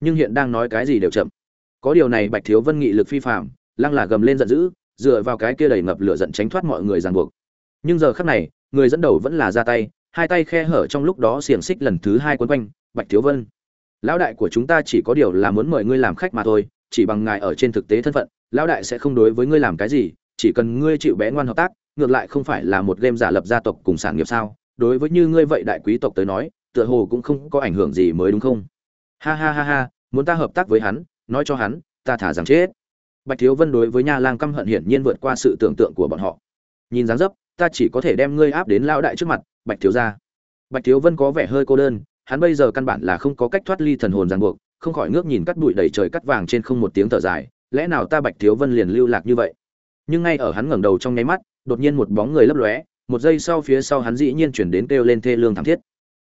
nhưng hiện đang nói cái gì đều chậm. Có điều này bạch thiếu vân nghị lực phi phạm lăng là gầm lên giận dữ, dựa vào cái kia đầy ngập lửa giận tránh thoát mọi người ràng buộc. Nhưng giờ khắc này, người dẫn đầu vẫn là ra tay, hai tay khe hở trong lúc đó xiềng xích lần thứ hai quấn quanh, bạch thiếu vân. Lão đại của chúng ta chỉ có điều là muốn mời ngươi làm khách mà thôi, chỉ bằng ngài ở trên thực tế thân phận, lão đại sẽ không đối với ngươi làm cái gì, chỉ cần ngươi chịu bé ngoan hợp tác, ngược lại không phải là một game giả lập gia tộc cùng sản nghiệp sao? Đối với như ngươi vậy đại quý tộc tới nói, tựa hồ cũng không có ảnh hưởng gì mới đúng không? Ha ha ha ha, muốn ta hợp tác với hắn, nói cho hắn, ta thả rằng chết. Bạch thiếu vân đối với nha lang căm hận hiển nhiên vượt qua sự tưởng tượng của bọn họ. Nhìn dáng dấp, ta chỉ có thể đem ngươi áp đến lao đại trước mặt, bạch thiếu gia. Bạch thiếu vân có vẻ hơi cô đơn, hắn bây giờ căn bản là không có cách thoát ly thần hồn ràng buộc, không khỏi ngước nhìn cắt bụi đầy trời cắt vàng trên không một tiếng thở dài, lẽ nào ta bạch thiếu vân liền lưu lạc như vậy? Nhưng ngay ở hắn ngẩng đầu trong nháy mắt, đột nhiên một bóng người lấp lóe, một giây sau phía sau hắn dĩ nhiên chuyển đến kêu lên thê lương thảm thiết.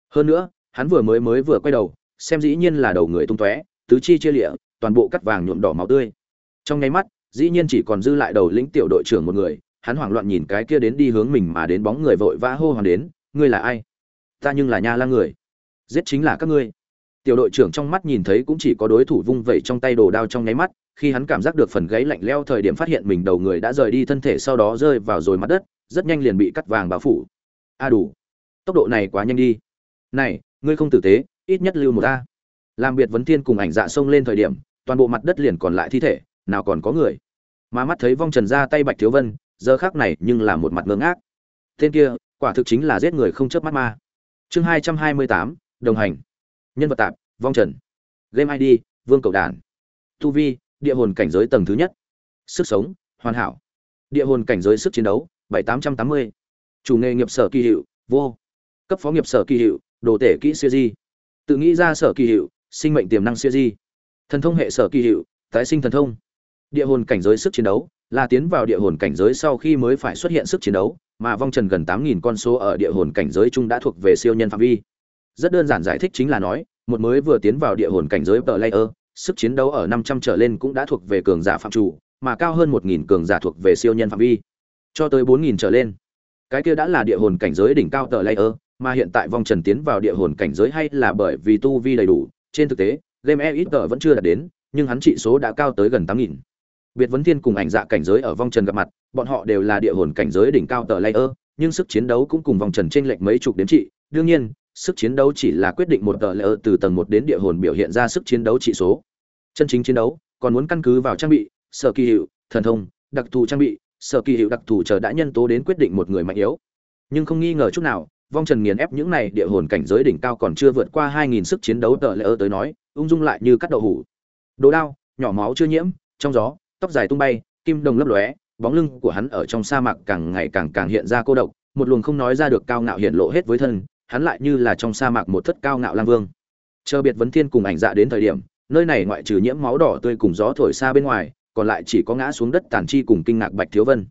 Hơn nữa, hắn vừa mới mới vừa quay đầu xem dĩ nhiên là đầu người tung tóe, tứ chi chia lịa, toàn bộ cắt vàng nhuộm đỏ máu tươi. Trong nháy mắt, dĩ nhiên chỉ còn dư lại đầu lĩnh tiểu đội trưởng một người, hắn hoảng loạn nhìn cái kia đến đi hướng mình mà đến bóng người vội vã hô hoàng đến, ngươi là ai? Ta nhưng là nha lang người. Giết chính là các ngươi. Tiểu đội trưởng trong mắt nhìn thấy cũng chỉ có đối thủ vung vẩy trong tay đồ đao trong nháy mắt, khi hắn cảm giác được phần gáy lạnh leo thời điểm phát hiện mình đầu người đã rời đi thân thể sau đó rơi vào rồi mặt đất, rất nhanh liền bị cắt vàng bao phủ. A đủ, tốc độ này quá nhanh đi. Này, ngươi không tử tế ít nhất lưu một a. Làm biệt vấn thiên cùng ảnh dạ xông lên thời điểm, toàn bộ mặt đất liền còn lại thi thể, nào còn có người. Mà mắt thấy vong trần ra tay bạch thiếu vân, giờ khác này nhưng là một mặt ngơ ngác. Tên kia, quả thực chính là giết người không chớp mắt ma. Chương hai trăm hai mươi tám, đồng hành. Nhân vật tạp, vong trần. Game id vương cầu đản. Tu vi, địa hồn cảnh giới tầng thứ nhất. Sức sống, hoàn hảo. Địa hồn cảnh giới sức chiến đấu, bảy tám trăm tám mươi chủ nghề nghiệp sở kỳ hiệu, vô. Cấp phó nghiệp sở kỳ hiệu, đồ tể kỹ siêu di tự nghĩ ra sở kỳ hiệu, sinh mệnh tiềm năng siêu di. Thần thông hệ sở kỳ hiệu, tái sinh thần thông. Địa hồn cảnh giới sức chiến đấu, là tiến vào địa hồn cảnh giới sau khi mới phải xuất hiện sức chiến đấu, mà vong trần gần tám nghìn con số ở địa hồn cảnh giới chung đã thuộc về siêu nhân phạm vi. Rất đơn giản giải thích chính là nói, một mới vừa tiến vào địa hồn cảnh giới tờ layer, sức chiến đấu ở năm trăm trở lên cũng đã thuộc về cường giả phạm chủ, mà cao hơn một nghìn cường giả thuộc về siêu nhân phạm vi. Cho tới bốn nghìn trở lên. Cái kia đã là địa hồn cảnh giới đỉnh cao tờ layer mà hiện tại vong trần tiến vào địa hồn cảnh giới hay là bởi vì tu vi đầy đủ, trên thực tế, game e ít vẫn chưa đạt đến, nhưng hắn trị số đã cao tới gần tám nghìn. Biệt vấn thiên cùng ảnh dạ cảnh giới ở vong trần gặp mặt, bọn họ đều là địa hồn cảnh giới đỉnh cao tờ layer, nhưng sức chiến đấu cũng cùng vong trần trên lệch mấy chục đến trị. Đương nhiên, sức chiến đấu chỉ là quyết định một tờ layer từ tầng một đến địa hồn biểu hiện ra sức chiến đấu trị số. Chân chính chiến đấu, còn muốn căn cứ vào trang bị, sở kỳ hiệu, thần thông, đặc thù trang bị, sở kỳ hiệu đặc thù chờ đã nhân tố đến quyết định một người mạnh yếu. Nhưng không nghi ngờ chút nào vong trần nghiền ép những này địa hồn cảnh giới đỉnh cao còn chưa vượt qua hai nghìn sức chiến đấu tờ lỡ tới nói, ung dung lại như cắt đậu hủ. Đồ đao, nhỏ máu chưa nhiễm, trong gió, tóc dài tung bay, kim đồng lấp lóe, bóng lưng của hắn ở trong sa mạc càng ngày càng càng hiện ra cô độc, một luồng không nói ra được cao ngạo hiện lộ hết với thân, hắn lại như là trong sa mạc một thất cao ngạo lang vương. Chờ biệt vấn thiên cùng ảnh dạ đến thời điểm, nơi này ngoại trừ nhiễm máu đỏ tươi cùng gió thổi xa bên ngoài, còn lại chỉ có ngã xuống đất tàn chi cùng kinh ngạc bạch thiếu vân.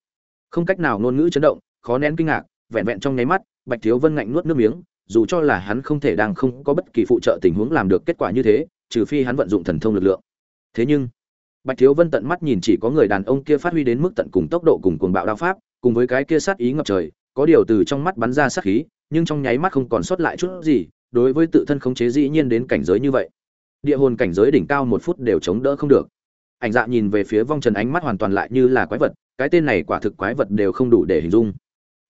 Không cách nào ngôn ngữ chấn động, khó nén kinh ngạc, vẹn vẹn trong nháy mắt bạch thiếu vân ngạnh nuốt nước miếng, dù cho là hắn không thể đang không có bất kỳ phụ trợ tình huống làm được kết quả như thế, trừ phi hắn vận dụng thần thông lực lượng. Thế nhưng, bạch thiếu vân tận mắt nhìn chỉ có người đàn ông kia phát huy đến mức tận cùng tốc độ cùng cuồng bạo đao pháp, cùng với cái kia sát ý ngập trời, có điều từ trong mắt bắn ra sát khí, nhưng trong nháy mắt không còn sót lại chút gì, đối với tự thân khống chế dĩ nhiên đến cảnh giới như vậy. Địa hồn cảnh giới đỉnh cao một phút đều chống đỡ không được. Ảnh dạ nhìn về phía vong trần ánh mắt hoàn toàn lại như là quái vật, cái tên này quả thực quái vật đều không đủ để hình dung.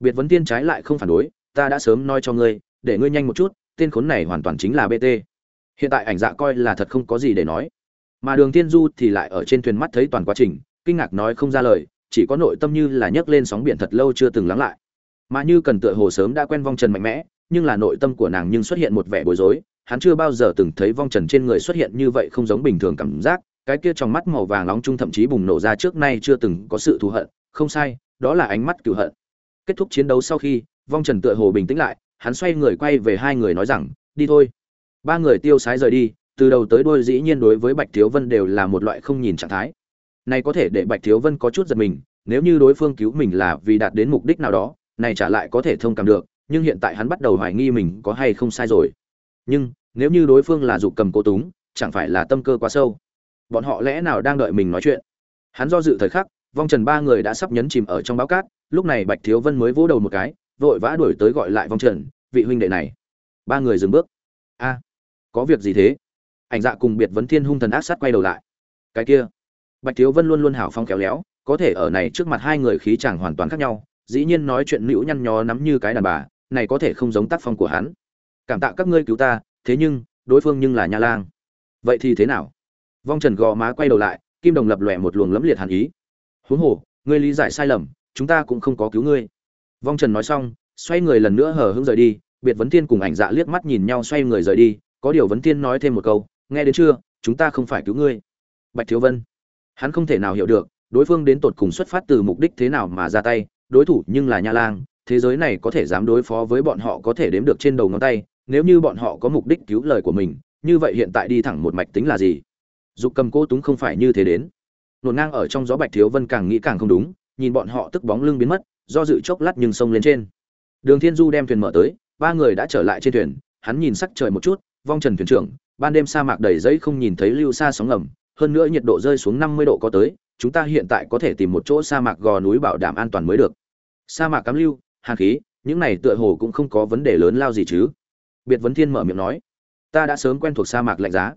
Biệt vấn tiên trái lại không phản đối ta đã sớm nói cho ngươi, để ngươi nhanh một chút, tên khốn này hoàn toàn chính là bt hiện tại ảnh dạ coi là thật không có gì để nói. Mà đường tiên du thì lại ở trên thuyền mắt thấy toàn quá trình, kinh ngạc nói không ra lời, chỉ có nội tâm như là nhấc lên sóng biển thật lâu chưa từng lắng lại. Mà như cần tựa hồ sớm đã quen vong trần mạnh mẽ, nhưng là nội tâm của nàng nhưng xuất hiện một vẻ bối rối, hắn chưa bao giờ từng thấy vong trần trên người xuất hiện như vậy không giống bình thường cảm giác, cái kia trong mắt màu vàng nóng trung thậm chí bùng nổ ra trước nay chưa từng có sự thù hận, không sai, đó là ánh mắt cựu hận. Kết thúc chiến đấu sau khi vong trần tựa hồ bình tĩnh lại, hắn xoay người quay về hai người nói rằng, đi thôi. Ba người tiêu sái rời đi, từ đầu tới đuôi dĩ nhiên đối với bạch thiếu vân đều là một loại không nhìn trạng thái. Này có thể để bạch thiếu vân có chút giật mình, nếu như đối phương cứu mình là vì đạt đến mục đích nào đó, này trả lại có thể thông cảm được, nhưng hiện tại hắn bắt đầu hoài nghi mình có hay không sai rồi. Nhưng, nếu như đối phương là dục cầm cố túng, chẳng phải là tâm cơ quá sâu. Bọn họ lẽ nào đang đợi mình nói chuyện? Hắn do dự thời khắc, vong trần ba người đã sắp nhấn chìm ở trong báo cát, lúc này bạch thiếu vân mới vỗ đầu một cái vội vã đuổi tới gọi lại vong trần, vị huynh đệ này. Ba người dừng bước. A, có việc gì thế? Ảnh dạ cùng biệt vấn thiên hung thần ác sát quay đầu lại. Cái kia, bạch thiếu vân luôn luôn hảo phong kéo léo, có thể ở này trước mặt hai người khí chàng hoàn toàn khác nhau, dĩ nhiên nói chuyện nữ nhăn nhó nắm như cái đàn bà, này có thể không giống tác phong của hắn. Cảm tạ các ngươi cứu ta, thế nhưng, đối phương nhưng là nha lang. Vậy thì thế nào? Vong trần gò má quay đầu lại, kim đồng lập lòe một luồng lẫm liệt hàn ý. Huống hồ, ngươi lý giải sai lầm, chúng ta cũng không có cứu ngươi vong trần nói xong, xoay người lần nữa hờ hững rời đi, biệt vấn thiên cùng ảnh dạ liếc mắt nhìn nhau xoay người rời đi, có điều vấn thiên nói thêm một câu, nghe đến chưa, chúng ta không phải cứu ngươi. Bạch thiếu vân, hắn không thể nào hiểu được, đối phương đến tột cùng xuất phát từ mục đích thế nào mà ra tay, đối thủ nhưng là nha lang, thế giới này có thể dám đối phó với bọn họ có thể đếm được trên đầu ngón tay, nếu như bọn họ có mục đích cứu lời của mình, như vậy hiện tại đi thẳng một mạch tính là gì? Dục cầm cố túng không phải như thế đến. Nổn ngang ở trong gió bạch thiếu vân càng nghĩ càng không đúng, nhìn bọn họ tức bóng lưng biến mất do dự chốc lát nhưng sông lên trên. Đường thiên du đem thuyền mở tới, ba người đã trở lại trên thuyền, hắn nhìn sắc trời một chút, vong trần thuyền trưởng, ban đêm sa mạc đầy giấy không nhìn thấy lưu xa sóng ngầm, hơn nữa nhiệt độ rơi xuống 50 độ có tới, chúng ta hiện tại có thể tìm một chỗ sa mạc gò núi bảo đảm an toàn mới được. Sa mạc cắm lưu, hàn khí, những này tựa hồ cũng không có vấn đề lớn lao gì chứ. Biệt vấn thiên mở miệng nói, ta đã sớm quen thuộc sa mạc lạnh giá.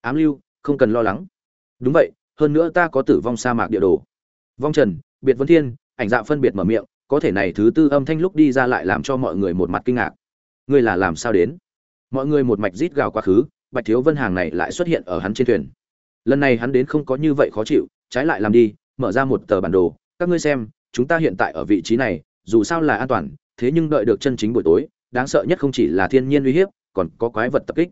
Ám lưu, không cần lo lắng. Đúng vậy, hơn nữa ta có tử vong sa mạc địa đồ. Vong trần, biệt vấn thiên, ảnh dạ phân biệt mở miệng có thể này thứ tư âm thanh lúc đi ra lại làm cho mọi người một mặt kinh ngạc. Ngươi là làm sao đến? Mọi người một mạch rít gào quá khứ, bạch thiếu vân hàng này lại xuất hiện ở hắn trên thuyền. Lần này hắn đến không có như vậy khó chịu, trái lại làm đi, mở ra một tờ bản đồ, các ngươi xem, chúng ta hiện tại ở vị trí này, dù sao là an toàn, thế nhưng đợi được chân chính buổi tối, đáng sợ nhất không chỉ là thiên nhiên uy hiếp, còn có quái vật tập kích.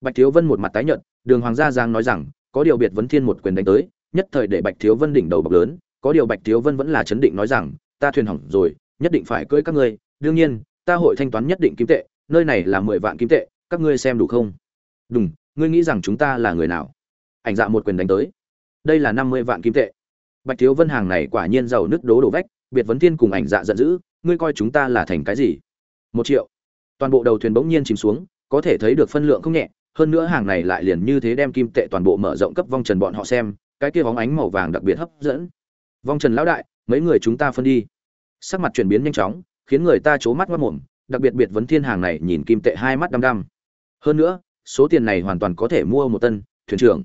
Bạch thiếu vân một mặt tái nhợt, đường hoàng gia giang nói rằng, có điều biệt vấn thiên một quyền đánh tới, nhất thời để bạch thiếu vân đỉnh đầu bọc lớn, có điều bạch thiếu vân vẫn là chấn định nói rằng ta thuyền hỏng rồi, nhất định phải cưỡi các ngươi, đương nhiên, ta hội thanh toán nhất định kim tệ, nơi này là mười vạn kim tệ, các ngươi xem đủ không? Đúng ngươi nghĩ rằng chúng ta là người nào? Ảnh dạ một quyền đánh tới. Đây là năm mươi vạn kim tệ. Bạch thiếu vân hàng này quả nhiên giàu nứt đố đổ vách, biệt vấn thiên cùng ảnh dạ giận dữ, ngươi coi chúng ta là thành cái gì? Một triệu. Toàn bộ đầu thuyền bỗng nhiên chìm xuống, có thể thấy được phân lượng không nhẹ, hơn nữa hàng này lại liền như thế đem kim tệ toàn bộ mở rộng cấp vong trần bọn họ xem, cái kia bóng ánh màu vàng đặc biệt hấp dẫn. Vong trần lão đại mấy người chúng ta phân đi. Sắc mặt chuyển biến nhanh chóng, khiến người ta c mắt mất mồm, đặc biệt biệt vấn thiên hàng này nhìn kim tệ hai mắt đăm đăm. Hơn nữa, số tiền này hoàn toàn có thể mua một tân, thuyền trưởng.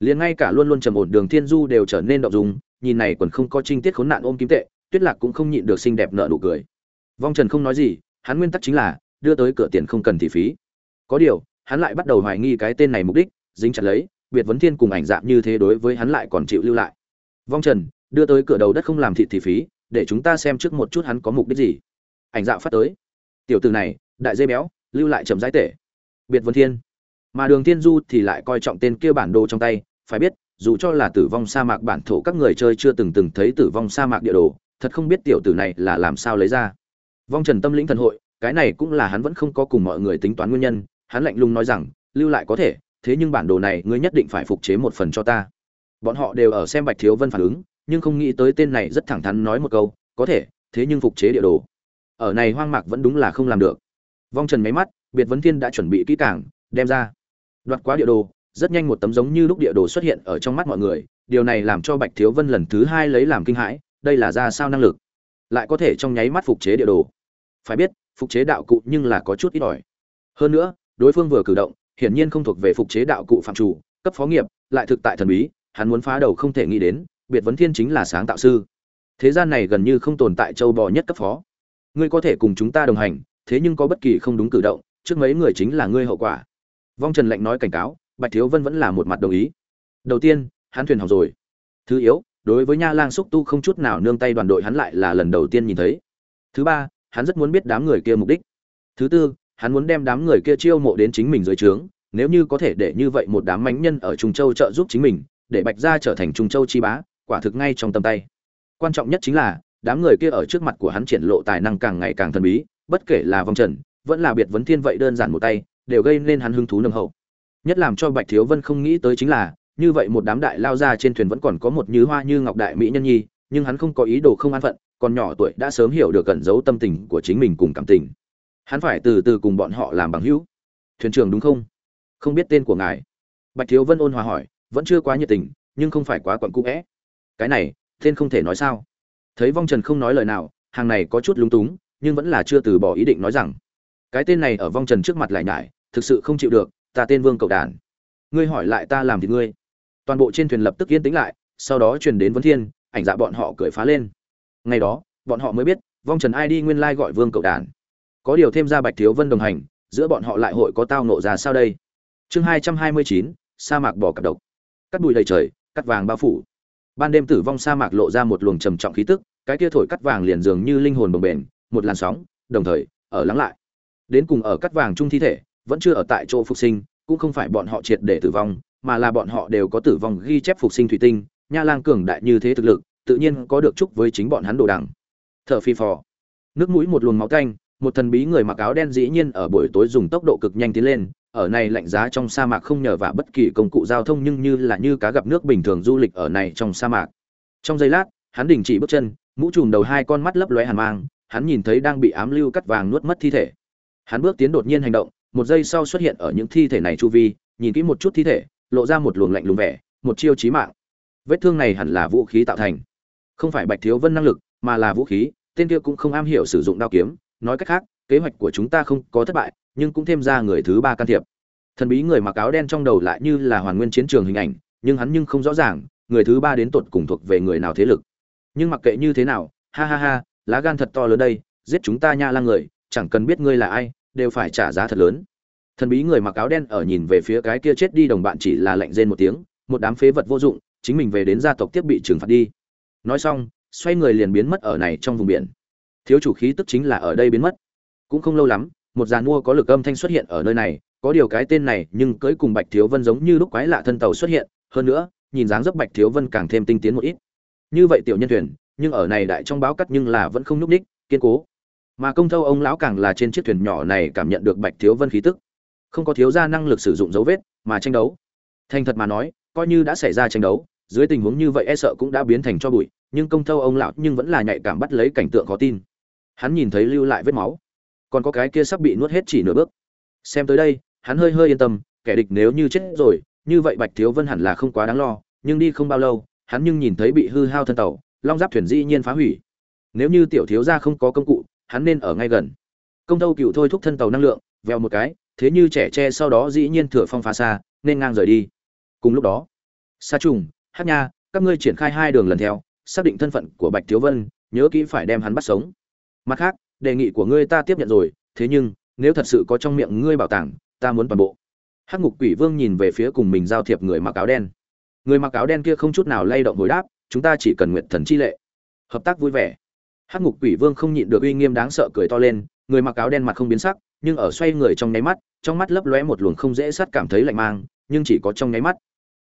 Liền ngay cả luôn luôn trầm ổn đường thiên du đều trở nên động dung, nhìn này còn không có trinh tiết khốn nạn ôm kim tệ, tuyết lạc cũng không nhịn được xinh đẹp nợ nụ cười. Vong trần không nói gì, hắn nguyên tắc chính là, đưa tới cửa tiền không cần thị phí. Có điều, hắn lại bắt đầu hoài nghi cái tên này mục đích, dính chặt lấy, biệt vấn thiên cùng ảnh dạng như thế đối với hắn lại còn chịu lưu lại. Vong trần đưa tới cửa đầu đất không làm thị thị phí, để chúng ta xem trước một chút hắn có mục đích gì. Ảnh dạo phát tới. Tiểu từ này, đại dây béo, lưu lại chậm rãi tể. Biệt vân thiên. Mà đường thiên du thì lại coi trọng tên kia bản đồ trong tay, phải biết, dù cho là tử vong sa mạc bản thổ các người chơi chưa từng từng thấy tử vong sa mạc địa đồ, thật không biết tiểu tử này là làm sao lấy ra. Vong trần tâm lĩnh thần hội, cái này cũng là hắn vẫn không có cùng mọi người tính toán nguyên nhân, hắn lạnh lùng nói rằng, lưu lại có thể, thế nhưng bản đồ này ngươi nhất định phải phục chế một phần cho ta. Bọn họ đều ở xem bạch thiếu vân phản ứng nhưng không nghĩ tới tên này rất thẳng thắn nói một câu, có thể, thế nhưng phục chế địa đồ. Ở này hoang mạc vẫn đúng là không làm được. Vong trần máy mắt, biệt vấn thiên đã chuẩn bị kỹ càng, đem ra. Đoạt quá địa đồ, rất nhanh một tấm giống như lúc địa đồ xuất hiện ở trong mắt mọi người, điều này làm cho bạch thiếu vân lần thứ hai lấy làm kinh hãi, đây là ra sao năng lực? Lại có thể trong nháy mắt phục chế địa đồ. Phải biết, phục chế đạo cụ nhưng là có chút ít ỏi. Hơn nữa, đối phương vừa cử động, hiển nhiên không thuộc về phục chế đạo cụ phạm chủ, cấp phó nghiệp, lại thực tại thần bí, hắn muốn phá đầu không thể nghĩ đến biệt vấn thiên chính là sáng tạo sư. Thế gian này gần như không tồn tại châu bò nhất cấp phó. Ngươi có thể cùng chúng ta đồng hành, thế nhưng có bất kỳ không đúng cử động, trước mấy người chính là ngươi hậu quả. Vong trần lệnh nói cảnh cáo, bạch thiếu vân vẫn là một mặt đồng ý. Đầu tiên, hắn thuyền học rồi. Thứ yếu, đối với nha lang xúc tu không chút nào nương tay đoàn đội hắn lại là lần đầu tiên nhìn thấy. Thứ ba, hắn rất muốn biết đám người kia mục đích. Thứ tư, hắn muốn đem đám người kia chiêu mộ đến chính mình dưới trướng, nếu như có thể để như vậy một đám mánh nhân ở trung châu trợ giúp chính mình, để bạch gia trở thành trung châu chi bá quả thực ngay trong tầm tay. Quan trọng nhất chính là, đám người kia ở trước mặt của hắn triển lộ tài năng càng ngày càng thần bí, bất kể là vong trần, vẫn là biệt vấn thiên vậy đơn giản một tay, đều gây nên hắn hứng thú nâng hậu. Nhất làm cho bạch thiếu vân không nghĩ tới chính là, như vậy một đám đại lao ra trên thuyền vẫn còn có một như hoa như ngọc đại mỹ nhân nhi, nhưng hắn không có ý đồ không an phận, còn nhỏ tuổi đã sớm hiểu được cẩn giấu tâm tình của chính mình cùng cảm tình. Hắn phải từ từ cùng bọn họ làm bằng hữu. Thuyền trưởng đúng không? Không biết tên của ngài. Bạch thiếu vân ôn hòa hỏi, vẫn chưa quá nhiệt tình, nhưng không phải quá quặn cũ vẽ cái này, tên không thể nói sao. Thấy vong trần không nói lời nào, hàng này có chút lúng túng, nhưng vẫn là chưa từ bỏ ý định nói rằng, cái tên này ở vong trần trước mặt lại nhải, thực sự không chịu được, ta tên vương cầu đàn ngươi hỏi lại ta làm thì ngươi. Toàn bộ trên thuyền lập tức yên tĩnh lại, sau đó truyền đến vấn thiên, ảnh dạ bọn họ cười phá lên. Ngày đó, bọn họ mới biết, vong trần ai đi nguyên lai gọi vương cậu đàn có điều thêm ra bạch thiếu vân đồng hành, giữa bọn họ lại hội có tao nộ ra sao đây? Chương hai trăm hai mươi chín, sa mạc bỏ cặp độc. Cắt bụi đầy trời, cắt vàng bao phủ ban đêm tử vong sa mạc lộ ra một luồng trầm trọng khí tức, cái kia thổi cắt vàng liền dường như linh hồn bồng bềnh, một làn sóng, đồng thời, ở lắng lại. Đến cùng ở cắt vàng chung thi thể, vẫn chưa ở tại chỗ phục sinh, cũng không phải bọn họ triệt để tử vong, mà là bọn họ đều có tử vong ghi chép phục sinh thủy tinh, nha lang cường đại như thế thực lực, tự nhiên có được chúc với chính bọn hắn đồ đằng. Thở phi phò. Nước mũi một luồng máu canh một thần bí người mặc áo đen dĩ nhiên ở buổi tối dùng tốc độ cực nhanh tiến lên ở này lạnh giá trong sa mạc không nhờ vả bất kỳ công cụ giao thông nhưng như là như cá gặp nước bình thường du lịch ở này trong sa mạc. Trong giây lát, hắn đình chỉ bước chân, mũ trùm đầu hai con mắt lấp lóe hàn mang, hắn nhìn thấy đang bị ám lưu cắt vàng nuốt mất thi thể. Hắn bước tiến đột nhiên hành động, một giây sau xuất hiện ở những thi thể này chu vi, nhìn kỹ một chút thi thể, lộ ra một luồng lạnh lùng vẻ, một chiêu chí mạng. Vết thương này hẳn là vũ khí tạo thành. Không phải bạch thiếu vân năng lực, mà là vũ khí, tên kia cũng không am hiểu sử dụng đao kiếm, nói cách khác kế hoạch của chúng ta không có thất bại, nhưng cũng thêm ra người thứ ba can thiệp. Thần bí người mặc áo đen trong đầu lại như là hoàn nguyên chiến trường hình ảnh, nhưng hắn nhưng không rõ ràng, người thứ ba đến tột cùng thuộc về người nào thế lực. Nhưng mặc kệ như thế nào, ha ha ha, lá gan thật to lớn đây, giết chúng ta nha lang người, chẳng cần biết ngươi là ai, đều phải trả giá thật lớn. Thần bí người mặc áo đen ở nhìn về phía cái kia chết đi đồng bạn chỉ là lạnh rên một tiếng, một đám phế vật vô dụng, chính mình về đến gia tộc tiếp bị trừng phạt đi. Nói xong, xoay người liền biến mất ở này trong vùng biển. Thiếu chủ khí tức chính là ở đây biến mất cũng không lâu lắm, một dàn mua có lực âm thanh xuất hiện ở nơi này, có điều cái tên này nhưng cưới cùng bạch thiếu vân giống như lúc quái lạ thân tàu xuất hiện, hơn nữa, nhìn dáng dấp bạch thiếu vân càng thêm tinh tiến một ít. Như vậy tiểu nhân thuyền, nhưng ở này đại trong báo cắt nhưng là vẫn không nhúc ních kiên cố. Mà công thâu ông lão càng là trên chiếc thuyền nhỏ này cảm nhận được bạch thiếu vân khí tức. Không có thiếu ra năng lực sử dụng dấu vết mà tranh đấu. Thành thật mà nói, coi như đã xảy ra tranh đấu, dưới tình huống như vậy e sợ cũng đã biến thành cho bụi, nhưng công thâu ông lão nhưng vẫn là nhạy cảm bắt lấy cảnh tượng khó tin. Hắn nhìn thấy lưu lại vết máu còn có cái kia sắp bị nuốt hết chỉ nửa bước. Xem tới đây, hắn hơi hơi yên tâm, kẻ địch nếu như chết rồi, như vậy bạch thiếu vân hẳn là không quá đáng lo, nhưng đi không bao lâu, hắn nhưng nhìn thấy bị hư hao thân tàu, long giáp thuyền dĩ nhiên phá hủy. Nếu như tiểu thiếu gia không có công cụ, hắn nên ở ngay gần. Công tâu cựu thôi thúc thân tàu năng lượng, vèo một cái, thế như trẻ tre sau đó dĩ nhiên thừa phong phá xa, nên ngang rời đi. Cùng lúc đó, sa trùng hát nha, các ngươi triển khai hai đường lần theo, xác định thân phận của bạch thiếu vân, nhớ kỹ phải đem hắn bắt sống. Mặt khác đề nghị của ngươi ta tiếp nhận rồi, thế nhưng, nếu thật sự có trong miệng ngươi bảo tàng, ta muốn toàn bộ. Hắc ngục quỷ vương nhìn về phía cùng mình giao thiệp người mặc áo đen. Người mặc áo đen kia không chút nào lay động hồi đáp, chúng ta chỉ cần nguyện thần chi lệ. Hợp tác vui vẻ. Hắc ngục quỷ vương không nhịn được uy nghiêm đáng sợ cười to lên, người mặc áo đen mặt không biến sắc, nhưng ở xoay người trong nháy mắt, trong mắt lấp lóe một luồng không dễ sát cảm thấy lạnh mang, nhưng chỉ có trong nháy mắt.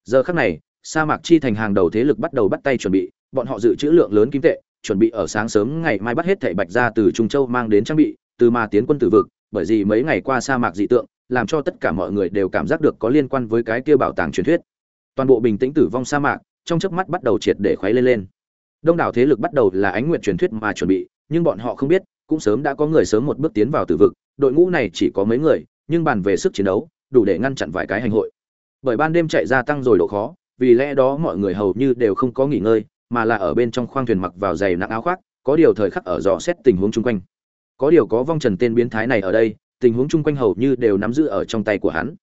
Giờ khắc này, sa mạc chi thành hàng đầu thế lực bắt đầu bắt tay chuẩn bị, bọn họ dự trữ lượng lớn kim tệ chuẩn bị ở sáng sớm ngày mai bắt hết thảy bạch ra từ trung châu mang đến trang bị, từ mà tiến quân tử vực, bởi vì mấy ngày qua sa mạc dị tượng, làm cho tất cả mọi người đều cảm giác được có liên quan với cái kia bảo tàng truyền thuyết. Toàn bộ bình tĩnh tử vong sa mạc, trong chớp mắt bắt đầu triệt để khuấy lên lên. Đông đảo thế lực bắt đầu là ánh nguyện truyền thuyết mà chuẩn bị, nhưng bọn họ không biết, cũng sớm đã có người sớm một bước tiến vào tử vực, đội ngũ này chỉ có mấy người, nhưng bàn về sức chiến đấu, đủ để ngăn chặn vài cái hành hội. Bởi ban đêm chạy ra tăng rồi độ khó, vì lẽ đó mọi người hầu như đều không có nghỉ ngơi mà là ở bên trong khoang thuyền mặc vào giày nặng áo khoác, có điều thời khắc ở dò xét tình huống chung quanh. Có điều có vong trần tên biến thái này ở đây, tình huống chung quanh hầu như đều nắm giữ ở trong tay của hắn.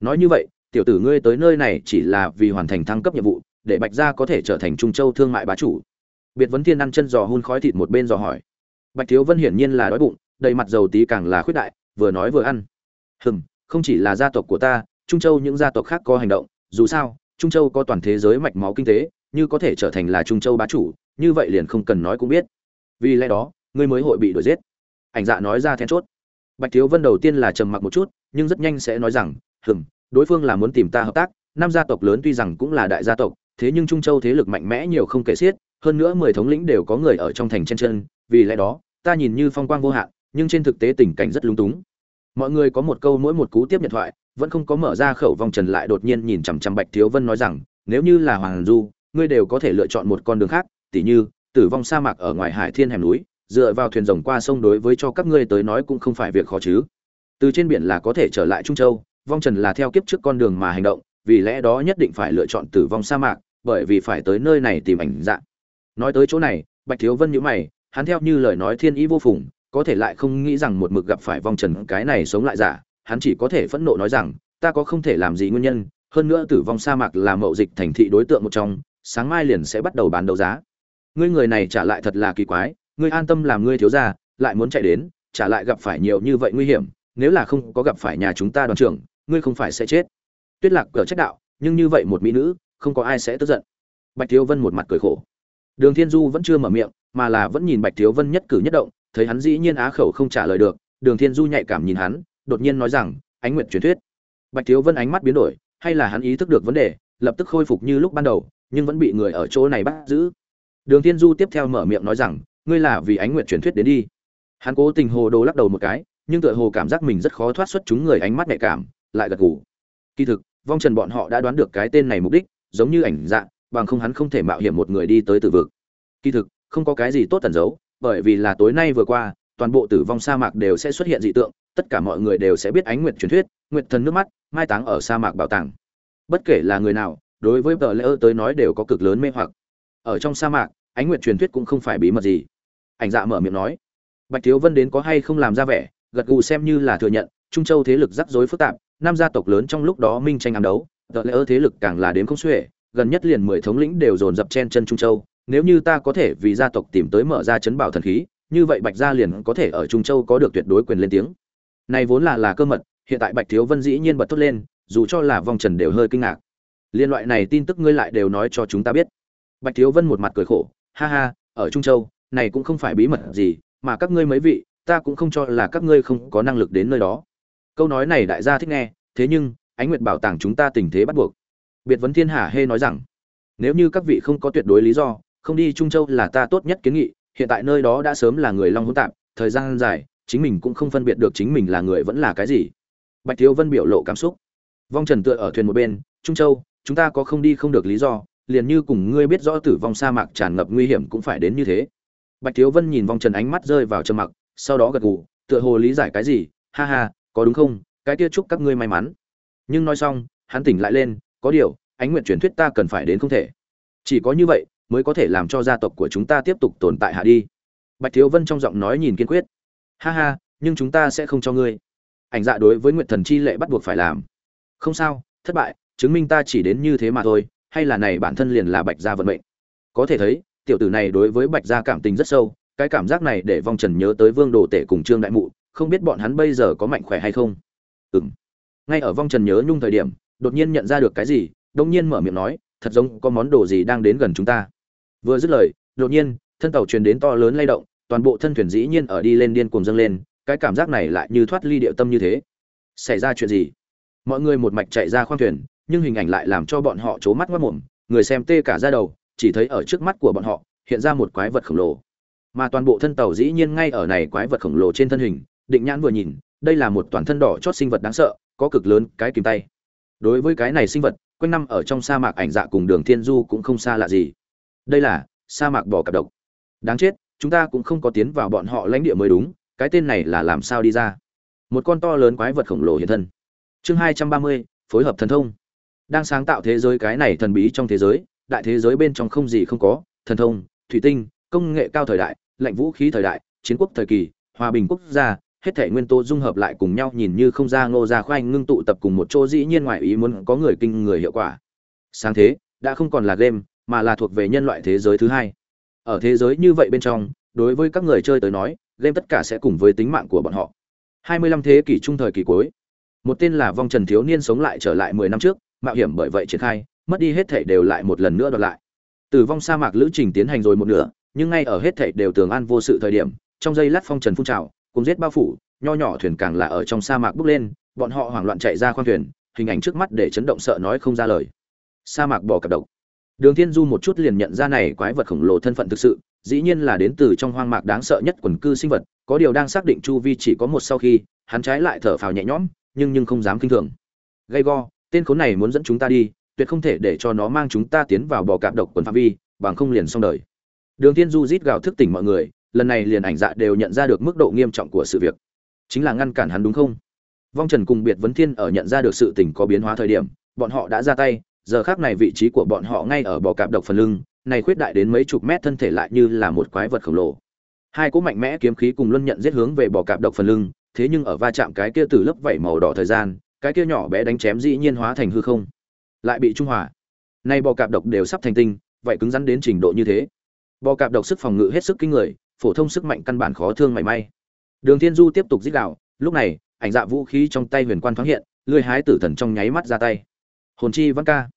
Nói như vậy, tiểu tử ngươi tới nơi này chỉ là vì hoàn thành thăng cấp nhiệm vụ, để bạch gia có thể trở thành trung châu thương mại bá chủ. Biệt vấn thiên ăn chân giò hun khói thịt một bên dò hỏi. Bạch thiếu vân hiển nhiên là đói bụng, đầy mặt dầu tí càng là khuyết đại, vừa nói vừa ăn. Hừm, không chỉ là gia tộc của ta, trung châu những gia tộc khác có hành động, dù sao, trung châu có toàn thế giới mạch máu kinh tế như có thể trở thành là trung châu bá chủ, như vậy liền không cần nói cũng biết. Vì lẽ đó, ngươi mới hội bị đuổi giết. Ảnh dạ nói ra then chốt. Bạch thiếu vân đầu tiên là trầm mặc một chút, nhưng rất nhanh sẽ nói rằng, hừm, đối phương là muốn tìm ta hợp tác, năm gia tộc lớn tuy rằng cũng là đại gia tộc, thế nhưng trung châu thế lực mạnh mẽ nhiều không kể xiết, hơn nữa mười thống lĩnh đều có người ở trong thành chân chân, vì lẽ đó, ta nhìn như phong quang vô hạn, nhưng trên thực tế tình cảnh rất lúng túng. Mọi người có một câu mỗi một cú tiếp điện thoại, vẫn không có mở ra khẩu vòng trần lại đột nhiên nhìn chằm chằm bạch thiếu vân nói rằng, nếu như là hoàng du ngươi đều có thể lựa chọn một con đường khác, tỉ như, tử vong sa mạc ở ngoài hải thiên hẻm núi, dựa vào thuyền rồng qua sông đối với cho các ngươi tới nói cũng không phải việc khó chứ. Từ trên biển là có thể trở lại trung châu, vong trần là theo kiếp trước con đường mà hành động, vì lẽ đó nhất định phải lựa chọn tử vong sa mạc, bởi vì phải tới nơi này tìm ảnh dạng. Nói tới chỗ này, bạch thiếu vân nhíu mày, hắn theo như lời nói thiên ý vô phùng, có thể lại không nghĩ rằng một mực gặp phải vong trần cái này sống lại giả, hắn chỉ có thể phẫn nộ nói rằng, ta có không thể làm gì nguyên nhân, hơn nữa tử vong sa mạc là mậu dịch thành thị đối tượng một trong sáng mai liền sẽ bắt đầu bán đấu giá. Ngươi người này trả lại thật là kỳ quái, ngươi an tâm làm ngươi thiếu gia, lại muốn chạy đến, trả lại gặp phải nhiều như vậy nguy hiểm, nếu là không có gặp phải nhà chúng ta đoàn trưởng, ngươi không phải sẽ chết. Tuyết lạc cờ trách đạo, nhưng như vậy một mỹ nữ, không có ai sẽ tức giận. Bạch thiếu vân một mặt cười khổ. Đường thiên du vẫn chưa mở miệng, mà là vẫn nhìn bạch thiếu vân nhất cử nhất động, thấy hắn dĩ nhiên á khẩu không trả lời được, đường thiên du nhạy cảm nhìn hắn, đột nhiên nói rằng, ánh nguyện truyền thuyết. Bạch thiếu vân ánh mắt biến đổi, hay là hắn ý thức được vấn đề, lập tức khôi phục như lúc ban đầu nhưng vẫn bị người ở chỗ này bắt giữ. Đường thiên du tiếp theo mở miệng nói rằng, ngươi là vì ánh nguyện truyền thuyết đến đi. Hắn cố tình hồ đồ lắc đầu một cái, nhưng tựa hồ cảm giác mình rất khó thoát xuất chúng người ánh mắt nhạy cảm, lại gật gù. Kỳ thực, vong trần bọn họ đã đoán được cái tên này mục đích, giống như ảnh dạng, bằng không hắn không thể mạo hiểm một người đi tới tử vực. Kỳ thực, không có cái gì tốt tẩn giấu, bởi vì là tối nay vừa qua, toàn bộ tử vong sa mạc đều sẽ xuất hiện dị tượng, tất cả mọi người đều sẽ biết ánh nguyệt truyền thuyết, nguyệt thần nước mắt, mai táng ở sa mạc bảo tàng. Bất kể là người nào đối với tờ lễ ơ tới nói đều có cực lớn mê hoặc. Ở trong sa mạc, ánh nguyệt truyền thuyết cũng không phải bí mật gì. Ảnh dạ mở miệng nói, bạch thiếu vân đến có hay không làm ra vẻ, gật gù xem như là thừa nhận, trung châu thế lực rắc rối phức tạp, năm gia tộc lớn trong lúc đó minh tranh ám đấu, tờ lễ ơ thế lực càng là đến không xuể, gần nhất liền mười thống lĩnh đều dồn dập chen chân trung châu, nếu như ta có thể vì gia tộc tìm tới mở ra chấn bảo thần khí, như vậy bạch gia liền có thể ở trung châu có được tuyệt đối quyền lên tiếng. Này vốn là là cơ mật, hiện tại bạch thiếu vân dĩ nhiên bật tốt lên, dù cho là vong trần đều hơi kinh ngạc liên loại này tin tức ngươi lại đều nói cho chúng ta biết. Bạch thiếu vân một mặt cười khổ, ha ha, ở trung châu, này cũng không phải bí mật gì, mà các ngươi mấy vị, ta cũng không cho là các ngươi không có năng lực đến nơi đó. Câu nói này đại gia thích nghe, thế nhưng, ánh nguyệt bảo tàng chúng ta tình thế bắt buộc. Biệt vấn thiên hà hê nói rằng, nếu như các vị không có tuyệt đối lý do, không đi trung châu là ta tốt nhất kiến nghị, hiện tại nơi đó đã sớm là người long hỗn tạp, thời gian dài, chính mình cũng không phân biệt được chính mình là người vẫn là cái gì. Bạch thiếu vân biểu lộ cảm xúc. Vong trần tựa ở thuyền một bên, trung châu chúng ta có không đi không được lý do, liền như cùng ngươi biết rõ tử vong sa mạc tràn ngập nguy hiểm cũng phải đến như thế. Bạch thiếu vân nhìn vong trần ánh mắt rơi vào trầm mặc, sau đó gật gù, tựa hồ lý giải cái gì, ha ha, có đúng không? Cái kia chúc các ngươi may mắn. Nhưng nói xong, hắn tỉnh lại lên, có điều, ánh nguyện truyền thuyết ta cần phải đến không thể. Chỉ có như vậy, mới có thể làm cho gia tộc của chúng ta tiếp tục tồn tại hạ đi. Bạch thiếu vân trong giọng nói nhìn kiên quyết. Ha ha, nhưng chúng ta sẽ không cho ngươi. Ảnh dạ đối với nguyện thần chi lệ bắt buộc phải làm. Không sao, thất bại chứng minh ta chỉ đến như thế mà thôi, hay là này bản thân liền là bạch gia vận mệnh? Có thể thấy, tiểu tử này đối với bạch gia cảm tình rất sâu, cái cảm giác này để vong trần nhớ tới vương đồ tể cùng trương đại mụ, không biết bọn hắn bây giờ có mạnh khỏe hay không? Ừ m ngay ở vong trần nhớ nhung thời điểm, đột nhiên nhận ra được cái gì, đông nhiên mở miệng nói, thật giống có món đồ gì đang đến gần chúng ta. Vừa dứt lời, đột nhiên, thân tàu truyền đến to lớn lay động, toàn bộ thân thuyền dĩ nhiên ở đi lên điên cuồng dâng lên, cái cảm giác này lại như thoát ly địa tâm như thế. Xảy ra chuyện gì? Mọi người một mạch chạy ra khoang thuyền nhưng hình ảnh lại làm cho bọn họ trố mắt mất mồm, người xem tê cả ra đầu, chỉ thấy ở trước mắt của bọn họ, hiện ra một quái vật khổng lồ. Mà toàn bộ thân tàu dĩ nhiên ngay ở này quái vật khổng lồ trên thân hình, định nhãn vừa nhìn, đây là một toàn thân đỏ chót sinh vật đáng sợ, có cực lớn cái kìm tay. Đối với cái này sinh vật, quanh năm ở trong sa mạc ảnh dạ cùng đường thiên du cũng không xa lạ gì. Đây là sa mạc bò cạp độc. Đáng chết, chúng ta cũng không có tiến vào bọn họ lãnh địa mới đúng, cái tên này là làm sao đi ra? Một con to lớn quái vật khổng lồ hiện thân. Chương hai trăm ba mươi, phối hợp thần thông đang sáng tạo thế giới cái này thần bí trong thế giới, đại thế giới bên trong không gì không có, thần thông, thủy tinh, công nghệ cao thời đại, lạnh vũ khí thời đại, chiến quốc thời kỳ, hòa bình quốc gia, hết thể nguyên tố dung hợp lại cùng nhau nhìn như không ra ngô ra khoanh ngưng tụ tập cùng một chỗ dĩ nhiên ngoài ý muốn có người kinh người hiệu quả. Sáng thế, đã không còn là game, mà là thuộc về nhân loại thế giới thứ hai. Ở thế giới như vậy bên trong, đối với các người chơi tới nói, game tất cả sẽ cùng với tính mạng của bọn họ. 25 thế kỷ trung thời kỳ cuối, một tên là vong trần thiếu niên sống lại trở lại 10 năm trước mạo hiểm bởi vậy triển khai, mất đi hết thảy đều lại một lần nữa đoạt lại. Tử vong sa mạc lữ trình tiến hành rồi một nửa, nhưng ngay ở hết thảy đều tường an vô sự thời điểm, trong giây lát phong trần phun trào, cùng giết bao phủ, nho nhỏ thuyền càng là ở trong sa mạc bước lên, bọn họ hoảng loạn chạy ra khoang thuyền, hình ảnh trước mắt để chấn động sợ nói không ra lời. Sa mạc bỏ cặp độc. Đường thiên du một chút liền nhận ra này quái vật khổng lồ thân phận thực sự, dĩ nhiên là đến từ trong hoang mạc đáng sợ nhất quần cư sinh vật, có điều đang xác định chu vi chỉ có một sau khi, hắn trái lại thở phào nhẹ nhõm, nhưng nhưng không dám kinh thường. Gây go tên khốn này muốn dẫn chúng ta đi, tuyệt không thể để cho nó mang chúng ta tiến vào bò cạp độc quần phạm vi, bằng không liền xong đời. Đường thiên du rít gào thức tỉnh mọi người, lần này liền ảnh dạ đều nhận ra được mức độ nghiêm trọng của sự việc. Chính là ngăn cản hắn đúng không? Vong trần cùng biệt vấn thiên ở nhận ra được sự tình có biến hóa thời điểm, bọn họ đã ra tay, giờ khác này vị trí của bọn họ ngay ở bò cạp độc phần lưng, này khuyết đại đến mấy chục mét thân thể lại như là một quái vật khổng lồ. Hai cỗ mạnh mẽ kiếm khí cùng luân nhận giết hướng về bò cạp độc phần lưng, thế nhưng ở va chạm cái kia từ lớp vảy màu đỏ thời gian cái kia nhỏ bé đánh chém dĩ nhiên hóa thành hư không, lại bị trung hòa. Nay bò cạp độc đều sắp thành tinh, vậy cứng rắn đến trình độ như thế. Bò cạp độc sức phòng ngự hết sức kinh người, phổ thông sức mạnh căn bản khó thương mảy may. Đường thiên du tiếp tục dích đạo lúc này, ảnh dạ vũ khí trong tay huyền quan thoáng hiện lưỡi hái tử thần trong nháy mắt ra tay. Hồn chi văn ca.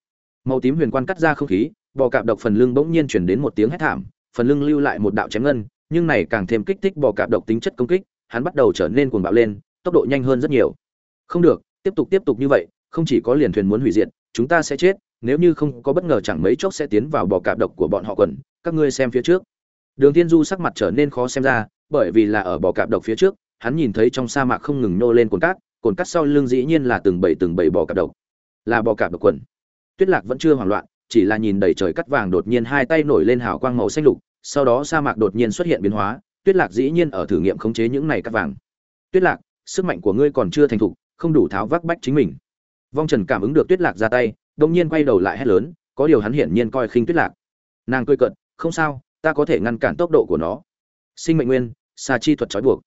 Màu tím huyền quan cắt ra không khí, bò cạp độc phần lưng bỗng nhiên chuyển đến một tiếng hét thảm, phần lưng lưu lại một đạo chém ngân, nhưng này càng thêm kích thích bò cạp độc tính chất công kích, hắn bắt đầu trở nên cuồng bạo lên, tốc độ nhanh hơn rất nhiều. Không được tiếp tục tiếp tục như vậy, không chỉ có liền thuyền muốn hủy diệt, chúng ta sẽ chết, nếu như không có bất ngờ chẳng mấy chốc sẽ tiến vào bò cạp độc của bọn họ quần, các ngươi xem phía trước. Đường tiên du sắc mặt trở nên khó xem ra, bởi vì là ở bò cạp độc phía trước, hắn nhìn thấy trong sa mạc không ngừng nô lên cồn cát cồn cát sau lưng dĩ nhiên là từng bảy từng bảy bò cạp độc. Là bò cạp độc quần. Tuyết lạc vẫn chưa hoảng loạn, chỉ là nhìn đầy trời cắt vàng đột nhiên hai tay nổi lên hào quang màu xanh lục, sau đó sa mạc đột nhiên xuất hiện biến hóa, tuyết lạc dĩ nhiên ở thử nghiệm khống chế những này cắt vàng. Tuyết lạc, sức mạnh của ngươi còn chưa thành thục không đủ tháo vác bách chính mình. Vong trần cảm ứng được tuyết lạc ra tay đông nhiên quay đầu lại hét lớn, có điều hắn hiển nhiên coi khinh tuyết lạc. Nàng cười cận không sao, ta có thể ngăn cản tốc độ của nó. Sinh mệnh nguyên, xà chi thuật trói buộc.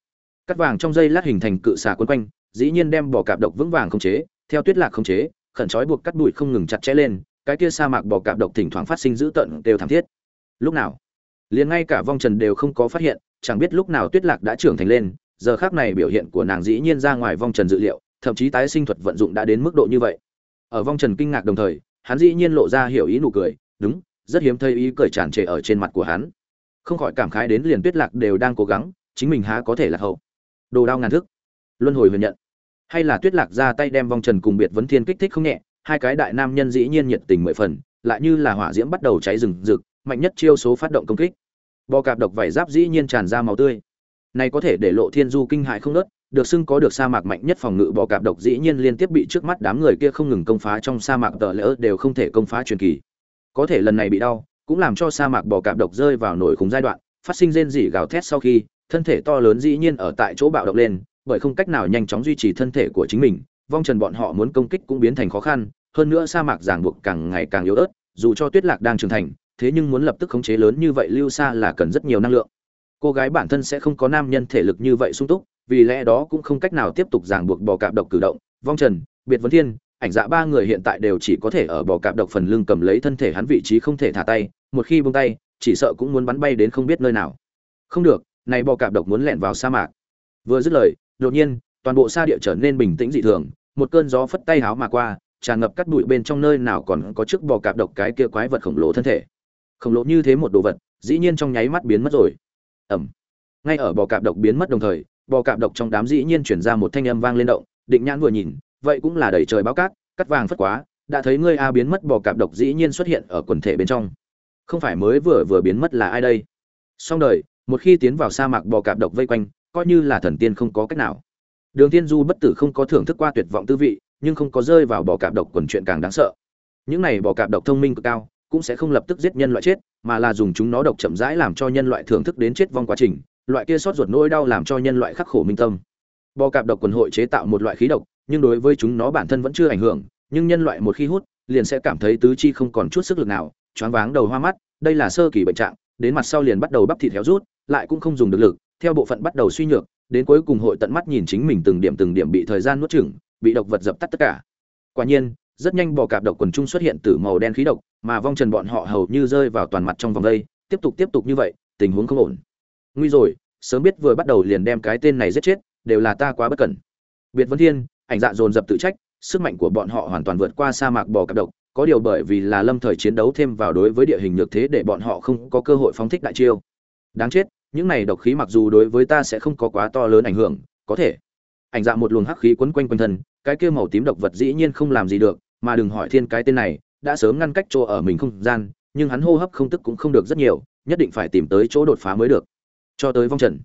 Cắt vàng trong dây lát hình thành cự xà quấn quanh, dĩ nhiên đem bỏ cạp độc vững vàng khống chế, theo tuyết lạc khống chế, khẩn trói buộc cắt bụi không ngừng chặt chẽ lên, cái kia sa mạc bỏ cạp độc thỉnh thoảng phát sinh dữ tợn đều thảm thiết. Lúc nào? Liền ngay cả vong trần đều không có phát hiện, chẳng biết lúc nào tuyết lạc đã trưởng thành lên, giờ khác này biểu hiện của nàng dĩ nhiên ra ngoài vong trần dự liệu thậm chí tái sinh thuật vận dụng đã đến mức độ như vậy. Ở vong trần kinh ngạc đồng thời, hắn dĩ nhiên lộ ra hiểu ý nụ cười, đúng, rất hiếm thấy ý cười tràn trề ở trên mặt của hắn. Không khỏi cảm khái đến liền tuyết lạc đều đang cố gắng, chính mình há có thể là hậu. Đồ đao ngàn thức. Luân hồi huyền nhận. Hay là tuyết lạc ra tay đem vong trần cùng biệt vấn thiên kích thích không nhẹ, hai cái đại nam nhân dĩ nhiên nhiệt tình mười phần, lại như là hỏa diễm bắt đầu cháy rừng rực, mạnh nhất chiêu số phát động công kích. Bò cạp độc vảy giáp dĩ nhiên tràn ra máu tươi. Này có thể để lộ thiên du kinh hại không nớt được xưng có được sa mạc mạnh nhất phòng ngự bò cạp độc dĩ nhiên liên tiếp bị trước mắt đám người kia không ngừng công phá trong sa mạc tờ lỡ đều không thể công phá truyền kỳ. Có thể lần này bị đau, cũng làm cho sa mạc bò cạp độc rơi vào nổi khủng giai đoạn, phát sinh rên rỉ gào thét sau khi, thân thể to lớn dĩ nhiên ở tại chỗ bạo động lên, bởi không cách nào nhanh chóng duy trì thân thể của chính mình, vong trần bọn họ muốn công kích cũng biến thành khó khăn, hơn nữa sa mạc giảng buộc càng ngày càng yếu ớt, dù cho tuyết lạc đang trưởng thành, thế nhưng muốn lập tức khống chế lớn như vậy lưu xa là cần rất nhiều năng lượng. Cô gái bản thân sẽ không có nam nhân thể lực như vậy sung túc vì lẽ đó cũng không cách nào tiếp tục ràng buộc bò cạp độc cử động. Vong trần, biệt vấn thiên, ảnh dạ ba người hiện tại đều chỉ có thể ở bò cạp độc phần lưng cầm lấy thân thể hắn vị trí không thể thả tay, một khi buông tay, chỉ sợ cũng muốn bắn bay đến không biết nơi nào. Không được, này bò cạp độc muốn lẻn vào sa mạc. Vừa dứt lời, đột nhiên, toàn bộ sa địa trở nên bình tĩnh dị thường, một cơn gió phất tay háo mà qua, tràn ngập cắt bụi bên trong nơi nào còn có chiếc bò cạp độc cái kia quái vật khổng lồ thân thể. Khổng lồ như thế một đồ vật, dĩ nhiên trong nháy mắt biến mất rồi. Ẩm ngay ở bò cạp độc biến mất đồng thời bò cạp độc trong đám dĩ nhiên chuyển ra một thanh âm vang lên động, định nhãn vừa nhìn, vậy cũng là đẩy trời báo cát, cắt vàng phất quá, đã thấy ngươi a biến mất bò cạp độc dĩ nhiên xuất hiện ở quần thể bên trong. Không phải mới vừa vừa biến mất là ai đây? Song đời, một khi tiến vào sa mạc bò cạp độc vây quanh, coi như là thần tiên không có cách nào. Đường tiên du bất tử không có thưởng thức qua tuyệt vọng tư vị, nhưng không có rơi vào bò cạp độc quần chuyện càng đáng sợ. Những này bò cạp độc thông minh cực cao, cũng sẽ không lập tức giết nhân loại chết, mà là dùng chúng nó độc chậm rãi làm cho nhân loại thưởng thức đến chết vong quá trình loại kia sót ruột nỗi đau làm cho nhân loại khắc khổ minh tâm. Bò cạp độc quần hội chế tạo một loại khí độc, nhưng đối với chúng nó bản thân vẫn chưa ảnh hưởng, nhưng nhân loại một khi hút, liền sẽ cảm thấy tứ chi không còn chút sức lực nào, choáng váng đầu hoa mắt, đây là sơ kỳ bệnh trạng, đến mặt sau liền bắt đầu bắp thịt héo rút, lại cũng không dùng được lực, theo bộ phận bắt đầu suy nhược, đến cuối cùng hội tận mắt nhìn chính mình từng điểm từng điểm bị thời gian nuốt chửng, bị độc vật dập tắt tất cả. Quả nhiên, rất nhanh bò cạp độc quần trung xuất hiện từ màu đen khí độc, mà vong trần bọn họ hầu như rơi vào toàn mặt trong vòng đây, tiếp tục tiếp tục như vậy, tình huống không ổn nguy rồi, sớm biết vừa bắt đầu liền đem cái tên này giết chết, đều là ta quá bất cẩn. Biệt vấn thiên, ảnh dạ dồn dập tự trách, sức mạnh của bọn họ hoàn toàn vượt qua sa mạc bò cạp độc, có điều bởi vì là lâm thời chiến đấu thêm vào đối với địa hình nhược thế để bọn họ không có cơ hội phóng thích đại chiêu. Đáng chết, những này độc khí mặc dù đối với ta sẽ không có quá to lớn ảnh hưởng, có thể. Ảnh dạ một luồng hắc khí quấn quanh quanh thân, cái kia màu tím độc vật dĩ nhiên không làm gì được, mà đừng hỏi thiên cái tên này, đã sớm ngăn cách chỗ ở mình không gian, nhưng hắn hô hấp không tức cũng không được rất nhiều, nhất định phải tìm tới chỗ đột phá mới được cho tới vong trần.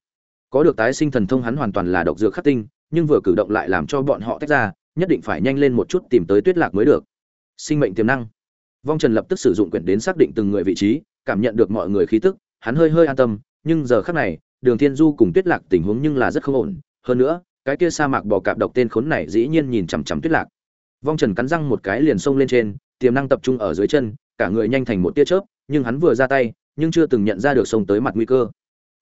Có được tái sinh thần thông hắn hoàn toàn là độc dược khắc tinh, nhưng vừa cử động lại làm cho bọn họ tách ra, nhất định phải nhanh lên một chút tìm tới tuyết lạc mới được. Sinh mệnh tiềm năng. Vong trần lập tức sử dụng quyển đến xác định từng người vị trí, cảm nhận được mọi người khí tức, hắn hơi hơi an tâm, nhưng giờ khác này, đường thiên du cùng tuyết lạc tình huống nhưng là rất không ổn. Hơn nữa, cái kia sa mạc bò cạp độc tên khốn này dĩ nhiên nhìn chằm chằm tuyết lạc. Vong trần cắn răng một cái liền xông lên trên, tiềm năng tập trung ở dưới chân, cả người nhanh thành một tia chớp, nhưng hắn vừa ra tay, nhưng chưa từng nhận ra được xông tới mặt nguy cơ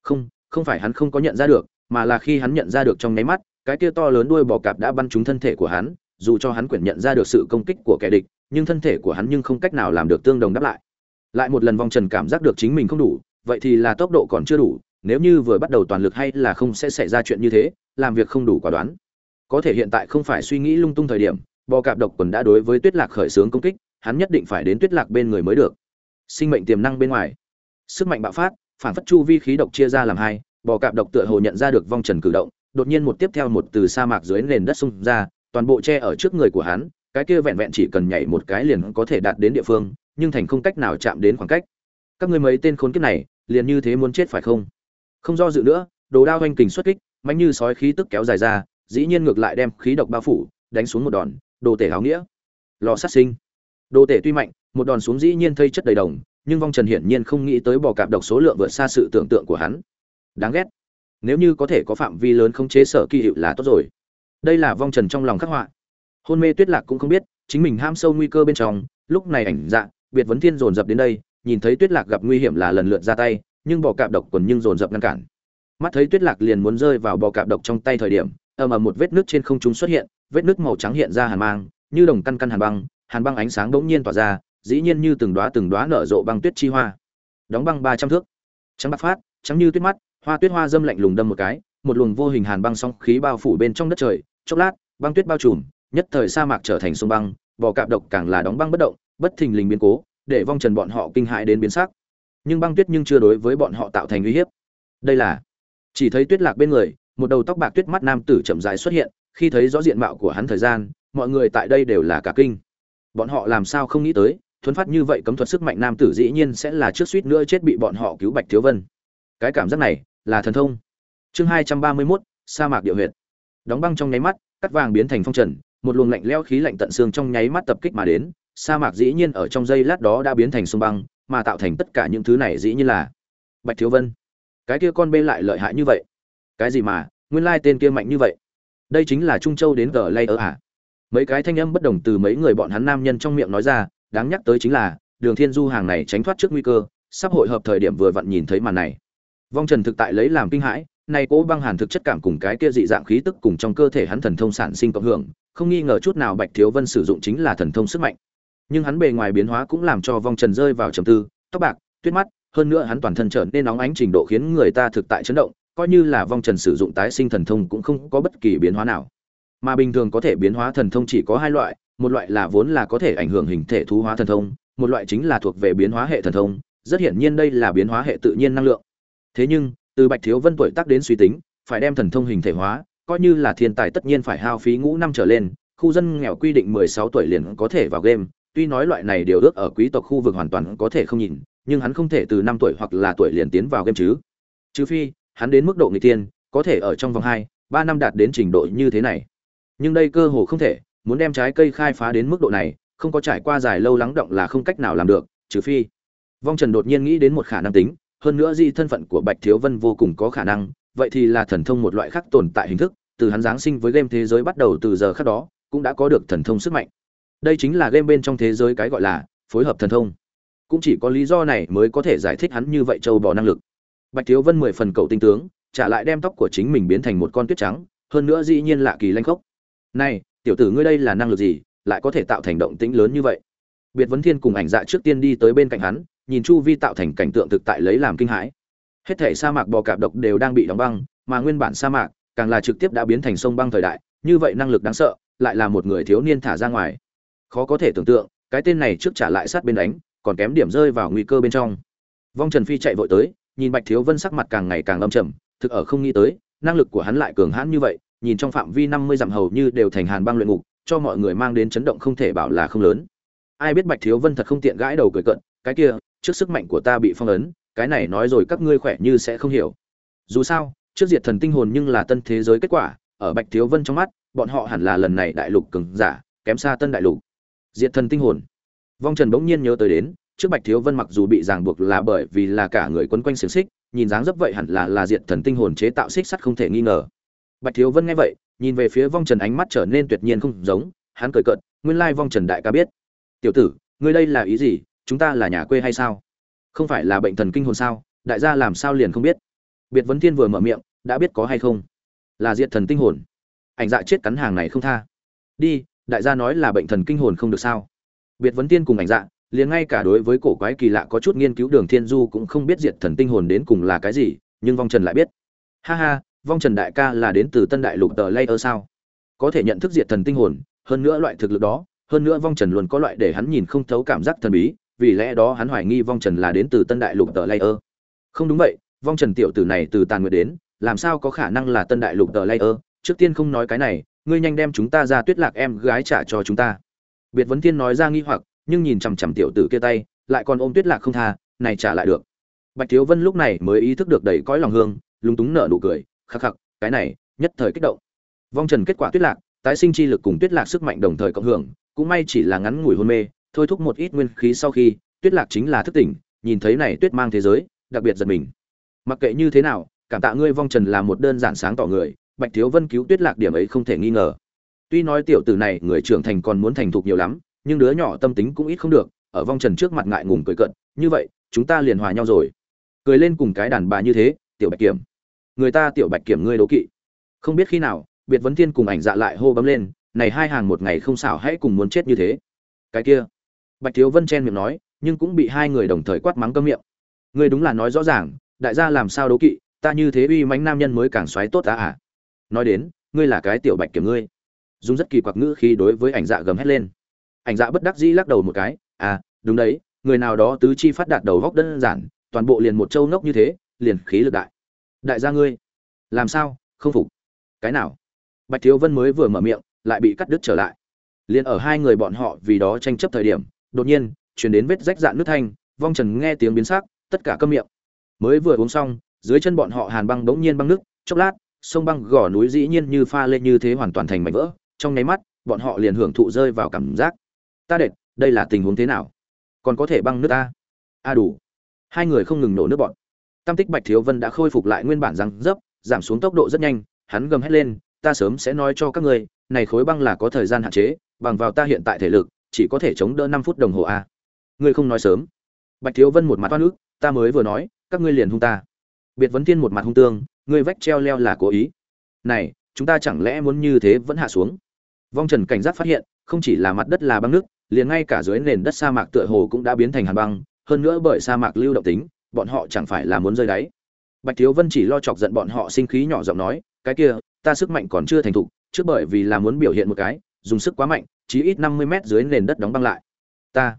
không không phải hắn không có nhận ra được, mà là khi hắn nhận ra được trong nháy mắt, cái kia to lớn đuôi bò cạp đã bắn trúng thân thể của hắn, dù cho hắn quyển nhận ra được sự công kích của kẻ địch, nhưng thân thể của hắn nhưng không cách nào làm được tương đồng đáp lại. Lại một lần vong trần cảm giác được chính mình không đủ, vậy thì là tốc độ còn chưa đủ, nếu như vừa bắt đầu toàn lực hay là không sẽ xảy ra chuyện như thế, làm việc không đủ quả đoán. Có thể hiện tại không phải suy nghĩ lung tung thời điểm, bò cạp độc quần đã đối với tuyết lạc khởi xướng công kích, hắn nhất định phải đến tuyết lạc bên người mới được. Sinh mệnh tiềm năng bên ngoài. Sức mạnh bạo phát phản phất chu vi khí độc chia ra làm hai, bò cạp độc tựa hồ nhận ra được vong trần cử động, đột nhiên một tiếp theo một từ sa mạc dưới nền đất xung ra, toàn bộ che ở trước người của hắn, cái kia vẹn vẹn chỉ cần nhảy một cái liền có thể đạt đến địa phương, nhưng thành không cách nào chạm đến khoảng cách. Các ngươi mấy tên khốn kiếp này, liền như thế muốn chết phải không? Không do dự nữa, đồ đao hoành kình xuất kích mạnh như sói khí tức kéo dài ra, dĩ nhiên ngược lại đem khí độc bao phủ, đánh xuống một đòn, đồ tể áo nghĩa. Lò sát sinh. Đồ tể tuy mạnh, một đòn xuống dĩ nhiên thây chất đầy đồng nhưng vong trần hiển nhiên không nghĩ tới bò cạp độc số lượng vượt xa sự tưởng tượng của hắn. Đáng ghét. Nếu như có thể có phạm vi lớn không chế sở kỳ hiệu là tốt rồi. Đây là vong trần trong lòng khắc họa. Hôn mê tuyết lạc cũng không biết, chính mình ham sâu nguy cơ bên trong, lúc này ảnh dạ biệt vấn thiên dồn dập đến đây, nhìn thấy tuyết lạc gặp nguy hiểm là lần lượt ra tay, nhưng bò cạp độc còn nhưng dồn dập ngăn cản. Mắt thấy tuyết lạc liền muốn rơi vào bò cạp độc trong tay thời điểm, ầm ầm một vết nước trên không trung xuất hiện, vết nước màu trắng hiện ra hàn mang, như đồng căn căn hàn băng hàn băng ánh sáng bỗng nhiên tỏa ra dĩ nhiên như từng đóa từng đóa nở rộ băng tuyết chi hoa. Đóng băng ba trăm thước. Trắng bạc phát, trắng như tuyết mắt, hoa tuyết hoa dâm lạnh lùng đâm một cái, một luồng vô hình hàn băng song khí bao phủ bên trong đất trời, chốc lát, băng tuyết bao trùm, nhất thời sa mạc trở thành sông băng, bò cạp độc càng là đóng băng bất động, bất thình lình biến cố, để vong trần bọn họ kinh hãi đến biến sắc. Nhưng băng tuyết nhưng chưa đối với bọn họ tạo thành uy hiếp. Đây là, chỉ thấy tuyết lạc bên người, một đầu tóc bạc tuyết mắt nam tử chậm rãi xuất hiện, khi thấy rõ diện mạo của hắn thời gian, mọi người tại đây đều là cả kinh. Bọn họ làm sao không nghĩ tới thuấn phát như vậy cấm thuật sức mạnh nam tử dĩ nhiên sẽ là trước suýt nữa chết bị bọn họ cứu bạch thiếu vân. Cái cảm giác này là thần thông. Chương hai trăm ba mươi mốt, sa mạc địa huyệt. Đóng băng trong nháy mắt, cắt vàng biến thành phong trần, một luồng lạnh lẽo khí lạnh tận xương trong nháy mắt tập kích mà đến, sa mạc dĩ nhiên ở trong giây lát đó đã biến thành sông băng, mà tạo thành tất cả những thứ này dĩ nhiên là bạch thiếu vân. Cái kia con bê lại lợi hại như vậy? Cái gì mà, nguyên lai tên kia mạnh như vậy? Đây chính là trung châu đến gờ lay ở à? Mấy cái thanh âm bất đồng từ mấy người bọn hắn nam nhân trong miệng nói ra đáng nhắc tới chính là, đường thiên du hàng này tránh thoát trước nguy cơ, sắp hội hợp thời điểm vừa vặn nhìn thấy màn này. Vong trần thực tại lấy làm kinh hãi, nay cố băng hàn thực chất cảm cùng cái kia dị dạng khí tức cùng trong cơ thể hắn thần thông sản sinh cộng hưởng, không nghi ngờ chút nào bạch thiếu vân sử dụng chính là thần thông sức mạnh. Nhưng hắn bề ngoài biến hóa cũng làm cho vong trần rơi vào trầm tư, tóc bạc, tuyết mắt, hơn nữa hắn toàn thân trở nên nóng ánh trình độ khiến người ta thực tại chấn động, coi như là vong trần sử dụng tái sinh thần thông cũng không có bất kỳ biến hóa nào. Mà bình thường có thể biến hóa thần thông chỉ có hai loại một loại là vốn là có thể ảnh hưởng hình thể thú hóa thần thông, một loại chính là thuộc về biến hóa hệ thần thông, rất hiển nhiên đây là biến hóa hệ tự nhiên năng lượng. Thế nhưng, từ bạch thiếu vân tuổi tác đến suy tính, phải đem thần thông hình thể hóa, coi như là thiên tài tất nhiên phải hao phí ngũ năm trở lên, khu dân nghèo quy định 16 tuổi liền có thể vào game, tuy nói loại này điều ước ở quý tộc khu vực hoàn toàn có thể không nhìn, nhưng hắn không thể từ năm tuổi hoặc là tuổi liền tiến vào game chứ. Trừ phi, hắn đến mức độ nghịch tiên có thể ở trong vòng hai, ba năm đạt đến trình độ như thế này. Nhưng đây cơ hồ không thể muốn đem trái cây khai phá đến mức độ này, không có trải qua dài lâu lắng động là không cách nào làm được, trừ phi. Vong trần đột nhiên nghĩ đến một khả năng tính, hơn nữa di thân phận của bạch thiếu vân vô cùng có khả năng, vậy thì là thần thông một loại khác tồn tại hình thức, từ hắn giáng sinh với game thế giới bắt đầu từ giờ khác đó, cũng đã có được thần thông sức mạnh. Đây chính là game bên trong thế giới cái gọi là phối hợp thần thông. Cũng chỉ có lý do này mới có thể giải thích hắn như vậy châu bò năng lực. Bạch thiếu vân mười phần cầu tinh tướng, trả lại đem tóc của chính mình biến thành một con tuyết trắng, hơn nữa dĩ nhiên lạ kỳ lanh khốc. Này tiểu tử ngươi đây là năng lực gì, lại có thể tạo thành động tĩnh lớn như vậy? Biệt vấn thiên cùng ảnh dạ trước tiên đi tới bên cạnh hắn, nhìn chu vi tạo thành cảnh tượng thực tại lấy làm kinh hãi. Hết thể sa mạc bò cạp độc đều đang bị đóng băng, mà nguyên bản sa mạc càng là trực tiếp đã biến thành sông băng thời đại, như vậy năng lực đáng sợ, lại là một người thiếu niên thả ra ngoài. Khó có thể tưởng tượng, cái tên này trước trả lại sát bên đánh, còn kém điểm rơi vào nguy cơ bên trong. Vong trần phi chạy vội tới, nhìn bạch thiếu vân sắc mặt càng ngày càng âm trầm, thực ở không nghĩ tới, năng lực của hắn lại cường hãn như vậy nhìn trong phạm vi năm mươi dặm hầu như đều thành hàn băng luyện ngục, cho mọi người mang đến chấn động không thể bảo là không lớn. Ai biết bạch thiếu vân thật không tiện gãi đầu cười cận cái kia, trước sức mạnh của ta bị phong ấn, cái này nói rồi các ngươi khỏe như sẽ không hiểu. Dù sao, trước diệt thần tinh hồn nhưng là tân thế giới kết quả, ở bạch thiếu vân trong mắt, bọn họ hẳn là lần này đại lục cường giả, kém xa tân đại lục. Diệt thần tinh hồn. Vong trần bỗng nhiên nhớ tới đến, trước bạch thiếu vân mặc dù bị ràng buộc là bởi vì là cả người quấn quanh xiềng xích, nhìn dáng dấp vậy hẳn là là diệt thần tinh hồn chế tạo xích sắt không thể nghi ngờ bạch thiếu vân nghe vậy, nhìn về phía vong trần ánh mắt trở nên tuyệt nhiên không giống, hắn cười cợt, nguyên lai vong trần đại ca biết. Tiểu tử, ngươi đây là ý gì, chúng ta là nhà quê hay sao? Không phải là bệnh thần kinh hồn sao, đại gia làm sao liền không biết? Biệt vấn thiên vừa mở miệng, đã biết có hay không? Là diệt thần tinh hồn. Ảnh dạ chết cắn hàng này không tha. Đi, đại gia nói là bệnh thần kinh hồn không được sao? Biệt vấn tiên cùng ảnh dạ liền ngay cả đối với cổ quái kỳ lạ có chút nghiên cứu đường thiên du cũng không biết diệt thần tinh hồn đến cùng là cái gì, nhưng vong trần lại biết. Ha ha vong trần đại ca là đến từ tân đại lục tờ layer sao? Có thể nhận thức diệt thần tinh hồn, hơn nữa loại thực lực đó, hơn nữa vong trần luôn có loại để hắn nhìn không thấu cảm giác thần bí, vì lẽ đó hắn hoài nghi vong trần là đến từ tân đại lục tờ layer. Không đúng vậy, vong trần tiểu tử này từ tàn nguyệt đến, làm sao có khả năng là tân đại lục tờ layer? Trước tiên không nói cái này, ngươi nhanh đem chúng ta ra tuyết lạc em gái trả cho chúng ta. Biệt vấn tiên nói ra nghi hoặc, nhưng nhìn chằm chằm tiểu tử kia tay, lại còn ôm tuyết lạc không tha, này trả lại được. Bạch thiếu vân lúc này mới ý thức được đầy cõi lòng hương, lúng túng nở nụ cười khắc khắc, cái này, nhất thời kích động. Vong trần kết quả tuyết lạc, tái sinh chi lực cùng tuyết lạc sức mạnh đồng thời cộng hưởng, cũng may chỉ là ngắn ngủi hôn mê, thôi thúc một ít nguyên khí sau khi, tuyết lạc chính là thức tỉnh, nhìn thấy này tuyết mang thế giới, đặc biệt giật mình. Mặc kệ như thế nào, cảm tạ ngươi vong trần là một đơn giản sáng tỏ người, bạch thiếu vân cứu tuyết lạc điểm ấy không thể nghi ngờ. Tuy nói tiểu tử này, người trưởng thành còn muốn thành thục nhiều lắm, nhưng đứa nhỏ tâm tính cũng ít không được, ở vong trần trước mặt ngại ngùng cười cận như vậy, chúng ta liền hòa nhau rồi. Cười lên cùng cái đàn bà như thế, tiểu bạch kiểm người ta tiểu bạch kiểm ngươi đố kỵ. Không biết khi nào, biệt vấn thiên cùng ảnh dạ lại hô bấm lên, này hai hàng một ngày không xảo hãy cùng muốn chết như thế. Cái kia, bạch thiếu vân chen miệng nói, nhưng cũng bị hai người đồng thời quát mắng cơm miệng. Ngươi đúng là nói rõ ràng, đại gia làm sao đố kỵ, ta như thế uy mánh nam nhân mới càng xoáy tốt ta à? Nói đến, ngươi là cái tiểu bạch kiểm ngươi. Dùng rất kỳ quặc ngữ khi đối với ảnh dạ gầm hét lên. Ảnh dạ bất đắc dĩ lắc đầu một cái à đúng đấy, người nào đó tứ chi phát đạt đầu góc đơn giản, toàn bộ liền một châu nốc như thế, liền khí lực đại đại gia ngươi, làm sao, không phục? Cái nào? Bạch thiếu vân mới vừa mở miệng, lại bị cắt đứt trở lại. Liền ở hai người bọn họ vì đó tranh chấp thời điểm, đột nhiên chuyển đến vết rách dạn nước thanh, vong trần nghe tiếng biến sắc, tất cả câm miệng. Mới vừa uống xong, dưới chân bọn họ hàn băng bỗng nhiên băng nước chốc lát, sông băng gò núi dĩ nhiên như pha lên như thế hoàn toàn thành mảnh vỡ, trong nháy mắt, bọn họ liền hưởng thụ rơi vào cảm giác. Ta đệt, đây là tình huống thế nào? Còn có thể băng nước ta? A đủ. Hai người không ngừng nổ nước bọn tam tích bạch thiếu vân đã khôi phục lại nguyên bản răng dấp, giảm xuống tốc độ rất nhanh, hắn gầm hét lên, ta sớm sẽ nói cho các ngươi, này khối băng là có thời gian hạn chế, bằng vào ta hiện tại thể lực, chỉ có thể chống đỡ năm phút đồng hồ a. Ngươi không nói sớm. Bạch thiếu vân một mặt oan ức, ta mới vừa nói, các ngươi liền hung ta. Biệt vấn thiên một mặt hung tương, ngươi vách treo leo là cố ý. Này, chúng ta chẳng lẽ muốn như thế vẫn hạ xuống? Vong trần cảnh giác phát hiện, không chỉ là mặt đất là băng nước, liền ngay cả dưới nền đất sa mạc tựa hồ cũng đã biến thành hàn băng, hơn nữa bởi sa mạc lưu động tính bọn họ chẳng phải là muốn rơi đáy. Bạch thiếu vân chỉ lo chọc giận bọn họ sinh khí nhỏ giọng nói, cái kia, ta sức mạnh còn chưa thành thục, trước bởi vì là muốn biểu hiện một cái, dùng sức quá mạnh, chí ít năm mươi mét dưới nền đất đóng băng lại. Ta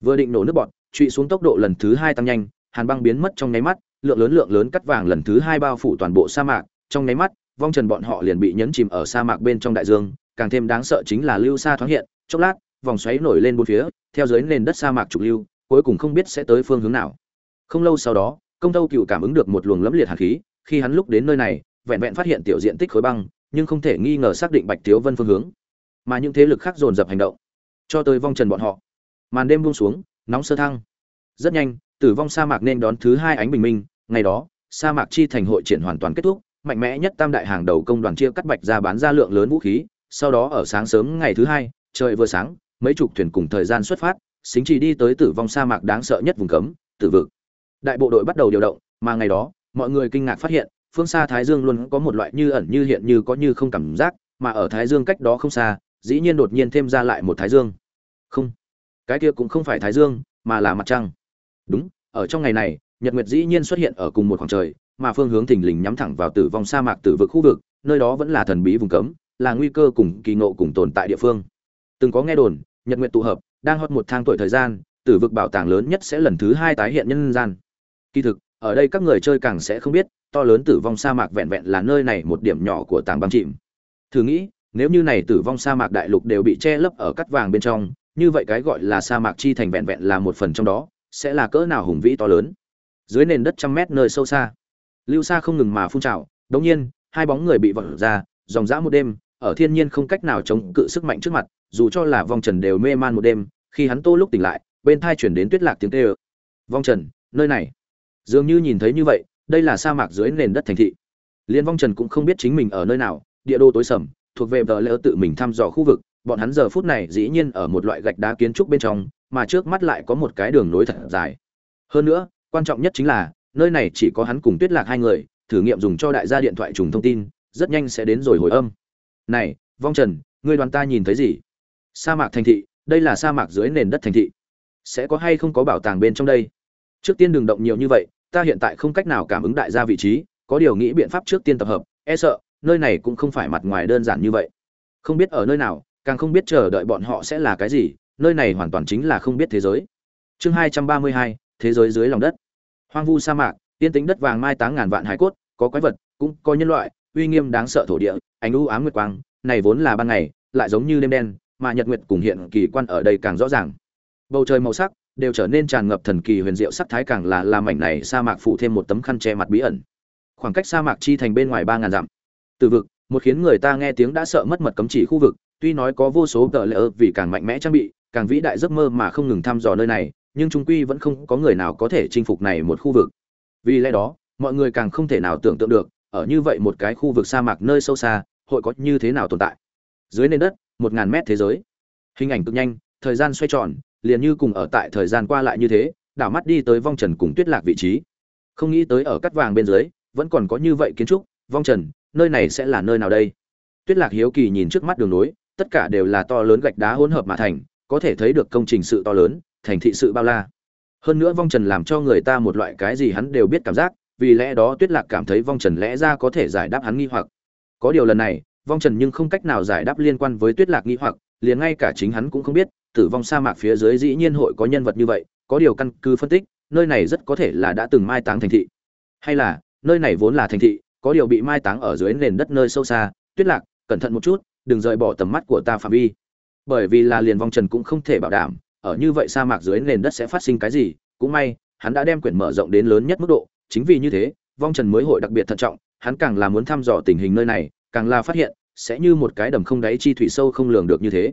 vừa định nổ nước bọn, trụy xuống tốc độ lần thứ hai tăng nhanh, hàn băng biến mất trong nháy mắt, lượng lớn lượng lớn cắt vàng lần thứ hai bao phủ toàn bộ sa mạc, trong nháy mắt, vong trần bọn họ liền bị nhấn chìm ở sa mạc bên trong đại dương, càng thêm đáng sợ chính là lưu sa thoáng hiện, chốc lát, vòng xoáy nổi lên bốn phía, theo dưới nền đất sa mạc trục lưu, cuối cùng không biết sẽ tới phương hướng nào không lâu sau đó, công tâu cựu cảm ứng được một luồng lẫm liệt hàn khí, khi hắn lúc đến nơi này, vẹn vẹn phát hiện tiểu diện tích khối băng, nhưng không thể nghi ngờ xác định bạch thiếu vân phương hướng. Mà những thế lực khác dồn dập hành động, cho tới vong trần bọn họ. Màn đêm buông xuống, nóng sơ thăng. Rất nhanh, tử vong sa mạc nên đón thứ hai ánh bình minh, ngày đó, sa mạc chi thành hội triển hoàn toàn kết thúc, mạnh mẽ nhất tam đại hàng đầu công đoàn chia cắt bạch ra bán ra lượng lớn vũ khí, sau đó ở sáng sớm ngày thứ hai, trời vừa sáng, mấy chục thuyền cùng thời gian xuất phát, xính chỉ đi tới tử vong sa mạc đáng sợ nhất vùng cấm, tử vực đại bộ đội bắt đầu điều động, mà ngày đó, mọi người kinh ngạc phát hiện, phương xa thái dương luôn có một loại như ẩn như hiện như có như không cảm giác, mà ở thái dương cách đó không xa, dĩ nhiên đột nhiên thêm ra lại một thái dương. Không, cái kia cũng không phải thái dương, mà là mặt trăng. Đúng, ở trong ngày này, nhật nguyệt dĩ nhiên xuất hiện ở cùng một khoảng trời, mà phương hướng thình lình nhắm thẳng vào tử vong sa mạc tử vực khu vực, nơi đó vẫn là thần bí vùng cấm, là nguy cơ cùng kỳ ngộ cùng tồn tại địa phương. Từng có nghe đồn, nhật nguyệt tụ hợp, đang hót một thang tuổi thời gian, tử vực bảo tàng lớn nhất sẽ lần thứ hai tái hiện nhân gian kỳ thực, ở đây các người chơi càng sẽ không biết, to lớn tử vong sa mạc vẹn vẹn là nơi này một điểm nhỏ của tảng băng chìm. Thử nghĩ, nếu như này tử vong sa mạc đại lục đều bị che lấp ở cắt vàng bên trong, như vậy cái gọi là sa mạc chi thành vẹn vẹn là một phần trong đó, sẽ là cỡ nào hùng vĩ to lớn? Dưới nền đất trăm mét nơi sâu xa, lưu xa không ngừng mà phun trào, đống nhiên, hai bóng người bị vọt ra, dòng dã một đêm, ở thiên nhiên không cách nào chống cự sức mạnh trước mặt, dù cho là vong trần đều mê man một đêm, khi hắn tô lúc tỉnh lại, bên thai chuyển đến tuyết lạc tiếng kêu. Vong trần, nơi này dường như nhìn thấy như vậy, đây là sa mạc dưới nền đất thành thị. Liên vong trần cũng không biết chính mình ở nơi nào, địa đô tối sầm, thuộc về vợ lỡ tự mình thăm dò khu vực, bọn hắn giờ phút này dĩ nhiên ở một loại gạch đá kiến trúc bên trong, mà trước mắt lại có một cái đường nối thật dài. Hơn nữa, quan trọng nhất chính là, nơi này chỉ có hắn cùng tuyết lạc hai người, thử nghiệm dùng cho đại gia điện thoại trùng thông tin, rất nhanh sẽ đến rồi hồi âm. Này, vong trần, ngươi đoàn ta nhìn thấy gì? Sa mạc thành thị, đây là sa mạc dưới nền đất thành thị. Sẽ có hay không có bảo tàng bên trong đây? Trước tiên đừng động nhiều như vậy ta hiện tại không cách nào cảm ứng đại gia vị trí, có điều nghĩ biện pháp trước tiên tập hợp e sợ, nơi này cũng không phải mặt ngoài đơn giản như vậy. Không biết ở nơi nào, càng không biết chờ đợi bọn họ sẽ là cái gì, nơi này hoàn toàn chính là không biết thế giới. Chương hai trăm ba mươi hai, thế giới dưới lòng đất. Hoang vu sa mạc tiên tính đất vàng mai táng ngàn vạn hải cốt, có quái vật, cũng có nhân loại, uy nghiêm đáng sợ thổ địa, ánh u ám nguyệt quang, này vốn là ban ngày, lại giống như đêm đen, mà nhật nguyệt cùng hiện kỳ quan ở đây càng rõ ràng. Bầu trời màu sắc đều trở nên tràn ngập thần kỳ huyền diệu sắc thái càng là làm mảnh này sa mạc phủ thêm một tấm khăn che mặt bí ẩn. Khoảng cách sa mạc chi thành bên ngoài ba ngàn dặm. Từ vực, một khiến người ta nghe tiếng đã sợ mất mật cấm chỉ khu vực, tuy nói có vô số tờ lỡ vì càng mạnh mẽ trang bị, càng vĩ đại giấc mơ mà không ngừng thăm dò nơi này, nhưng trung quy vẫn không có người nào có thể chinh phục này một khu vực. Vì lẽ đó, mọi người càng không thể nào tưởng tượng được, ở như vậy một cái khu vực sa mạc nơi sâu xa, hội có như thế nào tồn tại. Dưới nền đất, một ngàn mét thế giới. Hình ảnh cực nhanh, thời gian xoay tròn liền như cùng ở tại thời gian qua lại như thế, đảo mắt đi tới vong trần cùng tuyết lạc vị trí. Không nghĩ tới ở cắt vàng bên dưới, vẫn còn có như vậy kiến trúc, vong trần, nơi này sẽ là nơi nào đây? Tuyết lạc hiếu kỳ nhìn trước mắt đường nối, tất cả đều là to lớn gạch đá hỗn hợp mà thành, có thể thấy được công trình sự to lớn, thành thị sự bao la. Hơn nữa vong trần làm cho người ta một loại cái gì hắn đều biết cảm giác, vì lẽ đó tuyết lạc cảm thấy vong trần lẽ ra có thể giải đáp hắn nghi hoặc. Có điều lần này, vong trần nhưng không cách nào giải đáp liên quan với tuyết lạc nghi hoặc, liền ngay cả chính hắn cũng không biết tử vong sa mạc phía dưới dĩ nhiên hội có nhân vật như vậy, có điều căn cứ phân tích, nơi này rất có thể là đã từng mai táng thành thị. Hay là, nơi này vốn là thành thị, có điều bị mai táng ở dưới nền đất nơi sâu xa. Tuyết lạc, cẩn thận một chút, đừng rời bỏ tầm mắt của ta phạm vi. Bởi vì là liền vong trần cũng không thể bảo đảm, ở như vậy sa mạc dưới nền đất sẽ phát sinh cái gì. Cũng may, hắn đã đem quyển mở rộng đến lớn nhất mức độ. Chính vì như thế, vong trần mới hội đặc biệt thận trọng, hắn càng là muốn thăm dò tình hình nơi này, càng là phát hiện, sẽ như một cái đầm không đáy chi thủy sâu không lường được như thế.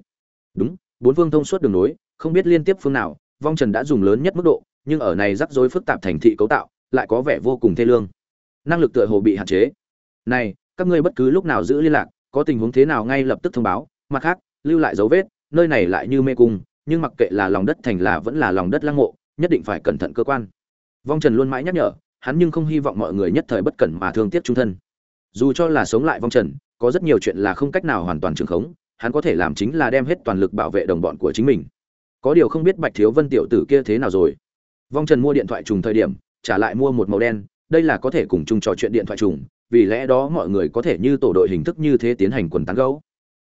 Đúng bốn phương thông suốt đường nối, không biết liên tiếp phương nào, vong trần đã dùng lớn nhất mức độ, nhưng ở này rắc rối phức tạp thành thị cấu tạo, lại có vẻ vô cùng thê lương. Năng lực tựa hồ bị hạn chế. Này, các ngươi bất cứ lúc nào giữ liên lạc, có tình huống thế nào ngay lập tức thông báo, mặt khác, lưu lại dấu vết, nơi này lại như mê cung, nhưng mặc kệ là lòng đất thành là vẫn là lòng đất lăng mộ, nhất định phải cẩn thận cơ quan. Vong trần luôn mãi nhắc nhở, hắn nhưng không hy vọng mọi người nhất thời bất cẩn mà thương tiếc trung thân. Dù cho là sống lại vong trần, có rất nhiều chuyện là không cách nào hoàn toàn trường khống hắn có thể làm chính là đem hết toàn lực bảo vệ đồng bọn của chính mình. Có điều không biết bạch thiếu vân tiểu tử kia thế nào rồi. Vong trần mua điện thoại trùng thời điểm, trả lại mua một màu đen, đây là có thể cùng chung trò chuyện điện thoại trùng, vì lẽ đó mọi người có thể như tổ đội hình thức như thế tiến hành quần tán gấu.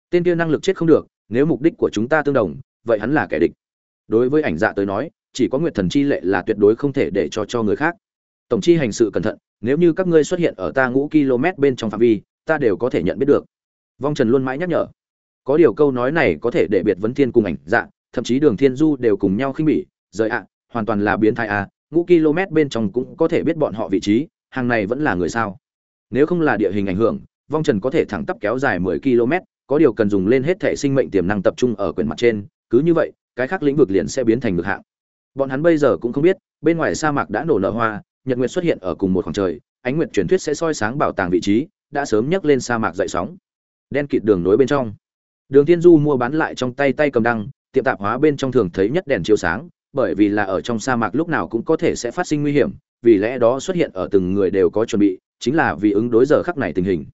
Tên kia năng lực chết không được, nếu mục đích của chúng ta tương đồng, vậy hắn là kẻ địch. Đối với ảnh dạ tới nói, chỉ có nguyệt thần chi lệ là tuyệt đối không thể để cho cho người khác. Tổng chi hành sự cẩn thận, nếu như các ngươi xuất hiện ở ta ngũ km bên trong phạm vi, ta đều có thể nhận biết được. Vong trần luôn mãi nhắc nhở có điều câu nói này có thể để biệt vấn thiên cùng ảnh dạ thậm chí đường thiên du đều cùng nhau khinh bỉ, rời ạ, hoàn toàn là biến thái à ngũ km bên trong cũng có thể biết bọn họ vị trí, hàng này vẫn là người sao. Nếu không là địa hình ảnh hưởng, vong trần có thể thẳng tắp kéo dài 10 km, có điều cần dùng lên hết thể sinh mệnh tiềm năng tập trung ở quyển mặt trên, cứ như vậy, cái khác lĩnh vực liền sẽ biến thành ngược hạng. Bọn hắn bây giờ cũng không biết, bên ngoài sa mạc đã nổ nở hoa, nhật nguyệt xuất hiện ở cùng một khoảng trời, ánh nguyệt truyền thuyết sẽ soi sáng bảo tàng vị trí, đã sớm nhấc lên sa mạc dậy sóng. Đen kịt đường nối bên trong đường Thiên du mua bán lại trong tay tay cầm đăng, tiệm tạp hóa bên trong thường thấy nhất đèn chiếu sáng, bởi vì là ở trong sa mạc lúc nào cũng có thể sẽ phát sinh nguy hiểm, vì lẽ đó xuất hiện ở từng người đều có chuẩn bị, chính là vì ứng đối giờ khắc này tình hình.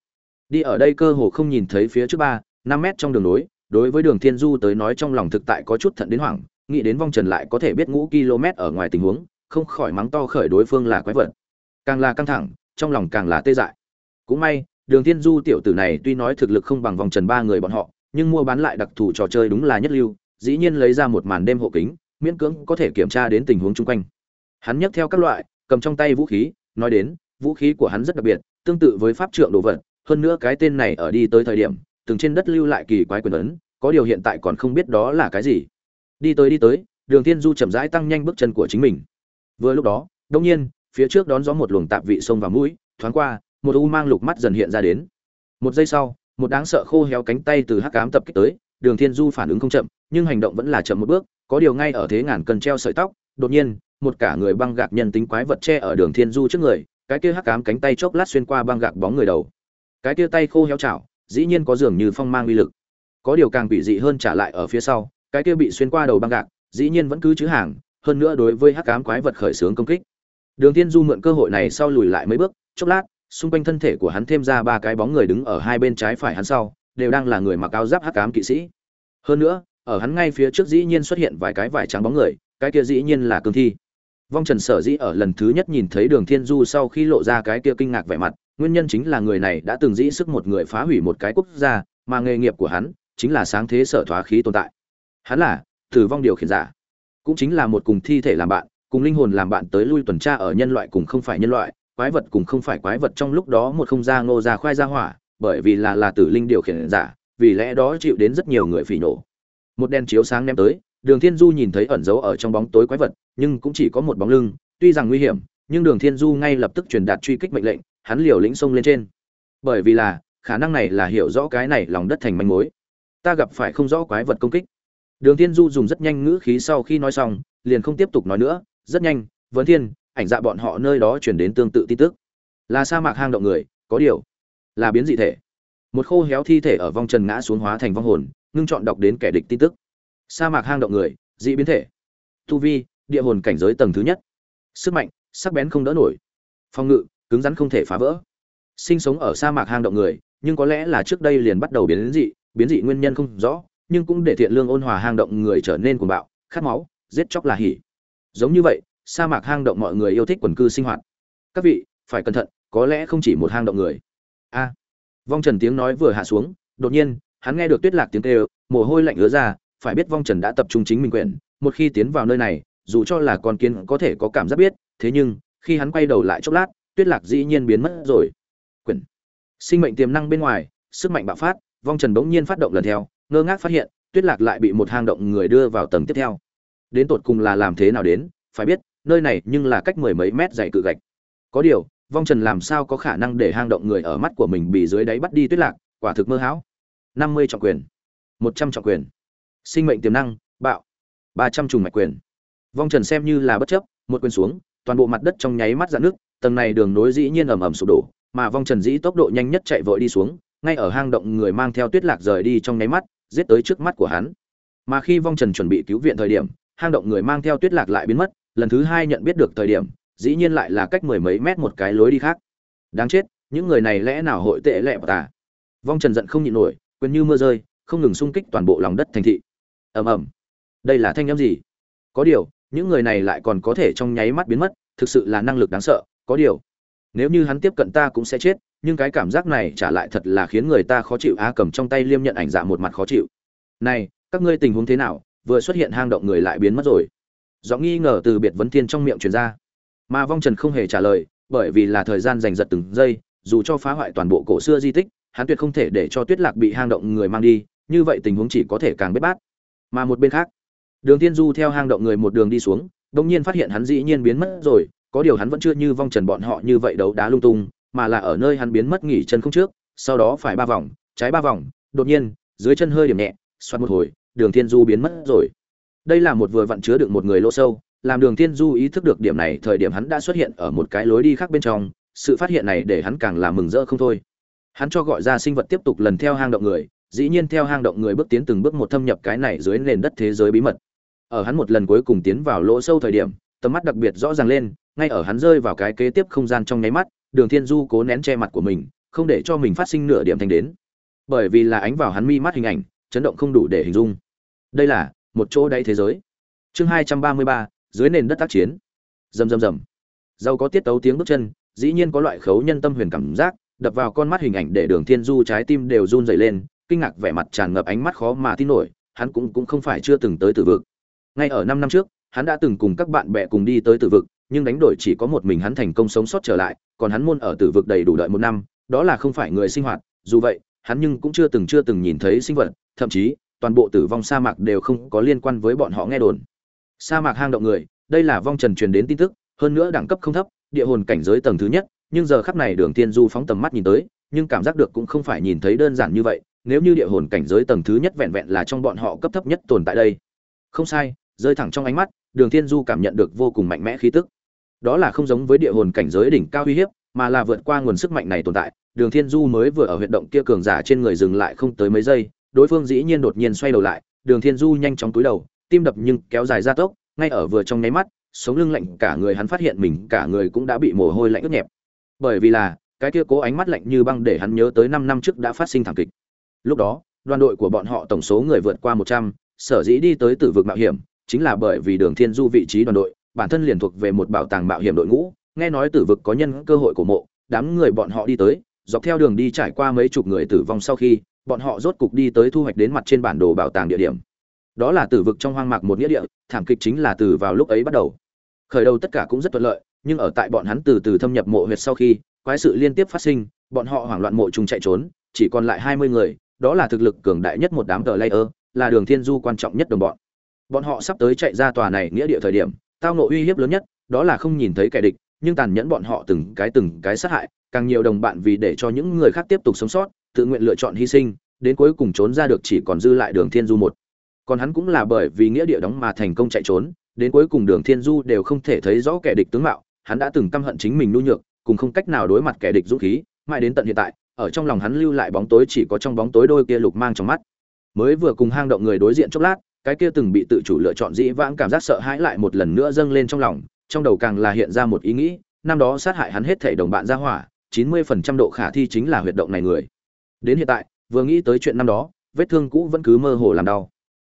Đi ở đây cơ hồ không nhìn thấy phía trước ba, năm mét trong đường nối, đối với đường thiên du tới nói trong lòng thực tại có chút thận đến hoảng, nghĩ đến vong trần lại có thể biết ngũ km ở ngoài tình huống, không khỏi mắng to khởi đối phương là quái vật. Càng là căng thẳng, trong lòng càng là tê dại. Cũng may, đường thiên du tiểu tử này tuy nói thực lực không bằng vòng trần ba người bọn họ nhưng mua bán lại đặc thù trò chơi đúng là nhất lưu, dĩ nhiên lấy ra một màn đêm hộ kính, miễn cưỡng có thể kiểm tra đến tình huống chung quanh. Hắn nhấc theo các loại, cầm trong tay vũ khí, nói đến, vũ khí của hắn rất đặc biệt, tương tự với pháp trượng đồ vật, hơn nữa cái tên này ở đi tới thời điểm, từng trên đất lưu lại kỳ quái quyền ấn, có điều hiện tại còn không biết đó là cái gì. Đi tới đi tới, đường thiên du chậm rãi tăng nhanh bước chân của chính mình. Vừa lúc đó đông nhiên, phía trước đón gió một luồng tạp vị sông vào mũi, thoáng qua, một u mang lục mắt dần hiện ra đến. Một giây sau một đáng sợ khô héo cánh tay từ hắc ám tập kích tới, đường thiên du phản ứng không chậm, nhưng hành động vẫn là chậm một bước, có điều ngay ở thế ngàn cần treo sợi tóc, đột nhiên, một cả người băng gạc nhân tính quái vật che ở đường thiên du trước người, cái kia hắc ám cánh tay chốc lát xuyên qua băng gạc bóng người đầu. Cái kia tay khô héo chảo, dĩ nhiên có dường như phong mang uy lực. Có điều càng bị dị hơn trả lại ở phía sau, cái kia bị xuyên qua đầu băng gạc, dĩ nhiên vẫn cứ chữ hàng, hơn nữa đối với hắc ám quái vật khởi sướng công kích. Đường thiên du mượn cơ hội này sau lùi lại mấy bước, chốc lát xung quanh thân thể của hắn thêm ra ba cái bóng người đứng ở hai bên trái phải hắn sau, đều đang là người mặc áo giáp hắc ám kỵ sĩ. Hơn nữa, ở hắn ngay phía trước dĩ nhiên xuất hiện vài cái vải trắng bóng người, cái kia dĩ nhiên là cương thi. Vong trần sở dĩ ở lần thứ nhất nhìn thấy đường thiên du sau khi lộ ra cái kia kinh ngạc vẻ mặt, nguyên nhân chính là người này đã từng dĩ sức một người phá hủy một cái quốc gia, mà nghề nghiệp của hắn chính là sáng thế sở thoá khí tồn tại. Hắn là tử vong điều khiển giả. Cũng chính là một cùng thi thể làm bạn, cùng linh hồn làm bạn tới lui tuần tra ở nhân loại cùng không phải nhân loại quái vật cũng không phải quái vật trong lúc đó một không gian ngô ra khoai ra hỏa, bởi vì là là tử linh điều khiển giả, vì lẽ đó chịu đến rất nhiều người phỉ nổ một đèn chiếu sáng ném tới, đường thiên du nhìn thấy ẩn giấu ở trong bóng tối quái vật, nhưng cũng chỉ có một bóng lưng, tuy rằng nguy hiểm, nhưng đường thiên du ngay lập tức truyền đạt truy kích mệnh lệnh, hắn liều lĩnh xông lên trên. Bởi vì là, khả năng này là hiểu rõ cái này lòng đất thành manh mối. Ta gặp phải không rõ quái vật công kích. Đường thiên du dùng rất nhanh ngữ khí sau khi nói xong, liền không tiếp tục nói nữa, rất nhanh, vấn thiên ảnh dạ bọn họ nơi đó truyền đến tương tự tin tức. Là sa mạc hang động người, có điều, là biến dị thể. Một khô héo thi thể ở vong trần ngã xuống hóa thành vong hồn, ngưng chọn đọc đến kẻ địch tin tức. Sa mạc hang động người, dị biến thể. Tu vi, địa hồn cảnh giới tầng thứ nhất. Sức mạnh, sắc bén không đỡ nổi. Phòng ngự, cứng rắn không thể phá vỡ. Sinh sống ở sa mạc hang động người, nhưng có lẽ là trước đây liền bắt đầu biến dị biến dị nguyên nhân không rõ, nhưng cũng để thiện lương ôn hòa hang động người trở nên cuồng bạo, khát máu, giết chóc là hỉ. Giống như vậy sa mạc hang động mọi người yêu thích quần cư sinh hoạt. Các vị, phải cẩn thận, có lẽ không chỉ một hang động người. A. Vong trần tiếng nói vừa hạ xuống, đột nhiên, hắn nghe được tuyết lạc tiếng kêu, mồ hôi lạnh ứa ra, phải biết vong trần đã tập trung chính mình quyển. Một khi tiến vào nơi này, dù cho là con kiến có thể có cảm giác biết, thế nhưng, khi hắn quay đầu lại chốc lát, tuyết lạc dĩ nhiên biến mất rồi. Quyển. Sinh mệnh tiềm năng bên ngoài, sức mạnh bạo phát, vong trần bỗng nhiên phát động lần theo, ngơ ngác phát hiện, tuyết lạc lại bị một hang động người đưa vào tầng tiếp theo. Đến tột cùng là làm thế nào đến, phải biết nơi này nhưng là cách mười mấy mét dày cự gạch. Có điều, vong trần làm sao có khả năng để hang động người ở mắt của mình bị dưới đáy bắt đi tuyết lạc, quả thực mơ hão. Năm mươi trọng quyền, một trăm trọng quyền. Sinh mệnh tiềm năng, bạo. Ba trăm trùng mạch quyền. Vong trần xem như là bất chấp, một quyền xuống, toàn bộ mặt đất trong nháy mắt dạn nước tầng này đường nối dĩ nhiên ầm ầm sụp đổ, mà vong trần dĩ tốc độ nhanh nhất chạy vội đi xuống, ngay ở hang động người mang theo tuyết lạc rời đi trong nháy mắt, giết tới trước mắt của hắn. Mà khi vong trần chuẩn bị cứu viện thời điểm, hang động người mang theo tuyết lạc lại biến mất lần thứ hai nhận biết được thời điểm, dĩ nhiên lại là cách mười mấy mét một cái lối đi khác. Đáng chết, những người này lẽ nào hội tệ lẹ ta? vong trần giận không nhịn nổi quyền như mưa rơi, không ngừng xung kích toàn bộ lòng đất thành thị. Ầm ầm. Đây là thanh âm gì? Có điều, những người này lại còn có thể trong nháy mắt biến mất, thực sự là năng lực đáng sợ, có điều. Nếu như hắn tiếp cận ta cũng sẽ chết, nhưng cái cảm giác này trả lại thật là khiến người ta khó chịu á cầm trong tay liêm nhận ảnh dạ một mặt khó chịu. Này, các ngươi tình huống thế nào? Vừa xuất hiện hang động người lại biến mất rồi do nghi ngờ từ biệt vấn thiên trong miệng truyền ra. Mà vong trần không hề trả lời, bởi vì là thời gian giành giật từng giây, dù cho phá hoại toàn bộ cổ xưa di tích, hắn tuyệt không thể để cho tuyết lạc bị hang động người mang đi, như vậy tình huống chỉ có thể càng bết bát. Mà một bên khác, đường tiên du theo hang động người một đường đi xuống đ nhiên phát hiện hắn dĩ nhiên biến mất rồi, có điều hắn vẫn chưa như vong trần bọn họ như vậy đấu đá lung tung, mà là ở nơi hắn biến mất nghỉ chân không trước, sau đó phải ba vòng, trái ba vòng, đột nhiên, dưới chân hơi điểm nhẹ, xoát một hồi, đường thiên du biến mất rồi đây là một vừa vặn chứa được một người lỗ sâu, làm đường thiên du ý thức được điểm này, thời điểm hắn đã xuất hiện ở một cái lối đi khác bên trong, sự phát hiện này để hắn càng làm mừng rỡ không thôi. Hắn cho gọi ra sinh vật tiếp tục lần theo hang động người, dĩ nhiên theo hang động người bước tiến từng bước một thâm nhập cái này dưới nền đất thế giới bí mật. Ở hắn một lần cuối cùng tiến vào lỗ sâu thời điểm, tầm mắt đặc biệt rõ ràng lên, ngay ở hắn rơi vào cái kế tiếp không gian trong nháy mắt, đường thiên du cố nén che mặt của mình, không để cho mình phát sinh nửa điểm thành đến. Bởi vì là ánh vào hắn mi mắt hình ảnh, chấn động không đủ để hình dung. Đây là một chỗ đáy thế giới. Chương hai trăm ba mươi ba, dưới nền đất tác chiến. Rầm rầm rầm. Dâu có tiết tấu tiếng bước chân, dĩ nhiên có loại khấu nhân tâm huyền cảm giác, đập vào con mắt hình ảnh để đường thiên du trái tim đều run dậy lên, kinh ngạc vẻ mặt tràn ngập ánh mắt khó mà tin nổi, hắn cũng cũng không phải chưa từng tới tử vực. Ngay ở năm năm trước, hắn đã từng cùng các bạn bè cùng đi tới tử vực, nhưng đánh đổi chỉ có một mình hắn thành công sống sót trở lại, còn hắn môn ở tử vực đầy đủ đợi một năm, đó là không phải người sinh hoạt, dù vậy, hắn nhưng cũng chưa từng chưa từng nhìn thấy sinh vật, thậm chí toàn bộ tử vong sa mạc đều không có liên quan với bọn họ nghe đồn. Sa mạc hang động người, đây là vong trần truyền đến tin tức, hơn nữa đẳng cấp không thấp, địa hồn cảnh giới tầng thứ nhất, nhưng giờ khắp này đường tiên du phóng tầm mắt nhìn tới, nhưng cảm giác được cũng không phải nhìn thấy đơn giản như vậy, nếu như địa hồn cảnh giới tầng thứ nhất vẹn vẹn là trong bọn họ cấp thấp nhất tồn tại đây. Không sai, rơi thẳng trong ánh mắt, đường thiên du cảm nhận được vô cùng mạnh mẽ khí tức. Đó là không giống với địa hồn cảnh giới đỉnh cao uy hiếp, mà là vượt qua nguồn sức mạnh này tồn tại. Đường thiên du mới vừa ở huyệt động kia cường giả trên người dừng lại không tới mấy giây đối phương dĩ nhiên đột nhiên xoay đầu lại đường thiên du nhanh chóng túi đầu tim đập nhưng kéo dài ra tốc ngay ở vừa trong nháy mắt sống lưng lạnh cả người hắn phát hiện mình cả người cũng đã bị mồ hôi lạnh ướt nhẹp. Bởi vì là cái kia cố ánh mắt lạnh như băng để hắn nhớ tới 5 năm trước đã phát sinh thảm kịch. Lúc đó đoàn đội của bọn họ tổng số người vượt qua 100, sở dĩ đi tới tử vực mạo hiểm chính là bởi vì đường thiên du vị trí đoàn đội bản thân liền thuộc về một bảo tàng mạo hiểm đội ngũ nghe nói tử vực có nhân cơ hội của mộ đám người bọn họ đi tới dọc theo đường đi trải qua mấy chục người tử vong sau khi, bọn họ rốt cục đi tới thu hoạch đến mặt trên bản đồ bảo tàng địa điểm. Đó là tử vực trong hoang mạc một nghĩa địa, thảm kịch chính là từ vào lúc ấy bắt đầu. Khởi đầu tất cả cũng rất thuận lợi, nhưng ở tại bọn hắn từ từ thâm nhập mộ huyệt sau khi, quái sự liên tiếp phát sinh, bọn họ hoảng loạn mộ trùng chạy trốn, chỉ còn lại hai mươi người, đó là thực lực cường đại nhất một đám tờ layer, là đường thiên du quan trọng nhất đồng bọn. Bọn họ sắp tới chạy ra tòa này nghĩa địa thời điểm, tao nộ uy hiếp lớn nhất, đó là không nhìn thấy kẻ địch, nhưng tàn nhẫn bọn họ từng cái từng cái sát hại càng nhiều đồng bạn vì để cho những người khác tiếp tục sống sót, tự nguyện lựa chọn hy sinh, đến cuối cùng trốn ra được chỉ còn dư lại đường thiên du một. Còn hắn cũng là bởi vì nghĩa địa đóng mà thành công chạy trốn, đến cuối cùng đường thiên du đều không thể thấy rõ kẻ địch tướng mạo, hắn đã từng căm hận chính mình nhu nhược, cùng không cách nào đối mặt kẻ địch dũng khí, mãi đến tận hiện tại, ở trong lòng hắn lưu lại bóng tối chỉ có trong bóng tối đôi kia lục mang trong mắt. Mới vừa cùng hang động người đối diện chốc lát, cái kia từng bị tự chủ lựa chọn dĩ vãng cảm giác sợ hãi lại một lần nữa dâng lên trong lòng, trong đầu càng là hiện ra một ý nghĩ, năm đó sát hại hắn hết thể đồng bạn ra hỏa chín mươi phần trăm độ khả thi chính là huyệt động này người. Đến hiện tại, vừa nghĩ tới chuyện năm đó, vết thương cũ vẫn cứ mơ hồ làm đau.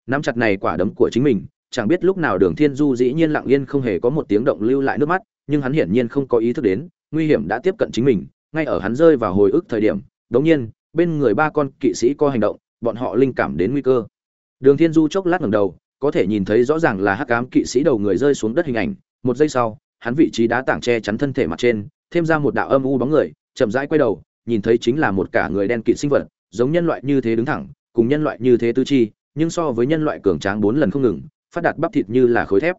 Nắm chặt này quả đấm của chính mình, chẳng biết lúc nào đường thiên du dĩ nhiên lặng yên không hề có một tiếng động lưu lại nước mắt, nhưng hắn hiển nhiên không có ý thức đến, nguy hiểm đã tiếp cận chính mình, ngay ở hắn rơi vào hồi ức thời điểm đống nhiên, bên người ba con kỵ sĩ có hành động, bọn họ linh cảm đến nguy cơ. Đường thiên du chốc lát ngẩng đầu, có thể nhìn thấy rõ ràng là hắc ám kỵ sĩ đầu người rơi xuống đất hình ảnh, một giây sau, hắn vị trí đá tảng che chắn thân thể mặt trên thêm ra một đạo âm u bóng người, chậm rãi quay đầu, nhìn thấy chính là một cả người đen kịt sinh vật, giống nhân loại như thế đứng thẳng, cùng nhân loại như thế tư chi, nhưng so với nhân loại cường tráng bốn lần không ngừng, phát đạt bắp thịt như là khối thép.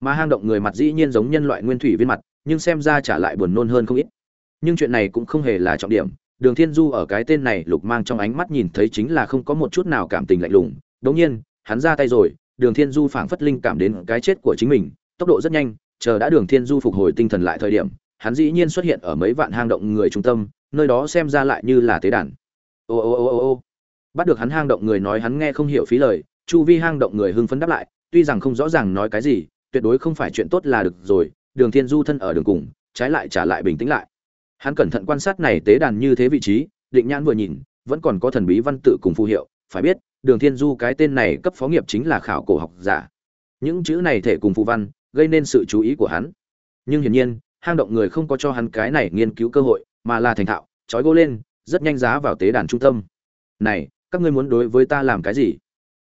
Mà hang động người mặt dĩ nhiên giống nhân loại nguyên thủy viên mặt, nhưng xem ra trả lại buồn nôn hơn không ít. Nhưng chuyện này cũng không hề là trọng điểm, đường thiên du ở cái tên này lục mang trong ánh mắt nhìn thấy chính là không có một chút nào cảm tình lạnh lùng, đống nhiên, hắn ra tay rồi, đường thiên du phảng phất linh cảm đến cái chết của chính mình, tốc độ rất nhanh, chờ đã đường thiên du phục hồi tinh thần lại thời điểm hắn dĩ nhiên xuất hiện ở mấy vạn hang động người trung tâm, nơi đó xem ra lại như là tế đàn. Ô ô ô ô ô. Bắt được hắn hang động người nói hắn nghe không hiểu phí lời, chu vi hang động người hưng phấn đáp lại, tuy rằng không rõ ràng nói cái gì, tuyệt đối không phải chuyện tốt là được rồi, đường thiên du thân ở đường cùng, trái lại trả lại bình tĩnh lại. Hắn cẩn thận quan sát này tế đàn như thế vị trí, định nhãn vừa nhìn, vẫn còn có thần bí văn tự cùng phù hiệu, phải biết, đường thiên du cái tên này cấp phó nghiệp chính là khảo cổ học giả. Những chữ này thể cùng phù văn, gây nên sự chú ý của hắn. Nhưng hiển nhiên hang động người không có cho hắn cái này nghiên cứu cơ hội, mà là thành thạo, trói gỗ lên, rất nhanh giá vào tế đàn trung tâm. Này, các ngươi muốn đối với ta làm cái gì?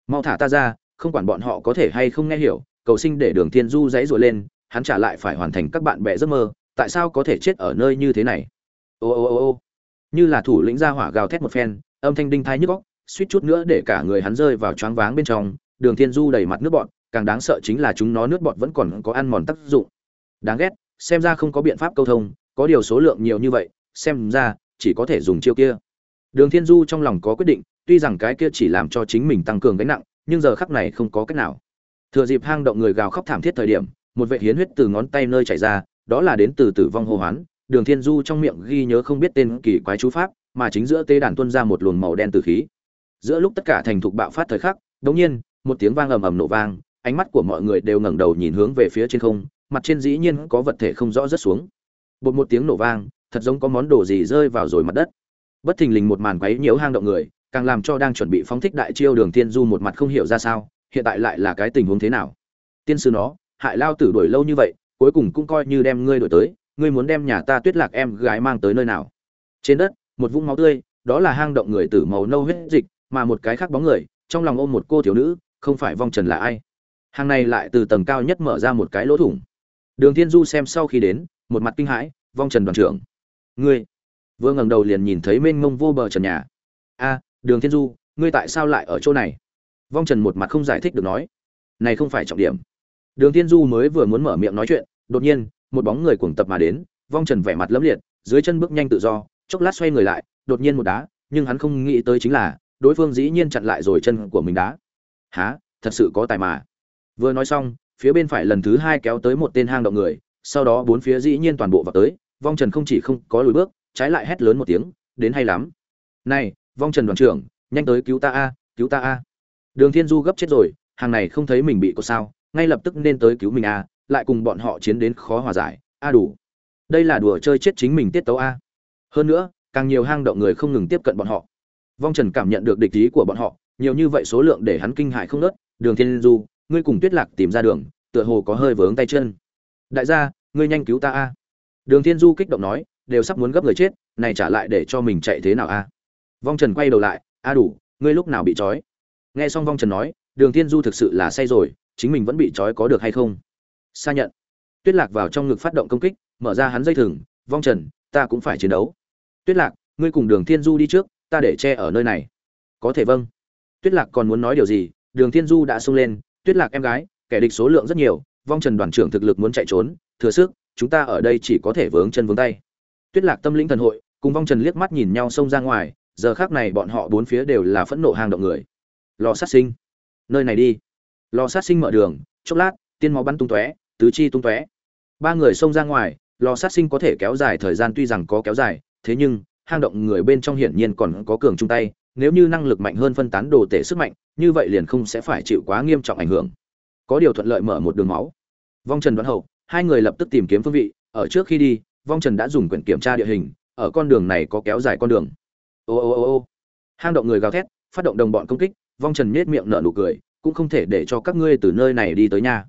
Mau thả ta ra, không quản bọn họ có thể hay không nghe hiểu, cầu sinh để đường thiên du dãy dội lên, hắn trả lại phải hoàn thành các bạn bè giấc mơ, tại sao có thể chết ở nơi như thế này? Ô ô ô ô. Như là thủ lĩnh ra hỏa gào thét một phen, âm thanh đinh thai nhức óc, suýt chút nữa để cả người hắn rơi vào choáng váng bên trong, đường thiên du đầy mặt nước bọt, càng đáng sợ chính là chúng nó nước bọt vẫn còn có ăn mòn tác dụng. Đáng ghét xem ra không có biện pháp câu thông, có điều số lượng nhiều như vậy, xem ra, chỉ có thể dùng chiêu kia. Đường thiên du trong lòng có quyết định, tuy rằng cái kia chỉ làm cho chính mình tăng cường gánh nặng, nhưng giờ khắc này không có cách nào. Thừa dịp hang động người gào khóc thảm thiết thời điểm, một vệ hiến huyết từ ngón tay nơi chảy ra, đó là đến từ tử vong hô hoán, đường thiên du trong miệng ghi nhớ không biết tên kỳ quái chú pháp, mà chính giữa tế đàn tuôn ra một luồng màu đen từ khí. Giữa lúc tất cả thành thục bạo phát thời khắc, đột nhiên, một tiếng vang ầm ầm nổ vang, ánh mắt của mọi người đều ngẩng đầu nhìn hướng về phía trên không mặt trên dĩ nhiên có vật thể không rõ rớt xuống. Bột một tiếng nổ vang, thật giống có món đồ gì rơi vào rồi mặt đất. Bất thình lình một màn quấy nhiễu hang động người, càng làm cho đang chuẩn bị phóng thích đại chiêu đường tiên du một mặt không hiểu ra sao, hiện tại lại là cái tình huống thế nào? Tiên sư nó, hại lao tử đuổi lâu như vậy, cuối cùng cũng coi như đem ngươi đuổi tới, ngươi muốn đem nhà ta tuyết lạc em gái mang tới nơi nào? Trên đất, một vũng máu tươi, đó là hang động người tử màu nâu huyết dịch, mà một cái khác bóng người, trong lòng ôm một cô thiếu nữ, không phải vong trần là ai? Hàng này lại từ tầng cao nhất mở ra một cái lỗ thủng đường thiên du xem sau khi đến một mặt kinh hãi vong trần đoàn trưởng. Ngươi vừa ngẩng đầu liền nhìn thấy mênh mông vô bờ trần nhà. A đường thiên du ngươi tại sao lại ở chỗ này? Vong trần một mặt không giải thích được nói. Này không phải trọng điểm. Đường thiên du mới vừa muốn mở miệng nói chuyện đột nhiên một bóng người cuồng tập mà đến vong trần vẻ mặt lấm liệt dưới chân bước nhanh tự do chốc lát xoay người lại đột nhiên một đá nhưng hắn không nghĩ tới chính là đối phương dĩ nhiên chặn lại rồi chân của mình đá. Hả, thật sự có tài mà. Vừa nói xong phía bên phải lần thứ hai kéo tới một tên hang động người, sau đó bốn phía dĩ nhiên toàn bộ vào tới, vong trần không chỉ không có lùi bước, trái lại hét lớn một tiếng, đến hay lắm! Này, vong trần đoàn trưởng, nhanh tới cứu ta a, cứu ta a! Đường thiên du gấp chết rồi, hàng này không thấy mình bị có sao, ngay lập tức nên tới cứu mình a, lại cùng bọn họ chiến đến khó hòa giải, a đủ. Đây là đùa chơi chết chính mình tiết tấu a. Hơn nữa, càng nhiều hang động người không ngừng tiếp cận bọn họ. Vong trần cảm nhận được địch ý của bọn họ, nhiều như vậy số lượng để hắn kinh hại không nớt đường thiên du ngươi cùng tuyết lạc tìm ra đường, tựa hồ có hơi vướng tay chân. Đại gia, ngươi nhanh cứu ta a. Đường thiên du kích động nói, đều sắp muốn gấp người chết, này trả lại để cho mình chạy thế nào a? Vong trần quay đầu lại, a đủ, ngươi lúc nào bị trói? Nghe xong vong trần nói, đường thiên du thực sự là say rồi, chính mình vẫn bị trói có được hay không? Xa nhận. Tuyết lạc vào trong ngực phát động công kích, mở ra hắn dây thừng, vong trần, ta cũng phải chiến đấu. Tuyết lạc, ngươi cùng đường thiên du đi trước, ta để che ở nơi này. Có thể vâng. Tuyết lạc còn muốn nói điều gì, đường thiên du đã xông lên tuyết lạc em gái, kẻ địch số lượng rất nhiều, vong trần đoàn trưởng thực lực muốn chạy trốn, thừa sức, chúng ta ở đây chỉ có thể vướng chân vướng tay. Tuyết lạc tâm lĩnh thần hội, cùng vong trần liếc mắt nhìn nhau xông ra ngoài, giờ khác này bọn họ bốn phía đều là phẫn nộ hang động người. Lò sát sinh. Nơi này đi. Lò sát sinh mở đường, chốc lát, tiên máu bắn tung tóe, tứ chi tung tóe. Ba người xông ra ngoài, lò sát sinh có thể kéo dài thời gian tuy rằng có kéo dài, thế nhưng, hang động người bên trong hiển nhiên còn có cường chung tay nếu như năng lực mạnh hơn phân tán đồ tể sức mạnh, như vậy liền không sẽ phải chịu quá nghiêm trọng ảnh hưởng. Có điều thuận lợi mở một đường máu. Vong trần đoán hậu, hai người lập tức tìm kiếm phương vị. Ở trước khi đi, vong trần đã dùng quyển kiểm tra địa hình. Ở con đường này có kéo dài con đường. Ô ô ô ô. Hang động người gào thét, phát động đồng bọn công kích. Vong trần nhếch miệng nở nụ cười, cũng không thể để cho các ngươi từ nơi này đi tới nhà.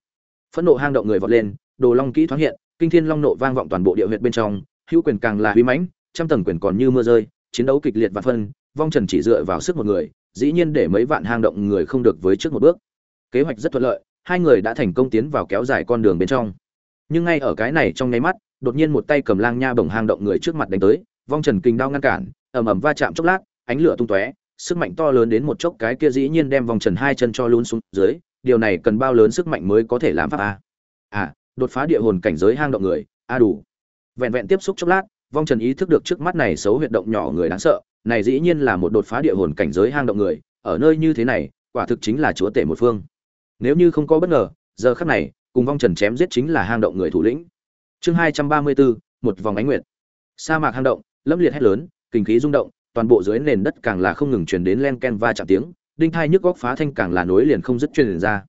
Phẫn nộ hang động người vọt lên, đồ long kỹ thoáng hiện, kinh thiên long nộ vang vọng toàn bộ địa huyệt bên trong, hữu quyền càng là huy mãnh, trăm tầng quyền còn như mưa rơi, chiến đấu kịch liệt và phân vong trần chỉ dựa vào sức một người, dĩ nhiên để mấy vạn hang động người không được với trước một bước. Kế hoạch rất thuận lợi, hai người đã thành công tiến vào kéo dài con đường bên trong. Nhưng ngay ở cái này trong nháy mắt, đột nhiên một tay cầm lang nha bồng hang động người trước mặt đánh tới, vong trần kinh đao ngăn cản, ầm ầm va chạm chốc lát, ánh lửa tung tóe, sức mạnh to lớn đến một chốc cái kia dĩ nhiên đem vòng trần hai chân cho lún xuống dưới, điều này cần bao lớn sức mạnh mới có thể làm pháp a. À đột phá địa hồn cảnh giới hang động người, a đủ. Vẹn vẹn tiếp xúc chốc lát, vong trần ý thức được trước mắt này xấu huyệt động nhỏ người đáng sợ này dĩ nhiên là một đột phá địa hồn cảnh giới hang động người, ở nơi như thế này, quả thực chính là chúa tể một phương. Nếu như không có bất ngờ, giờ khắc này, cùng vong trần chém giết chính là hang động người thủ lĩnh. Chương hai trăm ba mươi bốn, một vòng ánh nguyệt. Sa mạc hang động, lâm liệt hét lớn, kinh khí rung động, toàn bộ dưới nền đất càng là không ngừng truyền đến len ken va chạm tiếng, đinh thai nhức góc phá thanh càng là nối liền không dứt truyền ra.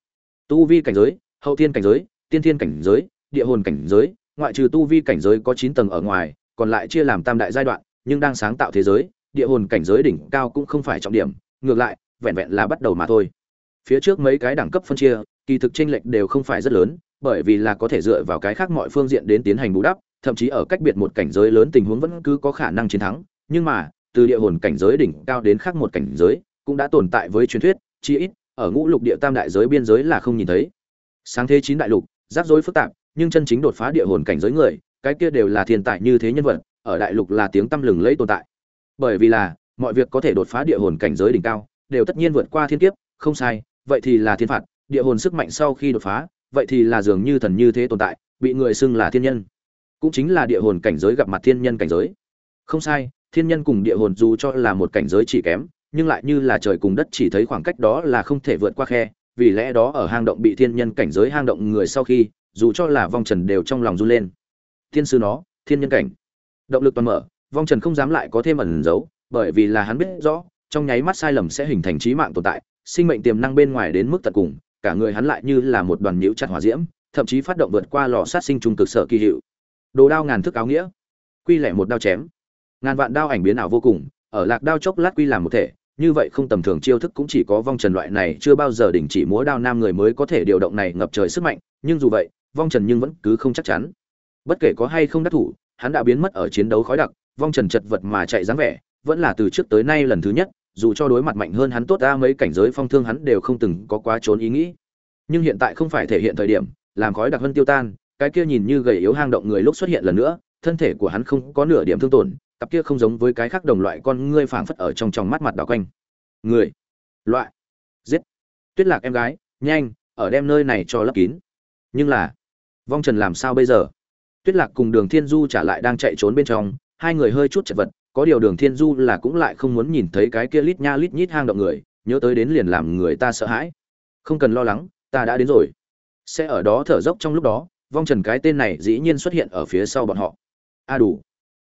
Tu vi cảnh giới, hậu thiên cảnh giới, tiên thiên cảnh giới, địa hồn cảnh giới, ngoại trừ tu vi cảnh giới có chín tầng ở ngoài, còn lại chia làm tam đại giai đoạn, nhưng đang sáng tạo thế giới địa hồn cảnh giới đỉnh cao cũng không phải trọng điểm, ngược lại, vẹn vẹn là bắt đầu mà thôi. Phía trước mấy cái đẳng cấp phân chia, kỳ thực chênh lệch đều không phải rất lớn, bởi vì là có thể dựa vào cái khác mọi phương diện đến tiến hành bù đắp, thậm chí ở cách biệt một cảnh giới lớn tình huống vẫn cứ có khả năng chiến thắng. Nhưng mà, từ địa hồn cảnh giới đỉnh cao đến khác một cảnh giới, cũng đã tồn tại với truyền thuyết chỉ ít, ở ngũ lục địa tam đại giới biên giới là không nhìn thấy. Sáng thế chín đại lục, rắc rối phức tạp, nhưng chân chính đột phá địa hồn cảnh giới người, cái kia đều là thiên tài như thế nhân vật, ở đại lục là tiếng tăm lừng lẫy tồn tại bởi vì là, mọi việc có thể đột phá địa hồn cảnh giới đỉnh cao, đều tất nhiên vượt qua thiên kiếp, không sai, vậy thì là thiên phạt, địa hồn sức mạnh sau khi đột phá, vậy thì là dường như thần như thế tồn tại, bị người xưng là thiên nhân. Cũng chính là địa hồn cảnh giới gặp mặt thiên nhân cảnh giới. Không sai, thiên nhân cùng địa hồn dù cho là một cảnh giới chỉ kém, nhưng lại như là trời cùng đất chỉ thấy khoảng cách đó là không thể vượt qua khe, vì lẽ đó ở hang động bị thiên nhân cảnh giới hang động người sau khi, dù cho là vong trần đều trong lòng run lên. Thiên sư nó, thiên nhân cảnh. Động lực toàn mở vong trần không dám lại có thêm ẩn giấu bởi vì là hắn biết rõ, trong nháy mắt sai lầm sẽ hình thành trí mạng tồn tại, sinh mệnh tiềm năng bên ngoài đến mức tận cùng, cả người hắn lại như là một đoàn nhiễu chặt hỏa diễm, thậm chí phát động vượt qua lò sát sinh trung cực sở kỳ hiệu. Đồ đao ngàn thức áo nghĩa, quy lẻ một đao chém. Ngàn vạn đao ảnh biến ảo vô cùng, ở lạc đao chốc lát quy làm một thể, như vậy không tầm thường chiêu thức cũng chỉ có vong trần loại này chưa bao giờ đình chỉ múa đao nam người mới có thể điều động này ngập trời sức mạnh, nhưng dù vậy, vong trần nhưng vẫn cứ không chắc chắn. Bất kể có hay không đắc thủ, hắn đã biến mất ở chiến đấu khói đặc vong trần chật vật mà chạy dáng vẻ, vẫn là từ trước tới nay lần thứ nhất, dù cho đối mặt mạnh hơn hắn tốt ra mấy cảnh giới phong thương hắn đều không từng có quá trốn ý nghĩ. Nhưng hiện tại không phải thể hiện thời điểm, làm khói đặc hơn tiêu tan, cái kia nhìn như gầy yếu hang động người lúc xuất hiện lần nữa, thân thể của hắn không có nửa điểm thương tổn, cặp kia không giống với cái khác đồng loại con ngươi phảng phất ở trong trong mắt mặt đảo quanh. Người, loại, giết. Tuyết lạc em gái, nhanh, ở đem nơi này cho lấp kín. Nhưng là, vong trần làm sao bây giờ? Tuyết lạc cùng đường thiên du trả lại đang chạy trốn bên trong hai người hơi chút chật vật, có điều đường thiên du là cũng lại không muốn nhìn thấy cái kia lít nha lít nhít hang động người, nhớ tới đến liền làm người ta sợ hãi. Không cần lo lắng, ta đã đến rồi. Sẽ ở đó thở dốc trong lúc đó, vong trần cái tên này dĩ nhiên xuất hiện ở phía sau bọn họ. A đủ.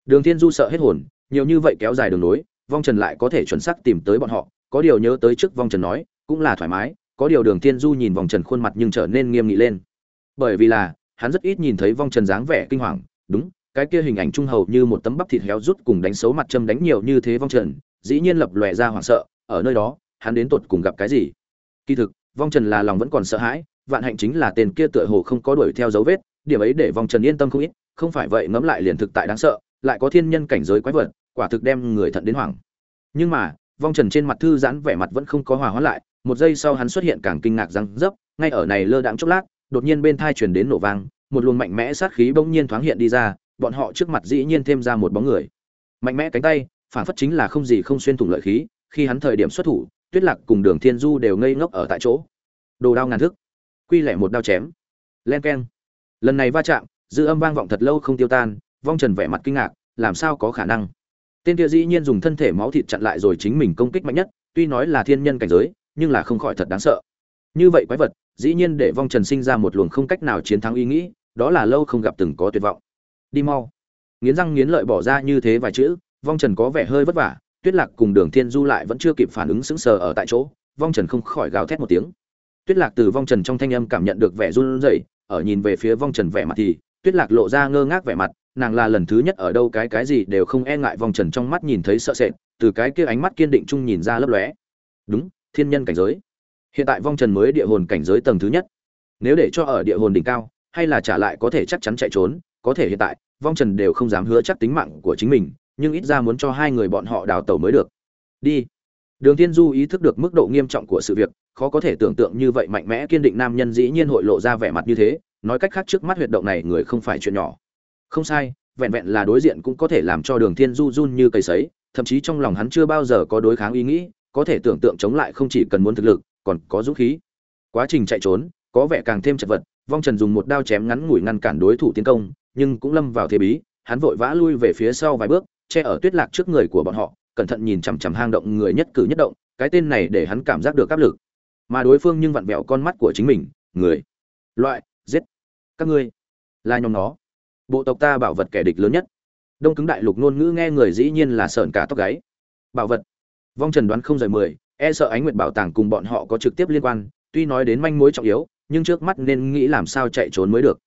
Đường thiên du sợ hết hồn, nhiều như vậy kéo dài đường nối, vong trần lại có thể chuẩn xác tìm tới bọn họ, có điều nhớ tới trước vong trần nói, cũng là thoải mái, có điều đường thiên du nhìn vòng trần khuôn mặt nhưng trở nên nghiêm nghị lên. Bởi vì là, hắn rất ít nhìn thấy vong trần dáng vẻ kinh hoàng, đúng cái kia hình ảnh trung hầu như một tấm bắp thịt héo rút cùng đánh xấu mặt châm đánh nhiều như thế vong trần, dĩ nhiên lập lòe ra hoảng sợ, ở nơi đó, hắn đến tột cùng gặp cái gì? Kỳ thực, vong trần là lòng vẫn còn sợ hãi, vạn hạnh chính là tên kia tựa hồ không có đuổi theo dấu vết, điểm ấy để vong trần yên tâm không ít, không phải vậy ngẫm lại liền thực tại đáng sợ, lại có thiên nhân cảnh giới quái vật, quả thực đem người thận đến hoảng. Nhưng mà, vong trần trên mặt thư giãn vẻ mặt vẫn không có hòa hóa lại, một giây sau hắn xuất hiện càng kinh ngạc răng dấp, ngay ở này lơ đãng chốc lát, đột nhiên bên thai truyền đến nổ vang, một luồng mạnh mẽ sát khí bỗng nhiên thoáng hiện đi ra bọn họ trước mặt dĩ nhiên thêm ra một bóng người. Mạnh mẽ cánh tay, phản phất chính là không gì không xuyên thủng lợi khí, khi hắn thời điểm xuất thủ, tuyết lạc cùng đường thiên du đều ngây ngốc ở tại chỗ. Đồ đao ngàn thức quy lẻ một đao chém. Len keng. Lần này va chạm, dư âm vang vọng thật lâu không tiêu tan, vong trần vẻ mặt kinh ngạc, làm sao có khả năng? Tên kia dĩ nhiên dùng thân thể máu thịt chặn lại rồi chính mình công kích mạnh nhất, tuy nói là thiên nhân cảnh giới, nhưng là không khỏi thật đáng sợ. Như vậy quái vật, dĩ nhiên để vong trần sinh ra một luồng không cách nào chiến thắng ý nghĩ, đó là lâu không gặp từng có tuyệt vọng đi mau. Nghiến răng nghiến lợi bỏ ra như thế vài chữ, vong trần có vẻ hơi vất vả, tuyết lạc cùng đường thiên du lại vẫn chưa kịp phản ứng sững sờ ở tại chỗ, vong trần không khỏi gào thét một tiếng. Tuyết lạc từ vong trần trong thanh âm cảm nhận được vẻ run rẩy, ở nhìn về phía vong trần vẻ mặt thì, tuyết lạc lộ ra ngơ ngác vẻ mặt, nàng là lần thứ nhất ở đâu cái cái gì đều không e ngại vong trần trong mắt nhìn thấy sợ sệt, từ cái kia ánh mắt kiên định chung nhìn ra lấp lóe. Đúng, thiên nhân cảnh giới. Hiện tại vong trần mới địa hồn cảnh giới tầng thứ nhất. Nếu để cho ở địa hồn đỉnh cao hay là trả lại có thể chắc chắn chạy trốn, có thể hiện tại, vong trần đều không dám hứa chắc tính mạng của chính mình, nhưng ít ra muốn cho hai người bọn họ đào tẩu mới được. Đi. Đường thiên du ý thức được mức độ nghiêm trọng của sự việc, khó có thể tưởng tượng như vậy mạnh mẽ kiên định nam nhân dĩ nhiên hội lộ ra vẻ mặt như thế, nói cách khác trước mắt huyệt động này người không phải chuyện nhỏ. Không sai, vẹn vẹn là đối diện cũng có thể làm cho đường thiên du run như cây sấy, thậm chí trong lòng hắn chưa bao giờ có đối kháng ý nghĩ, có thể tưởng tượng chống lại không chỉ cần muốn thực lực, còn có dũng khí. Quá trình chạy trốn, có vẻ càng thêm chật vật vong trần dùng một đao chém ngắn ngủi ngăn cản đối thủ tiến công, nhưng cũng lâm vào thế bí, hắn vội vã lui về phía sau vài bước, che ở tuyết lạc trước người của bọn họ, cẩn thận nhìn chằm chằm hang động người nhất cử nhất động, cái tên này để hắn cảm giác được áp lực. Mà đối phương nhưng vặn vẹo con mắt của chính mình, người, loại, giết, các ngươi, là nhóm nó. Bộ tộc ta bảo vật kẻ địch lớn nhất. Đông cứng đại lục ngôn ngữ nghe người dĩ nhiên là sợn cả tóc gáy. Bảo vật. Vong trần đoán không rời mười e sợ ánh nguyệt bảo tàng cùng bọn họ có trực tiếp liên quan, tuy nói đến manh mối trọng yếu nhưng trước mắt nên nghĩ làm sao chạy trốn mới được.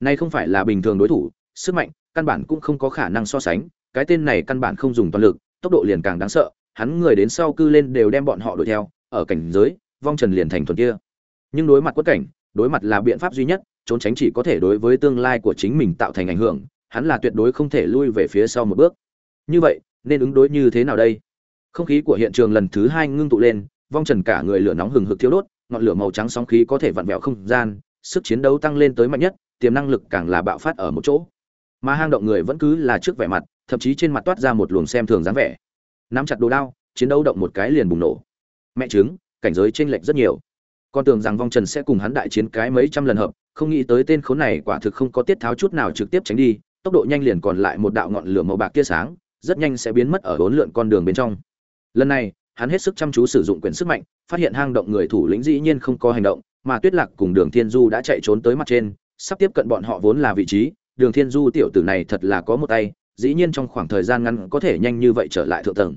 Nay không phải là bình thường đối thủ, sức mạnh, căn bản cũng không có khả năng so sánh, cái tên này căn bản không dùng toàn lực, tốc độ liền càng đáng sợ, hắn người đến sau cư lên đều đem bọn họ đuổi theo, ở cảnh giới, vong trần liền thành thuần kia. Nhưng đối mặt quất cảnh, đối mặt là biện pháp duy nhất, trốn tránh chỉ có thể đối với tương lai của chính mình tạo thành ảnh hưởng, hắn là tuyệt đối không thể lui về phía sau một bước. Như vậy, nên ứng đối như thế nào đây? Không khí của hiện trường lần thứ hai ngưng tụ lên, vong trần cả người lửa nóng hừng hực thiêu đốt ngọn lửa màu trắng sóng khí có thể vặn vẹo không gian, sức chiến đấu tăng lên tới mạnh nhất, tiềm năng lực càng là bạo phát ở một chỗ. Mà hang động người vẫn cứ là trước vẻ mặt, thậm chí trên mặt toát ra một luồng xem thường dáng vẻ. Nắm chặt đồ đao, chiến đấu động một cái liền bùng nổ. Mẹ chứng cảnh giới chênh lệch rất nhiều. Con tưởng rằng vong trần sẽ cùng hắn đại chiến cái mấy trăm lần hợp, không nghĩ tới tên khốn này quả thực không có tiết tháo chút nào trực tiếp tránh đi, tốc độ nhanh liền còn lại một đạo ngọn lửa màu bạc kia sáng, rất nhanh sẽ biến mất ở bốn lượn con đường bên trong. Lần này hắn hết sức chăm chú sử dụng quyền sức mạnh, phát hiện hang động người thủ lĩnh dĩ nhiên không có hành động, mà tuyết lạc cùng đường thiên du đã chạy trốn tới mặt trên, sắp tiếp cận bọn họ vốn là vị trí. Đường thiên du tiểu tử này thật là có một tay, dĩ nhiên trong khoảng thời gian ngắn có thể nhanh như vậy trở lại thượng tầng.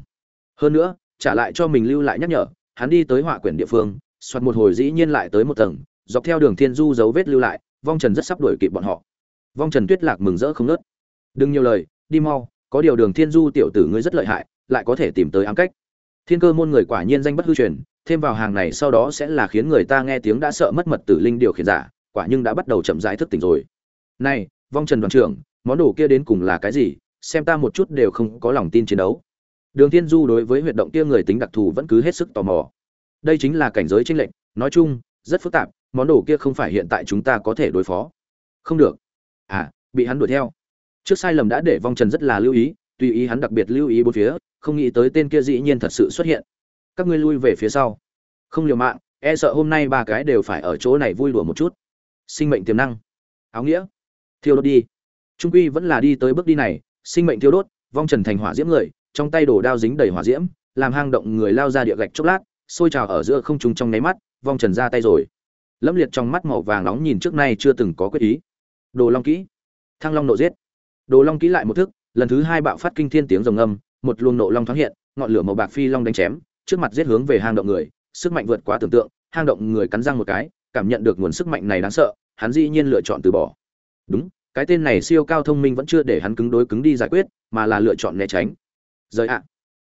Hơn nữa, trả lại cho mình lưu lại nhắc nhở, hắn đi tới họa quyển địa phương, soạt một hồi dĩ nhiên lại tới một tầng, dọc theo đường thiên du dấu vết lưu lại, vong trần rất sắp đuổi kịp bọn họ. Vong trần tuyết lạc mừng rỡ không ngớt. đừng nhiều lời, đi mau, có điều đường thiên du tiểu tử ngươi rất lợi hại, lại có thể tìm tới ám cách thiên cơ môn người quả nhiên danh bất hư truyền, thêm vào hàng này sau đó sẽ là khiến người ta nghe tiếng đã sợ mất mật tử linh điều khiển giả, quả nhưng đã bắt đầu chậm rãi thức tỉnh rồi. Này, vong trần đoàn trưởng, món đồ kia đến cùng là cái gì? Xem ta một chút đều không có lòng tin chiến đấu. Đường thiên du đối với huyệt động kia người tính đặc thù vẫn cứ hết sức tò mò. Đây chính là cảnh giới tranh lệnh nói chung, rất phức tạp, món đồ kia không phải hiện tại chúng ta có thể đối phó. Không được. À bị hắn đuổi theo. Trước sai lầm đã để vong trần rất là lưu ý, tùy ý hắn đặc biệt lưu ý bốn phía không nghĩ tới tên kia dĩ nhiên thật sự xuất hiện. Các ngươi lui về phía sau. Không liều mạng e sợ hôm nay ba cái đều phải ở chỗ này vui đùa một chút. Sinh mệnh tiềm năng. Áo nghĩa. Thiêu đốt đi. Trung quy vẫn là đi tới bước đi này, sinh mệnh thiêu đốt, vong trần thành hỏa diễm người, trong tay đổ đao dính đầy hỏa diễm, làm hang động người lao ra địa gạch chốc lát, sôi trào ở giữa không trung trong nháy mắt, vong trần ra tay rồi. Lâm liệt trong mắt màu vàng nóng nhìn trước nay chưa từng có quyết ý. Đồ long kỹ. Thăng long nộ giết. Đồ long kỹ lại một thức, lần thứ hai bạo phát kinh thiên tiếng rồng âm một luồng nộ long thoáng hiện, ngọn lửa màu bạc phi long đánh chém, trước mặt giết hướng về hang động người, sức mạnh vượt quá tưởng tượng, hang động người cắn răng một cái, cảm nhận được nguồn sức mạnh này đáng sợ, hắn dĩ nhiên lựa chọn từ bỏ. Đúng, cái tên này siêu cao thông minh vẫn chưa để hắn cứng đối cứng đi giải quyết, mà là lựa chọn né tránh. Rời ạ.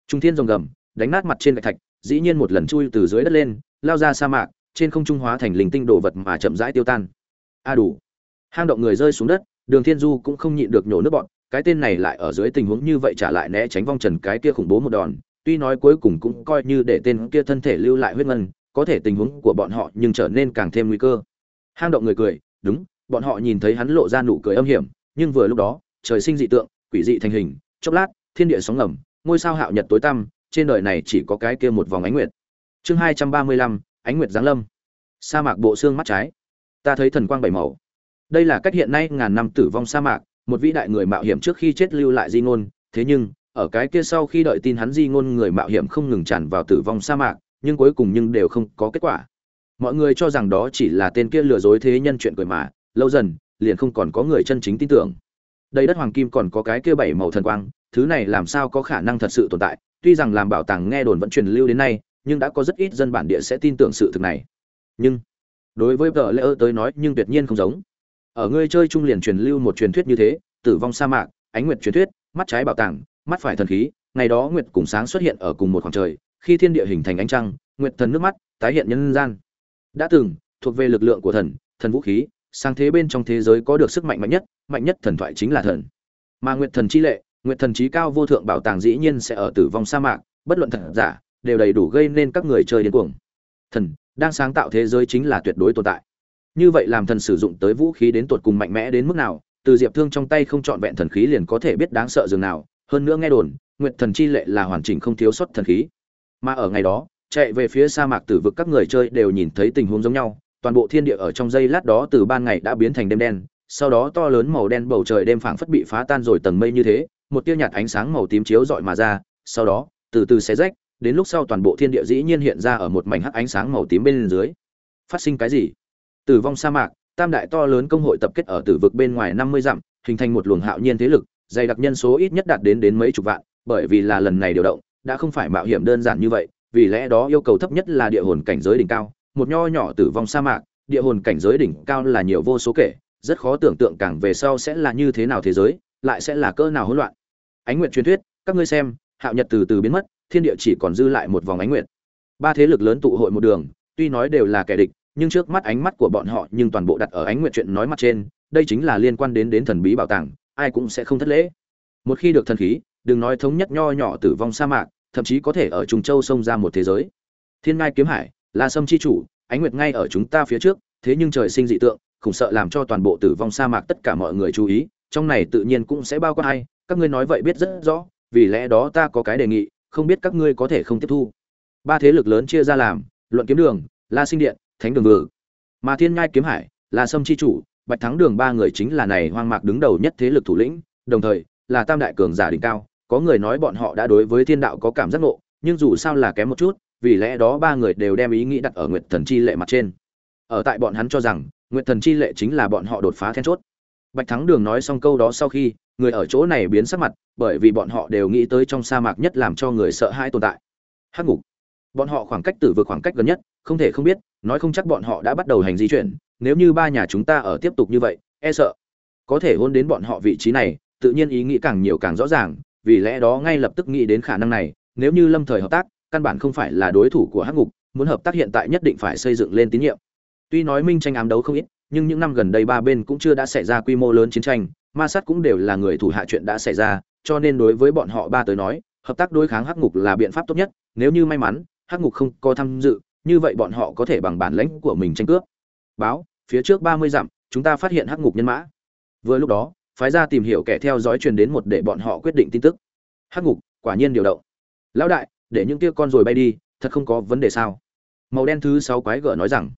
Trung thiên rồng gầm, đánh nát mặt trên gạch thạch, dĩ nhiên một lần chui từ dưới đất lên, lao ra sa mạc, trên không trung hóa thành linh tinh đồ vật mà chậm rãi tiêu tan. A đủ. Hang động người rơi xuống đất, đường thiên du cũng không nhịn được nhổ nước bọt cái tên này lại ở dưới tình huống như vậy trả lại né tránh vong trần cái kia khủng bố một đòn, tuy nói cuối cùng cũng coi như để tên kia thân thể lưu lại huyết ngân, có thể tình huống của bọn họ nhưng trở nên càng thêm nguy cơ. Hang động người cười, đúng, bọn họ nhìn thấy hắn lộ ra nụ cười âm hiểm, nhưng vừa lúc đó, trời sinh dị tượng, quỷ dị thành hình, chốc lát, thiên địa sóng ngầm, ngôi sao hạo nhật tối tăm, trên đời này chỉ có cái kia một vòng ánh nguyệt. Chương hai trăm ba mươi lăm, ánh nguyệt giáng lâm. Sa mạc bộ xương mắt trái. Ta thấy thần quang bảy màu. Đây là cách hiện nay ngàn năm tử vong sa mạc một vĩ đại người mạo hiểm trước khi chết lưu lại di ngôn, thế nhưng, ở cái kia sau khi đợi tin hắn di ngôn người mạo hiểm không ngừng tràn vào tử vong sa mạc, nhưng cuối cùng nhưng đều không có kết quả. Mọi người cho rằng đó chỉ là tên kia lừa dối thế nhân chuyện cười mà, lâu dần, liền không còn có người chân chính tin tưởng. Đây đất hoàng kim còn có cái kia bảy màu thần quang, thứ này làm sao có khả năng thật sự tồn tại, tuy rằng làm bảo tàng nghe đồn vẫn truyền lưu đến nay, nhưng đã có rất ít dân bản địa sẽ tin tưởng sự thực này. Nhưng, đối với vợ lẽ tới nói nhưng tuyệt nhiên không giống ở ngươi chơi trung liền truyền lưu một truyền thuyết như thế, tử vong sa mạc, ánh nguyệt truyền thuyết, mắt trái bảo tàng, mắt phải thần khí, ngày đó nguyệt cùng sáng xuất hiện ở cùng một khoảng trời, khi thiên địa hình thành ánh trăng, nguyệt thần nước mắt tái hiện nhân gian. Đã từng, thuộc về lực lượng của thần thần vũ khí, sang thế bên trong thế giới có được sức mạnh mạnh nhất mạnh nhất thần thoại chính là thần. Mà nguyệt thần chi lệ, nguyệt thần trí cao vô thượng bảo tàng dĩ nhiên sẽ ở tử vong sa mạc, bất luận thật giả, đều đầy đủ gây nên các người chơi điên cuồng. Thần, đang sáng tạo thế giới chính là tuyệt đối tồn tại như vậy làm thần sử dụng tới vũ khí đến tột cùng mạnh mẽ đến mức nào, từ diệp thương trong tay không trọn vẹn thần khí liền có thể biết đáng sợ dường nào, hơn nữa nghe đồn, nguyệt thần chi lệ là hoàn chỉnh không thiếu sót thần khí. Mà ở ngày đó, chạy về phía sa mạc tử vực các người chơi đều nhìn thấy tình huống giống nhau, toàn bộ thiên địa ở trong giây lát đó từ ban ngày đã biến thành đêm đen, sau đó to lớn màu đen bầu trời đêm phảng phất bị phá tan rồi tầng mây như thế, một tia nhạt ánh sáng màu tím chiếu rọi mà ra, sau đó, từ từ xé rách, đến lúc sau toàn bộ thiên địa dĩ nhiên hiện ra ở một mảnh hắc ánh sáng màu tím bên dưới. Phát sinh cái gì? Tử vong sa mạc, tam đại to lớn công hội tập kết ở tử vực bên ngoài năm mươi dặm, hình thành một luồng hạo nhiên thế lực, dày đặc nhân số ít nhất đạt đến đến mấy chục vạn, bởi vì là lần này điều động, đã không phải mạo hiểm đơn giản như vậy, vì lẽ đó yêu cầu thấp nhất là địa hồn cảnh giới đỉnh cao, một nho nhỏ tử vong sa mạc, địa hồn cảnh giới đỉnh cao là nhiều vô số kể, rất khó tưởng tượng càng về sau sẽ là như thế nào thế giới, lại sẽ là cỡ nào hỗn loạn. Ánh nguyện truyền thuyết, các ngươi xem, hạo nhật từ từ biến mất, thiên địa chỉ còn dư lại một vòng ánh nguyện ba thế lực lớn tụ hội một đường, tuy nói đều là kẻ địch nhưng trước mắt ánh mắt của bọn họ nhưng toàn bộ đặt ở ánh nguyện chuyện nói mặt trên, đây chính là liên quan đến đến thần bí bảo tàng, ai cũng sẽ không thất lễ. Một khi được thần khí, đừng nói thống nhất nho nhỏ tử vong sa mạc, thậm chí có thể ở trùng châu xông ra một thế giới. Thiên ngai kiếm hải là sâm chi chủ, ánh nguyệt ngay ở chúng ta phía trước, thế nhưng trời sinh dị tượng, khủng sợ làm cho toàn bộ tử vong sa mạc tất cả mọi người chú ý, trong này tự nhiên cũng sẽ bao quát hay các ngươi nói vậy biết rất rõ, vì lẽ đó ta có cái đề nghị, không biết các ngươi có thể không tiếp thu. Ba thế lực lớn chia ra làm, luận kiếm đường, la sinh điện thánh đường vừa. Mà thiên nhai kiếm hải là sâm chi chủ, bạch thắng đường ba người chính là này hoang mạc đứng đầu nhất thế lực thủ lĩnh, đồng thời là tam đại cường giả đỉnh cao. Có người nói bọn họ đã đối với thiên đạo có cảm giác ngộ, nhưng dù sao là kém một chút, vì lẽ đó ba người đều đem ý nghĩ đặt ở nguyệt thần chi lệ mặt trên. Ở tại bọn hắn cho rằng, nguyệt thần chi lệ chính là bọn họ đột phá then chốt. Bạch thắng đường nói xong câu đó sau khi, người ở chỗ này biến sắc mặt, bởi vì bọn họ đều nghĩ tới trong sa mạc nhất làm cho người sợ hãi tồn tại. Hắc ngục bọn họ khoảng cách tử vực khoảng cách gần nhất, không thể không biết, nói không chắc bọn họ đã bắt đầu hành di chuyển, nếu như ba nhà chúng ta ở tiếp tục như vậy e sợ có thể hôn đến bọn họ vị trí này, tự nhiên ý nghĩ càng nhiều càng rõ ràng, vì lẽ đó ngay lập tức nghĩ đến khả năng này, nếu như lâm thời hợp tác, căn bản không phải là đối thủ của hắc ngục, muốn hợp tác hiện tại nhất định phải xây dựng lên tín nhiệm. Tuy nói minh tranh ám đấu không ít, nhưng những năm gần đây ba bên cũng chưa đã xảy ra quy mô lớn chiến tranh, ma sát cũng đều là người thủ hạ chuyện đã xảy ra, cho nên đối với bọn họ ba tới nói, hợp tác đối kháng hắc ngục là biện pháp tốt nhất, nếu như may mắn hắc ngục không có tham dự, như vậy bọn họ có thể bằng bản lãnh của mình tranh cướp. Báo, phía trước ba mươi dặm, chúng ta phát hiện hắc ngục nhân mã. Vừa lúc đó, phái ra tìm hiểu kẻ theo dõi truyền đến một để bọn họ quyết định tin tức. Hắc ngục, quả nhiên điều động. Lão đại, để những kia con rồi bay đi, thật không có vấn đề sao? Màu đen thứ sáu quái gở nói rằng.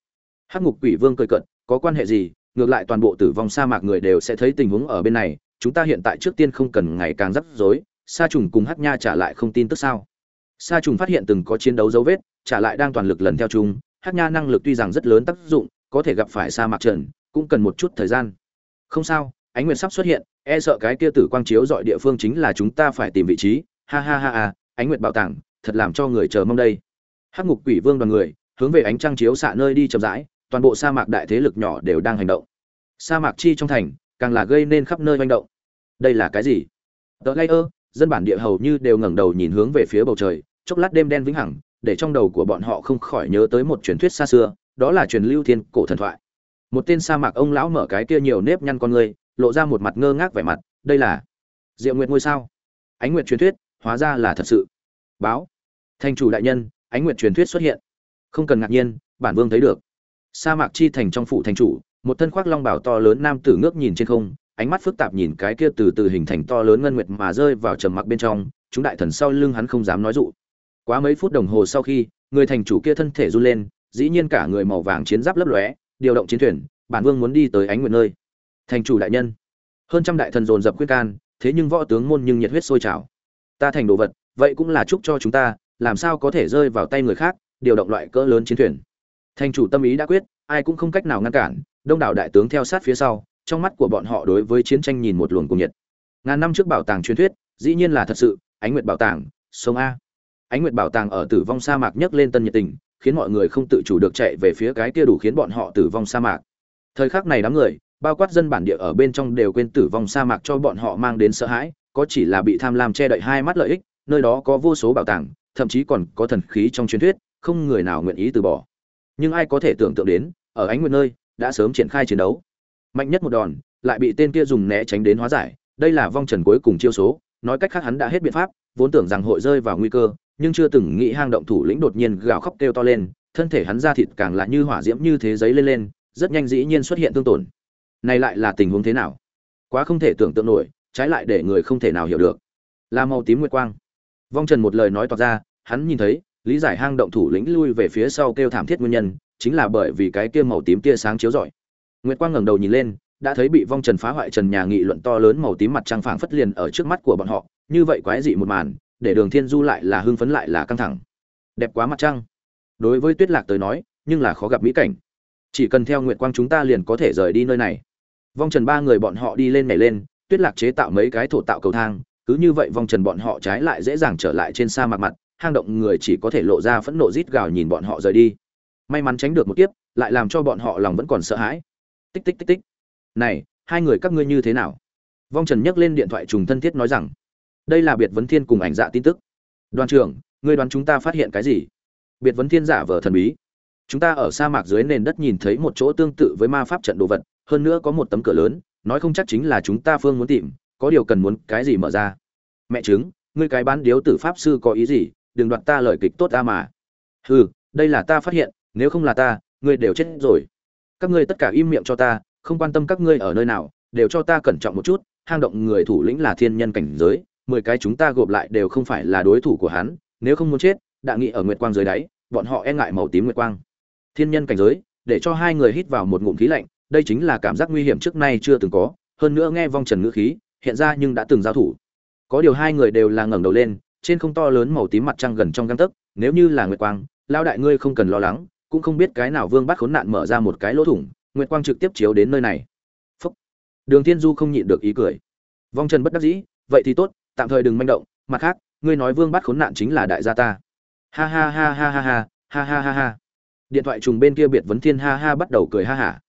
Hắc ngục quỷ vương cười cận có quan hệ gì? Ngược lại toàn bộ tử vong sa mạc người đều sẽ thấy tình huống ở bên này. Chúng ta hiện tại trước tiên không cần ngày càng rắc rối. Sa trùng cùng hắc nha trả lại không tin tức sao? Sa trùng phát hiện từng có chiến đấu dấu vết, trả lại đang toàn lực lần theo chúng. hắc nha năng lực tuy rằng rất lớn tác dụng, có thể gặp phải sa mạc trần, cũng cần một chút thời gian. Không sao, ánh nguyệt sắp xuất hiện e sợ cái kia tử quang chiếu dọi địa phương chính là chúng ta phải tìm vị trí. Ha ha ha ha, ánh nguyệt bảo tàng, thật làm cho người chờ mong đây. Hắc ngục quỷ vương đoàn người, hướng về ánh trăng chiếu xạ nơi đi chậm rãi, toàn bộ sa mạc đại thế lực nhỏ đều đang hành động. Sa mạc chi trong thành, càng là gây nên khắp nơi manh động. Đây là cái gì? Tờ layer ơ dân bản địa hầu như đều ngẩng đầu nhìn hướng về phía bầu trời, chốc lát đêm đen vĩnh hằng, để trong đầu của bọn họ không khỏi nhớ tới một truyền thuyết xa xưa, đó là truyền lưu thiên cổ thần thoại. Một tên sa mạc ông lão mở cái kia nhiều nếp nhăn con người, lộ ra một mặt ngơ ngác vẻ mặt, đây là diệu nguyệt ngôi sao? Ánh nguyệt truyền thuyết, hóa ra là thật sự. Báo. Thành chủ đại nhân, ánh nguyệt truyền thuyết xuất hiện. Không cần ngạc nhiên, bản vương thấy được. Sa mạc chi thành trong phủ thành chủ, một thân khoác long bảo to lớn nam tử ngước nhìn trên không ánh mắt phức tạp nhìn cái kia từ từ hình thành to lớn ngân nguyệt mà rơi vào trầm mặc bên trong, chúng đại thần sau lưng hắn không dám nói dụ. Quá mấy phút đồng hồ sau khi, người thành chủ kia thân thể run lên, dĩ nhiên cả người màu vàng chiến giáp lấp lóe, điều động chiến thuyền, bản vương muốn đi tới ánh nguyệt nơi. Thành chủ đại nhân. Hơn trăm đại thần dồn dập khuyên can, thế nhưng võ tướng môn nhưng nhiệt huyết sôi trào. Ta thành đồ vật, vậy cũng là chúc cho chúng ta, làm sao có thể rơi vào tay người khác, điều động loại cỡ lớn chiến thuyền. Thành chủ tâm ý đã quyết, ai cũng không cách nào ngăn cản, đông đảo đại tướng theo sát phía sau trong mắt của bọn họ đối với chiến tranh nhìn một luồng cung nhiệt. Ngàn năm trước bảo tàng truyền thuyết, dĩ nhiên là thật sự, ánh nguyệt bảo tàng, sông a. Ánh nguyệt bảo tàng ở tử vong sa mạc nhấc lên tân nhiệt tình, khiến mọi người không tự chủ được chạy về phía cái kia đủ khiến bọn họ tử vong sa mạc. Thời khắc này đám người, bao quát dân bản địa ở bên trong đều quên tử vong sa mạc cho bọn họ mang đến sợ hãi, có chỉ là bị tham lam che đậy hai mắt lợi ích, nơi đó có vô số bảo tàng, thậm chí còn có thần khí trong truyền thuyết, không người nào nguyện ý từ bỏ. Nhưng ai có thể tưởng tượng đến, ở ánh nguyệt nơi, đã sớm triển khai chiến đấu mạnh nhất một đòn, lại bị tên kia dùng né tránh đến hóa giải. Đây là vong trần cuối cùng chiêu số. Nói cách khác hắn đã hết biện pháp, vốn tưởng rằng hội rơi vào nguy cơ, nhưng chưa từng nghĩ hang động thủ lĩnh đột nhiên gào khóc kêu to lên, thân thể hắn ra thịt càng lại như hỏa diễm như thế giấy lên lên, rất nhanh dĩ nhiên xuất hiện thương tổn. Này lại là tình huống thế nào? Quá không thể tưởng tượng nổi, trái lại để người không thể nào hiểu được. Là màu tím nguyệt quang. Vong trần một lời nói toạc ra, hắn nhìn thấy, lý giải hang động thủ lĩnh lui về phía sau kêu thảm thiết nguyên nhân, chính là bởi vì cái kia màu tím tia sáng chiếu rọi nguyệt quang ngẩng đầu nhìn lên, đã thấy bị vong trần phá hoại trần nhà nghị luận to lớn màu tím mặt trăng phảng phất liền ở trước mắt của bọn họ, như vậy quái dị một màn, để đường thiên du lại là hưng phấn lại là căng thẳng. Đẹp quá mặt trăng. Đối với tuyết lạc tới nói, nhưng là khó gặp mỹ cảnh. Chỉ cần theo nguyệt quang chúng ta liền có thể rời đi nơi này. Vong trần ba người bọn họ đi lên nhảy lên, tuyết lạc chế tạo mấy cái thổ tạo cầu thang, cứ như vậy vong trần bọn họ trái lại dễ dàng trở lại trên sa mạc mặt, hang động người chỉ có thể lộ ra phẫn nộ rít gào nhìn bọn họ rời đi. May mắn tránh được một kiếp, lại làm cho bọn họ lòng vẫn còn sợ hãi tích tích tích tích. Này, hai người các ngươi như thế nào? Vong trần nhấc lên điện thoại trùng thân thiết nói rằng, đây là biệt vấn thiên cùng ảnh dạ tin tức. Đoàn trưởng, ngươi đoán chúng ta phát hiện cái gì? Biệt vấn thiên giả vờ thần bí. Chúng ta ở sa mạc dưới nền đất nhìn thấy một chỗ tương tự với ma pháp trận đồ vật, hơn nữa có một tấm cửa lớn, nói không chắc chính là chúng ta phương muốn tìm, có điều cần muốn cái gì mở ra? Mẹ chứng ngươi cái bán điếu tử pháp sư có ý gì? Đừng đoạt ta lời kịch tốt ta mà. Hừ, đây là ta phát hiện, nếu không là ta, ngươi đều chết rồi các ngươi tất cả im miệng cho ta, không quan tâm các ngươi ở nơi nào, đều cho ta cẩn trọng một chút, hang động người thủ lĩnh là thiên nhân cảnh giới, mười cái chúng ta gộp lại đều không phải là đối thủ của hắn, nếu không muốn chết đạ nghị ở nguyệt quang dưới đáy, bọn họ e ngại màu tím nguyệt quang. Thiên nhân cảnh giới, để cho hai người hít vào một ngụm khí lạnh, đây chính là cảm giác nguy hiểm trước nay chưa từng có, hơn nữa nghe vong trần ngữ khí, hiện ra nhưng đã từng giao thủ. Có điều hai người đều là ngẩng đầu lên, trên không to lớn màu tím mặt trăng gần trong găng tấc, nếu như là nguyệt quang lao đại ngươi không cần lo lắng cũng không biết cái nào vương bắt khốn nạn mở ra một cái lỗ thủng, nguyệt quang trực tiếp chiếu đến nơi này. Phúc. đường thiên du không nhịn được ý cười. Vong trần bất đắc dĩ, vậy thì tốt, tạm thời đừng manh động, mặt khác, ngươi nói vương bắt khốn nạn chính là đại gia ta. Ha ha ha ha ha ha ha ha ha ha. Điện thoại trùng bên kia biệt vấn thiên ha ha bắt đầu cười ha hả.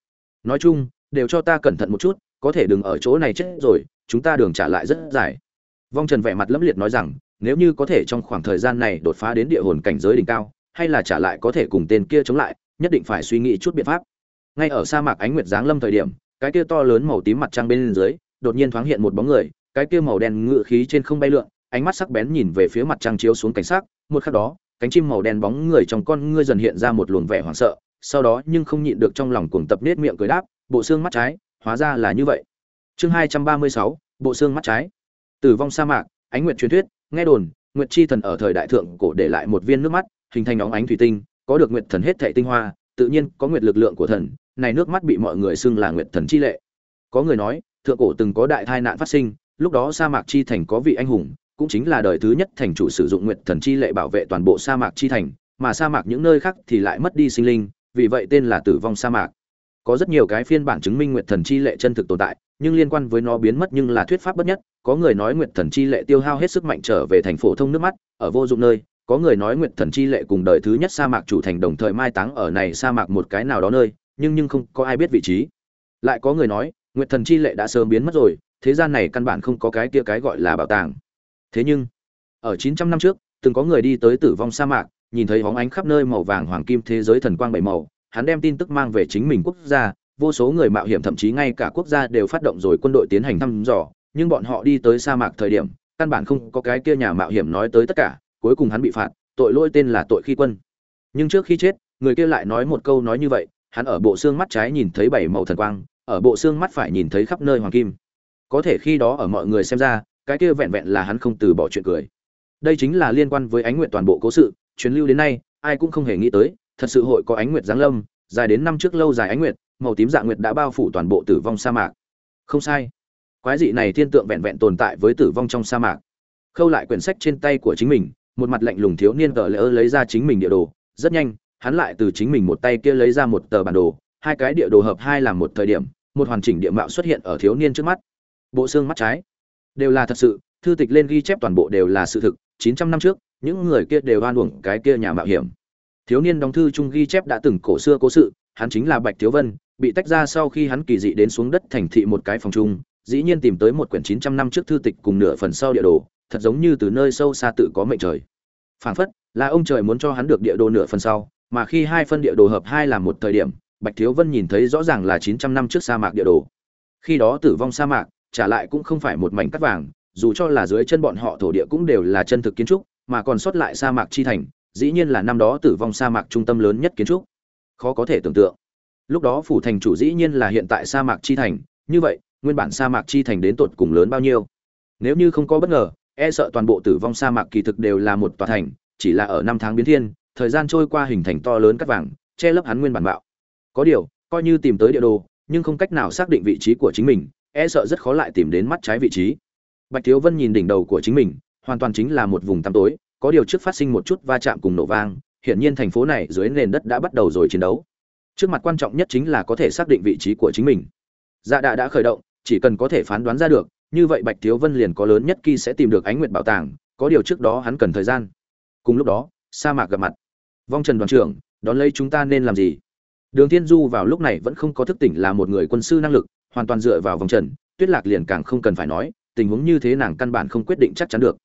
Nói chung, đều cho ta cẩn thận một chút, có thể đừng ở chỗ này chết rồi, chúng ta đường trả lại rất dài. Vong trần vẻ mặt lẫm liệt nói rằng, nếu như có thể trong khoảng thời gian này đột phá đến địa hồn cảnh giới đỉnh cao hay là trả lại có thể cùng tên kia chống lại, nhất định phải suy nghĩ chút biện pháp. Ngay ở sa mạc ánh nguyệt giáng lâm thời điểm, cái kia to lớn màu tím mặt trăng bên dưới, đột nhiên thoáng hiện một bóng người, cái kia màu đen ngự khí trên không bay lượn, ánh mắt sắc bén nhìn về phía mặt trăng chiếu xuống cảnh sắc, một khắc đó, cánh chim màu đen bóng người trong con ngươi dần hiện ra một luồng vẻ hoảng sợ, sau đó nhưng không nhịn được trong lòng cuồng tập nết miệng cười đáp, bộ xương mắt trái, hóa ra là như vậy. Chương hai trăm ba mươi sáu, bộ xương mắt trái. Tử vong sa mạc, ánh nguyệt truyền thuyết, nghe đồn, nguyệt chi thần ở thời đại thượng cổ để lại một viên nước mắt hình thành óng ánh thủy tinh, có được nguyệt thần hết thảy tinh hoa, tự nhiên có nguyệt lực lượng của thần, này nước mắt bị mọi người xưng là nguyệt thần chi lệ. Có người nói, thượng cổ từng có đại tai nạn phát sinh, lúc đó sa mạc chi thành có vị anh hùng, cũng chính là đời thứ nhất thành chủ sử dụng nguyệt thần chi lệ bảo vệ toàn bộ sa mạc chi thành, mà sa mạc những nơi khác thì lại mất đi sinh linh, vì vậy tên là tử vong sa mạc. Có rất nhiều cái phiên bản chứng minh nguyệt thần chi lệ chân thực tồn tại, nhưng liên quan với nó biến mất nhưng là thuyết pháp bất nhất, có người nói nguyệt thần chi lệ tiêu hao hết sức mạnh trở về thành phổ thông nước mắt, ở vô dụng nơi có người nói nguyệt thần chi lệ cùng đời thứ nhất sa mạc chủ thành đồng thời mai táng ở này sa mạc một cái nào đó nơi, nhưng nhưng không có ai biết vị trí. Lại có người nói, nguyệt thần chi lệ đã sớm biến mất rồi, thế gian này căn bản không có cái kia cái gọi là bảo tàng. Thế nhưng, ở 900 năm trước, từng có người đi tới tử vong sa mạc, nhìn thấy hóng ánh khắp nơi màu vàng hoàng kim thế giới thần quang bảy màu, hắn đem tin tức mang về chính mình quốc gia, vô số người mạo hiểm thậm chí ngay cả quốc gia đều phát động rồi quân đội tiến hành thăm dò, nhưng bọn họ đi tới sa mạc thời điểm, căn bản không có cái kia nhà mạo hiểm nói tới tất cả cuối cùng hắn bị phạt, tội lỗi tên là tội khi quân. Nhưng trước khi chết, người kia lại nói một câu nói như vậy, hắn ở bộ xương mắt trái nhìn thấy bảy màu thần quang, ở bộ xương mắt phải nhìn thấy khắp nơi hoàng kim. Có thể khi đó ở mọi người xem ra, cái kia vẹn vẹn là hắn không từ bỏ chuyện cười. Đây chính là liên quan với ánh nguyện toàn bộ cố sự, truyền lưu đến nay, ai cũng không hề nghĩ tới, thật sự hội có ánh nguyệt giáng lâm, dài đến năm trước lâu dài ánh nguyệt, màu tím dạng nguyệt đã bao phủ toàn bộ tử vong sa mạc. Không sai. Quái dị này thiên tượng vẹn vẹn tồn tại với tử vong trong sa mạc. Khâu lại quyển sách trên tay của chính mình một mặt lạnh lùng thiếu niên tờ lỡ lấy ra chính mình địa đồ. Rất nhanh, hắn lại từ chính mình một tay kia lấy ra một tờ bản đồ. Hai cái địa đồ hợp hai làm một thời điểm, một hoàn chỉnh địa mạo xuất hiện ở thiếu niên trước mắt. Bộ xương mắt trái đều là thật sự, thư tịch lên ghi chép toàn bộ đều là sự thực. 900 năm trước, những người kia đều oan uổng cái kia nhà mạo hiểm. Thiếu niên đóng thư chung ghi chép đã từng cổ xưa cố sự, hắn chính là bạch thiếu vân, bị tách ra sau khi hắn kỳ dị đến xuống đất thành thị một cái phòng chung, dĩ nhiên tìm tới một quyển 900 năm trước thư tịch cùng nửa phần sau địa đồ thật giống như từ nơi sâu xa tự có mệnh trời. Phảng phất, là ông trời muốn cho hắn được địa đồ nửa phần sau, mà khi hai phân địa đồ hợp hai làm một thời điểm, bạch thiếu vân nhìn thấy rõ ràng là 900 năm trước sa mạc địa đồ. Khi đó tử vong sa mạc, trả lại cũng không phải một mảnh cắt vàng, dù cho là dưới chân bọn họ thổ địa cũng đều là chân thực kiến trúc, mà còn sót lại sa mạc chi thành, dĩ nhiên là năm đó tử vong sa mạc trung tâm lớn nhất kiến trúc. Khó có thể tưởng tượng. Lúc đó phủ thành chủ dĩ nhiên là hiện tại sa mạc chi thành, như vậy, nguyên bản sa mạc chi thành đến tột cùng lớn bao nhiêu? Nếu như không có bất ngờ e sợ toàn bộ tử vong sa mạc kỳ thực đều là một tòa thành, chỉ là ở năm tháng biến thiên, thời gian trôi qua hình thành to lớn cắt vàng, che lấp hắn nguyên bản bạo. Có điều, coi như tìm tới địa đồ, nhưng không cách nào xác định vị trí của chính mình e sợ rất khó lại tìm đến mắt trái vị trí. Bạch thiếu vân nhìn đỉnh đầu của chính mình, hoàn toàn chính là một vùng tăm tối, có điều trước phát sinh một chút va chạm cùng nổ vang hiện nhiên thành phố này dưới nền đất đã bắt đầu rồi chiến đấu. Trước mặt quan trọng nhất chính là có thể xác định vị trí của chính mình. Dạ đạ đã khởi động, chỉ cần có thể phán đoán ra được như vậy bạch thiếu vân liền có lớn nhất khi sẽ tìm được ánh nguyệt bảo tàng, có điều trước đó hắn cần thời gian. Cùng lúc đó, sa mạc gặp mặt. Vong trần đoàn trưởng, đón lấy chúng ta nên làm gì? Đường thiên du vào lúc này vẫn không có thức tỉnh là một người quân sư năng lực, hoàn toàn dựa vào vòng trần, tuyết lạc liền càng không cần phải nói, tình huống như thế nàng căn bản không quyết định chắc chắn được.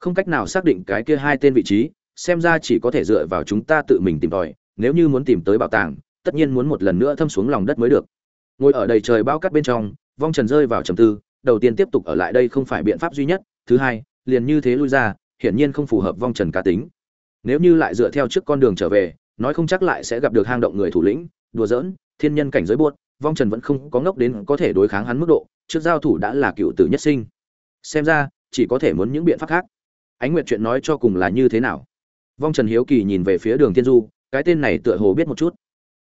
Không cách nào xác định cái kia hai tên vị trí, xem ra chỉ có thể dựa vào chúng ta tự mình tìm tòi, nếu như muốn tìm tới bảo tàng, tất nhiên muốn một lần nữa thâm xuống lòng đất mới được. Ngồi ở đầy trời bao cát bên trong, vong trần rơi vào trầm tư đầu tiên tiếp tục ở lại đây không phải biện pháp duy nhất, thứ hai, liền như thế lui ra, hiển nhiên không phù hợp vong trần cá tính. Nếu như lại dựa theo trước con đường trở về, nói không chắc lại sẽ gặp được hang động người thủ lĩnh, đùa giỡn, thiên nhân cảnh giới buốt, vong trần vẫn không có ngốc đến có thể đối kháng hắn mức độ, trước giao thủ đã là cựu tử nhất sinh. Xem ra, chỉ có thể muốn những biện pháp khác. Ánh nguyệt chuyện nói cho cùng là như thế nào? Vong trần hiếu kỳ nhìn về phía đường thiên du, cái tên này tựa hồ biết một chút.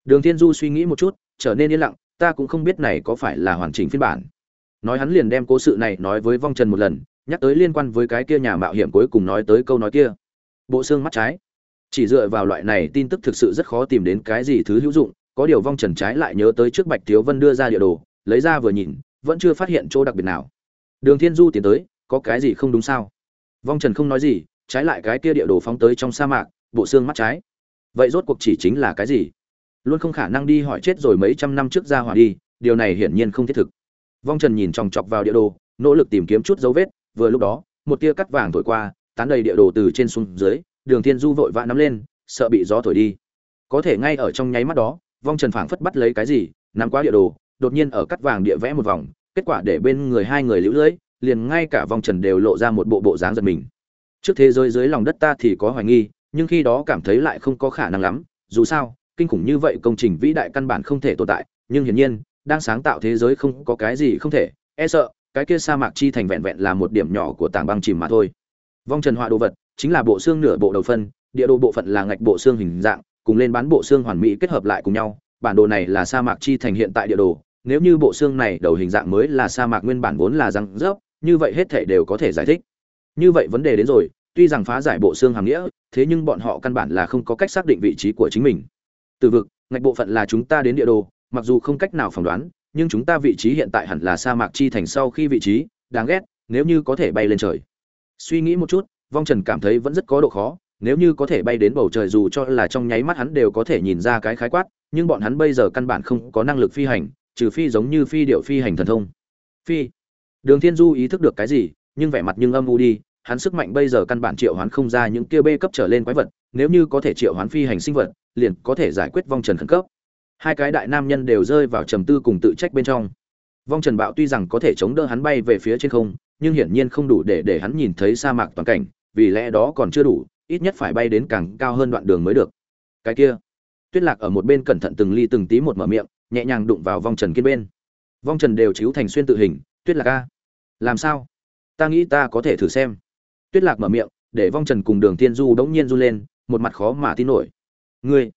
Đường thiên du suy nghĩ một chút, trở nên yên lặng, ta cũng không biết này có phải là hoàn chỉnh phiên bản nói hắn liền đem cố sự này nói với vong trần một lần, nhắc tới liên quan với cái kia nhà mạo hiểm cuối cùng nói tới câu nói kia. Bộ xương mắt trái. Chỉ dựa vào loại này tin tức thực sự rất khó tìm đến cái gì thứ hữu dụng, có điều vong trần trái lại nhớ tới trước bạch thiếu vân đưa ra địa đồ, lấy ra vừa nhìn, vẫn chưa phát hiện chỗ đặc biệt nào. Đường thiên du tiến tới, có cái gì không đúng sao? Vong trần không nói gì, trái lại cái kia địa đồ phóng tới trong sa mạc, bộ xương mắt trái. Vậy rốt cuộc chỉ chính là cái gì? Luôn không khả năng đi hỏi chết rồi mấy trăm năm trước ra hỏa đi, điều này hiển nhiên không thiết thực vong trần nhìn chòng chọc vào địa đồ, nỗ lực tìm kiếm chút dấu vết, vừa lúc đó, một tia cắt vàng thổi qua, tán đầy địa đồ từ trên xuống dưới, đường thiên du vội vã nắm lên, sợ bị gió thổi đi. Có thể ngay ở trong nháy mắt đó, vong trần phảng phất bắt lấy cái gì, nắm qua địa đồ, đột nhiên ở cắt vàng địa vẽ một vòng, kết quả để bên người hai người liễu lưỡi liền ngay cả vong trần đều lộ ra một bộ bộ dáng giật mình. Trước thế giới dưới lòng đất ta thì có hoài nghi, nhưng khi đó cảm thấy lại không có khả năng lắm, dù sao, kinh khủng như vậy công trình vĩ đại căn bản không thể tồn tại, nhưng hiển nhiên đang sáng tạo thế giới không có cái gì không thể e sợ, cái kia sa mạc chi thành vẹn vẹn là một điểm nhỏ của tảng băng chìm mà thôi. Vong trần họa đồ vật, chính là bộ xương nửa bộ đầu phân, địa đồ bộ phận là ngạch bộ xương hình dạng, cùng lên bán bộ xương hoàn mỹ kết hợp lại cùng nhau. Bản đồ này là sa mạc chi thành hiện tại địa đồ, nếu như bộ xương này đầu hình dạng mới là sa mạc nguyên bản vốn là răng rớp, như vậy hết thể đều có thể giải thích. Như vậy vấn đề đến rồi, tuy rằng phá giải bộ xương hàm nghĩa, thế nhưng bọn họ căn bản là không có cách xác định vị trí của chính mình. Từ vực, ngạch bộ phận là chúng ta đến địa đồ mặc dù không cách nào phỏng đoán, nhưng chúng ta vị trí hiện tại hẳn là sa mạc chi thành sau khi vị trí, đáng ghét, nếu như có thể bay lên trời. Suy nghĩ một chút, vong trần cảm thấy vẫn rất có độ khó, nếu như có thể bay đến bầu trời dù cho là trong nháy mắt hắn đều có thể nhìn ra cái khái quát, nhưng bọn hắn bây giờ căn bản không có năng lực phi hành, trừ phi giống như phi điệu phi hành thần thông. Phi. Đường thiên du ý thức được cái gì, nhưng vẻ mặt nhưng âm u đi, hắn sức mạnh bây giờ căn bản triệu hoán không ra những kia bê cấp trở lên quái vật, nếu như có thể triệu hoán phi hành sinh vật, liền có thể giải quyết vong trần khẩn cấp hai cái đại nam nhân đều rơi vào trầm tư cùng tự trách bên trong. Vong trần bạo tuy rằng có thể chống đỡ hắn bay về phía trên không, nhưng hiển nhiên không đủ để để hắn nhìn thấy sa mạc toàn cảnh, vì lẽ đó còn chưa đủ, ít nhất phải bay đến càng cao hơn đoạn đường mới được. Cái kia, tuyết lạc ở một bên cẩn thận từng ly từng tí một mở miệng, nhẹ nhàng đụng vào vong trần kiên bên. Vong trần đều chiếu thành xuyên tự hình, tuyết lạc ca làm sao? Ta nghĩ ta có thể thử xem. Tuyết lạc mở miệng, để vong trần cùng đường tiên du đống nhiên du lên, một mặt khó mà tin nổi. Ngươi?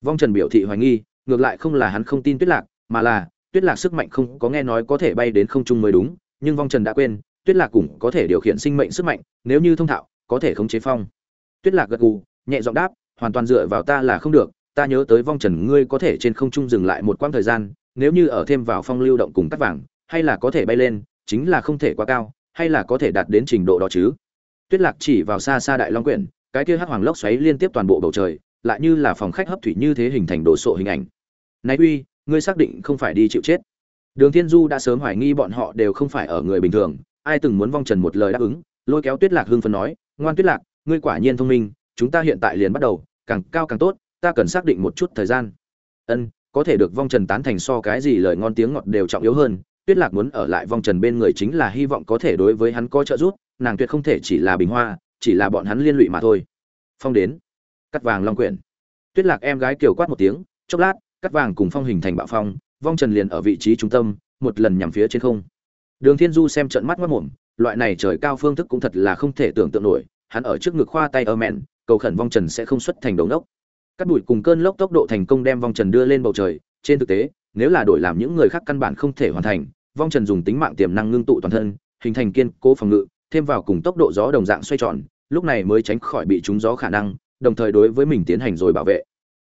Vong trần biểu thị hoài nghi ngược lại không là hắn không tin tuyết lạc, mà là, tuyết lạc sức mạnh không có nghe nói có thể bay đến không trung mới đúng, nhưng vong trần đã quên, tuyết lạc cũng có thể điều khiển sinh mệnh sức mạnh, nếu như thông thạo, có thể khống chế phong. Tuyết lạc gật gù, nhẹ giọng đáp, hoàn toàn dựa vào ta là không được, ta nhớ tới vong trần ngươi có thể trên không trung dừng lại một quãng thời gian, nếu như ở thêm vào phong lưu động cùng cắt vàng, hay là có thể bay lên, chính là không thể quá cao, hay là có thể đạt đến trình độ đó chứ? Tuyết lạc chỉ vào xa xa đại long quyển, cái kia hắc hoàng lốc xoáy liên tiếp toàn bộ bầu trời lại như là phòng khách hấp thủy như thế hình thành đồ sộ hình ảnh. Này uy, ngươi xác định không phải đi chịu chết. Đường thiên du đã sớm hoài nghi bọn họ đều không phải ở người bình thường, ai từng muốn vong trần một lời đáp ứng, lôi kéo tuyết lạc hưng phấn nói, ngoan tuyết lạc, ngươi quả nhiên thông minh, chúng ta hiện tại liền bắt đầu, càng cao càng tốt, ta cần xác định một chút thời gian. Ân, có thể được vong trần tán thành so cái gì lời ngon tiếng ngọt đều trọng yếu hơn, tuyết lạc muốn ở lại vong trần bên người chính là hy vọng có thể đối với hắn có trợ giúp, nàng tuyệt không thể chỉ là bình hoa, chỉ là bọn hắn liên lụy mà thôi. Phong đến cắt vàng long quyển. Tuyết lạc em gái kiều quát một tiếng, chốc lát, cắt vàng cùng phong hình thành bạo phong, vong trần liền ở vị trí trung tâm, một lần nhằm phía trên không. Đường thiên du xem trận mắt mất mồm, loại này trời cao phương thức cũng thật là không thể tưởng tượng nổi, hắn ở trước ngực khoa tay ở mẹn, cầu khẩn vong trần sẽ không xuất thành đống đốc. Cắt đuổi cùng cơn lốc tốc độ thành công đem vong trần đưa lên bầu trời, trên thực tế, nếu là đổi làm những người khác căn bản không thể hoàn thành, vong trần dùng tính mạng tiềm năng ngưng tụ toàn thân, hình thành kiên cố phòng ngự, thêm vào cùng tốc độ gió đồng dạng xoay tròn, lúc này mới tránh khỏi bị trúng gió khả năng đồng thời đối với mình tiến hành rồi bảo vệ.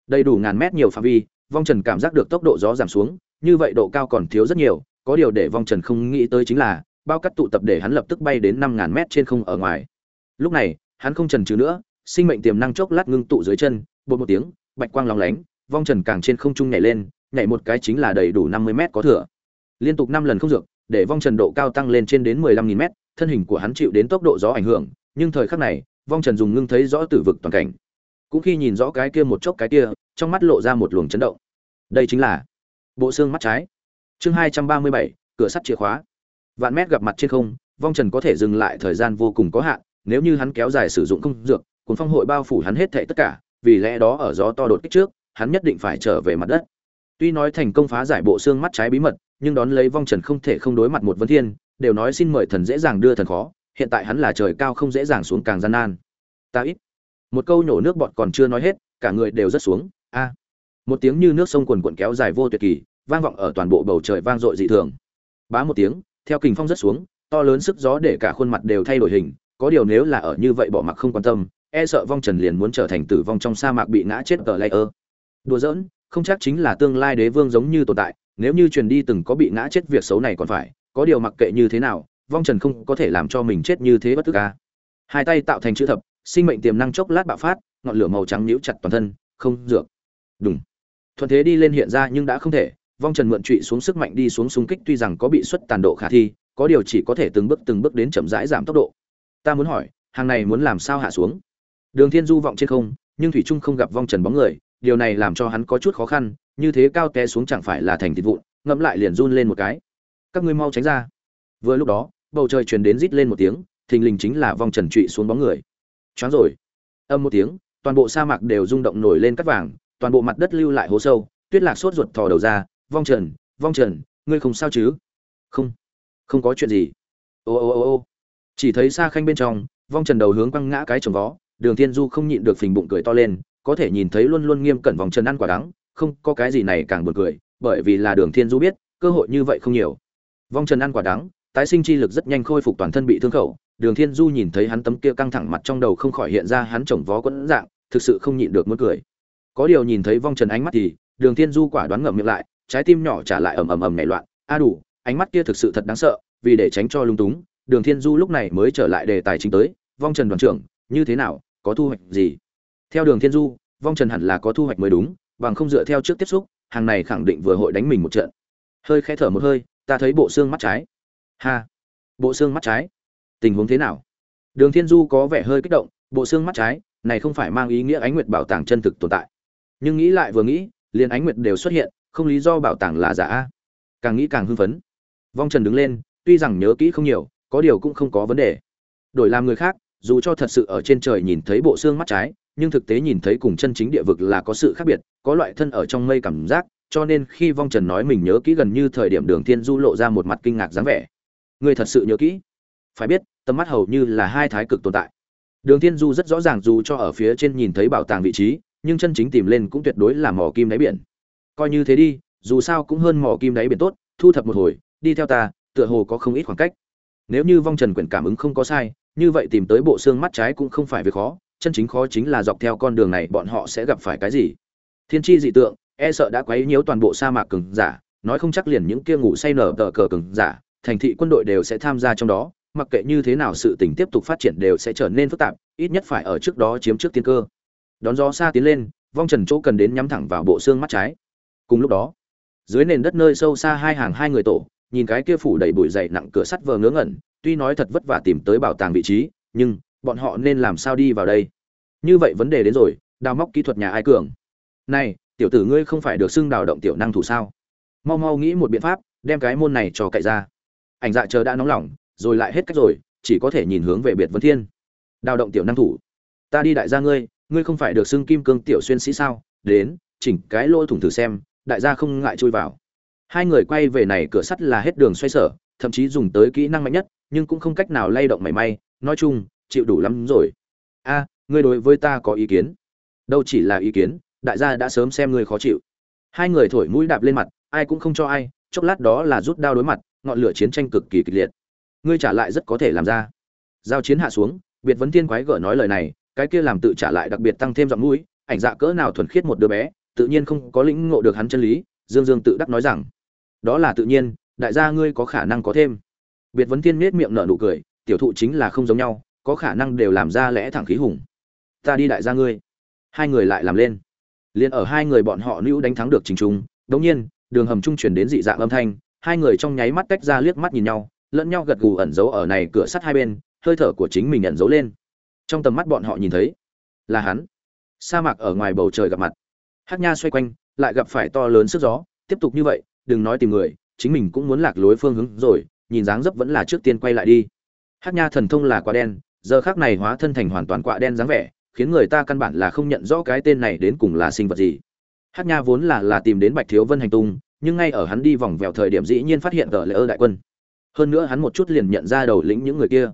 Đầy đủ ngàn mét nhiều phạm vi, vong trần cảm giác được tốc độ gió giảm xuống, như vậy độ cao còn thiếu rất nhiều, có điều để vong trần không nghĩ tới chính là, bao cắt tụ tập để hắn lập tức bay đến năm ngàn mét trên không ở ngoài. Lúc này, hắn không trần trừ nữa, sinh mệnh tiềm năng chốc lát ngưng tụ dưới chân, bột một tiếng, bạch quang lóng lánh, vong trần càng trên không trung nhảy lên, nhảy một cái chính là đầy đủ năm mươi mét có thừa. Liên tục năm lần không dược, để vong trần độ cao tăng lên trên đến mười lăm nghìn mét, thân hình của hắn chịu đến tốc độ gió ảnh hưởng, nhưng thời khắc này, vong trần dùng ngưng thấy rõ tử vực toàn cảnh cũng khi nhìn rõ cái kia một chốc cái kia, trong mắt lộ ra một luồng chấn động. Đây chính là bộ xương mắt trái. Chương hai trăm ba mươi bảy, cửa sắt chìa khóa. Vạn mét gặp mặt trên không, vong trần có thể dừng lại thời gian vô cùng có hạn, nếu như hắn kéo dài sử dụng không dược, cuốn phong hội bao phủ hắn hết thệ tất cả, vì lẽ đó ở gió to đột kích trước, hắn nhất định phải trở về mặt đất. Tuy nói thành công phá giải bộ xương mắt trái bí mật, nhưng đón lấy vong trần không thể không đối mặt một vấn thiên, đều nói xin mời thần dễ dàng đưa thần khó, hiện tại hắn là trời cao không dễ dàng xuống càng gian nan. Ta ít một câu nhổ nước bọt còn chưa nói hết, cả người đều rất xuống. A. Một tiếng như nước sông quần quần kéo dài vô tuyệt kỳ, vang vọng ở toàn bộ bầu trời vang dội dị thường. Bá một tiếng, theo kình phong rất xuống, to lớn sức gió để cả khuôn mặt đều thay đổi hình, có điều nếu là ở như vậy bỏ mặc không quan tâm e sợ vong trần liền muốn trở thành tử vong trong sa mạc bị ngã chết ở ơ. đùa giỡn, không chắc chính là tương lai đế vương giống như tồn tại, nếu như truyền đi từng có bị ngã chết việc xấu này còn phải, có điều mặc kệ như thế nào, vong trần không có thể làm cho mình chết như thế bất tức ca hai tay tạo thành chữ thập sinh mệnh tiềm năng chốc lát bạo phát, ngọn lửa màu trắng níu chặt toàn thân, không dược. Đúng thuận thế đi lên hiện ra nhưng đã không thể, vong trần mượn trụy xuống sức mạnh đi xuống xung kích tuy rằng có bị xuất tàn độ khả thi, có điều chỉ có thể từng bước từng bước đến chậm rãi giảm tốc độ. Ta muốn hỏi, hàng này muốn làm sao hạ xuống? Đường thiên du vọng trên không, nhưng thủy trung không gặp vong trần bóng người, điều này làm cho hắn có chút khó khăn, như thế cao té xuống chẳng phải là thành thịt vụn ngẫm lại liền run lên một cái. Các ngươi mau tránh ra. Vừa lúc đó, bầu trời truyền đến rít lên một tiếng, thình lình chính là vong trần trụy xuống bóng người choáng rồi. Âm một tiếng, toàn bộ sa mạc đều rung động nổi lên cắt vàng, toàn bộ mặt đất lưu lại hố sâu, tuyết lạc sốt ruột thò đầu ra, vong trần vong trần, ngươi không sao chứ? Không không có chuyện gì. Ô ô ô ô chỉ thấy xa khanh bên trong, vong trần đầu hướng quăng ngã cái trồng vó, đường thiên du không nhịn được phình bụng cười to lên, có thể nhìn thấy luôn luôn nghiêm cẩn vòng trần ăn quả đắng, không có cái gì này càng buồn cười, bởi vì là đường thiên du biết, cơ hội như vậy không nhiều. Vong trần ăn quả đắng, tái sinh chi lực rất nhanh khôi phục toàn thân bị thương khẩu đường thiên du nhìn thấy hắn tấm kia căng thẳng mặt trong đầu không khỏi hiện ra hắn chồng vó quẫn dạng, thực sự không nhịn được muốn cười. Có điều nhìn thấy vong trần ánh mắt thì, đường thiên du quả đoán ngậm miệng lại, trái tim nhỏ trả lại ầm ầm ầm nảy loạn. A đủ, ánh mắt kia thực sự thật đáng sợ, vì để tránh cho lung túng, đường thiên du lúc này mới trở lại đề tài chính tới, vong trần đoàn trưởng, như thế nào, có thu hoạch gì? Theo đường thiên du, vong trần hẳn là có thu hoạch mới đúng, bằng không dựa theo trước tiếp xúc, hàng này khẳng định vừa hội đánh mình một trận. Hơi khẽ thở một hơi, ta thấy bộ xương mắt trái. Ha, bộ xương mắt trái tình huống thế nào? Đường thiên du có vẻ hơi kích động, bộ xương mắt trái, này không phải mang ý nghĩa ánh nguyệt bảo tàng chân thực tồn tại. Nhưng nghĩ lại vừa nghĩ, liền ánh nguyệt đều xuất hiện, không lý do bảo tàng là giả. Càng nghĩ càng hưng phấn. Vong trần đứng lên, tuy rằng nhớ kỹ không nhiều, có điều cũng không có vấn đề. Đổi làm người khác, dù cho thật sự ở trên trời nhìn thấy bộ xương mắt trái, nhưng thực tế nhìn thấy cùng chân chính địa vực là có sự khác biệt, có loại thân ở trong mây cảm giác, cho nên khi vong trần nói mình nhớ kỹ gần như thời điểm đường thiên du lộ ra một mặt kinh ngạc dáng vẻ. Người thật sự nhớ kỹ? Phải biết tầm mắt hầu như là hai thái cực tồn tại. Đường thiên du rất rõ ràng dù cho ở phía trên nhìn thấy bảo tàng vị trí, nhưng chân chính tìm lên cũng tuyệt đối là mỏ kim đáy biển. Coi như thế đi, dù sao cũng hơn mỏ kim đáy biển tốt, thu thập một hồi, đi theo ta, tựa hồ có không ít khoảng cách. Nếu như vong trần quyển cảm ứng không có sai, như vậy tìm tới bộ xương mắt trái cũng không phải việc khó, chân chính khó chính là dọc theo con đường này bọn họ sẽ gặp phải cái gì. Thiên tri dị tượng e sợ đã quấy nhiễu toàn bộ sa mạc cường giả, nói không chắc liền những kia ngủ say nở tờ cờ cường giả, thành thị quân đội đều sẽ tham gia trong đó mặc kệ như thế nào sự tình tiếp tục phát triển đều sẽ trở nên phức tạp, ít nhất phải ở trước đó chiếm trước tiên cơ. Đón gió xa tiến lên, vong trần chỗ cần đến nhắm thẳng vào bộ xương mắt trái. Cùng lúc đó, dưới nền đất nơi sâu xa hai hàng hai người tổ, nhìn cái kia phủ đầy bụi dày nặng cửa sắt vờ ngớ ngẩn, tuy nói thật vất vả tìm tới bảo tàng vị trí, nhưng bọn họ nên làm sao đi vào đây? Như vậy vấn đề đến rồi, đào móc kỹ thuật nhà ai cường? Này, tiểu tử ngươi không phải được xưng đào động tiểu năng thủ sao? Mau mau nghĩ một biện pháp, đem cái môn này cho cậy ra. Ảnh dạ chờ đã nóng lòng rồi lại hết cách rồi, chỉ có thể nhìn hướng về biệt vấn thiên. Đào động tiểu năng thủ. Ta đi đại gia ngươi ngươi không phải được xưng kim cương tiểu xuyên sĩ sao? Đến, chỉnh cái lỗ thủng thử xem, đại gia không ngại chui vào. Hai người quay về này cửa sắt là hết đường xoay sở, thậm chí dùng tới kỹ năng mạnh nhất, nhưng cũng không cách nào lay động mảy may. Nói chung, chịu đủ lắm rồi. A, ngươi đối với ta có ý kiến? Đâu chỉ là ý kiến, đại gia đã sớm xem ngươi khó chịu. Hai người thổi mũi đạp lên mặt, ai cũng không cho ai, chốc lát đó là rút đao đối mặt, ngọn lửa chiến tranh cực kỳ kịch liệt ngươi trả lại rất có thể làm ra. Giao chiến hạ xuống, biệt vấn thiên quái gở nói lời này, cái kia làm tự trả lại đặc biệt tăng thêm giọng mũi, ảnh dạ cỡ nào thuần khiết một đứa bé, tự nhiên không có lĩnh ngộ được hắn chân lý, dương dương tự đắc nói rằng, đó là tự nhiên, đại gia ngươi có khả năng có thêm. Biệt vấn thiên nết miệng nở nụ cười, tiểu thụ chính là không giống nhau, có khả năng đều làm ra lẽ thẳng khí hùng. Ta đi đại gia ngươi. Hai người lại làm lên. Liền ở hai người bọn họ nữ đánh thắng được trình trung, đống nhiên, đường hầm trung chuyển đến dị dạng âm thanh, hai người trong nháy mắt tách ra liếc mắt nhìn nhau lẫn nhau gật gù ẩn giấu ở này cửa sắt hai bên, hơi thở của chính mình ẩn giấu lên. Trong tầm mắt bọn họ nhìn thấy, là hắn. Sa mạc ở ngoài bầu trời gặp mặt. Hắc nha xoay quanh, lại gặp phải to lớn sức gió. Tiếp tục như vậy, đừng nói tìm người, chính mình cũng muốn lạc lối phương hướng rồi, nhìn dáng dấp vẫn là trước tiên quay lại đi. Hắc nha thần thông là quả đen, giờ khác này hóa thân thành hoàn toàn quạ đen dáng vẻ, khiến người ta căn bản là không nhận rõ cái tên này đến cùng là sinh vật gì. Hát nha vốn là là tìm đến bạch thiếu vân hành tung, nhưng ngay ở hắn đi vòng vèo thời điểm dĩ nhiên phát hiện tờ lễ ơ đại quân hơn nữa hắn một chút liền nhận ra đầu lĩnh những người kia.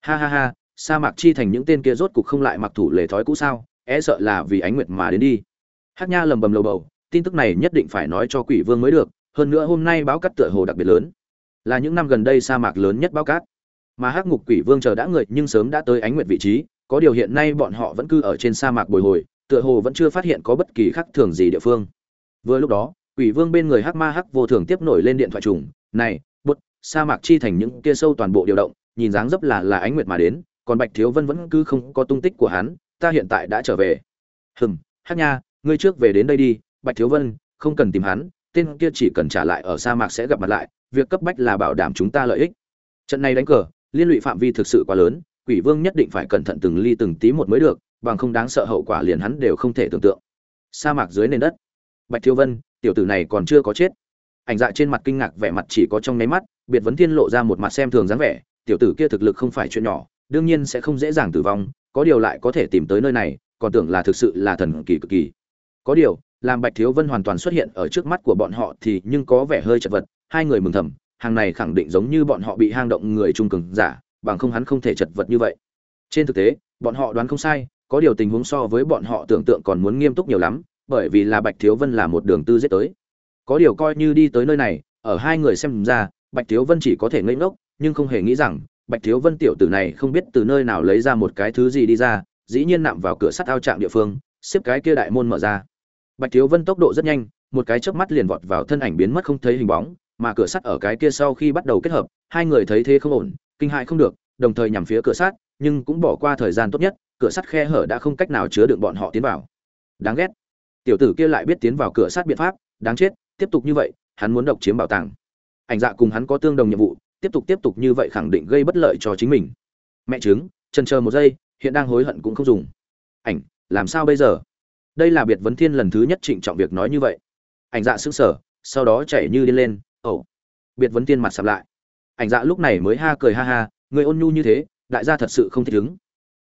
Ha ha ha, sa mạc chi thành những tên kia rốt cục không lại mặc thủ lề thói cũ sao? E sợ là vì ánh nguyệt mà đến đi. Hát nha lầm bầm lầu bầu, tin tức này nhất định phải nói cho quỷ vương mới được, hơn nữa hôm nay báo cắt tựa hồ đặc biệt lớn. Là những năm gần đây sa mạc lớn nhất báo cát. Mà hắc ngục quỷ vương chờ đã người, nhưng sớm đã tới ánh nguyệt vị trí, có điều hiện nay bọn họ vẫn cư ở trên sa mạc bồi hồi, tựa hồ vẫn chưa phát hiện có bất kỳ khác thường gì địa phương. Vừa lúc đó, quỷ vương bên người hắc ma hắc vô thường tiếp nổi lên điện thoại trùng, này sa mạc chi thành những kia sâu toàn bộ điều động, nhìn dáng dấp là là ánh nguyệt mà đến, còn bạch thiếu vân vẫn cứ không có tung tích của hắn, ta hiện tại đã trở về. Hừm hắc nha, ngươi trước về đến đây đi, bạch thiếu vân, không cần tìm hắn, tên kia chỉ cần trả lại ở sa mạc sẽ gặp mặt lại, việc cấp bách là bảo đảm chúng ta lợi ích. Trận này đánh cờ, liên lụy phạm vi thực sự quá lớn, quỷ vương nhất định phải cẩn thận từng ly từng tí một mới được, bằng không đáng sợ hậu quả liền hắn đều không thể tưởng tượng. Sa mạc dưới nền đất. Bạch Thiếu vân, tiểu tử này còn chưa có chết ảnh dạ trên mặt kinh ngạc vẻ mặt chỉ có trong nháy mắt, biệt vấn thiên lộ ra một mặt xem thường dáng vẻ, tiểu tử kia thực lực không phải chuyện nhỏ, đương nhiên sẽ không dễ dàng tử vong, có điều lại có thể tìm tới nơi này, còn tưởng là thực sự là thần kỳ cực kỳ. Có điều, làm bạch thiếu vân hoàn toàn xuất hiện ở trước mắt của bọn họ thì nhưng có vẻ hơi chật vật, hai người mừng thầm, hàng này khẳng định giống như bọn họ bị hang động người trung cường giả, bằng không hắn không thể chật vật như vậy. Trên thực tế, bọn họ đoán không sai, có điều tình huống so với bọn họ tưởng tượng còn muốn nghiêm túc nhiều lắm, bởi vì là bạch thiếu vân là một đường tư giết tới có điều coi như đi tới nơi này, ở hai người xem ra, bạch thiếu vân chỉ có thể ngây ngốc, nhưng không hề nghĩ rằng, bạch thiếu vân tiểu tử này không biết từ nơi nào lấy ra một cái thứ gì đi ra, dĩ nhiên nạm vào cửa sắt ao trạng địa phương, xếp cái kia đại môn mở ra. Bạch thiếu vân tốc độ rất nhanh, một cái chớp mắt liền vọt vào thân ảnh biến mất không thấy hình bóng, mà cửa sắt ở cái kia sau khi bắt đầu kết hợp, hai người thấy thế không ổn, kinh hại không được, đồng thời nhằm phía cửa sắt, nhưng cũng bỏ qua thời gian tốt nhất, cửa sắt khe hở đã không cách nào chứa đựng bọn họ tiến vào. Đáng ghét. Tiểu tử kia lại biết tiến vào cửa sắt biện pháp, đáng chết tiếp tục như vậy, hắn muốn độc chiếm bảo tàng. Ảnh dạ cùng hắn có tương đồng nhiệm vụ, tiếp tục tiếp tục như vậy khẳng định gây bất lợi cho chính mình. Mẹ chứng chân chờ một giây, hiện đang hối hận cũng không dùng. Ảnh, làm sao bây giờ? Đây là biệt vấn thiên lần thứ nhất trịnh trọng việc nói như vậy. Ảnh dạ sững sờ, sau đó chạy như điên lên ẩu biệt vấn thiên mặt sập lại. Ảnh dạ lúc này mới ha cười ha ha, người ôn nhu như thế, đại gia thật sự không thích ứng.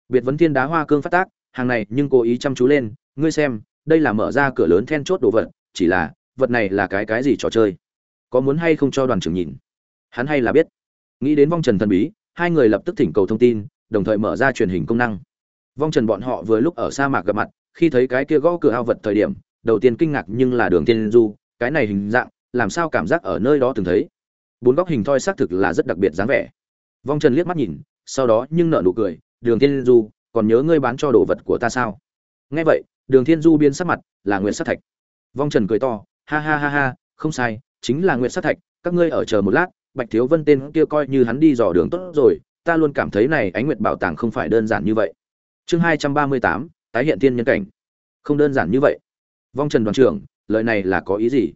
Biệt vấn thiên đá hoa cương phát tác, hàng này nhưng cố ý chăm chú lên, ngươi xem, đây là mở ra cửa lớn then chốt đồ vật, chỉ là vật này là cái cái gì trò chơi? Có muốn hay không cho đoàn trưởng nhìn? Hắn hay là biết. Nghĩ đến vong trần thần bí, hai người lập tức thỉnh cầu thông tin, đồng thời mở ra truyền hình công năng. Vong trần bọn họ vừa lúc ở sa mạc gặp mặt, khi thấy cái kia gõ cửa ao vật thời điểm, đầu tiên kinh ngạc nhưng là đường tiên du, cái này hình dạng, làm sao cảm giác ở nơi đó từng thấy? Bốn góc hình thoi xác thực là rất đặc biệt dáng vẻ. Vong trần liếc mắt nhìn, sau đó nhưng nợ nụ cười, đường tiên du, còn nhớ ngươi bán cho đồ vật của ta sao? Nghe vậy, đường thiên du biến sắc mặt, là nguyện sát thạch. Vong trần cười to ha ha ha ha, không sai, chính là nguyện sát thạch, các ngươi ở chờ một lát, bạch thiếu vân tên kia coi như hắn đi dò đường tốt rồi, ta luôn cảm thấy này ánh nguyệt bảo tàng không phải đơn giản như vậy. Chương hai trăm ba mươi tám, tái hiện tiên nhân cảnh. Không đơn giản như vậy. Vong trần đoàn trưởng, lời này là có ý gì?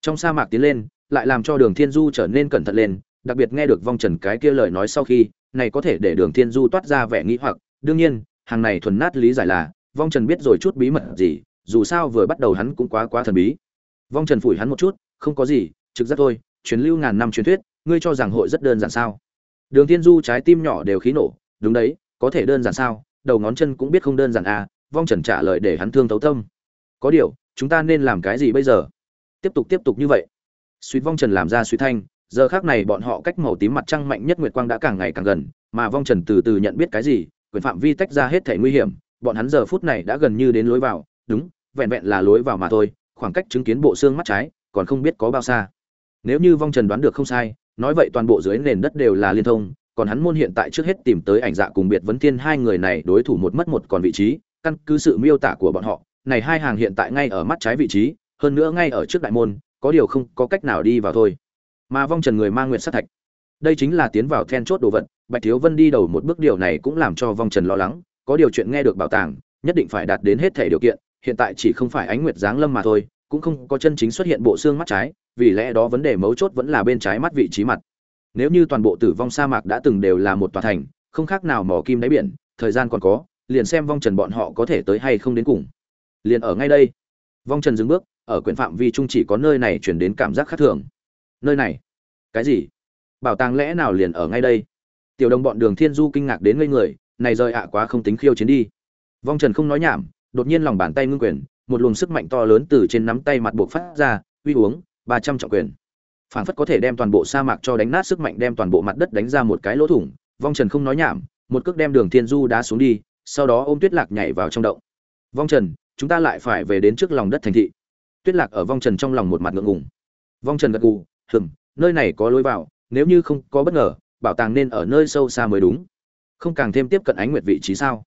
Trong sa mạc tiến lên, lại làm cho đường thiên du trở nên cẩn thận lên, đặc biệt nghe được vong trần cái kia lời nói sau khi, này có thể để đường thiên du toát ra vẻ nghĩ hoặc. Đương nhiên, hàng này thuần nát lý giải là, vong trần biết rồi chút bí mật gì, dù sao vừa bắt đầu hắn cũng quá quá thần bí vong trần phủi hắn một chút, không có gì, trực giác thôi, truyền lưu ngàn năm truyền thuyết, ngươi cho rằng hội rất đơn giản sao? Đường thiên du trái tim nhỏ đều khí nổ, đúng đấy, có thể đơn giản sao? Đầu ngón chân cũng biết không đơn giản à? Vong trần trả lời để hắn thương thấu tâm. Có điều, chúng ta nên làm cái gì bây giờ? Tiếp tục tiếp tục như vậy. Suýt vong trần làm ra suy thanh, giờ khác này bọn họ cách màu tím mặt trăng mạnh nhất nguyệt quang đã càng ngày càng gần, mà vong trần từ từ nhận biết cái gì, quyền phạm vi tách ra hết thể nguy hiểm, bọn hắn giờ phút này đã gần như đến lối vào, đúng, vẹn vẹn là lối vào mà thôi khoảng cách chứng kiến bộ xương mắt trái, còn không biết có bao xa. Nếu như vong trần đoán được không sai, nói vậy toàn bộ dưới nền đất đều là liên thông, còn hắn môn hiện tại trước hết tìm tới ảnh dạ cùng biệt vấn thiên hai người này đối thủ một mất một còn vị trí, căn cứ sự miêu tả của bọn họ, này hai hàng hiện tại ngay ở mắt trái vị trí, hơn nữa ngay ở trước đại môn, có điều không có cách nào đi vào thôi. Mà vong trần người mang nguyện sát thạch. Đây chính là tiến vào then chốt đồ vật, bạch thiếu vân đi đầu một bước điều này cũng làm cho vong trần lo lắng, có điều chuyện nghe được bảo tàng, nhất định phải đạt đến hết thể điều kiện hiện tại chỉ không phải ánh nguyệt giáng lâm mà thôi, cũng không có chân chính xuất hiện bộ xương mắt trái, vì lẽ đó vấn đề mấu chốt vẫn là bên trái mắt vị trí mặt. Nếu như toàn bộ tử vong sa mạc đã từng đều là một tòa thành, không khác nào mỏ kim đáy biển, thời gian còn có, liền xem vong trần bọn họ có thể tới hay không đến cùng. Liền ở ngay đây. Vong trần dừng bước, ở quyển phạm vi trung chỉ có nơi này chuyển đến cảm giác khác thường. Nơi này? Cái gì? Bảo tàng lẽ nào liền ở ngay đây? Tiểu đồng bọn đường thiên du kinh ngạc đến ngây người, này rời ạ quá không tính khiêu chiến đi. Vong trần không nói nhảm đột nhiên lòng bàn tay ngưng quyền, một luồng sức mạnh to lớn từ trên nắm tay mặt buộc phát ra, uy uống, ba trăm trọng quyền. Phảng phất có thể đem toàn bộ sa mạc cho đánh nát sức mạnh đem toàn bộ mặt đất đánh ra một cái lỗ thủng, vong trần không nói nhảm, một cước đem đường thiên du đá xuống đi, sau đó ôm tuyết lạc nhảy vào trong động. Vong trần, chúng ta lại phải về đến trước lòng đất thành thị. Tuyết lạc ở vong trần trong lòng một mặt ngượng ngùng. Vong trần gật gù, hừm, nơi này có lối vào, nếu như không có bất ngờ, bảo tàng nên ở nơi sâu xa mới đúng. Không càng thêm tiếp cận ánh nguyệt vị trí sao?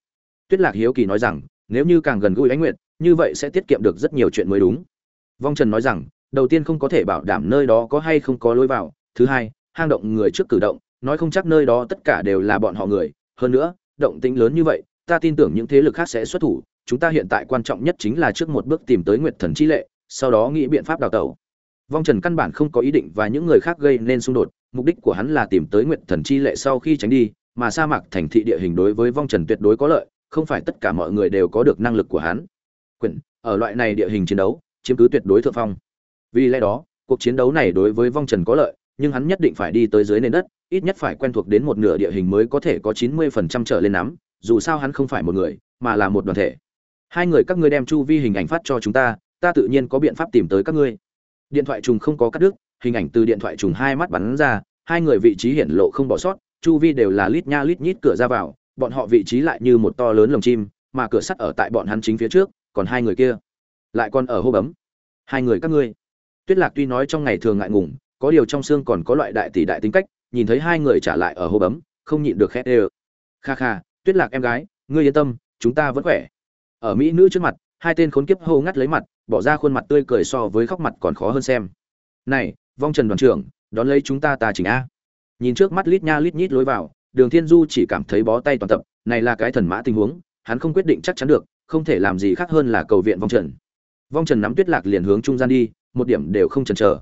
Tuyết lạc hiếu kỳ nói rằng nếu như càng gần gũi ánh nguyệt như vậy sẽ tiết kiệm được rất nhiều chuyện mới đúng. Vong trần nói rằng, đầu tiên không có thể bảo đảm nơi đó có hay không có lối vào, thứ hai, hang động người trước cử động, nói không chắc nơi đó tất cả đều là bọn họ người, hơn nữa, động tính lớn như vậy, ta tin tưởng những thế lực khác sẽ xuất thủ, chúng ta hiện tại quan trọng nhất chính là trước một bước tìm tới nguyệt thần chi lệ, sau đó nghĩ biện pháp đào tẩu. Vong trần căn bản không có ý định và những người khác gây nên xung đột, mục đích của hắn là tìm tới nguyệt thần chi lệ sau khi tránh đi, mà sa mạc thành thị địa hình đối với vong trần tuyệt đối có lợi không phải tất cả mọi người đều có được năng lực của hắn. Quyền, ở loại này địa hình chiến đấu, chiếm cứ tuyệt đối thượng phong. Vì lẽ đó, cuộc chiến đấu này đối với vong trần có lợi, nhưng hắn nhất định phải đi tới dưới nền đất, ít nhất phải quen thuộc đến một nửa địa hình mới có thể có chín mươi phần trăm trở lên nắm, dù sao hắn không phải một người, mà là một đoàn thể. Hai người các ngươi đem chu vi hình ảnh phát cho chúng ta ta tự nhiên có biện pháp tìm tới các ngươi. Điện thoại trùng không có cắt đứt, hình ảnh từ điện thoại trùng hai mắt bắn ra, hai người vị trí hiển lộ không bỏ sót, chu vi đều là lít nha lít nhít cửa ra vào bọn họ vị trí lại như một to lớn lồng chim, mà cửa sắt ở tại bọn hắn chính phía trước, còn hai người kia. Lại còn ở hô bấm. Hai người các ngươi. Tuyết lạc tuy nói trong ngày thường ngại ngùng, có điều trong xương còn có loại đại tỷ đại tính cách, nhìn thấy hai người trả lại ở hô bấm, không nhịn được khét ê kha kha, tuyết lạc em gái, ngươi yên tâm, chúng ta vẫn khỏe. Ở mỹ nữ trước mặt, hai tên khốn kiếp hô ngắt lấy mặt, bỏ ra khuôn mặt tươi cười so với khóc mặt còn khó hơn xem. Này, vong trần đoàn trưởng, đón lấy chúng ta ta chỉnh a. Nhìn trước mắt lít nha lít nhít lối vào đường thiên du chỉ cảm thấy bó tay toàn tập, này là cái thần mã tình huống, hắn không quyết định chắc chắn được, không thể làm gì khác hơn là cầu viện vong trần. Vong trần nắm tuyết lạc liền hướng trung gian đi, một điểm đều không chần chờ.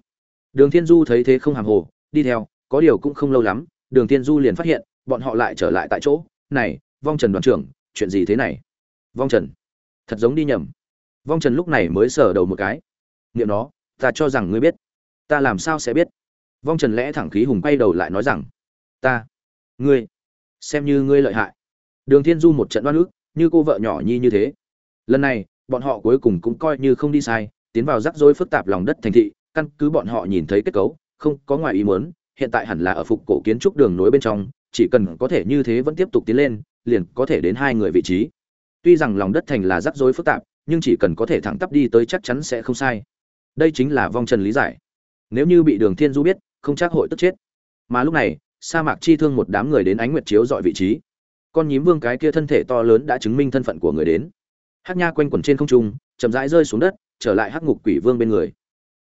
Đường thiên du thấy thế không hàm hồ, đi theo, có điều cũng không lâu lắm, đường thiên du liền phát hiện, bọn họ lại trở lại tại chỗ, này, vong trần đoàn trưởng, chuyện gì thế này? Vong trần. Thật giống đi nhầm. Vong trần lúc này mới sờ đầu một cái. Niệm nó, ta cho rằng ngươi biết, ta làm sao sẽ biết? Vong trần lẽ thẳng khí hùng quay đầu lại nói rằng, ta ngươi, xem như ngươi lợi hại. Đường thiên du một trận đoan ức, như cô vợ nhỏ nhi như thế. Lần này, bọn họ cuối cùng cũng coi như không đi sai, tiến vào rắc rối phức tạp lòng đất thành thị, căn cứ bọn họ nhìn thấy kết cấu, không có ngoài ý muốn, hiện tại hẳn là ở phục cổ kiến trúc đường nối bên trong, chỉ cần có thể như thế vẫn tiếp tục tiến lên, liền có thể đến hai người vị trí. Tuy rằng lòng đất thành là rắc rối phức tạp, nhưng chỉ cần có thể thẳng tắp đi tới chắc chắn sẽ không sai. Đây chính là vong trần lý giải. Nếu như bị đường thiên du biết, không chắc hội tức chết. Mà lúc này sa mạc chi thương một đám người đến ánh nguyệt chiếu dọi vị trí. Con nhím vương cái kia thân thể to lớn đã chứng minh thân phận của người đến. Hắc nha quanh quẩn trên không trung, chậm rãi rơi xuống đất, trở lại hắc ngục quỷ vương bên người.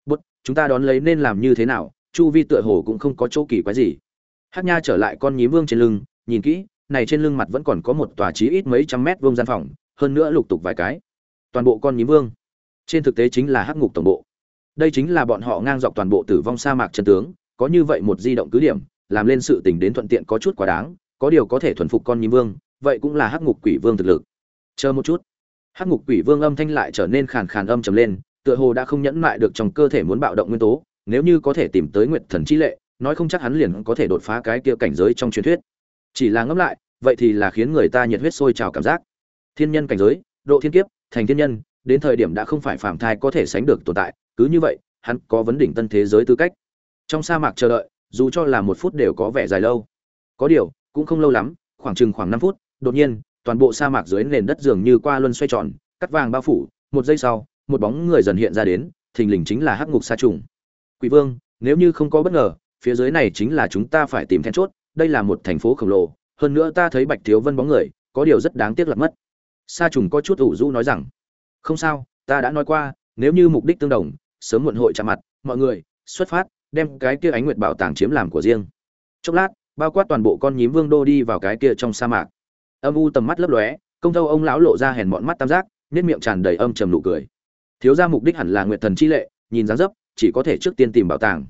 Bút chúng ta đón lấy nên làm như thế nào? Chu vi tựa hồ cũng không có chỗ kỳ quái gì. Hắc nha trở lại con nhím vương trên lưng, nhìn kỹ, này trên lưng mặt vẫn còn có một tòa chí ít mấy trăm mét vuông gian phòng, hơn nữa lục tục vài cái. Toàn bộ con nhím vương. Trên thực tế chính là hắc ngục tổng bộ. Đây chính là bọn họ ngang dọc toàn bộ tử vong sa mạc chân tướng, có như vậy một di động cứ điểm làm lên sự tình đến thuận tiện có chút quá đáng, có điều có thể thuần phục con nhím vương, vậy cũng là hắc ngục quỷ vương thực lực. Chờ một chút. Hắc ngục quỷ vương âm thanh lại trở nên khàn khàn âm trầm lên, tựa hồ đã không nhẫn mại được trong cơ thể muốn bạo động nguyên tố, nếu như có thể tìm tới nguyệt thần chi lệ, nói không chắc hắn liền có thể đột phá cái kia cảnh giới trong truyền thuyết. Chỉ là ngẫm lại, vậy thì là khiến người ta nhiệt huyết sôi trào cảm giác. Thiên nhân cảnh giới, độ thiên kiếp, thành thiên nhân, đến thời điểm đã không phải phàm thai có thể sánh được tồn tại, cứ như vậy, hắn có vấn đỉnh tân thế giới tư cách. Trong sa mạc chờ đợi dù cho là một phút đều có vẻ dài lâu. Có điều, cũng không lâu lắm, khoảng chừng khoảng năm phút, đột nhiên, toàn bộ sa mạc dưới nền đất dường như qua luân xoay tròn, cắt vàng bao phủ, một giây sau, một bóng người dần hiện ra đến, thình lình chính là hắc ngục sa trùng. Quỷ vương, nếu như không có bất ngờ, phía dưới này chính là chúng ta phải tìm then chốt, đây là một thành phố khổng lồ, hơn nữa ta thấy bạch thiếu vân bóng người, có điều rất đáng tiếc là mất. Sa trùng có chút ủ rũ nói rằng, không sao, ta đã nói qua, nếu như mục đích tương đồng, sớm muộn hội chạm mặt, mọi người, xuất phát đem cái kia ánh nguyệt bảo tàng chiếm làm của riêng. Chốc lát, bao quát toàn bộ con nhím vương đô đi vào cái kia trong sa mạc. Âm u tầm mắt lấp lóe, công thâu ông lão lộ ra hèn mọn mắt tam giác, nét miệng tràn đầy âm trầm nụ cười. Thiếu ra mục đích hẳn là nguyệt thần chi lệ, nhìn dáng dấp, chỉ có thể trước tiên tìm bảo tàng.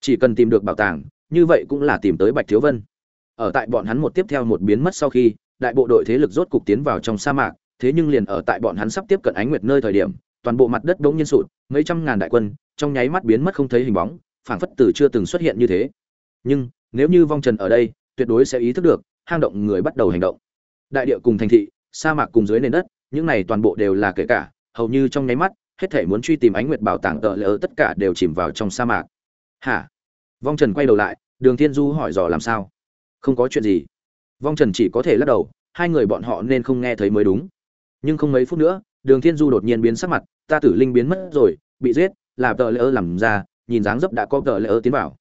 Chỉ cần tìm được bảo tàng, như vậy cũng là tìm tới bạch thiếu vân. Ở tại bọn hắn một tiếp theo một biến mất sau khi, đại bộ đội thế lực rốt cục tiến vào trong sa mạc, thế nhưng liền ở tại bọn hắn sắp tiếp cận ánh nguyệt nơi thời điểm, toàn bộ mặt đất bỗng nhiên sụt, mấy trăm ngàn đại quân, trong nháy mắt biến mất không thấy hình bóng phảng phất từ chưa từng xuất hiện như thế. Nhưng, nếu như vong trần ở đây, tuyệt đối sẽ ý thức được, hang động người bắt đầu hành động. Đại địa cùng thành thị, sa mạc cùng dưới nền đất, những này toàn bộ đều là kể cả, hầu như trong nháy mắt, hết thể muốn truy tìm ánh nguyệt bảo tàng tợ lỡ tất cả đều chìm vào trong sa mạc. Hả? Vong trần quay đầu lại, đường thiên du hỏi dò làm sao? Không có chuyện gì. Vong trần chỉ có thể lắc đầu, hai người bọn họ nên không nghe thấy mới đúng. Nhưng không mấy phút nữa, đường thiên du đột nhiên biến sắc mặt, ta tử linh biến mất rồi, bị giết, là tợ lỡ làm ra nhìn dáng dấp đã có tợ lỡ tiến vào.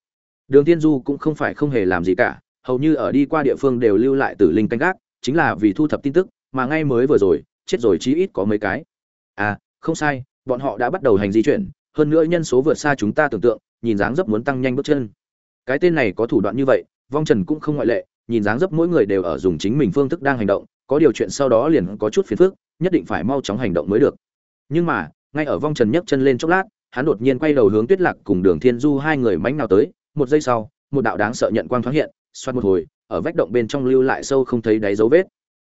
Đường thiên du cũng không phải không hề làm gì cả, hầu như ở đi qua địa phương đều lưu lại tử linh canh gác, chính là vì thu thập tin tức, mà ngay mới vừa rồi, chết rồi chí ít có mấy cái. À không sai, bọn họ đã bắt đầu hành di chuyển, hơn nữa nhân số vượt xa chúng ta tưởng tượng, nhìn dáng dấp muốn tăng nhanh bước chân. Cái tên này có thủ đoạn như vậy, vong trần cũng không ngoại lệ, nhìn dáng dấp mỗi người đều ở dùng chính mình phương thức đang hành động, có điều chuyện sau đó liền có chút phiền phức, nhất định phải mau chóng hành động mới được. Nhưng mà, ngay ở vong trần nhấc chân lên chốc lát hắn đột nhiên quay đầu hướng tuyết lạc cùng đường thiên du hai người mánh nào tới một giây sau một đạo đáng sợ nhận quang thoáng hiện xoát một hồi ở vách động bên trong lưu lại sâu không thấy đáy dấu vết.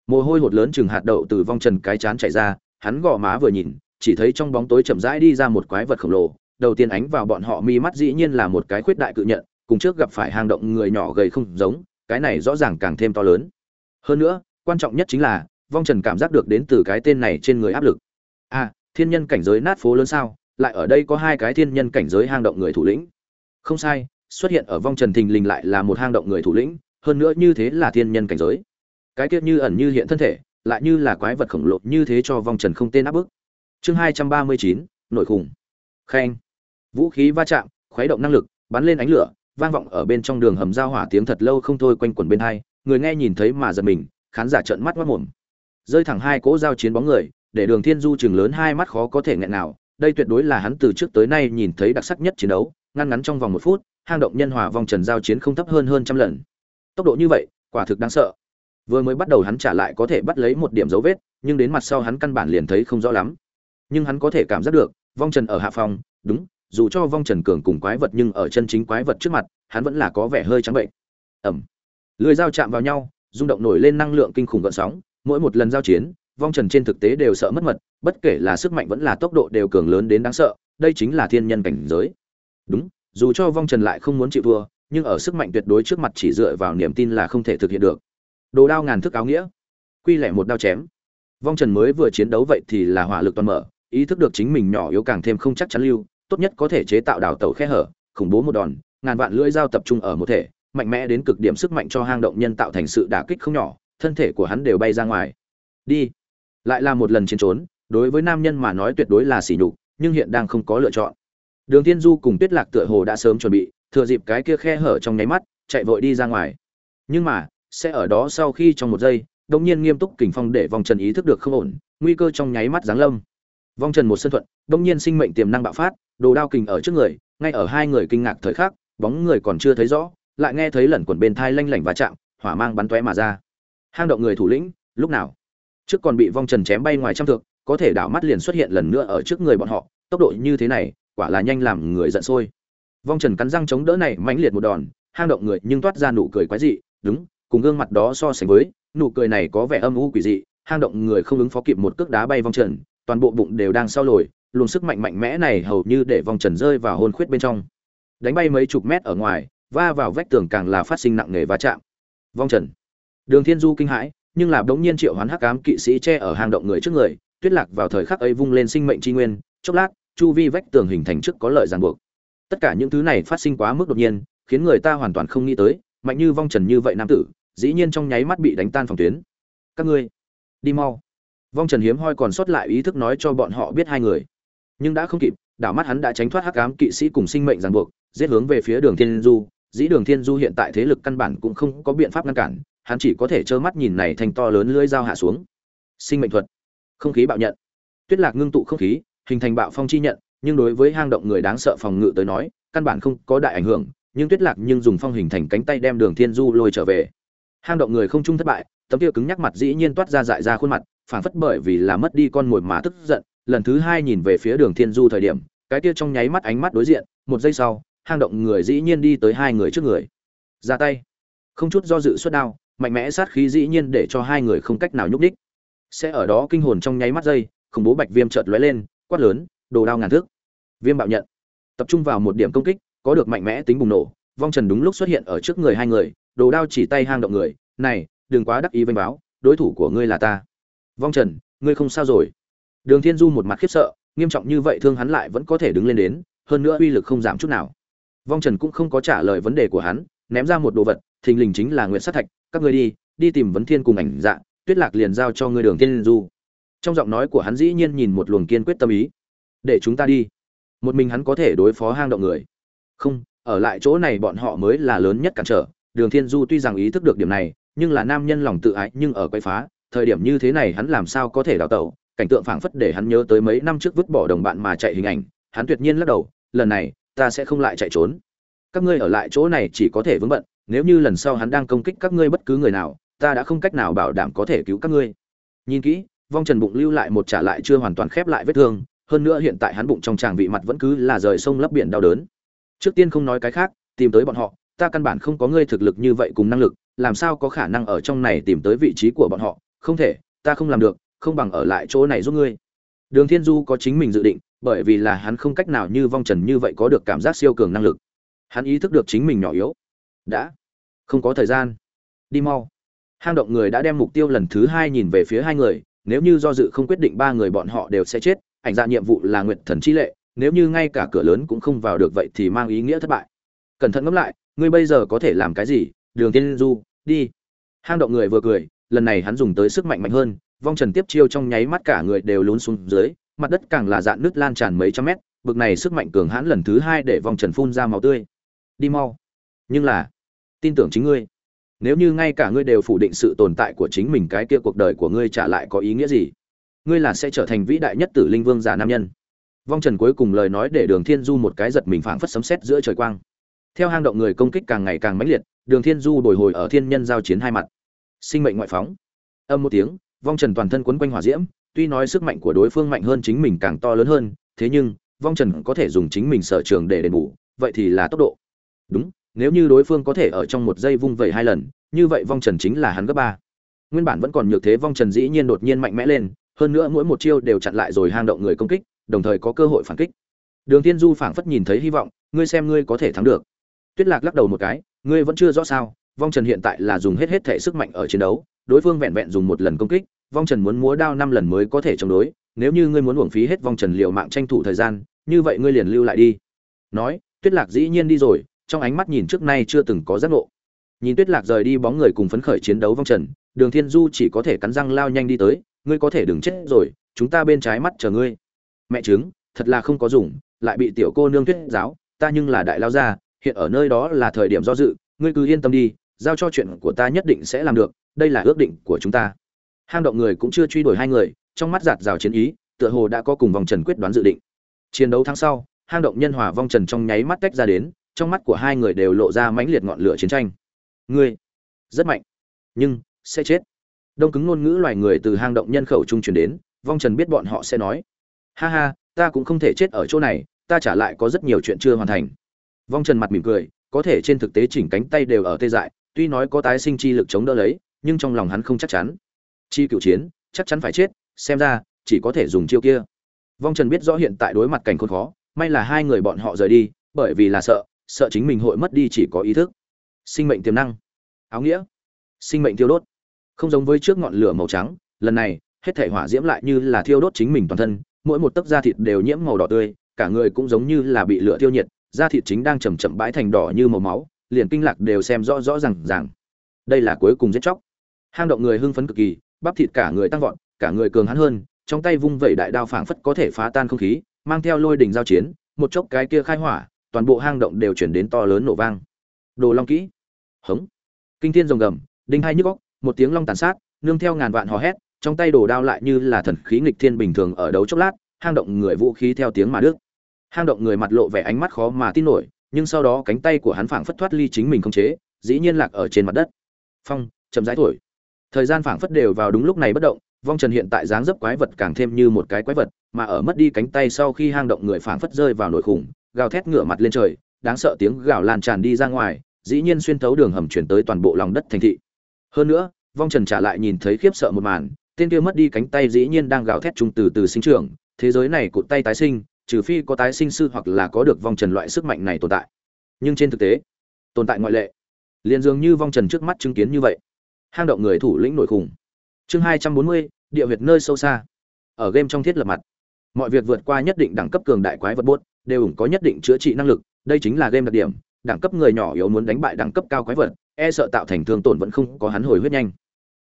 Mồ hôi hột lớn chừng hạt đậu từ vong trần cái chán chảy ra hắn gò má vừa nhìn chỉ thấy trong bóng tối chậm rãi đi ra một quái vật khổng lồ đầu tiên ánh vào bọn họ mi mắt dĩ nhiên là một cái khuyết đại cự nhận cùng trước gặp phải hang động người nhỏ gầy không giống cái này rõ ràng càng thêm to lớn. Hơn nữa quan trọng nhất chính là vong trần cảm giác được đến từ cái tên này trên người áp lực. A à, thiên nhân cảnh giới nát phố lớn sao? Lại ở đây có hai cái thiên nhân cảnh giới hang động người thủ lĩnh. Không sai, xuất hiện ở vong trần thình lình lại là một hang động người thủ lĩnh, hơn nữa như thế là thiên nhân cảnh giới. Cái kiếp như ẩn như hiện thân thể, lại như là quái vật khổng lồ như thế cho vong trần không tên áp bức. Chương hai trăm ba mươi chín nội khủng. Khen. Vũ khí va chạm, khuấy động năng lực, bắn lên ánh lửa, vang vọng ở bên trong đường hầm giao hỏa tiếng thật lâu không thôi quanh quẩn bên hai, người nghe nhìn thấy mà giật mình, khán giả trợn mắt mắt mồm. Rơi thẳng hai cỗ giao chiến bóng người, để đường thiên du chừng lớn hai mắt khó có thể nghẹn nào đây tuyệt đối là hắn từ trước tới nay nhìn thấy đặc sắc nhất chiến đấu, ngăn ngắn trong vòng một phút, hang động nhân hòa vòng trần giao chiến không thấp hơn hơn trăm lần. Tốc độ như vậy, quả thực đáng sợ. Vừa mới bắt đầu hắn trả lại có thể bắt lấy một điểm dấu vết, nhưng đến mặt sau hắn căn bản liền thấy không rõ lắm. Nhưng hắn có thể cảm giác được, vong trần ở hạ phòng, đúng, dù cho vong trần cường cùng quái vật nhưng ở chân chính quái vật trước mặt, hắn vẫn là có vẻ hơi trắng bệnh. Ẩm. Lưới dao chạm vào nhau, rung động nổi lên năng lượng kinh khủng gợn sóng, mỗi một lần giao chiến vong trần trên thực tế đều sợ mất mật, bất kể là sức mạnh vẫn là tốc độ đều cường lớn đến đáng sợ, đây chính là thiên nhân cảnh giới. Đúng, dù cho vong trần lại không muốn chịu thua, nhưng ở sức mạnh tuyệt đối trước mặt chỉ dựa vào niềm tin là không thể thực hiện được. Đồ đao ngàn thức áo nghĩa, quy lẻ một đao chém. Vong trần mới vừa chiến đấu vậy thì là hỏa lực toàn mở, ý thức được chính mình nhỏ yếu càng thêm không chắc chắn lưu, tốt nhất có thể chế tạo đào tẩu khe hở, khủng bố một đòn, ngàn vạn lưỡi dao tập trung ở một thể, mạnh mẽ đến cực điểm sức mạnh cho hang động nhân tạo thành sự đả kích không nhỏ, thân thể của hắn đều bay ra ngoài. Đi lại là một lần chiến trốn, đối với nam nhân mà nói tuyệt đối là sỉ nhục, nhưng hiện đang không có lựa chọn. Đường tiên du cùng tuyết lạc tựa hồ đã sớm chuẩn bị, thừa dịp cái kia khe hở trong nháy mắt, chạy vội đi ra ngoài. Nhưng mà, sẽ ở đó sau khi trong một giây, đột nhiên nghiêm túc kình phong để vòng trần ý thức được không ổn, nguy cơ trong nháy mắt giáng lâm. Vong trần một sân thuận, đột nhiên sinh mệnh tiềm năng bạo phát, đồ đao kình ở trước người, ngay ở hai người kinh ngạc thời khắc, bóng người còn chưa thấy rõ, lại nghe thấy lẩn quẩn bên thai lanh lảnh và chạm, hỏa mang bắn tóe mà ra. Hang động người thủ lĩnh, lúc nào? Trước còn bị vong trần chém bay ngoài trăm thước, có thể đảo mắt liền xuất hiện lần nữa ở trước người bọn họ, tốc độ như thế này, quả là nhanh làm người giận sôi. Vong trần cắn răng chống đỡ này mãnh liệt một đòn, hang động người nhưng toát ra nụ cười quái dị, đúng, cùng gương mặt đó so sánh với, nụ cười này có vẻ âm u quỷ dị, hang động người không ứng phó kịp một cước đá bay vong trần, toàn bộ bụng đều đang sau lồi, luồng sức mạnh mạnh mẽ này hầu như để vong trần rơi vào hôn khuyết bên trong. Đánh bay mấy chục mét ở ngoài, va vào vách tường càng là phát sinh nặng nề va chạm. Vong trần. Đường thiên du kinh hãi nhưng là đống nhiên triệu hoán hắc ám kỵ sĩ che ở hang động người trước người, tuyết lạc vào thời khắc ấy vung lên sinh mệnh chi nguyên, chốc lát, chu vi vách tường hình thành trước có lợi ràng buộc. Tất cả những thứ này phát sinh quá mức đột nhiên, khiến người ta hoàn toàn không nghĩ tới, mạnh như vong trần như vậy nam tử, dĩ nhiên trong nháy mắt bị đánh tan phòng tuyến. Các ngươi, đi mau. Vong trần hiếm hoi còn sót lại ý thức nói cho bọn họ biết hai người. Nhưng đã không kịp, đảo mắt hắn đã tránh thoát hắc ám kỵ sĩ cùng sinh mệnh ràng buộc, giết hướng về phía đường thiên du. Dĩ đường thiên du hiện tại thế lực căn bản cũng không có biện pháp ngăn cản hắn chỉ có thể trơ mắt nhìn này thành to lớn lưỡi dao hạ xuống. Sinh mệnh thuật. Không khí bạo nhận. Tuyết lạc ngưng tụ không khí, hình thành bạo phong chi nhận, nhưng đối với hang động người đáng sợ phòng ngự tới nói, căn bản không có đại ảnh hưởng, nhưng tuyết lạc nhưng dùng phong hình thành cánh tay đem đường thiên du lôi trở về. Hang động người không trung thất bại, tấm kia cứng nhắc mặt dĩ nhiên toát ra dại ra khuôn mặt phản phất bởi vì là mất đi con mồi mà tức giận, lần thứ hai nhìn về phía đường thiên du thời điểm, cái kia trong nháy mắt ánh mắt đối diện, một giây sau, hang động người dĩ nhiên đi tới hai người trước người. Ra tay. Không chút do dự xuất đao mạnh mẽ sát khí dĩ nhiên để cho hai người không cách nào nhúc đích sẽ ở đó kinh hồn trong nháy mắt giây, khủng bố bạch viêm chợt lóe lên, quát lớn, đồ đao ngàn thước. Viêm bạo nhận. Tập trung vào một điểm công kích, có được mạnh mẽ tính bùng nổ, vong trần đúng lúc xuất hiện ở trước người hai người, đồ đao chỉ tay hang động người, này, đừng quá đắc ý vênh báo, đối thủ của ngươi là ta. Vong trần, ngươi không sao rồi. Đường thiên du một mặt khiếp sợ, nghiêm trọng như vậy thương hắn lại vẫn có thể đứng lên đến, hơn nữa uy lực không giảm chút nào. Vong trần cũng không có trả lời vấn đề của hắn, ném ra một đồ vật thình lình chính là nguyện sát thạch, các ngươi đi đi tìm vấn thiên cùng ảnh dạ tuyết lạc liền giao cho ngươi đường thiên du. Trong giọng nói của hắn dĩ nhiên nhìn một luồng kiên quyết tâm ý. Để chúng ta đi. Một mình hắn có thể đối phó hang động người. Không, ở lại chỗ này bọn họ mới là lớn nhất cản trở. Đường thiên du tuy rằng ý thức được điểm này, nhưng là nam nhân lòng tự ái nhưng ở quay phá. Thời điểm như thế này hắn làm sao có thể đào tẩu? Cảnh tượng phảng phất để hắn nhớ tới mấy năm trước vứt bỏ đồng bạn mà chạy hình ảnh. Hắn tuyệt nhiên lắc đầu, lần này, ta sẽ không lại chạy trốn. Các ngươi ở lại chỗ này chỉ có thể vướng bận nếu như lần sau hắn đang công kích các ngươi bất cứ người nào, ta đã không cách nào bảo đảm có thể cứu các ngươi. Nhìn kỹ, vong trần bụng lưu lại một trả lại chưa hoàn toàn khép lại vết thương, hơn nữa hiện tại hắn bụng trong tràng vị mặt vẫn cứ là rời sông lấp biển đau đớn. Trước tiên không nói cái khác, tìm tới bọn họ, ta căn bản không có ngươi thực lực như vậy cùng năng lực, làm sao có khả năng ở trong này tìm tới vị trí của bọn họ? Không thể, ta không làm được, không bằng ở lại chỗ này giúp ngươi. Đường thiên du có chính mình dự định, bởi vì là hắn không cách nào như vong trần như vậy có được cảm giác siêu cường năng lực. Hắn ý thức được chính mình nhỏ yếu đã. Không có thời gian. Đi mau. Hang động người đã đem mục tiêu lần thứ hai nhìn về phía hai người, nếu như do dự không quyết định ba người bọn họ đều sẽ chết, ảnh ra nhiệm vụ là nguyện thần chi lệ, nếu như ngay cả cửa lớn cũng không vào được vậy thì mang ý nghĩa thất bại. Cẩn thận ngẫm lại, ngươi bây giờ có thể làm cái gì? Đường tiên du, đi. Hang động người vừa cười, lần này hắn dùng tới sức mạnh mạnh hơn, vong trần tiếp chiêu trong nháy mắt cả người đều lún xuống dưới, mặt đất càng là dạn nước lan tràn mấy trăm mét, bực này sức mạnh cường hãn lần thứ hai để vong trần phun ra máu tươi. Đi mau. Nhưng là tin tưởng chính ngươi. Nếu như ngay cả ngươi đều phủ định sự tồn tại của chính mình, cái kia cuộc đời của ngươi trả lại có ý nghĩa gì? Ngươi là sẽ trở thành vĩ đại nhất tử linh vương giả nam nhân. Vong trần cuối cùng lời nói để đường thiên du một cái giật mình phảng phất sấm sét giữa trời quang. Theo hang động người công kích càng ngày càng mãnh liệt, đường thiên du bồi hồi ở thiên nhân giao chiến hai mặt. Sinh mệnh ngoại phóng. Âm một tiếng, vong trần toàn thân quấn quanh hỏa diễm, tuy nói sức mạnh của đối phương mạnh hơn chính mình càng to lớn hơn, thế nhưng, vong trần có thể dùng chính mình sở trường để đền bù, vậy thì là tốc độ. Đúng nếu như đối phương có thể ở trong một giây vung vẩy hai lần, như vậy vong trần chính là hắn gấp ba. Nguyên bản vẫn còn nhược thế vong trần dĩ nhiên đột nhiên mạnh mẽ lên, hơn nữa mỗi một chiêu đều chặn lại rồi hang động người công kích, đồng thời có cơ hội phản kích. Đường tiên du phảng phất nhìn thấy hy vọng, ngươi xem ngươi có thể thắng được. Tuyết lạc lắc đầu một cái, ngươi vẫn chưa rõ sao, vong trần hiện tại là dùng hết hết thể sức mạnh ở chiến đấu, đối phương vẹn vẹn dùng một lần công kích, vong trần muốn múa đao năm lần mới có thể chống đối, nếu như ngươi muốn uổng phí hết vong trần liều mạng tranh thủ thời gian, như vậy ngươi liền lưu lại đi. Nói, tuyết lạc dĩ nhiên đi rồi trong ánh mắt nhìn trước nay chưa từng có giác ngộ. Nhìn tuyết lạc rời đi bóng người cùng phấn khởi chiến đấu vong trần, đường thiên du chỉ có thể cắn răng lao nhanh đi tới, ngươi có thể đừng chết rồi, chúng ta bên trái mắt chờ ngươi. Mẹ chứng thật là không có dùng, lại bị tiểu cô nương tuyết giáo, ta nhưng là đại lao gia, hiện ở nơi đó là thời điểm do dự, ngươi cứ yên tâm đi, giao cho chuyện của ta nhất định sẽ làm được, đây là ước định của chúng ta. Hang động người cũng chưa truy đuổi hai người, trong mắt giạt rào chiến ý, tựa hồ đã có cùng vòng trần quyết đoán dự định. Chiến đấu tháng sau, hang động nhân hòa vong trần trong nháy mắt tách ra đến trong mắt của hai người đều lộ ra mãnh liệt ngọn lửa chiến tranh. Ngươi, rất mạnh, nhưng, sẽ chết. Đông cứng ngôn ngữ loài người từ hang động nhân khẩu trung truyền đến, vong trần biết bọn họ sẽ nói. Ha ha, ta cũng không thể chết ở chỗ này, ta trả lại có rất nhiều chuyện chưa hoàn thành. Vong trần mặt mỉm cười, có thể trên thực tế chỉnh cánh tay đều ở tê dại, tuy nói có tái sinh chi lực chống đỡ lấy, nhưng trong lòng hắn không chắc chắn. Chi cựu chiến, chắc chắn phải chết, xem ra, chỉ có thể dùng chiêu kia. Vong trần biết rõ hiện tại đối mặt cảnh khốn khó, may là hai người bọn họ rời đi, bởi vì là sợ sợ chính mình hội mất đi chỉ có ý thức. Sinh mệnh tiềm năng. Áo nghĩa. Sinh mệnh thiêu đốt. Không giống với trước ngọn lửa màu trắng, lần này, hết thể hỏa diễm lại như là thiêu đốt chính mình toàn thân, mỗi một tấc da thịt đều nhiễm màu đỏ tươi, cả người cũng giống như là bị lửa thiêu nhiệt, da thịt chính đang chầm chậm bãi thành đỏ như màu máu, liền kinh lạc đều xem rõ rõ ràng ràng. Đây là cuối cùng giết chóc. Hang động người hưng phấn cực kỳ, bắp thịt cả người tăng vọt, cả người cường hắn hơn, trong tay vung vẩy đại đao phảng phất có thể phá tan không khí, mang theo lôi đỉnh giao chiến, một chốc cái kia khai hỏa toàn bộ hang động đều chuyển đến to lớn nổ vang. Đồ long kỹ. Hống. Kinh thiên rồng gầm, đinh hai nhức góc một tiếng long tàn sát, nương theo ngàn vạn hò hét, trong tay đồ đao lại như là thần khí nghịch thiên bình thường ở đấu chốc lát, hang động người vũ khí theo tiếng mà đức hang động người mặt lộ vẻ ánh mắt khó mà tin nổi, nhưng sau đó cánh tay của hắn phảng phất thoát ly chính mình không chế, dĩ nhiên lạc ở trên mặt đất. Phong, chậm rãi thổi. Thời gian phảng phất đều vào đúng lúc này bất động, vong trần hiện tại dáng dấp quái vật càng thêm như một cái quái vật, mà ở mất đi cánh tay sau khi hang động người phảng phất rơi vào nổi khủng gào thét ngửa mặt lên trời, đáng sợ tiếng gào lan tràn đi ra ngoài, dĩ nhiên xuyên thấu đường hầm chuyển tới toàn bộ lòng đất thành thị. Hơn nữa, vong trần trả lại nhìn thấy khiếp sợ một màn, tên kia mất đi cánh tay dĩ nhiên đang gào thét trung từ từ sinh trưởng, thế giới này cụt tay tái sinh, trừ phi có tái sinh sư hoặc là có được vong trần loại sức mạnh này tồn tại. Nhưng trên thực tế, tồn tại ngoại lệ. Liền dường như vong trần trước mắt chứng kiến như vậy. Hang động người thủ lĩnh nội khủng. Chương hai trăm bốn mươi, địa huyệt nơi sâu xa. Ở game trong thiết lập mặt, mọi việc vượt qua nhất định đẳng cấp cường đại quái vật buốt đều ủng có nhất định chữa trị năng lực, đây chính là game đặc điểm, đẳng cấp người nhỏ yếu muốn đánh bại đẳng cấp cao quái vật e sợ tạo thành thương tổn vẫn không có hắn hồi huyết nhanh.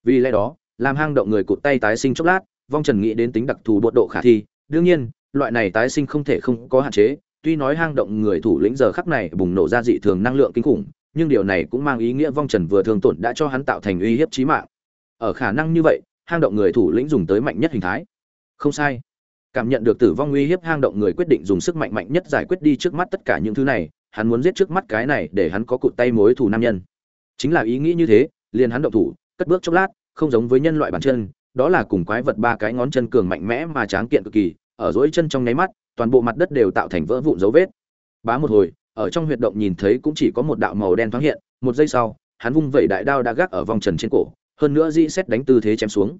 Vì lẽ đó, làm hang động người cụt tay tái sinh chốc lát, vong trần nghĩ đến tính đặc thù bột độ khả thi. Đương nhiên, loại này tái sinh không thể không có hạn chế, tuy nói hang động người thủ lĩnh giờ khắc này bùng nổ ra dị thường năng lượng kinh khủng, nhưng điều này cũng mang ý nghĩa vong trần vừa thương tổn đã cho hắn tạo thành uy hiếp chí mạng. Ở khả năng như vậy, hang động người thủ lĩnh dùng tới mạnh nhất hình thái. Không sai cảm nhận được tử vong uy hiếp hang động người quyết định dùng sức mạnh mạnh nhất giải quyết đi trước mắt tất cả những thứ này, hắn muốn giết trước mắt cái này để hắn có cụt tay mối thù nam nhân. Chính là ý nghĩ như thế, liền hắn động thủ, cất bước chốc lát, không giống với nhân loại bản chân, đó là cùng quái vật ba cái ngón chân cường mạnh mẽ mà tráng kiện cực kỳ, ở dỗi chân trong nháy mắt, toàn bộ mặt đất đều tạo thành vỡ vụn dấu vết. Bá một hồi, ở trong huyệt động nhìn thấy cũng chỉ có một đạo màu đen thoáng hiện, một giây sau, hắn vung vẩy đại đao đã gác ở vòng trần trên cổ, hơn nữa dĩ xét đánh tư thế chém xuống.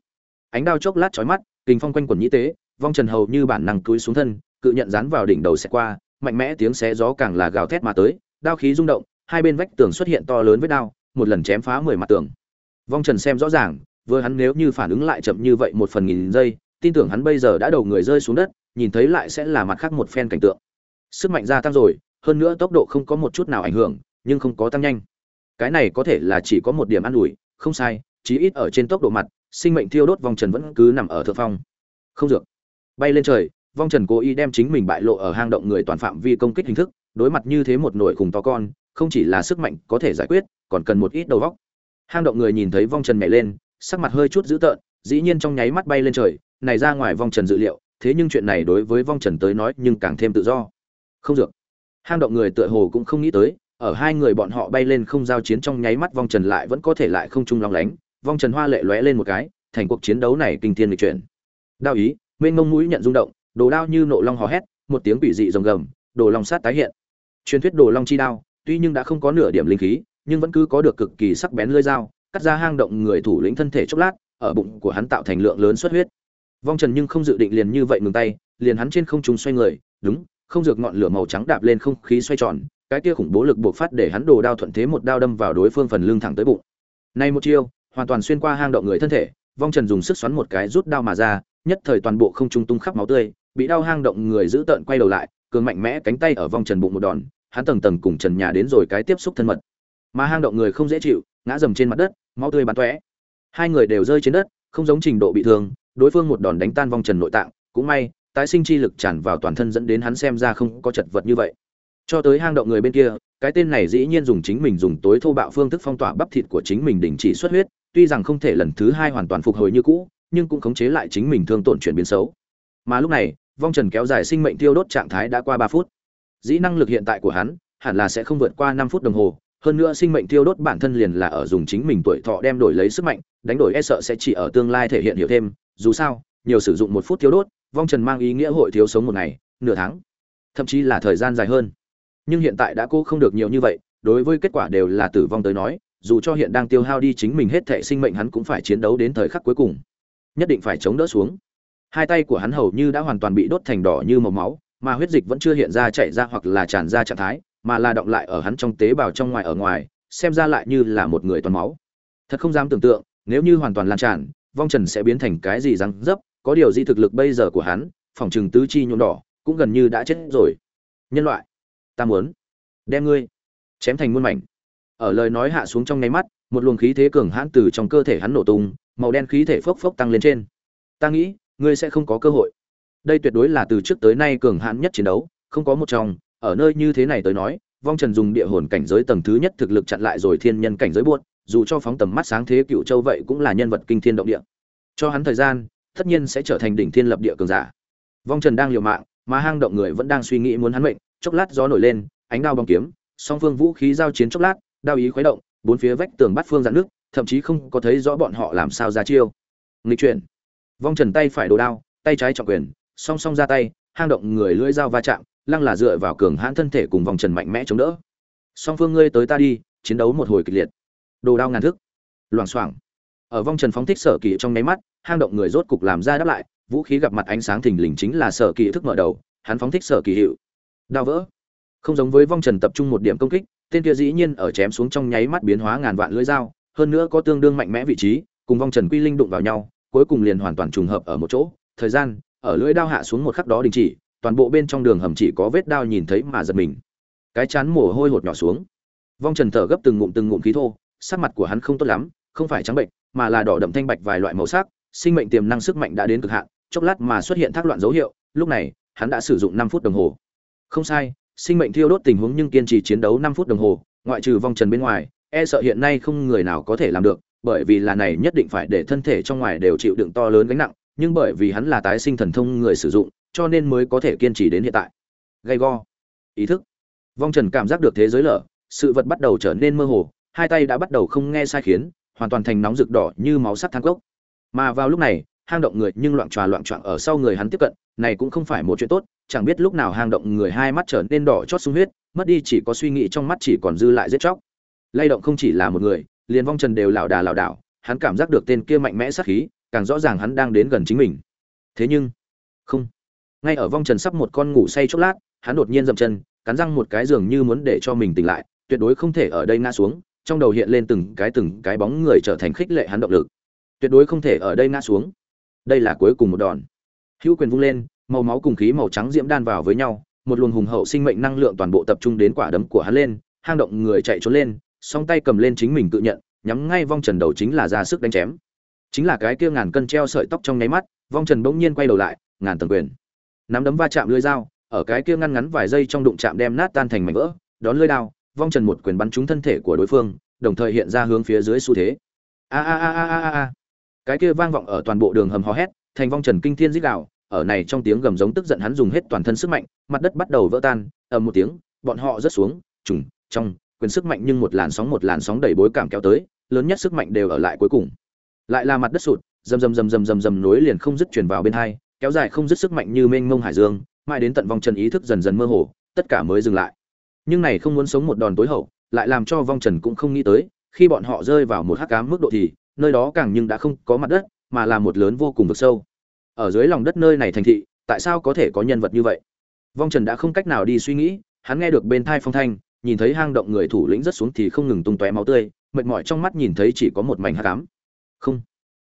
Ánh đao chốc lát chói mắt, kình phong quanh quần nhĩ tế vong trần hầu như bản năng cúi xuống thân, cự nhận dán vào đỉnh đầu xẹt qua, mạnh mẽ tiếng xé gió càng là gào thét mà tới, đao khí rung động, hai bên vách tường xuất hiện to lớn với đao, một lần chém phá mười mặt tường. Vong trần xem rõ ràng, vừa hắn nếu như phản ứng lại chậm như vậy một phần nghìn giây, tin tưởng hắn bây giờ đã đầu người rơi xuống đất, nhìn thấy lại sẽ là mặt khác một phen cảnh tượng. Sức mạnh gia tăng rồi, hơn nữa tốc độ không có một chút nào ảnh hưởng, nhưng không có tăng nhanh. Cái này có thể là chỉ có một điểm an ủi, không sai, chí ít ở trên tốc độ mặt, sinh mệnh thiêu đốt vong trần vẫn cứ nằm ở thượng phong. Không dược bay lên trời, vong trần cố ý đem chính mình bại lộ ở hang động người toàn phạm vi công kích hình thức, đối mặt như thế một nổi khủng to con, không chỉ là sức mạnh có thể giải quyết, còn cần một ít đầu vóc hang động người nhìn thấy vong trần nhảy lên, sắc mặt hơi chút dữ tợn, dĩ nhiên trong nháy mắt bay lên trời, này ra ngoài vong trần dự liệu, thế nhưng chuyện này đối với vong trần tới nói nhưng càng thêm tự do. Không dược. Hang động người tựa hồ cũng không nghĩ tới, ở hai người bọn họ bay lên không giao chiến trong nháy mắt vong trần lại vẫn có thể lại không trung long lánh, vong trần hoa lệ lóe lên một cái, thành cuộc chiến đấu này kinh thiên lịch chuyển. Đao ý mênh mông mũi nhận rung động, đồ đao như nộ long hò hét, một tiếng quỷ dị rồng gầm, đồ long sát tái hiện. Truyền thuyết đồ long chi đao, tuy nhưng đã không có nửa điểm linh khí, nhưng vẫn cứ có được cực kỳ sắc bén lưỡi dao, cắt ra hang động người thủ lĩnh thân thể chốc lát, ở bụng của hắn tạo thành lượng lớn xuất huyết. Vong trần nhưng không dự định liền như vậy ngừng tay, liền hắn trên không trung xoay người, đúng, không dược ngọn lửa màu trắng đạp lên không khí xoay tròn, cái kia khủng bố lực buộc phát để hắn đồ đao thuận thế một đao đâm vào đối phương phần lưng thẳng tới bụng. Nay một chiêu, hoàn toàn xuyên qua hang động người thân thể, vong trần dùng sức xoắn một cái rút đao mà ra nhất thời toàn bộ không trung tung khắp máu tươi, bị đau hang động người giữ tợn quay đầu lại, cường mạnh mẽ cánh tay ở vòng trần bụng một đòn, hắn tầng tầng cùng trần nhà đến rồi cái tiếp xúc thân mật. Mà hang động người không dễ chịu, ngã dầm trên mặt đất, máu tươi bắn tóe. Hai người đều rơi trên đất, không giống trình độ bị thương, đối phương một đòn đánh tan vòng trần nội tạng, cũng may, tái sinh chi lực tràn vào toàn thân dẫn đến hắn xem ra không có chật vật như vậy. Cho tới hang động người bên kia, cái tên này dĩ nhiên dùng chính mình dùng tối thô bạo phương thức phong tỏa bắp thịt của chính mình đình chỉ xuất huyết, tuy rằng không thể lần thứ hai hoàn toàn phục hồi như cũ nhưng cũng khống chế lại chính mình thương tổn chuyển biến xấu. Mà lúc này, vong trần kéo dài sinh mệnh tiêu đốt trạng thái đã qua ba phút. Dĩ năng lực hiện tại của hắn, hẳn là sẽ không vượt qua năm phút đồng hồ, hơn nữa sinh mệnh tiêu đốt bản thân liền là ở dùng chính mình tuổi thọ đem đổi lấy sức mạnh, đánh đổi e sợ sẽ chỉ ở tương lai thể hiện hiểu thêm, dù sao, nhiều sử dụng một phút tiêu đốt, vong trần mang ý nghĩa hội thiếu sống một ngày, nửa tháng, thậm chí là thời gian dài hơn. Nhưng hiện tại đã cô không được nhiều như vậy, đối với kết quả đều là tử vong tới nói, dù cho hiện đang tiêu hao đi chính mình hết thể sinh mệnh hắn cũng phải chiến đấu đến thời khắc cuối cùng nhất định phải chống đỡ xuống. Hai tay của hắn hầu như đã hoàn toàn bị đốt thành đỏ như màu máu, mà huyết dịch vẫn chưa hiện ra chạy ra hoặc là tràn ra trạng thái, mà là động lại ở hắn trong tế bào trong ngoài ở ngoài, xem ra lại như là một người toàn máu. Thật không dám tưởng tượng, nếu như hoàn toàn lan tràn, vong trần sẽ biến thành cái gì răng dấp, có điều gì thực lực bây giờ của hắn, phòng trừng tứ chi nhuộm đỏ, cũng gần như đã chết rồi. Nhân loại, ta muốn đem ngươi chém thành muôn mảnh. Ở lời nói hạ xuống trong nháy mắt, một luồng khí thế cường hãn từ trong cơ thể hắn nổ tung màu đen khí thể phốc phốc tăng lên trên. Ta nghĩ, ngươi sẽ không có cơ hội. Đây tuyệt đối là từ trước tới nay cường hãn nhất chiến đấu, không có một trong, ở nơi như thế này tới nói, vong trần dùng địa hồn cảnh giới tầng thứ nhất thực lực chặn lại rồi thiên nhân cảnh giới buốt, dù cho phóng tầm mắt sáng thế cựu châu vậy cũng là nhân vật kinh thiên động địa. Cho hắn thời gian, tất nhiên sẽ trở thành đỉnh thiên lập địa cường giả. Vong trần đang liều mạng, mà hang động người vẫn đang suy nghĩ muốn hắn mệnh, chốc lát gió nổi lên, ánh đao bóng kiếm, song phương vũ khí giao chiến chốc lát, đao ý khuấy động, bốn phía vách tường bắt phương dạn nước thậm chí không có thấy rõ bọn họ làm sao ra chiêu. Nghịch chuyển. Vong trần tay phải đồ đao, tay trái trọng quyền, song song ra tay, hang động người lưỡi dao va chạm, lăng là dựa vào cường hãn thân thể cùng vòng trần mạnh mẽ chống đỡ. Song phương ngươi tới ta đi, chiến đấu một hồi kịch liệt. Đồ đao ngàn thức. Loảng xoảng. Ở vong trần phóng thích sở kỳ trong nháy mắt, hang động người rốt cục làm ra đáp lại, vũ khí gặp mặt ánh sáng thình lình chính là sở kỳ thức mở đầu, hắn phóng thích sở kỳ hiệu. Đao vỡ. Không giống với vong trần tập trung một điểm công kích, tên kia dĩ nhiên ở chém xuống trong nháy mắt biến hóa ngàn vạn lưỡi dao hơn nữa có tương đương mạnh mẽ vị trí, cùng vong trần quy linh đụng vào nhau, cuối cùng liền hoàn toàn trùng hợp ở một chỗ. Thời gian, ở lưỡi đao hạ xuống một khắc đó đình chỉ, toàn bộ bên trong đường hầm chỉ có vết đao nhìn thấy mà giật mình. Cái chán mồ hôi hột nhỏ xuống. Vong trần thở gấp từng ngụm từng ngụm khí thô, sắc mặt của hắn không tốt lắm, không phải trắng bệnh, mà là đỏ đậm thanh bạch vài loại màu sắc, sinh mệnh tiềm năng sức mạnh đã đến cực hạn, chốc lát mà xuất hiện thác loạn dấu hiệu, lúc này, hắn đã sử dụng năm phút đồng hồ. Không sai, sinh mệnh thiêu đốt tình huống nhưng kiên trì chiến đấu năm phút đồng hồ, ngoại trừ vong trần bên ngoài e sợ hiện nay không người nào có thể làm được, bởi vì là này nhất định phải để thân thể trong ngoài đều chịu đựng to lớn gánh nặng, nhưng bởi vì hắn là tái sinh thần thông người sử dụng, cho nên mới có thể kiên trì đến hiện tại. Gay go. Ý thức. Vong trần cảm giác được thế giới lở, sự vật bắt đầu trở nên mơ hồ, hai tay đã bắt đầu không nghe sai khiến, hoàn toàn thành nóng rực đỏ như máu sắt than cốc. Mà vào lúc này, hang động người nhưng loạn tròa loạn trọn ở sau người hắn tiếp cận, này cũng không phải một chuyện tốt, chẳng biết lúc nào hang động người hai mắt trở nên đỏ chót sung huyết, mất đi chỉ có suy nghĩ trong mắt chỉ còn dư lại giết chóc lay động không chỉ là một người, liền vong trần đều lảo đà lảo đảo, hắn cảm giác được tên kia mạnh mẽ sát khí, càng rõ ràng hắn đang đến gần chính mình. Thế nhưng, không. Ngay ở vong trần sắp một con ngủ say chốc lát, hắn đột nhiên dậm chân, cắn răng một cái giường như muốn để cho mình tỉnh lại, tuyệt đối không thể ở đây ngã xuống, trong đầu hiện lên từng cái từng cái bóng người trở thành khích lệ hắn động lực. Tuyệt đối không thể ở đây ngã xuống. Đây là cuối cùng một đòn. Hữu quyền vung lên, màu máu cùng khí màu trắng diễm đan vào với nhau, một luồng hùng hậu sinh mệnh năng lượng toàn bộ tập trung đến quả đấm của hắn lên, hang động người chạy trốn lên song tay cầm lên chính mình tự nhận, nhắm ngay vong trần đầu chính là ra sức đánh chém. Chính là cái kia ngàn cân treo sợi tóc trong nháy mắt, vong trần bỗng nhiên quay đầu lại, ngàn tầng quyền. Nắm đấm va chạm lưỡi dao, ở cái kia ngăn ngắn vài giây trong đụng chạm đem nát tan thành mảnh vỡ, đón lưỡi đao, vong trần một quyền bắn trúng thân thể của đối phương, đồng thời hiện ra hướng phía dưới xu thế. A a a a a a. Cái kia vang vọng ở toàn bộ đường hầm hò hét, thành vong trần kinh thiên dích đạo, ở này trong tiếng gầm giống tức giận hắn dùng hết toàn thân sức mạnh, mặt đất bắt đầu vỡ tan, ầm một tiếng, bọn họ rớt xuống, trùng, trong quyền sức mạnh nhưng một làn sóng một làn sóng đẩy bối cảm kéo tới, lớn nhất sức mạnh đều ở lại cuối cùng. Lại là mặt đất sụt, rầm rầm rầm rầm rầm rầm nối liền không dứt truyền vào bên hai, kéo dài không dứt sức mạnh như mênh mông hải dương, mãi đến tận vong trần ý thức dần dần mơ hồ, tất cả mới dừng lại. Nhưng này không muốn sống một đòn tối hậu, lại làm cho vong trần cũng không nghĩ tới, khi bọn họ rơi vào một hắc ám mức độ thì, nơi đó càng nhưng đã không có mặt đất, mà là một lớn vô cùng vực sâu. Ở dưới lòng đất nơi này thành thị, tại sao có thể có nhân vật như vậy? Vong trần đã không cách nào đi suy nghĩ, hắn nghe được bên thai phong thanh nhìn thấy hang động người thủ lĩnh rất xuống thì không ngừng tung tóe máu tươi, mệt mỏi trong mắt nhìn thấy chỉ có một mảnh hắc ám. Không.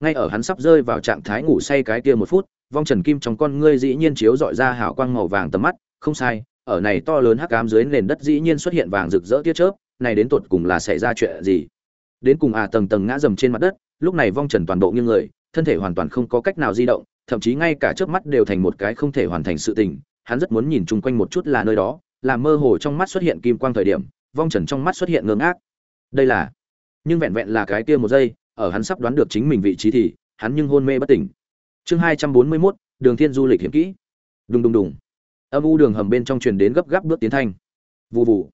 Ngay ở hắn sắp rơi vào trạng thái ngủ say cái kia một phút, vong trần kim trong con ngươi dĩ nhiên chiếu dọi ra hào quang màu vàng tầm mắt, không sai, ở này to lớn hắc ám dưới nền đất dĩ nhiên xuất hiện vàng rực rỡ tia chớp, này đến tột cùng là xảy ra chuyện gì? Đến cùng à tầng tầng ngã dầm trên mặt đất, lúc này vong trần toàn bộ như người, thân thể hoàn toàn không có cách nào di động, thậm chí ngay cả chớp mắt đều thành một cái không thể hoàn thành sự tình, hắn rất muốn nhìn chung quanh một chút là nơi đó làm mơ hồ trong mắt xuất hiện kim quang thời điểm vong trần trong mắt xuất hiện ngơ ngác đây là nhưng vẹn vẹn là cái kia một giây ở hắn sắp đoán được chính mình vị trí thì hắn nhưng hôn mê bất tỉnh. Chương hai trăm bốn mươi 241, đường thiên du lịch hiểm kỹ. Đùng đùng đùng. Âm u đường hầm bên trong truyền đến gấp gáp bước tiến thanh. Vù vù.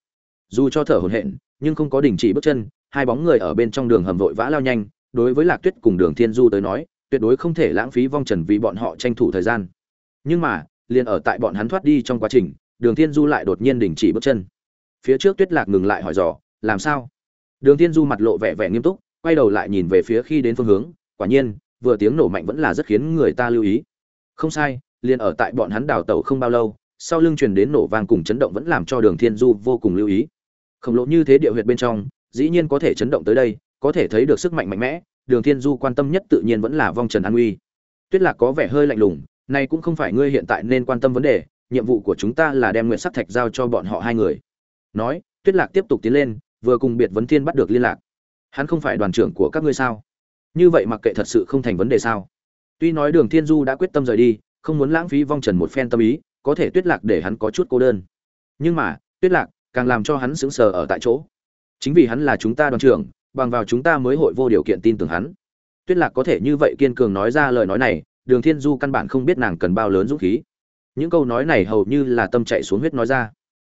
Dù cho thở hổn hển nhưng không có đình chỉ bước chân hai bóng người ở bên trong đường hầm vội vã lao nhanh. Đối với lạc tuyết cùng đường thiên du tới nói tuyệt đối không thể lãng phí vong trần vì bọn họ tranh thủ thời gian. Nhưng mà liền ở tại bọn hắn thoát đi trong quá trình đường thiên du lại đột nhiên đình chỉ bước chân. Phía trước tuyết lạc ngừng lại hỏi dò, làm sao? Đường thiên du mặt lộ vẻ vẻ nghiêm túc, quay đầu lại nhìn về phía khi đến phương hướng, quả nhiên, vừa tiếng nổ mạnh vẫn là rất khiến người ta lưu ý. Không sai, liền ở tại bọn hắn đào tẩu không bao lâu, sau lưng truyền đến nổ vang cùng chấn động vẫn làm cho đường thiên du vô cùng lưu ý. Khổng lồ như thế địa huyệt bên trong, dĩ nhiên có thể chấn động tới đây, có thể thấy được sức mạnh mạnh mẽ, đường thiên du quan tâm nhất tự nhiên vẫn là vong trần an uy tuyết lạc có vẻ hơi lạnh lùng, này cũng không phải ngươi hiện tại nên quan tâm vấn đề nhiệm vụ của chúng ta là đem nguyện sắc thạch giao cho bọn họ hai người. Nói, tuyết lạc tiếp tục tiến lên, vừa cùng biệt vấn thiên bắt được liên lạc. Hắn không phải đoàn trưởng của các ngươi sao? Như vậy mặc kệ thật sự không thành vấn đề sao? Tuy nói đường thiên du đã quyết tâm rời đi, không muốn lãng phí vong trần một phen tâm ý, có thể tuyết lạc để hắn có chút cô đơn. Nhưng mà, tuyết lạc càng làm cho hắn sững sờ ở tại chỗ. Chính vì hắn là chúng ta đoàn trưởng, bằng vào chúng ta mới hội vô điều kiện tin tưởng hắn. Tuyết lạc có thể như vậy kiên cường nói ra lời nói này, đường thiên du căn bản không biết nàng cần bao lớn dũng khí những câu nói này hầu như là tâm chạy xuống huyết nói ra.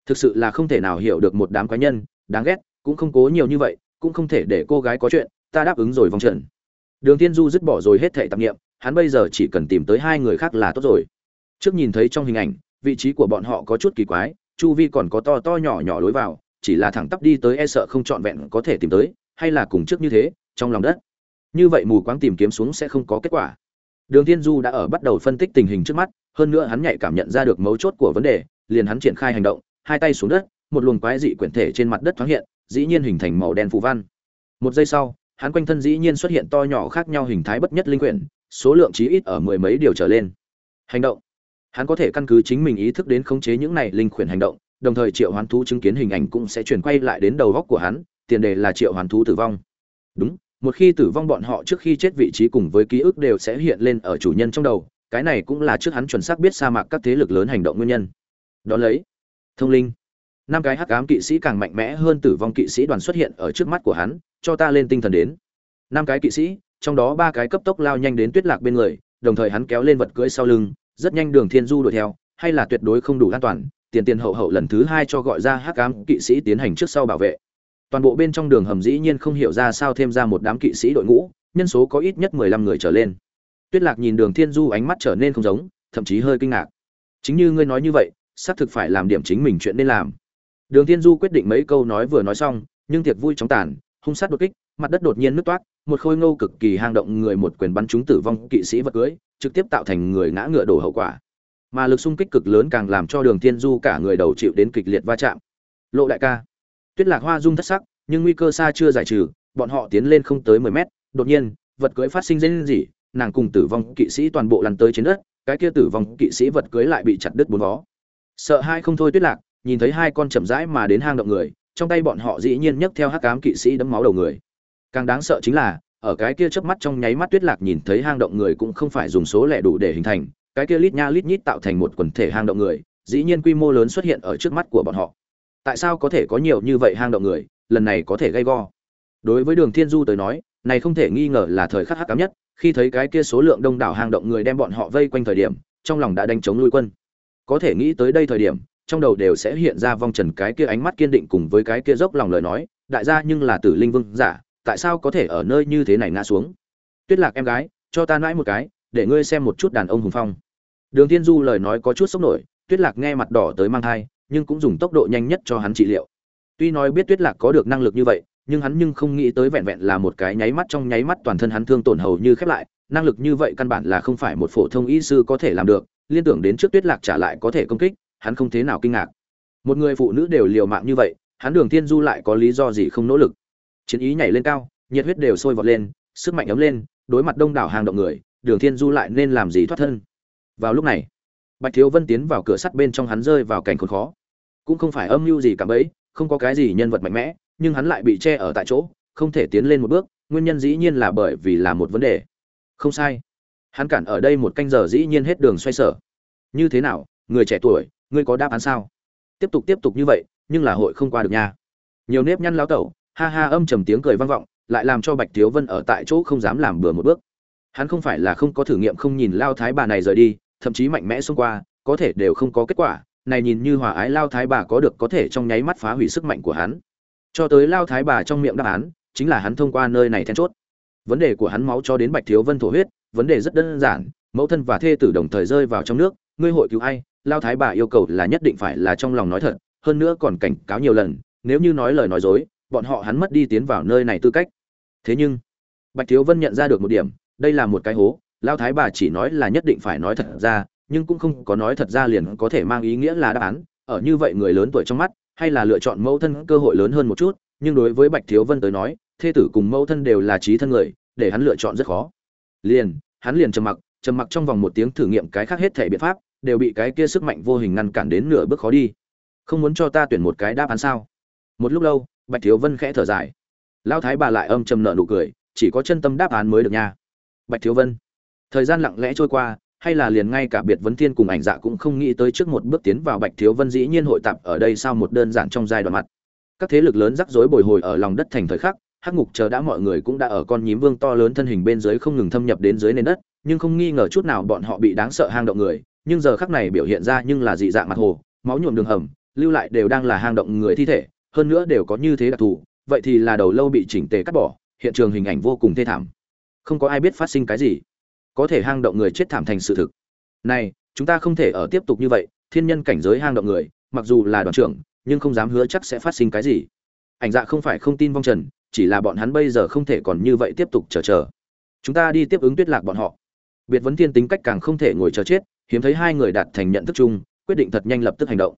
Thực sự là không thể nào hiểu được một đám cá nhân, đáng ghét, cũng không cố nhiều như vậy, cũng không thể để cô gái có chuyện, ta đáp ứng rồi vòng trận đường thiên du dứt bỏ rồi hết thảy tạp niệm, hắn bây giờ chỉ cần tìm tới hai người khác là tốt rồi. Trước nhìn thấy trong hình ảnh, vị trí của bọn họ có chút kỳ quái, chu vi còn có to to nhỏ nhỏ lối vào, chỉ là thẳng tắp đi tới e sợ không trọn vẹn có thể tìm tới, hay là cùng trước như thế, trong lòng đất. Như vậy mù quáng tìm kiếm xuống sẽ không có kết quả. Đường thiên du đã ở bắt đầu phân tích tình hình trước mắt hơn nữa hắn nhạy cảm nhận ra được mấu chốt của vấn đề, liền hắn triển khai hành động, hai tay xuống đất, một luồng quái dị quyển thể trên mặt đất thoáng hiện, dĩ nhiên hình thành màu đen phù văn. Một giây sau, hắn quanh thân dĩ nhiên xuất hiện to nhỏ khác nhau hình thái bất nhất linh quyển, số lượng chí ít ở mười mấy điều trở lên. Hành động. Hắn có thể căn cứ chính mình ý thức đến khống chế những này linh quyển hành động, đồng thời triệu hoán thú chứng kiến hình ảnh cũng sẽ chuyển quay lại đến đầu góc của hắn, tiền đề là triệu hoán thú tử vong. Đúng, một khi tử vong bọn họ trước khi chết vị trí cùng với ký ức đều sẽ hiện lên ở chủ nhân trong đầu cái này cũng là trước hắn chuẩn xác biết sa mạc các thế lực lớn hành động nguyên nhân. Đón lấy, thông linh. Năm cái hắc ám kỵ sĩ càng mạnh mẽ hơn tử vong kỵ sĩ đoàn xuất hiện ở trước mắt của hắn, cho ta lên tinh thần đến. Năm cái kỵ sĩ, trong đó ba cái cấp tốc lao nhanh đến tuyết lạc bên người, đồng thời hắn kéo lên vật cưỡi sau lưng, rất nhanh đường thiên du đuổi theo, hay là tuyệt đối không đủ an toàn, tiền tiền hậu hậu lần thứ hai cho gọi ra hắc ám kỵ sĩ tiến hành trước sau bảo vệ. Toàn bộ bên trong đường hầm dĩ nhiên không hiểu ra sao thêm ra một đám kỵ sĩ đội ngũ, nhân số có ít nhất mười lăm người trở lên tuyết lạc nhìn đường thiên du ánh mắt trở nên không giống, thậm chí hơi kinh ngạc. Chính như ngươi nói như vậy, xác thực phải làm điểm chính mình chuyện nên làm. Đường thiên du quyết định mấy câu nói vừa nói xong, nhưng tiệc vui chóng tàn, hung sát đột kích, mặt đất đột nhiên nứt toát một khôi ngô cực kỳ hang động người một quyền bắn trúng tử vong kỵ sĩ vật cưới, trực tiếp tạo thành người ngã ngựa đổ hậu quả. Mà lực xung kích cực lớn càng làm cho đường thiên du cả người đầu chịu đến kịch liệt va chạm. Lộ đại ca. Tuyết lạc hoa dung thất sắc, nhưng nguy cơ xa chưa giải trừ, bọn họ tiến lên không tới mười mét, đột nhiên, vật cưỡi phát sinh dây gì nàng cùng tử vong kỵ sĩ toàn bộ lăn tới trên đất, cái kia tử vong kỵ sĩ vật cưới lại bị chặt đứt bốn vó. Sợ hai không thôi tuyết lạc, nhìn thấy hai con chậm rãi mà đến hang động người, trong tay bọn họ dĩ nhiên nhấc theo hắc ám kỵ sĩ đấm máu đầu người. Càng đáng sợ chính là, ở cái kia chớp mắt trong nháy mắt tuyết lạc nhìn thấy hang động người cũng không phải dùng số lẻ đủ để hình thành, cái kia lít nha lít nhít tạo thành một quần thể hang động người, dĩ nhiên quy mô lớn xuất hiện ở trước mắt của bọn họ. Tại sao có thể có nhiều như vậy hang động người, lần này có thể gây go? Đối với đường thiên du tới nói, này không thể nghi ngờ là thời khắc hắc ám nhất khi thấy cái kia số lượng đông đảo hang động người đem bọn họ vây quanh thời điểm, trong lòng đã đánh chống lui quân. Có thể nghĩ tới đây thời điểm, trong đầu đều sẽ hiện ra vong trần cái kia ánh mắt kiên định cùng với cái kia dốc lòng lời nói, đại gia nhưng là tử linh vương giả, tại sao có thể ở nơi như thế này ngã xuống? Tuyết lạc em gái, cho ta nãi một cái, để ngươi xem một chút đàn ông hùng phong. Đường thiên du lời nói có chút sốc nổi, tuyết lạc nghe mặt đỏ tới mang thai, nhưng cũng dùng tốc độ nhanh nhất cho hắn trị liệu. Tuy nói biết tuyết lạc có được năng lực như vậy nhưng hắn nhưng không nghĩ tới vẹn vẹn là một cái nháy mắt trong nháy mắt toàn thân hắn thương tổn hầu như khép lại, năng lực như vậy căn bản là không phải một phổ thông y sư có thể làm được, liên tưởng đến trước tuyết lạc trả lại có thể công kích, hắn không thế nào kinh ngạc. Một người phụ nữ đều liều mạng như vậy, hắn đường thiên du lại có lý do gì không nỗ lực? Chiến ý nhảy lên cao, nhiệt huyết đều sôi vọt lên, sức mạnh ấm lên, đối mặt đông đảo hàng động người, đường thiên du lại nên làm gì thoát thân? Vào lúc này, bạch thiếu vân tiến vào cửa sắt bên trong hắn rơi vào cảnh khốn khó. Cũng không phải âm mưu gì cả bấy, không có cái gì nhân vật mạnh mẽ nhưng hắn lại bị che ở tại chỗ, không thể tiến lên một bước, nguyên nhân dĩ nhiên là bởi vì là một vấn đề. Không sai. Hắn cản ở đây một canh giờ dĩ nhiên hết đường xoay sở. Như thế nào, người trẻ tuổi, ngươi có đáp án sao? Tiếp tục tiếp tục như vậy, nhưng là hội không qua được nha. Nhiều nếp nhăn lao tẩu, ha ha âm trầm tiếng cười vang vọng, lại làm cho bạch thiếu vân ở tại chỗ không dám làm bừa một bước. Hắn không phải là không có thử nghiệm không nhìn lao thái bà này rời đi, thậm chí mạnh mẽ xông qua, có thể đều không có kết quả, này nhìn như hòa ái lao thái bà có được có thể trong nháy mắt phá hủy sức mạnh của hắn cho tới lao thái bà trong miệng đáp án, chính là hắn thông qua nơi này then chốt. Vấn đề của hắn máu cho đến bạch thiếu vân thổ huyết, vấn đề rất đơn giản, mẫu thân và thê tử đồng thời rơi vào trong nước, ngươi hội cứu ai? Lao thái bà yêu cầu là nhất định phải là trong lòng nói thật, hơn nữa còn cảnh cáo nhiều lần, nếu như nói lời nói dối, bọn họ hắn mất đi tiến vào nơi này tư cách. Thế nhưng, bạch thiếu vân nhận ra được một điểm, đây là một cái hố, lao thái bà chỉ nói là nhất định phải nói thật ra, nhưng cũng không có nói thật ra liền có thể mang ý nghĩa là đáp án, ở như vậy người lớn tuổi trong mắt hay là lựa chọn mẫu thân cơ hội lớn hơn một chút, nhưng đối với bạch thiếu vân tới nói, thê tử cùng mẫu thân đều là trí thân người, để hắn lựa chọn rất khó. Liền, hắn liền trầm mặc trầm mặc trong vòng một tiếng thử nghiệm cái khác hết thể biện pháp, đều bị cái kia sức mạnh vô hình ngăn cản đến nửa bước khó đi. Không muốn cho ta tuyển một cái đáp án sao? Một lúc lâu, bạch thiếu vân khẽ thở dài. Lão thái bà lại âm trầm nợ nụ cười, chỉ có chân tâm đáp án mới được nha. Bạch thiếu vân, thời gian lặng lẽ trôi qua hay là liền ngay cả biệt vấn thiên cùng ảnh dạ cũng không nghĩ tới trước một bước tiến vào bạch thiếu vân dĩ nhiên hội tạp ở đây sau một đơn giản trong giai đoạn mặt. Các thế lực lớn rắc rối bồi hồi ở lòng đất thành thời khắc, hắc ngục chờ đã mọi người cũng đã ở con nhím vương to lớn thân hình bên dưới không ngừng thâm nhập đến dưới nền đất, nhưng không nghi ngờ chút nào bọn họ bị đáng sợ hang động người, nhưng giờ khắc này biểu hiện ra nhưng là dị dạng mặt hồ, máu nhuộm đường hầm, lưu lại đều đang là hang động người thi thể, hơn nữa đều có như thế đặc thù, vậy thì là đầu lâu bị chỉnh tề cắt bỏ, hiện trường hình ảnh vô cùng thê thảm. Không có ai biết phát sinh cái gì có thể hang động người chết thảm thành sự thực. Này, chúng ta không thể ở tiếp tục như vậy, thiên nhân cảnh giới hang động người, mặc dù là đoàn trưởng, nhưng không dám hứa chắc sẽ phát sinh cái gì. Ảnh dạ không phải không tin vong trần, chỉ là bọn hắn bây giờ không thể còn như vậy tiếp tục chờ chờ. Chúng ta đi tiếp ứng tuyết lạc bọn họ. Biệt vấn thiên tính cách càng không thể ngồi chờ chết, hiếm thấy hai người đạt thành nhận thức chung, quyết định thật nhanh lập tức hành động.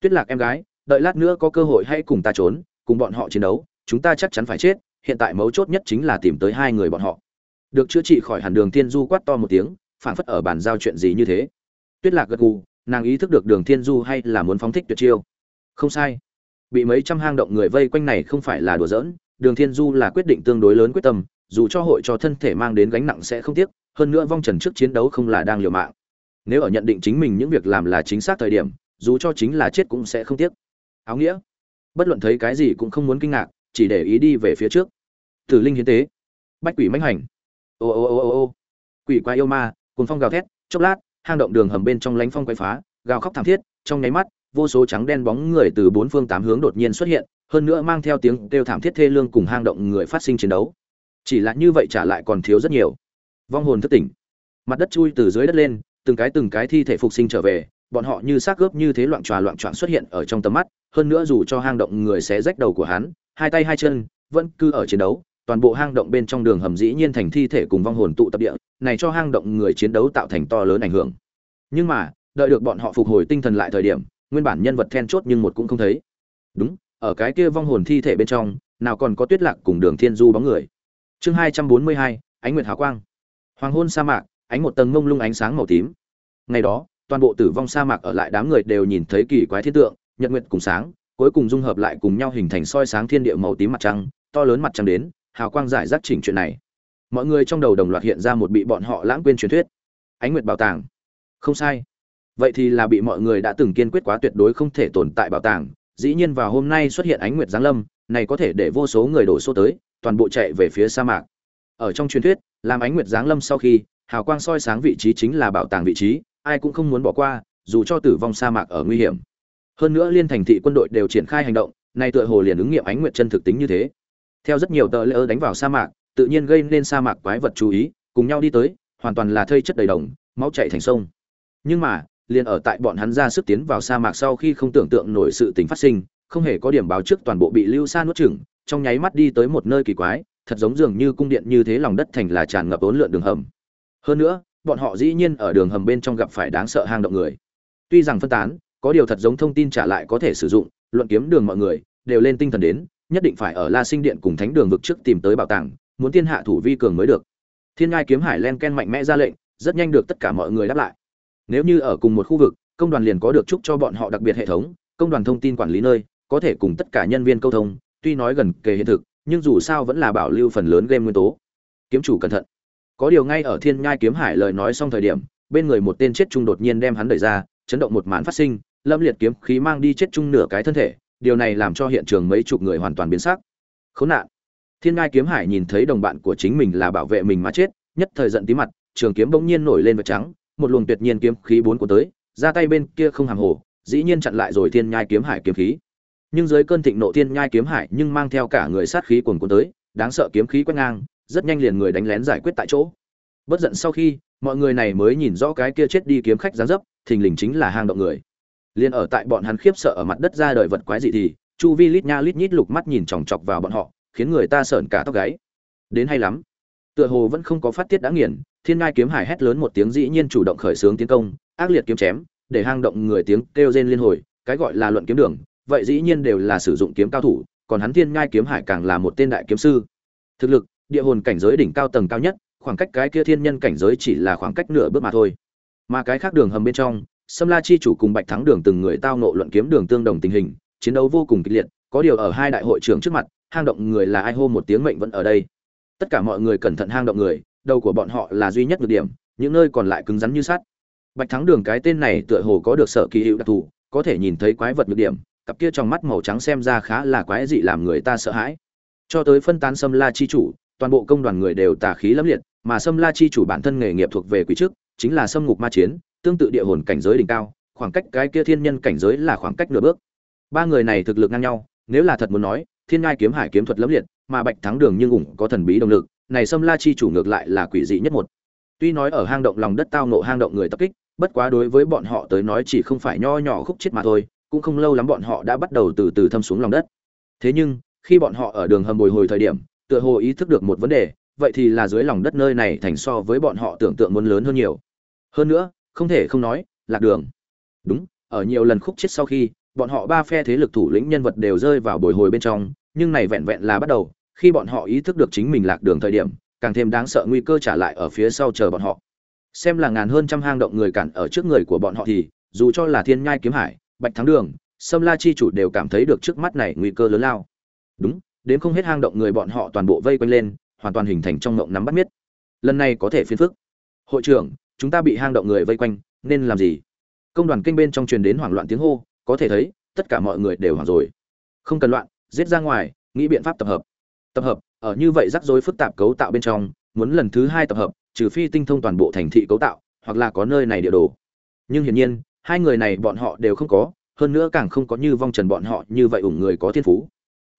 Tuyết lạc em gái, đợi lát nữa có cơ hội hãy cùng ta trốn, cùng bọn họ chiến đấu, chúng ta chắc chắn phải chết, hiện tại mấu chốt nhất chính là tìm tới hai người bọn họ được chữa trị khỏi hẳn đường thiên du quát to một tiếng, phảng phất ở bàn giao chuyện gì như thế. Tuyết lạc gật gù, nàng ý thức được đường thiên du hay là muốn phóng thích tuyệt chiêu. Không sai. Bị mấy trăm hang động người vây quanh này không phải là đùa giỡn, đường thiên du là quyết định tương đối lớn quyết tâm, dù cho hội cho thân thể mang đến gánh nặng sẽ không tiếc, hơn nữa vong trần trước chiến đấu không là đang liều mạng. Nếu ở nhận định chính mình những việc làm là chính xác thời điểm, dù cho chính là chết cũng sẽ không tiếc. Áo nghĩa. Bất luận thấy cái gì cũng không muốn kinh ngạc, chỉ để ý đi về phía trước. Tử linh hiến tế. Bách quỷ mãnh hành ô ô ô ô ô. Quỷ quái yêu ma cuốn phong gào thét, chốc lát, hang động đường hầm bên trong lánh phong quay phá, gào khóc thảm thiết, trong nháy mắt, vô số trắng đen bóng người từ bốn phương tám hướng đột nhiên xuất hiện, hơn nữa mang theo tiếng kêu thảm thiết thê lương cùng hang động người phát sinh chiến đấu. Chỉ là như vậy trả lại còn thiếu rất nhiều. Vong hồn thất tỉnh. Mặt đất chui từ dưới đất lên, từng cái từng cái thi thể phục sinh trở về, bọn họ như xác gớp như thế loạn tròa loạn trọn xuất hiện ở trong tầm mắt, hơn nữa dù cho hang động người xé rách đầu của hắn, hai tay hai chân, vẫn cứ ở chiến đấu toàn bộ hang động bên trong đường hầm dĩ nhiên thành thi thể cùng vong hồn tụ tập địa, này cho hang động người chiến đấu tạo thành to lớn ảnh hưởng. Nhưng mà, đợi được bọn họ phục hồi tinh thần lại thời điểm, nguyên bản nhân vật then chốt nhưng một cũng không thấy. Đúng, ở cái kia vong hồn thi thể bên trong, nào còn có tuyết lạc cùng đường thiên du bóng người. Chương hai trăm bốn mươi hai, ánh nguyệt hào quang. Hoàng hôn sa mạc, ánh một tầng ngông lung ánh sáng màu tím. Ngày đó, toàn bộ tử vong sa mạc ở lại đám người đều nhìn thấy kỳ quái thiên tượng, nhật nguyệt cùng sáng, cuối cùng dung hợp lại cùng nhau hình thành soi sáng thiên địa màu tím mặt trăng, to lớn mặt trăng đến hào quang giải rác chỉnh chuyện này. Mọi người trong đầu đồng loạt hiện ra một bị bọn họ lãng quên truyền thuyết. Ánh nguyệt bảo tàng. Không sai. Vậy thì là bị mọi người đã từng kiên quyết quá tuyệt đối không thể tồn tại bảo tàng. Dĩ nhiên vào hôm nay xuất hiện ánh nguyệt giáng lâm, này có thể để vô số người đổ xô tới, toàn bộ chạy về phía sa mạc. Ở trong truyền thuyết, làm ánh nguyệt giáng lâm sau khi, hào quang soi sáng vị trí chính là bảo tàng vị trí, ai cũng không muốn bỏ qua, dù cho tử vong sa mạc ở nguy hiểm. Hơn nữa liên thành thị quân đội đều triển khai hành động, nay tựa hồ liền ứng nghiệm ánh nguyệt chân thực tính như thế theo rất nhiều tờ lỡ đánh vào sa mạc, tự nhiên gây nên sa mạc quái vật chú ý, cùng nhau đi tới, hoàn toàn là thây chất đầy đồng, máu chảy thành sông. Nhưng mà, liền ở tại bọn hắn ra sức tiến vào sa mạc sau khi không tưởng tượng nổi sự tình phát sinh, không hề có điểm báo trước toàn bộ bị lưu xa nuốt chửng, trong nháy mắt đi tới một nơi kỳ quái, thật giống dường như cung điện như thế lòng đất thành là tràn ngập ốn lượn đường hầm. Hơn nữa, bọn họ dĩ nhiên ở đường hầm bên trong gặp phải đáng sợ hang động người. Tuy rằng phân tán, có điều thật giống thông tin trả lại có thể sử dụng, luận kiếm đường mọi người, đều lên tinh thần đến nhất định phải ở la sinh điện cùng thánh đường vực trước tìm tới bảo tàng, muốn thiên hạ thủ vi cường mới được. Thiên ngai kiếm hải len ken mạnh mẽ ra lệnh, rất nhanh được tất cả mọi người đáp lại. Nếu như ở cùng một khu vực, công đoàn liền có được chúc cho bọn họ đặc biệt hệ thống, công đoàn thông tin quản lý nơi, có thể cùng tất cả nhân viên câu thông, tuy nói gần kề hiện thực, nhưng dù sao vẫn là bảo lưu phần lớn game nguyên tố. Kiếm chủ cẩn thận. Có điều ngay ở thiên nhai kiếm hải lời nói xong thời điểm, bên người một tên chết trung đột nhiên đem hắn đẩy ra, chấn động một màn phát sinh, lâm liệt kiếm khí mang đi chết trung nửa cái thân thể điều này làm cho hiện trường mấy chục người hoàn toàn biến sắc. Khốn nạn. Thiên ngai kiếm hải nhìn thấy đồng bạn của chính mình là bảo vệ mình mà chết, nhất thời giận tí mặt, trường kiếm bỗng nhiên nổi lên vật trắng, một luồng tuyệt nhiên kiếm khí bốn của tới, ra tay bên kia không hàm hồ, dĩ nhiên chặn lại rồi thiên nhai kiếm hải kiếm khí. Nhưng dưới cơn thịnh nộ thiên nhai kiếm hải nhưng mang theo cả người sát khí cuồn cuộn tới, đáng sợ kiếm khí quét ngang, rất nhanh liền người đánh lén giải quyết tại chỗ. Bất giận sau khi, mọi người này mới nhìn rõ cái kia chết đi kiếm khách dáng dấp, thình lình chính là hang động người liền ở tại bọn hắn khiếp sợ ở mặt đất ra đời vật quái gì thì, chu vi lít nha lít nhít lục mắt nhìn chòng chọc vào bọn họ, khiến người ta sởn cả tóc gáy. Đến hay lắm. Tựa hồ vẫn không có phát tiết đã nghiền, thiên ngai kiếm hải hét lớn một tiếng dĩ nhiên chủ động khởi xướng tiến công, ác liệt kiếm chém, để hang động người tiếng kêu rên liên hồi, cái gọi là luận kiếm đường, vậy dĩ nhiên đều là sử dụng kiếm cao thủ, còn hắn thiên ngai kiếm hải càng là một tên đại kiếm sư. Thực lực, địa hồn cảnh giới đỉnh cao tầng cao nhất, khoảng cách cái kia thiên nhân cảnh giới chỉ là khoảng cách nửa bước mà thôi. Mà cái khác đường hầm bên trong sâm la chi chủ cùng bạch thắng đường từng người tao ngộ luận kiếm đường tương đồng tình hình, chiến đấu vô cùng kịch liệt, có điều ở hai đại hội trưởng trước mặt, hang động người là ai hô một tiếng mệnh vẫn ở đây. Tất cả mọi người cẩn thận hang động người, đầu của bọn họ là duy nhất nhược điểm, những nơi còn lại cứng rắn như sắt. Bạch thắng đường cái tên này tựa hồ có được sở kỳ hữu đặc thù, có thể nhìn thấy quái vật nhược điểm, cặp kia trong mắt màu trắng xem ra khá là quái dị làm người ta sợ hãi. Cho tới phân tán sâm la chi chủ, toàn bộ công đoàn người đều tà khí lẫm liệt, mà sâm la chi chủ bản thân nghề nghiệp thuộc về quỷ chức, chính là sâm ngục ma chiến tương tự địa hồn cảnh giới đỉnh cao, khoảng cách cái kia thiên nhân cảnh giới là khoảng cách nửa bước. Ba người này thực lực ngang nhau, nếu là thật muốn nói, thiên ngai kiếm hải kiếm thuật lẫm liệt, mà bạch thắng đường nhưng ủng có thần bí động lực, này sâm la chi chủ ngược lại là quỷ dị nhất một. Tuy nói ở hang động lòng đất tao nộ hang động người tập kích, bất quá đối với bọn họ tới nói chỉ không phải nho nhỏ khúc chết mà thôi, cũng không lâu lắm bọn họ đã bắt đầu từ từ thâm xuống lòng đất. Thế nhưng, khi bọn họ ở đường hầm bồi hồi thời điểm, tựa hồ ý thức được một vấn đề, vậy thì là dưới lòng đất nơi này thành so với bọn họ tưởng tượng muốn lớn hơn nhiều. Hơn nữa không thể không nói, lạc đường. Đúng, ở nhiều lần khúc chết sau khi, bọn họ ba phe thế lực thủ lĩnh nhân vật đều rơi vào bồi hồi bên trong, nhưng này vẹn vẹn là bắt đầu, khi bọn họ ý thức được chính mình lạc đường thời điểm, càng thêm đáng sợ nguy cơ trả lại ở phía sau chờ bọn họ. Xem là ngàn hơn trăm hang động người cản ở trước người của bọn họ thì, dù cho là thiên nhai kiếm hải, bạch thắng đường, sâm la chi chủ đều cảm thấy được trước mắt này nguy cơ lớn lao. Đúng, đến không hết hang động người bọn họ toàn bộ vây quanh lên, hoàn toàn hình thành trong ngộng nắm bắt miết. Lần này có thể phiền phức. Hội trưởng chúng ta bị hang động người vây quanh, nên làm gì? Công đoàn kinh bên trong truyền đến hoảng loạn tiếng hô, có thể thấy, tất cả mọi người đều hoảng rồi. Không cần loạn, giết ra ngoài, nghĩ biện pháp tập hợp. Tập hợp, ở như vậy rắc rối phức tạp cấu tạo bên trong, muốn lần thứ hai tập hợp, trừ phi tinh thông toàn bộ thành thị cấu tạo, hoặc là có nơi này địa đồ. Nhưng hiển nhiên, hai người này bọn họ đều không có, hơn nữa càng không có như vong trần bọn họ như vậy ủng người có thiên phú.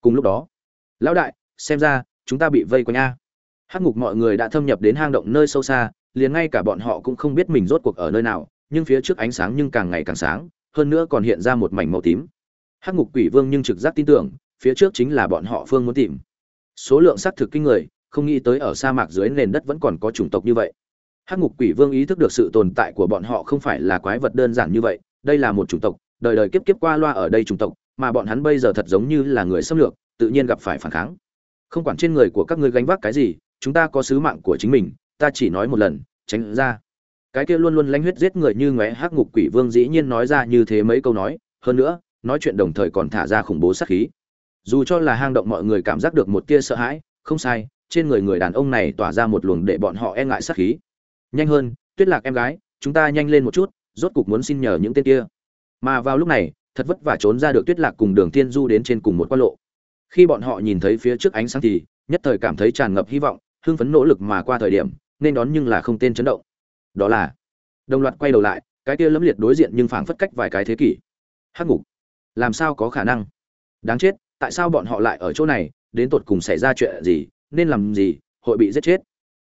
Cùng lúc đó, lão đại, xem ra, chúng ta bị vây quanh a. Hắc ngục mọi người đã thâm nhập đến hang động nơi sâu xa liền ngay cả bọn họ cũng không biết mình rốt cuộc ở nơi nào, nhưng phía trước ánh sáng nhưng càng ngày càng sáng, hơn nữa còn hiện ra một mảnh màu tím. Hắc ngục quỷ vương nhưng trực giác tin tưởng, phía trước chính là bọn họ phương muốn tìm. Số lượng xác thực kinh người, không nghĩ tới ở sa mạc dưới nền đất vẫn còn có chủng tộc như vậy. Hắc ngục quỷ vương ý thức được sự tồn tại của bọn họ không phải là quái vật đơn giản như vậy, đây là một chủng tộc, đời đời kiếp kiếp qua loa ở đây chủng tộc, mà bọn hắn bây giờ thật giống như là người xâm lược, tự nhiên gặp phải phản kháng. Không quản trên người của các ngươi gánh vác cái gì, chúng ta có sứ mạng của chính mình ta chỉ nói một lần, tránh ra. Cái kia luôn luôn lanh huyết giết người như ngóe hắc ngục quỷ vương dĩ nhiên nói ra như thế mấy câu nói, hơn nữa, nói chuyện đồng thời còn thả ra khủng bố sát khí. Dù cho là hang động mọi người cảm giác được một tia sợ hãi, không sai, trên người người đàn ông này tỏa ra một luồng để bọn họ e ngại sát khí. Nhanh hơn, tuyết lạc em gái, chúng ta nhanh lên một chút, rốt cục muốn xin nhờ những tên kia. Mà vào lúc này, thật vất vả trốn ra được tuyết lạc cùng đường thiên du đến trên cùng một quan lộ. Khi bọn họ nhìn thấy phía trước ánh sáng thì, nhất thời cảm thấy tràn ngập hy vọng, hưng phấn nỗ lực mà qua thời điểm nên đón nhưng là không tên chấn động. Đó là, đồng loạt quay đầu lại, cái kia lẫm liệt đối diện nhưng phảng phất cách vài cái thế kỷ. Hắc ngục. Làm sao có khả năng? Đáng chết, tại sao bọn họ lại ở chỗ này? Đến tột cùng xảy ra chuyện gì? Nên làm gì? Hội bị giết chết.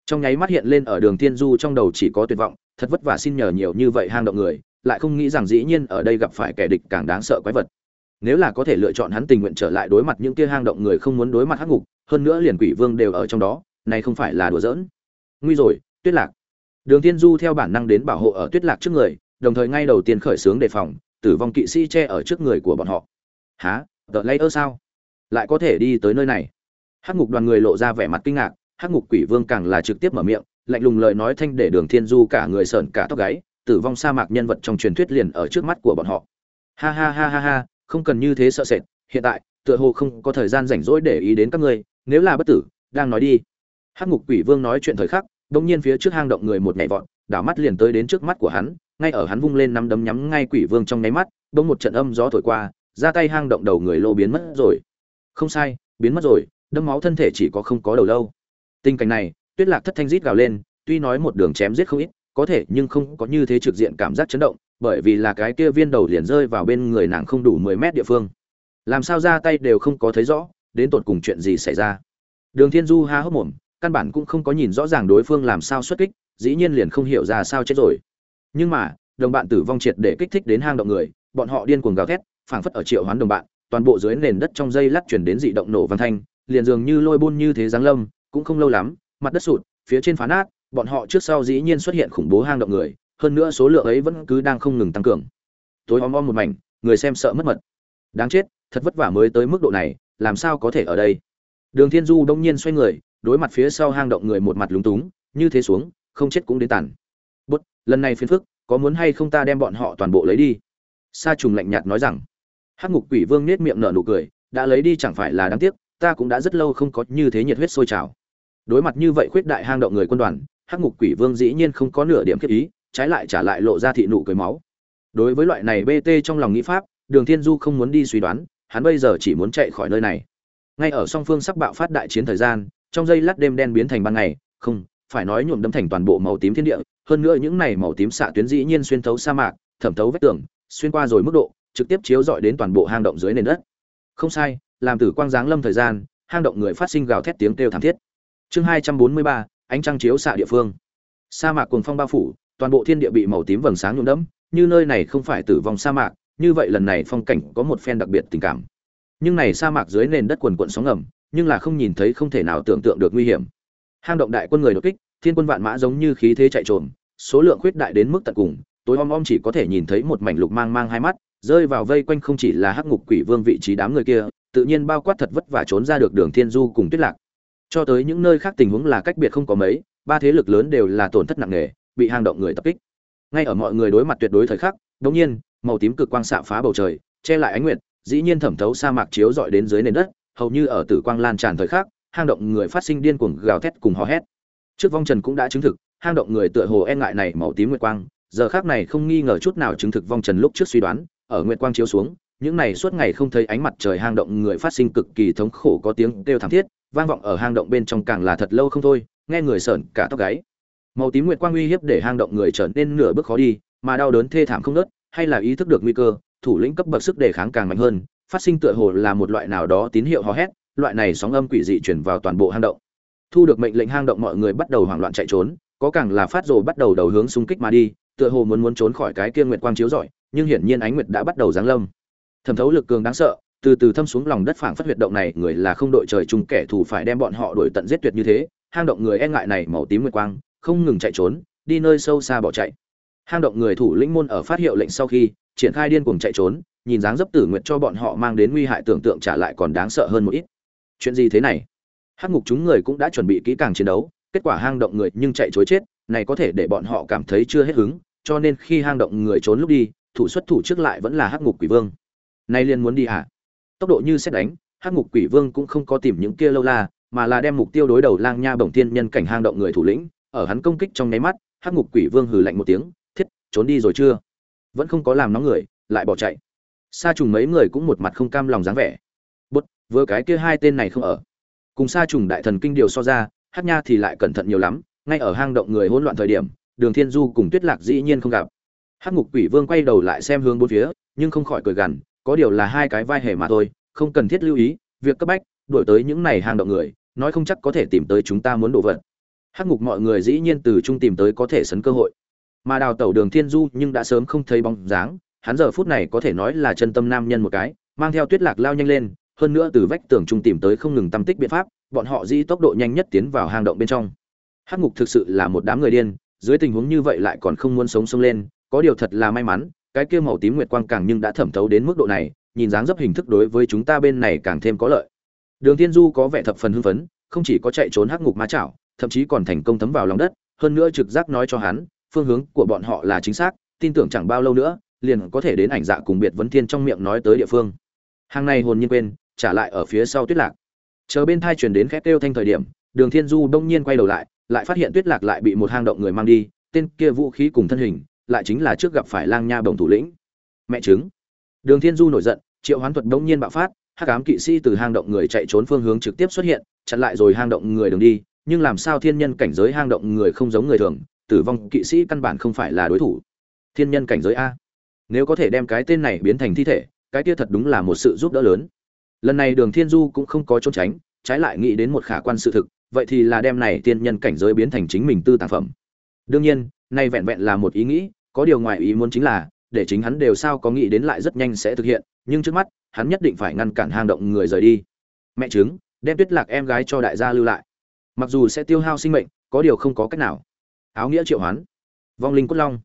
Trong nháy mắt hiện lên ở đường tiên du trong đầu chỉ có tuyệt vọng, thật vất vả xin nhờ nhiều như vậy hang động người, lại không nghĩ rằng dĩ nhiên ở đây gặp phải kẻ địch càng đáng sợ quái vật. Nếu là có thể lựa chọn hắn tình nguyện trở lại đối mặt những kia hang động người không muốn đối mặt hắc ngục, hơn nữa liền quỷ vương đều ở trong đó này không phải là đùa giỡn nguy rồi, tuyết lạc. Đường tiên du theo bản năng đến bảo hộ ở tuyết lạc trước người, đồng thời ngay đầu tiên khởi xướng đề phòng, tử vong kỵ sĩ che ở trước người của bọn họ. Há tợ lây ơ sao? Lại có thể đi tới nơi này? Hắc ngục đoàn người lộ ra vẻ mặt kinh ngạc, hắc ngục quỷ vương càng là trực tiếp mở miệng, lạnh lùng lời nói thanh để đường thiên du cả người sờn cả tóc gáy, tử vong sa mạc nhân vật trong truyền thuyết liền ở trước mắt của bọn họ. Ha ha ha ha ha, không cần như thế sợ sệt, hiện tại, tựa hồ không có thời gian rảnh rỗi để ý đến các ngươi, nếu là bất tử, đang nói đi hắc ngục quỷ vương nói chuyện thời khắc đông nhiên phía trước hang động người một nhảy vọt, đảo mắt liền tới đến trước mắt của hắn, ngay ở hắn vung lên năm đấm nhắm ngay quỷ vương trong nháy mắt bỗng một trận âm gió thổi qua, ra tay hang động đầu người lô biến mất rồi. Không sai, biến mất rồi đâm máu thân thể chỉ có không có đầu lâu. Tình cảnh này, tuyết lạc thất thanh rít gào lên, tuy nói một đường chém giết không ít, có thể nhưng không có như thế trực diện cảm giác chấn động, bởi vì là cái kia viên đầu liền rơi vào bên người nàng không đủ mười mét địa phương. Làm sao ra tay đều không có thấy rõ, đến tột cùng chuyện gì xảy ra. Đường thiên du há hốc mồm căn bản cũng không có nhìn rõ ràng đối phương làm sao xuất kích, dĩ nhiên liền không hiểu ra sao chết rồi. Nhưng mà, đồng bạn tử vong triệt để kích thích đến hang động người, bọn họ điên cuồng gào thét, phảng phất ở triệu hoán đồng bạn, toàn bộ dưới nền đất trong dây lắc chuyển đến dị động nổ văn thanh, liền dường như lôi buôn như thế giáng lâm, cũng không lâu lắm, mặt đất sụt, phía trên phá nát, bọn họ trước sau dĩ nhiên xuất hiện khủng bố hang động người, hơn nữa số lượng ấy vẫn cứ đang không ngừng tăng cường. Tối om om một mảnh, người xem sợ mất mật. Đáng chết, thật vất vả mới tới mức độ này, làm sao có thể ở đây? Đường thiên du đông nhiên xoay người đối mặt phía sau hang động người một mặt lúng túng, như thế xuống, không chết cũng đến tàn. Bút, lần này phiền phức, có muốn hay không ta đem bọn họ toàn bộ lấy đi? Sa trùng lạnh nhạt nói rằng. Hắc ngục quỷ vương nết miệng nở nụ cười, đã lấy đi chẳng phải là đáng tiếc, ta cũng đã rất lâu không có như thế nhiệt huyết sôi trào. Đối mặt như vậy khuyết đại hang động người quân đoàn, hắc ngục quỷ vương dĩ nhiên không có nửa điểm kiếp ý, trái lại trả lại lộ ra thị nụ cười máu. Đối với loại này bt trong lòng nghĩ pháp, đường thiên du không muốn đi suy đoán, hắn bây giờ chỉ muốn chạy khỏi nơi này. Ngay ở song phương sắc bạo phát đại chiến thời gian trong giây lát đêm đen biến thành ban ngày, không, phải nói nhuộm đâm thành toàn bộ màu tím thiên địa, hơn nữa những này màu tím xạ tuyến dĩ nhiên xuyên thấu sa mạc, thẩm thấu vách tường, xuyên qua rồi mức độ, trực tiếp chiếu rọi đến toàn bộ hang động dưới nền đất. Không sai, làm tử quang giáng lâm thời gian, hang động người phát sinh gào thét tiếng kêu thảm thiết. Chương hai trăm bốn mươi ba, ánh trăng chiếu xạ địa phương. Sa mạc cuồng phong bao phủ, toàn bộ thiên địa bị màu tím vầng sáng nhuộm đẫm, như nơi này không phải tử vong sa mạc, như vậy lần này phong cảnh có một phen đặc biệt tình cảm. Nhưng này sa mạc dưới nền đất quần quận sóng ngầm nhưng là không nhìn thấy không thể nào tưởng tượng được nguy hiểm. Hang động đại quân người đột kích, thiên quân vạn mã giống như khí thế chạy trồm, số lượng khuyết đại đến mức tận cùng, tối om om chỉ có thể nhìn thấy một mảnh lục mang mang hai mắt, rơi vào vây quanh không chỉ là hắc ngục quỷ vương vị trí đám người kia, tự nhiên bao quát thật vất vả trốn ra được đường thiên du cùng tuyết lạc. Cho tới những nơi khác tình huống là cách biệt không có mấy, ba thế lực lớn đều là tổn thất nặng nề, bị hang động người tập kích. Ngay ở mọi người đối mặt tuyệt đối thời khắc, đột nhiên, màu tím cực quang xạ phá bầu trời, che lại ánh nguyệt, dĩ nhiên thẩm thấu sa mạc chiếu dọi đến dưới nền đất hầu như ở tử quang lan tràn thời khắc, hang động người phát sinh điên cuồng gào thét cùng hò hét. Trước vong trần cũng đã chứng thực, hang động người tựa hồ e ngại này màu tím nguyệt quang, giờ khác này không nghi ngờ chút nào chứng thực vong trần lúc trước suy đoán, ở nguyệt quang chiếu xuống, những này suốt ngày không thấy ánh mặt trời hang động người phát sinh cực kỳ thống khổ có tiếng kêu thảm thiết, vang vọng ở hang động bên trong càng là thật lâu không thôi, nghe người sởn cả tóc gáy. Màu tím nguyệt quang uy hiếp để hang động người trở nên nửa bước khó đi, mà đau đớn thê thảm không nớt hay là ý thức được nguy cơ, thủ lĩnh cấp bậc sức đề kháng càng mạnh hơn phát sinh tựa hồ là một loại nào đó tín hiệu hò hét, loại này sóng âm quỷ dị truyền vào toàn bộ hang động. Thu được mệnh lệnh hang động mọi người bắt đầu hoảng loạn chạy trốn, có càng là phát rồ bắt đầu đầu hướng xung kích mà đi, tựa hồ muốn muốn trốn khỏi cái kia nguyệt quang chiếu rọi, nhưng hiển nhiên ánh nguyệt đã bắt đầu giáng lâm. Thẩm thấu lực cường đáng sợ, từ từ thâm xuống lòng đất phảng phất huyệt động này, người là không đội trời chung kẻ thù phải đem bọn họ đuổi tận giết tuyệt như thế, hang động người e ngại này màu tím nguyệt quang, không ngừng chạy trốn, đi nơi sâu xa bỏ chạy. Hang động người thủ lĩnh môn ở phát hiệu lệnh sau khi, triển khai điên cuồng chạy trốn nhìn dáng dấp tử nguyện cho bọn họ mang đến nguy hại tưởng tượng trả lại còn đáng sợ hơn một ít. Chuyện gì thế này? Hắc ngục chúng người cũng đã chuẩn bị kỹ càng chiến đấu, kết quả hang động người nhưng chạy chối chết, này có thể để bọn họ cảm thấy chưa hết hứng, cho nên khi hang động người trốn lúc đi, thủ xuất thủ trước lại vẫn là hắc ngục quỷ vương. Nay liền muốn đi hả? Tốc độ như xét đánh, hắc ngục quỷ vương cũng không có tìm những kia lâu la, mà là đem mục tiêu đối đầu lang nha bổng tiên nhân cảnh hang động người thủ lĩnh, ở hắn công kích trong nháy mắt, hắc ngục quỷ vương hừ lạnh một tiếng, thiết, trốn đi rồi chưa? Vẫn không có làm nóng người, lại bỏ chạy sa trùng mấy người cũng một mặt không cam lòng dáng vẻ. Bút, vừa cái kia hai tên này không ở. Cùng sa trùng đại thần kinh điều so ra hắc nha thì lại cẩn thận nhiều lắm, ngay ở hang động người hỗn loạn thời điểm, đường thiên du cùng tuyết lạc dĩ nhiên không gặp. Hắc ngục quỷ vương quay đầu lại xem hướng bốn phía, nhưng không khỏi cười gằn, có điều là hai cái vai hề mà thôi, không cần thiết lưu ý, việc cấp bách, đuổi tới những này hang động người, nói không chắc có thể tìm tới chúng ta muốn đổ vật. Hắc ngục mọi người dĩ nhiên từ trung tìm tới có thể sấn cơ hội. Mà đào tẩu đường thiên du nhưng đã sớm không thấy bóng dáng hắn giờ phút này có thể nói là chân tâm nam nhân một cái, mang theo tuyết lạc lao nhanh lên, hơn nữa từ vách tường trung tìm tới không ngừng tâm tích biện pháp, bọn họ di tốc độ nhanh nhất tiến vào hang động bên trong. Hắc ngục thực sự là một đám người điên, dưới tình huống như vậy lại còn không muốn sống sống lên, có điều thật là may mắn, cái kia màu tím nguyệt quang càng nhưng đã thẩm thấu đến mức độ này, nhìn dáng dấp hình thức đối với chúng ta bên này càng thêm có lợi. Đường thiên du có vẻ thập phần hưng phấn, không chỉ có chạy trốn hắc ngục ma chảo, thậm chí còn thành công thấm vào lòng đất, hơn nữa trực giác nói cho hắn, phương hướng của bọn họ là chính xác, tin tưởng chẳng bao lâu nữa liền có thể đến ảnh dạ cùng biệt vấn thiên trong miệng nói tới địa phương. Hàng này hồn nhiên quên, trả lại ở phía sau tuyết lạc. Chờ bên thai truyền đến khét kêu thanh thời điểm, đường thiên du đông nhiên quay đầu lại lại phát hiện tuyết lạc lại bị một hang động người mang đi, tên kia vũ khí cùng thân hình, lại chính là trước gặp phải lang nha bồng thủ lĩnh. Mẹ chứng đường thiên du nổi giận, triệu hoán thuật đông nhiên bạo phát, hắc ám kỵ sĩ từ hang động người chạy trốn phương hướng trực tiếp xuất hiện, chặn lại rồi hang động người đường đi, nhưng làm sao thiên nhân cảnh giới hang động người không giống người thường, tử vong kỵ sĩ căn bản không phải là đối thủ. Thiên nhân cảnh giới a nếu có thể đem cái tên này biến thành thi thể, cái kia thật đúng là một sự giúp đỡ lớn. Lần này đường thiên du cũng không có trốn tránh, trái lại nghĩ đến một khả quan sự thực, vậy thì là đem này tiên nhân cảnh giới biến thành chính mình tư tàng phẩm. Đương nhiên nay vẹn vẹn là một ý nghĩ, có điều ngoài ý muốn chính là, để chính hắn đều sao có nghĩ đến lại rất nhanh sẽ thực hiện, nhưng trước mắt, hắn nhất định phải ngăn cản hang động người rời đi. Mẹ chứng đem tuyết lạc em gái cho đại gia lưu lại. Mặc dù sẽ tiêu hao sinh mệnh, có điều không có cách nào. Áo nghĩa triệu hoán. Vong linh cốt long.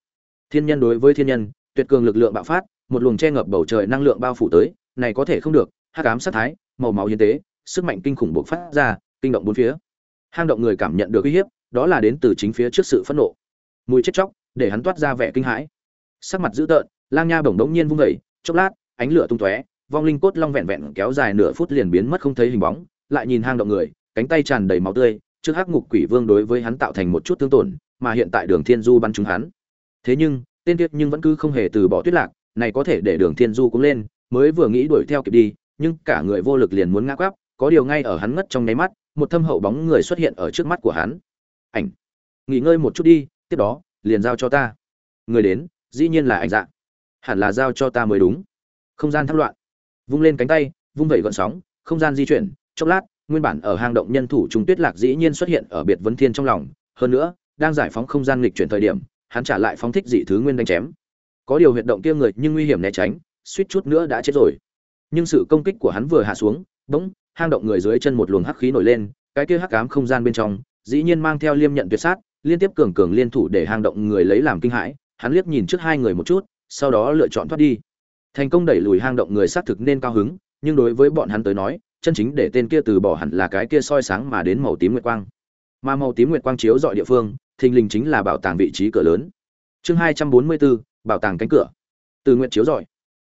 Thiên nhân đối với thiên nhân tuyệt cường lực lượng bạo phát, một luồng che ngập bầu trời năng lượng bao phủ tới, này có thể không được, hắc ám sát thái, màu máu hiến tế, sức mạnh kinh khủng bộc phát ra, kinh động bốn phía. Hang động người cảm nhận được uy hiếp, đó là đến từ chính phía trước sự phẫn nộ. Mùi chết chóc, để hắn toát ra vẻ kinh hãi. Sắc mặt dữ tợn, lang nha bổng đống nhiên vung vẩy chốc lát, ánh lửa tung tóe, vong linh cốt long vẹn vẹn kéo dài nửa phút liền biến mất không thấy hình bóng, lại nhìn hang động người, cánh tay tràn đầy máu tươi, trước hắc ngục quỷ vương đối với hắn tạo thành một chút thương tổn, mà hiện tại đường thiên du bắn trúng hắn. Thế nhưng tên tiết nhưng vẫn cứ không hề từ bỏ tuyết lạc, này có thể để đường thiên du cũng lên, mới vừa nghĩ đuổi theo kịp đi, nhưng cả người vô lực liền muốn ngã quắp, có điều ngay ở hắn ngất trong nháy mắt, một thâm hậu bóng người xuất hiện ở trước mắt của hắn. Ảnh. Nghỉ ngơi một chút đi, tiếp đó, liền giao cho ta. Người đến, dĩ nhiên là ảnh dạng hẳn là giao cho ta mới đúng. Không gian thăng loạn. Vung lên cánh tay, vung vẩy gọn sóng, không gian di chuyển, chốc lát, nguyên bản ở hang động nhân thủ trung tuyết lạc dĩ nhiên xuất hiện ở biệt vấn thiên trong lòng. Hơn nữa, đang giải phóng không gian nghịch chuyển thời điểm hắn trả lại phóng thích dị thứ nguyên đánh chém. Có điều huyệt động kia người nhưng nguy hiểm né tránh, suýt chút nữa đã chết rồi. Nhưng sự công kích của hắn vừa hạ xuống, bỗng, hang động người dưới chân một luồng hắc khí nổi lên, cái kia hắc ám không gian bên trong, dĩ nhiên mang theo liêm nhận tuyệt sát, liên tiếp cường cường liên thủ để hang động người lấy làm kinh hãi, hắn liếc nhìn trước hai người một chút, sau đó lựa chọn thoát đi. Thành công đẩy lùi hang động người xác thực nên cao hứng, nhưng đối với bọn hắn tới nói, chân chính để tên kia từ bỏ hẳn là cái kia soi sáng mà đến màu tím nguyệt quang. Mà màu tím nguyệt quang chiếu dọi địa phương thình lình chính là bảo tàng vị trí cửa lớn. Chương hai trăm bốn mươi bốn bảo tàng cánh cửa. Từ nguyện chiếu rọi,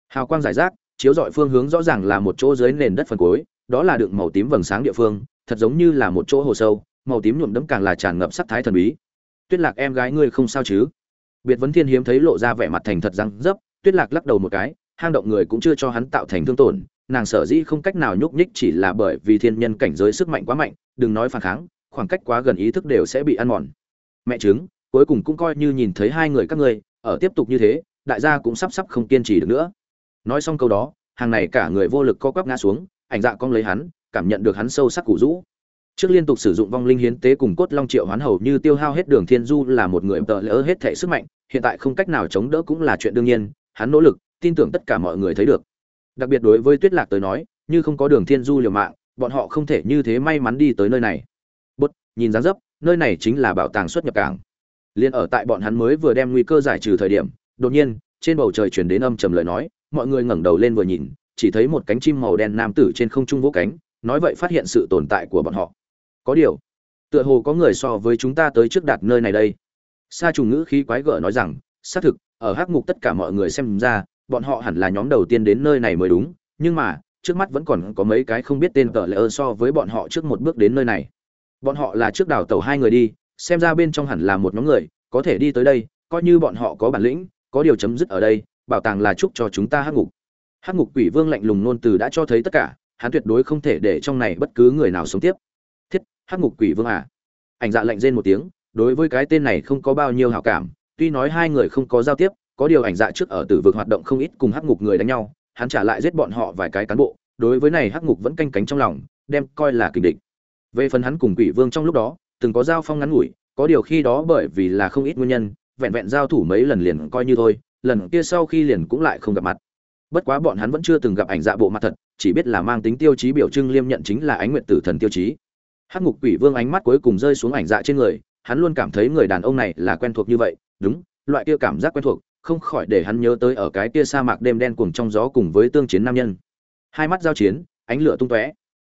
hào quang giải rác chiếu rọi phương hướng rõ ràng là một chỗ dưới nền đất phần cuối đó là đựng màu tím vầng sáng địa phương thật giống như là một chỗ hồ sâu màu tím nhuộm đẫm càng là tràn ngập sắc thái thần bí. Tuyết lạc em gái ngươi không sao chứ? Biệt vấn thiên hiếm thấy lộ ra vẻ mặt thành thật răng dấp tuyết lạc lắc đầu một cái hang động người cũng chưa cho hắn tạo thành thương tổn nàng sở dĩ không cách nào nhúc nhích chỉ là bởi vì thiên nhân cảnh giới sức mạnh quá mạnh đừng nói phản kháng khoảng cách quá gần ý thức đều sẽ bị ăn mòn mẹ chứng cuối cùng cũng coi như nhìn thấy hai người các ngươi, ở tiếp tục như thế, đại gia cũng sắp sắp không kiên trì được nữa. Nói xong câu đó, hàng này cả người vô lực co quắp ngã xuống, ảnh dạ con lấy hắn, cảm nhận được hắn sâu sắc củ rũ. Trước liên tục sử dụng vong linh hiến tế cùng cốt long triệu hoán hầu như tiêu hao hết đường thiên du là một người tợ lỡ hết thể sức mạnh, hiện tại không cách nào chống đỡ cũng là chuyện đương nhiên, hắn nỗ lực, tin tưởng tất cả mọi người thấy được. Đặc biệt đối với tuyết lạc tới nói, như không có đường thiên du liều mạng, bọn họ không thể như thế may mắn đi tới nơi này. Bút nhìn dáng dấp nơi này chính là bảo tàng xuất nhập cảng. Liên ở tại bọn hắn mới vừa đem nguy cơ giải trừ thời điểm, đột nhiên, trên bầu trời chuyển đến âm trầm lời nói, mọi người ngẩng đầu lên vừa nhìn, chỉ thấy một cánh chim màu đen nam tử trên không trung vỗ cánh, nói vậy phát hiện sự tồn tại của bọn họ. Có điều, tựa hồ có người so với chúng ta tới trước đạt nơi này đây. Sa trùng ngữ khí quái gở nói rằng, xác thực, ở hắc ngục tất cả mọi người xem ra, bọn họ hẳn là nhóm đầu tiên đến nơi này mới đúng, nhưng mà, trước mắt vẫn còn có mấy cái không biết tên tờ lệ ơ so với bọn họ trước một bước đến nơi này bọn họ là trước đào tàu hai người đi, xem ra bên trong hẳn là một nhóm người, có thể đi tới đây, coi như bọn họ có bản lĩnh, có điều chấm dứt ở đây, bảo tàng là chúc cho chúng ta hắc ngục. Hắc ngục quỷ vương lạnh lùng nôn từ đã cho thấy tất cả, hắn tuyệt đối không thể để trong này bất cứ người nào sống tiếp. Thiết, hắc ngục quỷ vương à. Ảnh dạ lạnh rên một tiếng, đối với cái tên này không có bao nhiêu hảo cảm, tuy nói hai người không có giao tiếp, có điều ảnh dạ trước ở tử vực hoạt động không ít cùng hắc ngục người đánh nhau, hắn trả lại giết bọn họ vài cái cán bộ, đối với này hắc ngục vẫn canh cánh trong lòng, đem coi là kình địch về phần hắn cùng quỷ vương trong lúc đó, từng có giao phong ngắn ngủi, có điều khi đó bởi vì là không ít nguyên nhân, vẹn vẹn giao thủ mấy lần liền coi như thôi, lần kia sau khi liền cũng lại không gặp mặt. Bất quá bọn hắn vẫn chưa từng gặp ảnh dạ bộ mặt thật, chỉ biết là mang tính tiêu chí biểu trưng liêm nhận chính là ánh nguyện tử thần tiêu chí. Hắc ngục quỷ vương ánh mắt cuối cùng rơi xuống ảnh dạ trên người, hắn luôn cảm thấy người đàn ông này là quen thuộc như vậy, đúng, loại kia cảm giác quen thuộc, không khỏi để hắn nhớ tới ở cái kia sa mạc đêm đen cuồng trong gió cùng với tương chiến nam nhân. Hai mắt giao chiến, ánh lửa tung tóe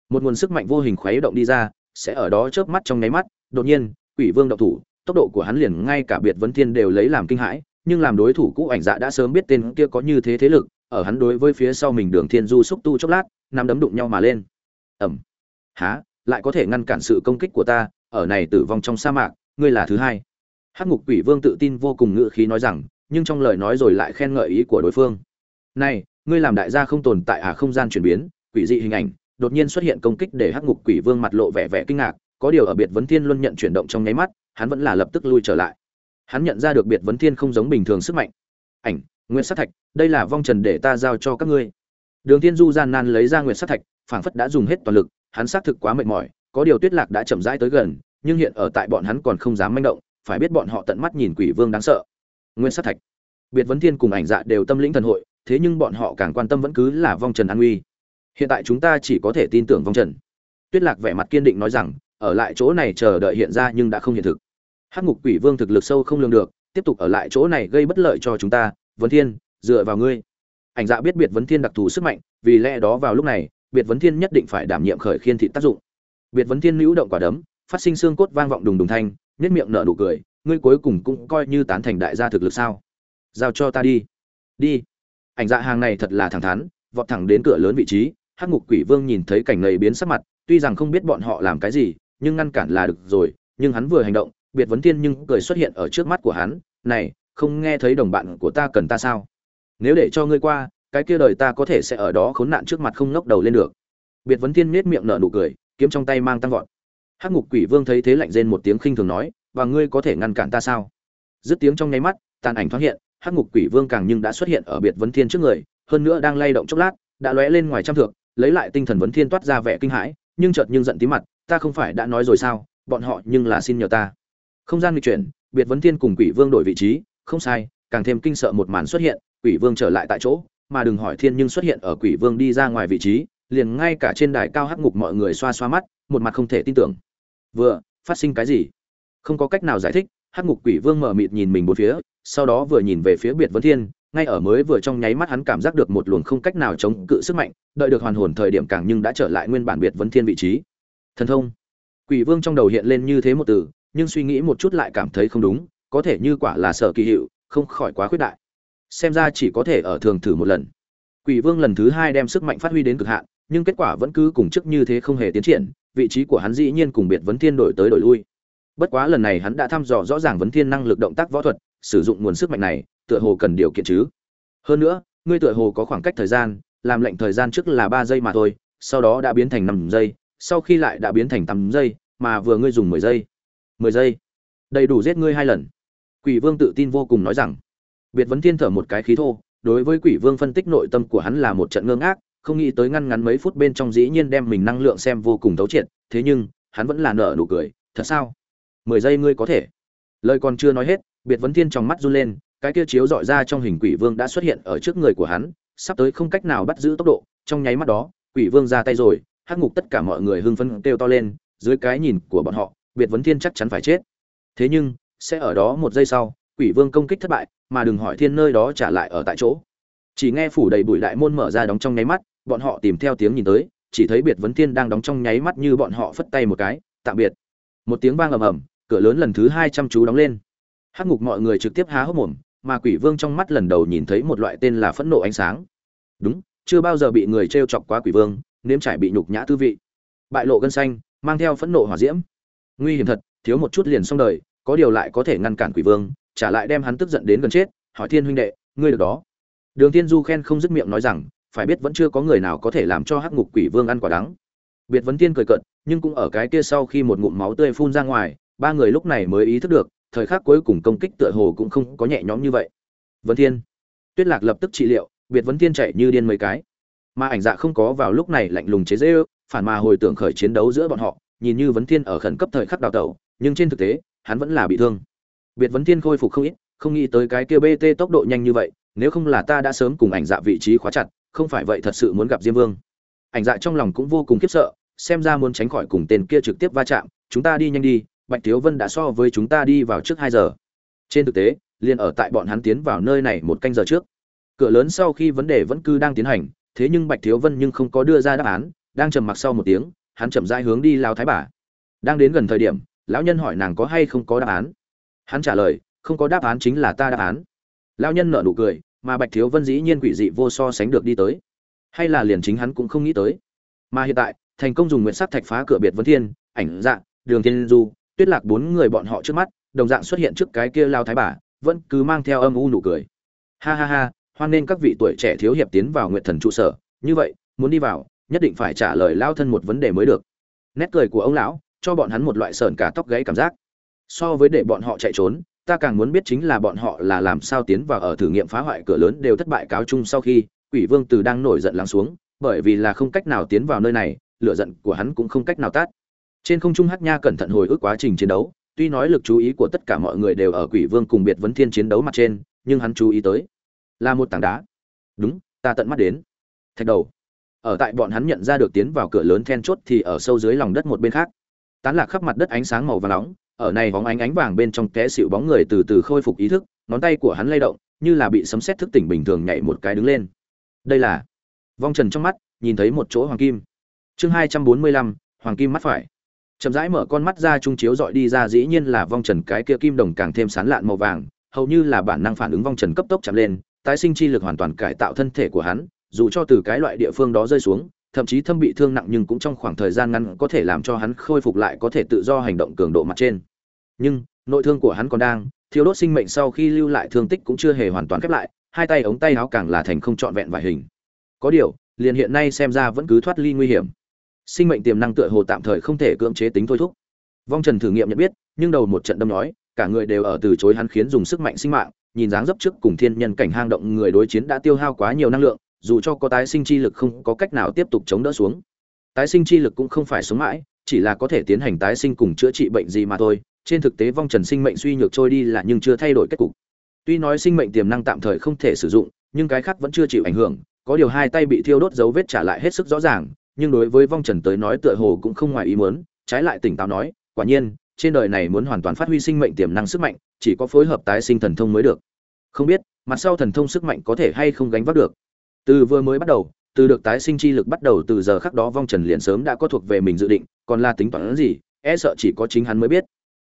một nguồn sức mạnh vô hình khuấy động đi ra, sẽ ở đó chớp mắt trong nháy mắt. Đột nhiên, quỷ vương động thủ, tốc độ của hắn liền ngay cả biệt vấn thiên đều lấy làm kinh hãi, nhưng làm đối thủ cũ ảnh dạ đã sớm biết tên kia có như thế thế lực, ở hắn đối với phía sau mình đường thiên du xúc tu chốc lát, nắm đấm đụng nhau mà lên. Ẩm há, lại có thể ngăn cản sự công kích của ta, ở này tử vong trong sa mạc, ngươi là thứ hai. Hắc ngục quỷ vương tự tin vô cùng ngự khí nói rằng, nhưng trong lời nói rồi lại khen ngợi ý của đối phương. Này, ngươi làm đại gia không tồn tại à không gian chuyển biến, quỷ dị hình ảnh đột nhiên xuất hiện công kích để hắc ngục quỷ vương mặt lộ vẻ vẻ kinh ngạc, có điều ở biệt vấn thiên luân nhận chuyển động trong nháy mắt, hắn vẫn là lập tức lui trở lại. Hắn nhận ra được biệt vấn thiên không giống bình thường sức mạnh. Ảnh nguyên sát thạch, đây là vong trần để ta giao cho các ngươi. Đường thiên du gian nan lấy ra nguyên sát thạch, phảng phất đã dùng hết toàn lực, hắn xác thực quá mệt mỏi, có điều tuyết lạc đã chậm rãi tới gần, nhưng hiện ở tại bọn hắn còn không dám manh động, phải biết bọn họ tận mắt nhìn quỷ vương đáng sợ. Nguyên sát thạch. Biệt vấn thiên cùng ảnh dạ đều tâm lĩnh thần hội, thế nhưng bọn họ càng quan tâm vẫn cứ là vong trần an uy hiện tại chúng ta chỉ có thể tin tưởng vong trần. Tuyết lạc vẻ mặt kiên định nói rằng, ở lại chỗ này chờ đợi hiện ra nhưng đã không hiện thực. Hắc ngục quỷ vương thực lực sâu không lường được, tiếp tục ở lại chỗ này gây bất lợi cho chúng ta. Vấn thiên, dựa vào ngươi. Ảnh dạ biết biệt vấn thiên đặc thù sức mạnh, vì lẽ đó vào lúc này, biệt vấn thiên nhất định phải đảm nhiệm khởi khiên thị tác dụng. Biệt vấn thiên lưu động quả đấm, phát sinh xương cốt vang vọng đùng đùng thanh nhất miệng nở nụ cười, ngươi cuối cùng cũng coi như tán thành đại gia thực lực sao? Giao cho ta đi. Đi. Ảnh dạ hàng này thật là thẳng thắn, vọt thẳng đến cửa lớn vị trí hắc ngục quỷ vương nhìn thấy cảnh này biến sắc mặt, tuy rằng không biết bọn họ làm cái gì, nhưng ngăn cản là được rồi, nhưng hắn vừa hành động, biệt vấn thiên nhưng cười xuất hiện ở trước mắt của hắn, này, không nghe thấy đồng bạn của ta cần ta sao? Nếu để cho ngươi qua, cái kia đời ta có thể sẽ ở đó khốn nạn trước mặt không ngóc đầu lên được. Biệt vấn thiên nết miệng nở nụ cười, kiếm trong tay mang tăng vọt. Hắc ngục quỷ vương thấy thế lạnh rên một tiếng khinh thường nói, và ngươi có thể ngăn cản ta sao? Dứt tiếng trong nháy mắt, tàn ảnh thoáng hiện, hắc ngục quỷ vương càng nhưng đã xuất hiện ở biệt vấn thiên trước người, hơn nữa đang lay động chốc lát, đã lóe lên ngoài trăm thượng lấy lại tinh thần vấn thiên toát ra vẻ kinh hãi, nhưng chợt nhưng giận tí mặt, ta không phải đã nói rồi sao? Bọn họ nhưng là xin nhờ ta. Không gian nghịch chuyển, biệt vấn thiên cùng quỷ vương đổi vị trí, không sai, càng thêm kinh sợ một màn xuất hiện, quỷ vương trở lại tại chỗ, mà đừng hỏi thiên nhưng xuất hiện ở quỷ vương đi ra ngoài vị trí, liền ngay cả trên đài cao hắc ngục mọi người xoa xoa mắt, một mặt không thể tin tưởng. Vừa, phát sinh cái gì? Không có cách nào giải thích, hắc ngục quỷ vương mở mịt nhìn mình bốn phía, sau đó vừa nhìn về phía biệt vấn thiên ngay ở mới vừa trong nháy mắt hắn cảm giác được một luồng không cách nào chống cự sức mạnh, đợi được hoàn hồn thời điểm càng nhưng đã trở lại nguyên bản biệt vấn thiên vị trí. Thần thông. Quỷ vương trong đầu hiện lên như thế một từ, nhưng suy nghĩ một chút lại cảm thấy không đúng, có thể như quả là sở kỳ hiệu, không khỏi quá khuyết đại. Xem ra chỉ có thể ở thường thử một lần. Quỷ vương lần thứ hai đem sức mạnh phát huy đến cực hạn, nhưng kết quả vẫn cứ cùng trước như thế không hề tiến triển, vị trí của hắn dĩ nhiên cùng biệt vấn thiên đổi tới đổi lui. Bất quá lần này hắn đã thăm dò rõ ràng vấn thiên năng lực động tác võ thuật, sử dụng nguồn sức mạnh này tựa hồ cần điều kiện chứ. Hơn nữa, ngươi tựa hồ có khoảng cách thời gian, làm lệnh thời gian trước là ba giây mà thôi, sau đó đã biến thành năm giây, sau khi lại đã biến thành tám giây, mà vừa ngươi dùng mười giây. Mười giây. Đầy đủ giết ngươi hai lần. Quỷ vương tự tin vô cùng nói rằng. Biệt vấn thiên thở một cái khí thô, đối với quỷ vương phân tích nội tâm của hắn là một trận ngưng ác không nghĩ tới ngăn ngắn mấy phút bên trong dĩ nhiên đem mình năng lượng xem vô cùng thấu triệt, thế nhưng, hắn vẫn là nở nụ cười, thật sao? Mười giây ngươi có thể. Lời còn chưa nói hết, biệt vấn thiên trong mắt run lên cái kia chiếu dọi ra trong hình quỷ vương đã xuất hiện ở trước người của hắn, sắp tới không cách nào bắt giữ tốc độ, trong nháy mắt đó, quỷ vương ra tay rồi, hắc ngục tất cả mọi người hưng phấn kêu to lên, dưới cái nhìn của bọn họ, biệt vấn thiên chắc chắn phải chết. Thế nhưng, sẽ ở đó một giây sau, quỷ vương công kích thất bại, mà đừng hỏi thiên nơi đó trả lại ở tại chỗ. Chỉ nghe phủ đầy bụi đại môn mở ra đóng trong nháy mắt, bọn họ tìm theo tiếng nhìn tới, chỉ thấy biệt vấn thiên đang đóng trong nháy mắt như bọn họ phất tay một cái, tạm biệt. Một tiếng vang ầm ầm, cửa lớn lần thứ hai chăm chú đóng lên. Hắc ngục mọi người trực tiếp há hốc mồm mà quỷ vương trong mắt lần đầu nhìn thấy một loại tên là phẫn nộ ánh sáng. Đúng, chưa bao giờ bị người t r e o chọc quá quỷ vương, nếm trải bị nhục nhã tư vị. Bại lộ gân xanh, mang theo phẫn nộ hỏa diễm. Nguy hiểm thật, thiếu một chút liền xong đời, có điều lại có thể ngăn cản quỷ vương, trả lại đem hắn tức giận đến gần chết, hỏi thiên huynh đệ, ngươi được đó. Đường thiên du khen không dứt miệng nói rằng, phải biết vẫn chưa có người nào có thể làm cho hắc ngục quỷ vương ăn quả đắng. Biệt vấn thiên cười cợt, nhưng cũng ở cái kia sau khi một ngụm máu tươi phun ra ngoài, ba người lúc này mới ý thức được thời khắc cuối cùng công kích tựa hồ cũng không có nhẹ nhõm như vậy. Vấn thiên. Tuyết lạc lập tức trị liệu, biệt vấn thiên chạy như điên mấy cái. Mà ảnh dạ không có vào lúc này lạnh lùng chế dễ phản mà hồi tưởng khởi chiến đấu giữa bọn họ, nhìn như vấn thiên ở khẩn cấp thời khắc đào tẩu, nhưng trên thực tế, hắn vẫn là bị thương. Biệt vấn thiên khôi phục không ít, không nghĩ tới cái kia bt tốc độ nhanh như vậy, nếu không là ta đã sớm cùng ảnh dạ vị trí khóa chặt, không phải vậy thật sự muốn gặp diêm vương. Ảnh dạ trong lòng cũng vô cùng khiếp sợ, xem ra muốn tránh khỏi cùng tên kia trực tiếp va chạm, chúng ta đi nhanh đi bạch thiếu vân đã so với chúng ta đi vào trước hai giờ. Trên thực tế, liền ở tại bọn hắn tiến vào nơi này một canh giờ trước. Cửa lớn sau khi vấn đề vẫn cứ đang tiến hành, thế nhưng bạch thiếu vân nhưng không có đưa ra đáp án, đang trầm mặc sau một tiếng, hắn chậm rãi hướng đi lao thái bà. Đang đến gần thời điểm, lão nhân hỏi nàng có hay không có đáp án. Hắn trả lời, không có đáp án chính là ta đáp án. Lão nhân nở nụ cười, mà bạch thiếu vân dĩ nhiên quỷ dị vô so sánh được đi tới. Hay là liền chính hắn cũng không nghĩ tới. Mà hiện tại, thành công dùng nguyện sắc thạch phá cửa biệt vấn thiên, ảnh dạng đường thiên du tuyết lạc bốn người bọn họ trước mắt, đồng dạng xuất hiện trước cái kia lao thái bà, vẫn cứ mang theo âm u nụ cười. Ha ha ha, hoan nên các vị tuổi trẻ thiếu hiệp tiến vào nguyện thần trụ sở. Như vậy, muốn đi vào, nhất định phải trả lời lao thân một vấn đề mới được. Nét cười của ông lão, cho bọn hắn một loại sờn cả tóc gáy cảm giác. So với để bọn họ chạy trốn, ta càng muốn biết chính là bọn họ là làm sao tiến vào ở thử nghiệm phá hoại cửa lớn đều thất bại cáo chung sau khi, quỷ vương từ đang nổi giận lắng xuống, bởi vì là không cách nào tiến vào nơi này, lửa giận của hắn cũng không cách nào tát trên không trung hắc nha cẩn thận hồi ức quá trình chiến đấu, tuy nói lực chú ý của tất cả mọi người đều ở quỷ vương cùng biệt vấn thiên chiến đấu mặt trên, nhưng hắn chú ý tới là một tảng đá. Đúng, ta tận mắt đến. Thạch đầu. Ở tại bọn hắn nhận ra được tiến vào cửa lớn then chốt thì ở sâu dưới lòng đất một bên khác. Tán lạc khắp mặt đất ánh sáng màu vàng nóng, ở này bóng ánh ánh vàng bên trong té xịu bóng người từ từ khôi phục ý thức, ngón tay của hắn lay động, như là bị sấm sét thức tỉnh bình thường nhảy một cái đứng lên. Đây là vong trần trong mắt, nhìn thấy một chỗ hoàng kim. Chương hai trăm bốn mươi lăm, hoàng kim mắt phải chậm rãi mở con mắt ra trung chiếu dọi đi ra dĩ nhiên là vong trần cái kia kim đồng càng thêm sán lạn màu vàng, hầu như là bản năng phản ứng vong trần cấp tốc chạm lên, tái sinh chi lực hoàn toàn cải tạo thân thể của hắn, dù cho từ cái loại địa phương đó rơi xuống, thậm chí thâm bị thương nặng nhưng cũng trong khoảng thời gian ngắn có thể làm cho hắn khôi phục lại có thể tự do hành động cường độ mặt trên. Nhưng, nội thương của hắn còn đang thiếu đốt sinh mệnh sau khi lưu lại thương tích cũng chưa hề hoàn toàn khép lại, hai tay ống tay áo càng là thành không trọn vẹn vài hình. Có điều, liền hiện nay xem ra vẫn cứ thoát ly nguy hiểm sinh mệnh tiềm năng tựa hồ tạm thời không thể cưỡng chế tính thôi thúc. Vong trần thử nghiệm nhận biết, nhưng đầu một trận đâm nói, cả người đều ở từ chối hắn khiến dùng sức mạnh sinh mạng, nhìn dáng dấp trước cùng thiên nhân cảnh hang động người đối chiến đã tiêu hao quá nhiều năng lượng, dù cho có tái sinh chi lực không có cách nào tiếp tục chống đỡ xuống. Tái sinh chi lực cũng không phải sống mãi, chỉ là có thể tiến hành tái sinh cùng chữa trị bệnh gì mà thôi, trên thực tế vong trần sinh mệnh suy nhược trôi đi là nhưng chưa thay đổi kết cục. Tuy nói sinh mệnh tiềm năng tạm thời không thể sử dụng, nhưng cái khác vẫn chưa chịu ảnh hưởng, có điều hai tay bị thiêu đốt dấu vết trả lại hết sức rõ ràng nhưng đối với vong trần tới nói tựa hồ cũng không ngoài ý muốn, trái lại tỉnh táo nói, quả nhiên, trên đời này muốn hoàn toàn phát huy sinh mệnh tiềm năng sức mạnh, chỉ có phối hợp tái sinh thần thông mới được. Không biết, mặt sau thần thông sức mạnh có thể hay không gánh vác được? Từ vừa mới bắt đầu, từ được tái sinh chi lực bắt đầu từ giờ khắc đó vong trần liền sớm đã có thuộc về mình dự định, còn là tính toán gì e sợ chỉ có chính hắn mới biết.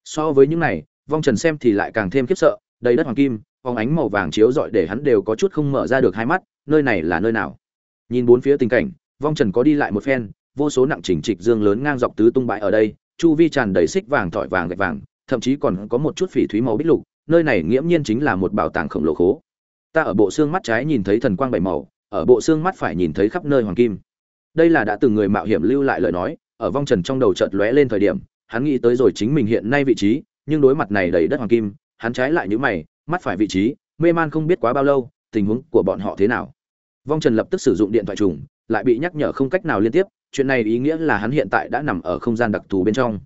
So với những này, vong trần xem thì lại càng thêm khiếp sợ, đầy đất hoàng kim, phóng ánh màu vàng chiếu rọi để hắn đều có chút không mở ra được hai mắt, nơi này là nơi nào? Nhìn bốn phía tình cảnh vong trần có đi lại một phen, vô số nặng chỉnh trịch dương lớn ngang dọc tứ tung bãi ở đây, chu vi tràn đầy xích vàng, thỏi vàng, gạch vàng, thậm chí còn có một chút phỉ thúy màu bích lục, nơi này nghiễm nhiên chính là một bảo tàng khổng lồ khố. Ta ở bộ xương mắt trái nhìn thấy thần quang bảy màu, ở bộ xương mắt phải nhìn thấy khắp nơi hoàng kim. Đây là đã từng người mạo hiểm lưu lại lời nói, ở vong trần trong đầu chợt lóe lên thời điểm, hắn nghĩ tới rồi chính mình hiện nay vị trí, nhưng đối mặt này đầy đất hoàng kim, hắn trái lại nhíu mày, mắt phải vị trí, mê man không biết quá bao lâu, tình huống của bọn họ thế nào. Vong trần lập tức sử dụng điện thoại trùng lại bị nhắc nhở không cách nào liên tiếp, chuyện này ý nghĩa là hắn hiện tại đã nằm ở không gian đặc thù bên trong.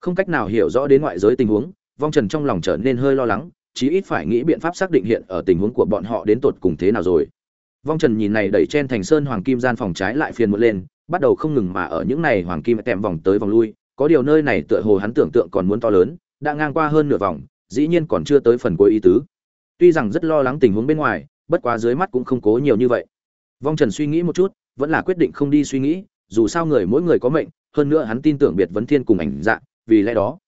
Không cách nào hiểu rõ đến ngoại giới tình huống, vong trần trong lòng trở nên hơi lo lắng, chí ít phải nghĩ biện pháp xác định hiện ở tình huống của bọn họ đến tột cùng thế nào rồi. Vong trần nhìn này đẩy chen thành sơn hoàng kim gian phòng trái lại phiền một lên, bắt đầu không ngừng mà ở những này hoàng kim tèm vòng tới vòng lui, có điều nơi này tựa hồ hắn tưởng tượng còn muốn to lớn, đã ngang qua hơn nửa vòng, dĩ nhiên còn chưa tới phần cuối ý tứ. Tuy rằng rất lo lắng tình huống bên ngoài, bất quá dưới mắt cũng không cố nhiều như vậy. Vong trần suy nghĩ một chút vẫn là quyết định không đi suy nghĩ, dù sao người mỗi người có mệnh, hơn nữa hắn tin tưởng biệt vấn thiên cùng ảnh dạng vì lẽ đó,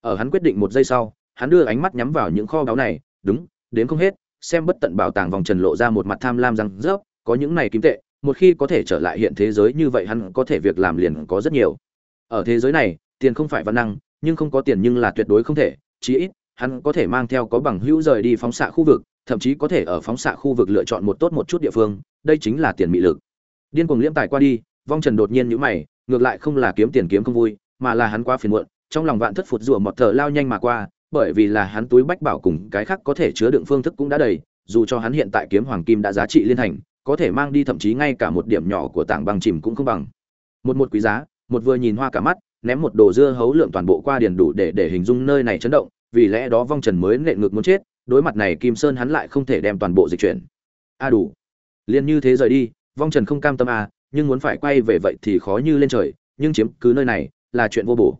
ở hắn quyết định một giây sau, hắn đưa ánh mắt nhắm vào những kho báu này, đúng, đến không hết, xem bất tận bảo tàng vòng trần lộ ra một mặt tham lam răng rớp, có những này kim tệ, một khi có thể trở lại hiện thế giới như vậy hắn có thể việc làm liền có rất nhiều. Ở thế giới này, tiền không phải văn năng, nhưng không có tiền nhưng là tuyệt đối không thể, chí ít, hắn có thể mang theo có bằng hữu rời đi phóng xạ khu vực, thậm chí có thể ở phóng xạ khu vực lựa chọn một tốt một chút địa phương, đây chính là tiền mị lực điên cuồng liễm tài qua đi, vong trần đột nhiên nhíu mày, ngược lại không là kiếm tiền kiếm không vui, mà là hắn quá phiền muộn, trong lòng vạn thất phụt rủa một thở lao nhanh mà qua, bởi vì là hắn túi bách bảo cùng cái khác có thể chứa đựng phương thức cũng đã đầy, dù cho hắn hiện tại kiếm hoàng kim đã giá trị liên thành, có thể mang đi thậm chí ngay cả một điểm nhỏ của tảng băng chìm cũng không bằng. Một một quý giá, một vừa nhìn hoa cả mắt, ném một đồ dưa hấu lượng toàn bộ qua điền đủ để để hình dung nơi này chấn động, vì lẽ đó vong trần mới nện ngược muốn chết, đối mặt này kim sơn hắn lại không thể đem toàn bộ dịch chuyển. A đủ. Liền như thế rời đi vong trần không cam tâm à nhưng muốn phải quay về vậy thì khó như lên trời, nhưng chiếm cứ nơi này là chuyện vô bổ.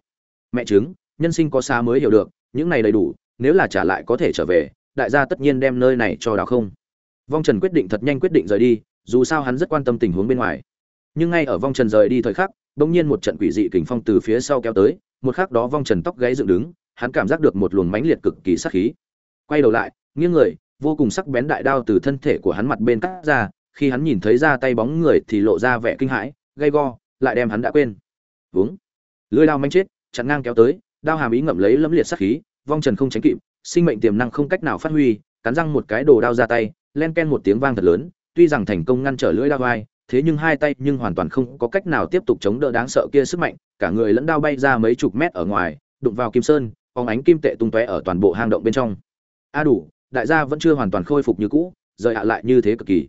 Mẹ chứng, nhân sinh có xa mới hiểu được, những này đầy đủ, nếu là trả lại có thể trở về, đại gia tất nhiên đem nơi này cho đào không. Vong trần quyết định thật nhanh quyết định rời đi, dù sao hắn rất quan tâm tình huống bên ngoài. Nhưng ngay ở vong trần rời đi thời khắc, bỗng nhiên một trận quỷ dị kình phong từ phía sau kéo tới, một khắc đó vong trần tóc gáy dựng đứng, hắn cảm giác được một luồng mãnh liệt cực kỳ sắc khí. Quay đầu lại, nghiêng người, vô cùng sắc bén đại đao từ thân thể của hắn mặt bên cắt ra khi hắn nhìn thấy ra tay bóng người thì lộ ra vẻ kinh hãi, gay go, lại đem hắn đã quên. Vướng. Lưỡi đao manh chết, chặn ngang kéo tới, đao hàm ý ngậm lấy lẫm liệt sát khí, vong trần không tránh kịp, sinh mệnh tiềm năng không cách nào phát huy, cắn răng một cái đồ đao ra tay, len ken một tiếng vang thật lớn, tuy rằng thành công ngăn trở lưỡi đao vai, thế nhưng hai tay nhưng hoàn toàn không có cách nào tiếp tục chống đỡ đáng sợ kia sức mạnh, cả người lẫn đao bay ra mấy chục mét ở ngoài, đụng vào kim sơn phóng ánh kim tệ tung tóe ở toàn bộ hang động bên trong. A đủ, đại gia vẫn chưa hoàn toàn khôi phục như cũ, rời hạ lại như thế cực kỳ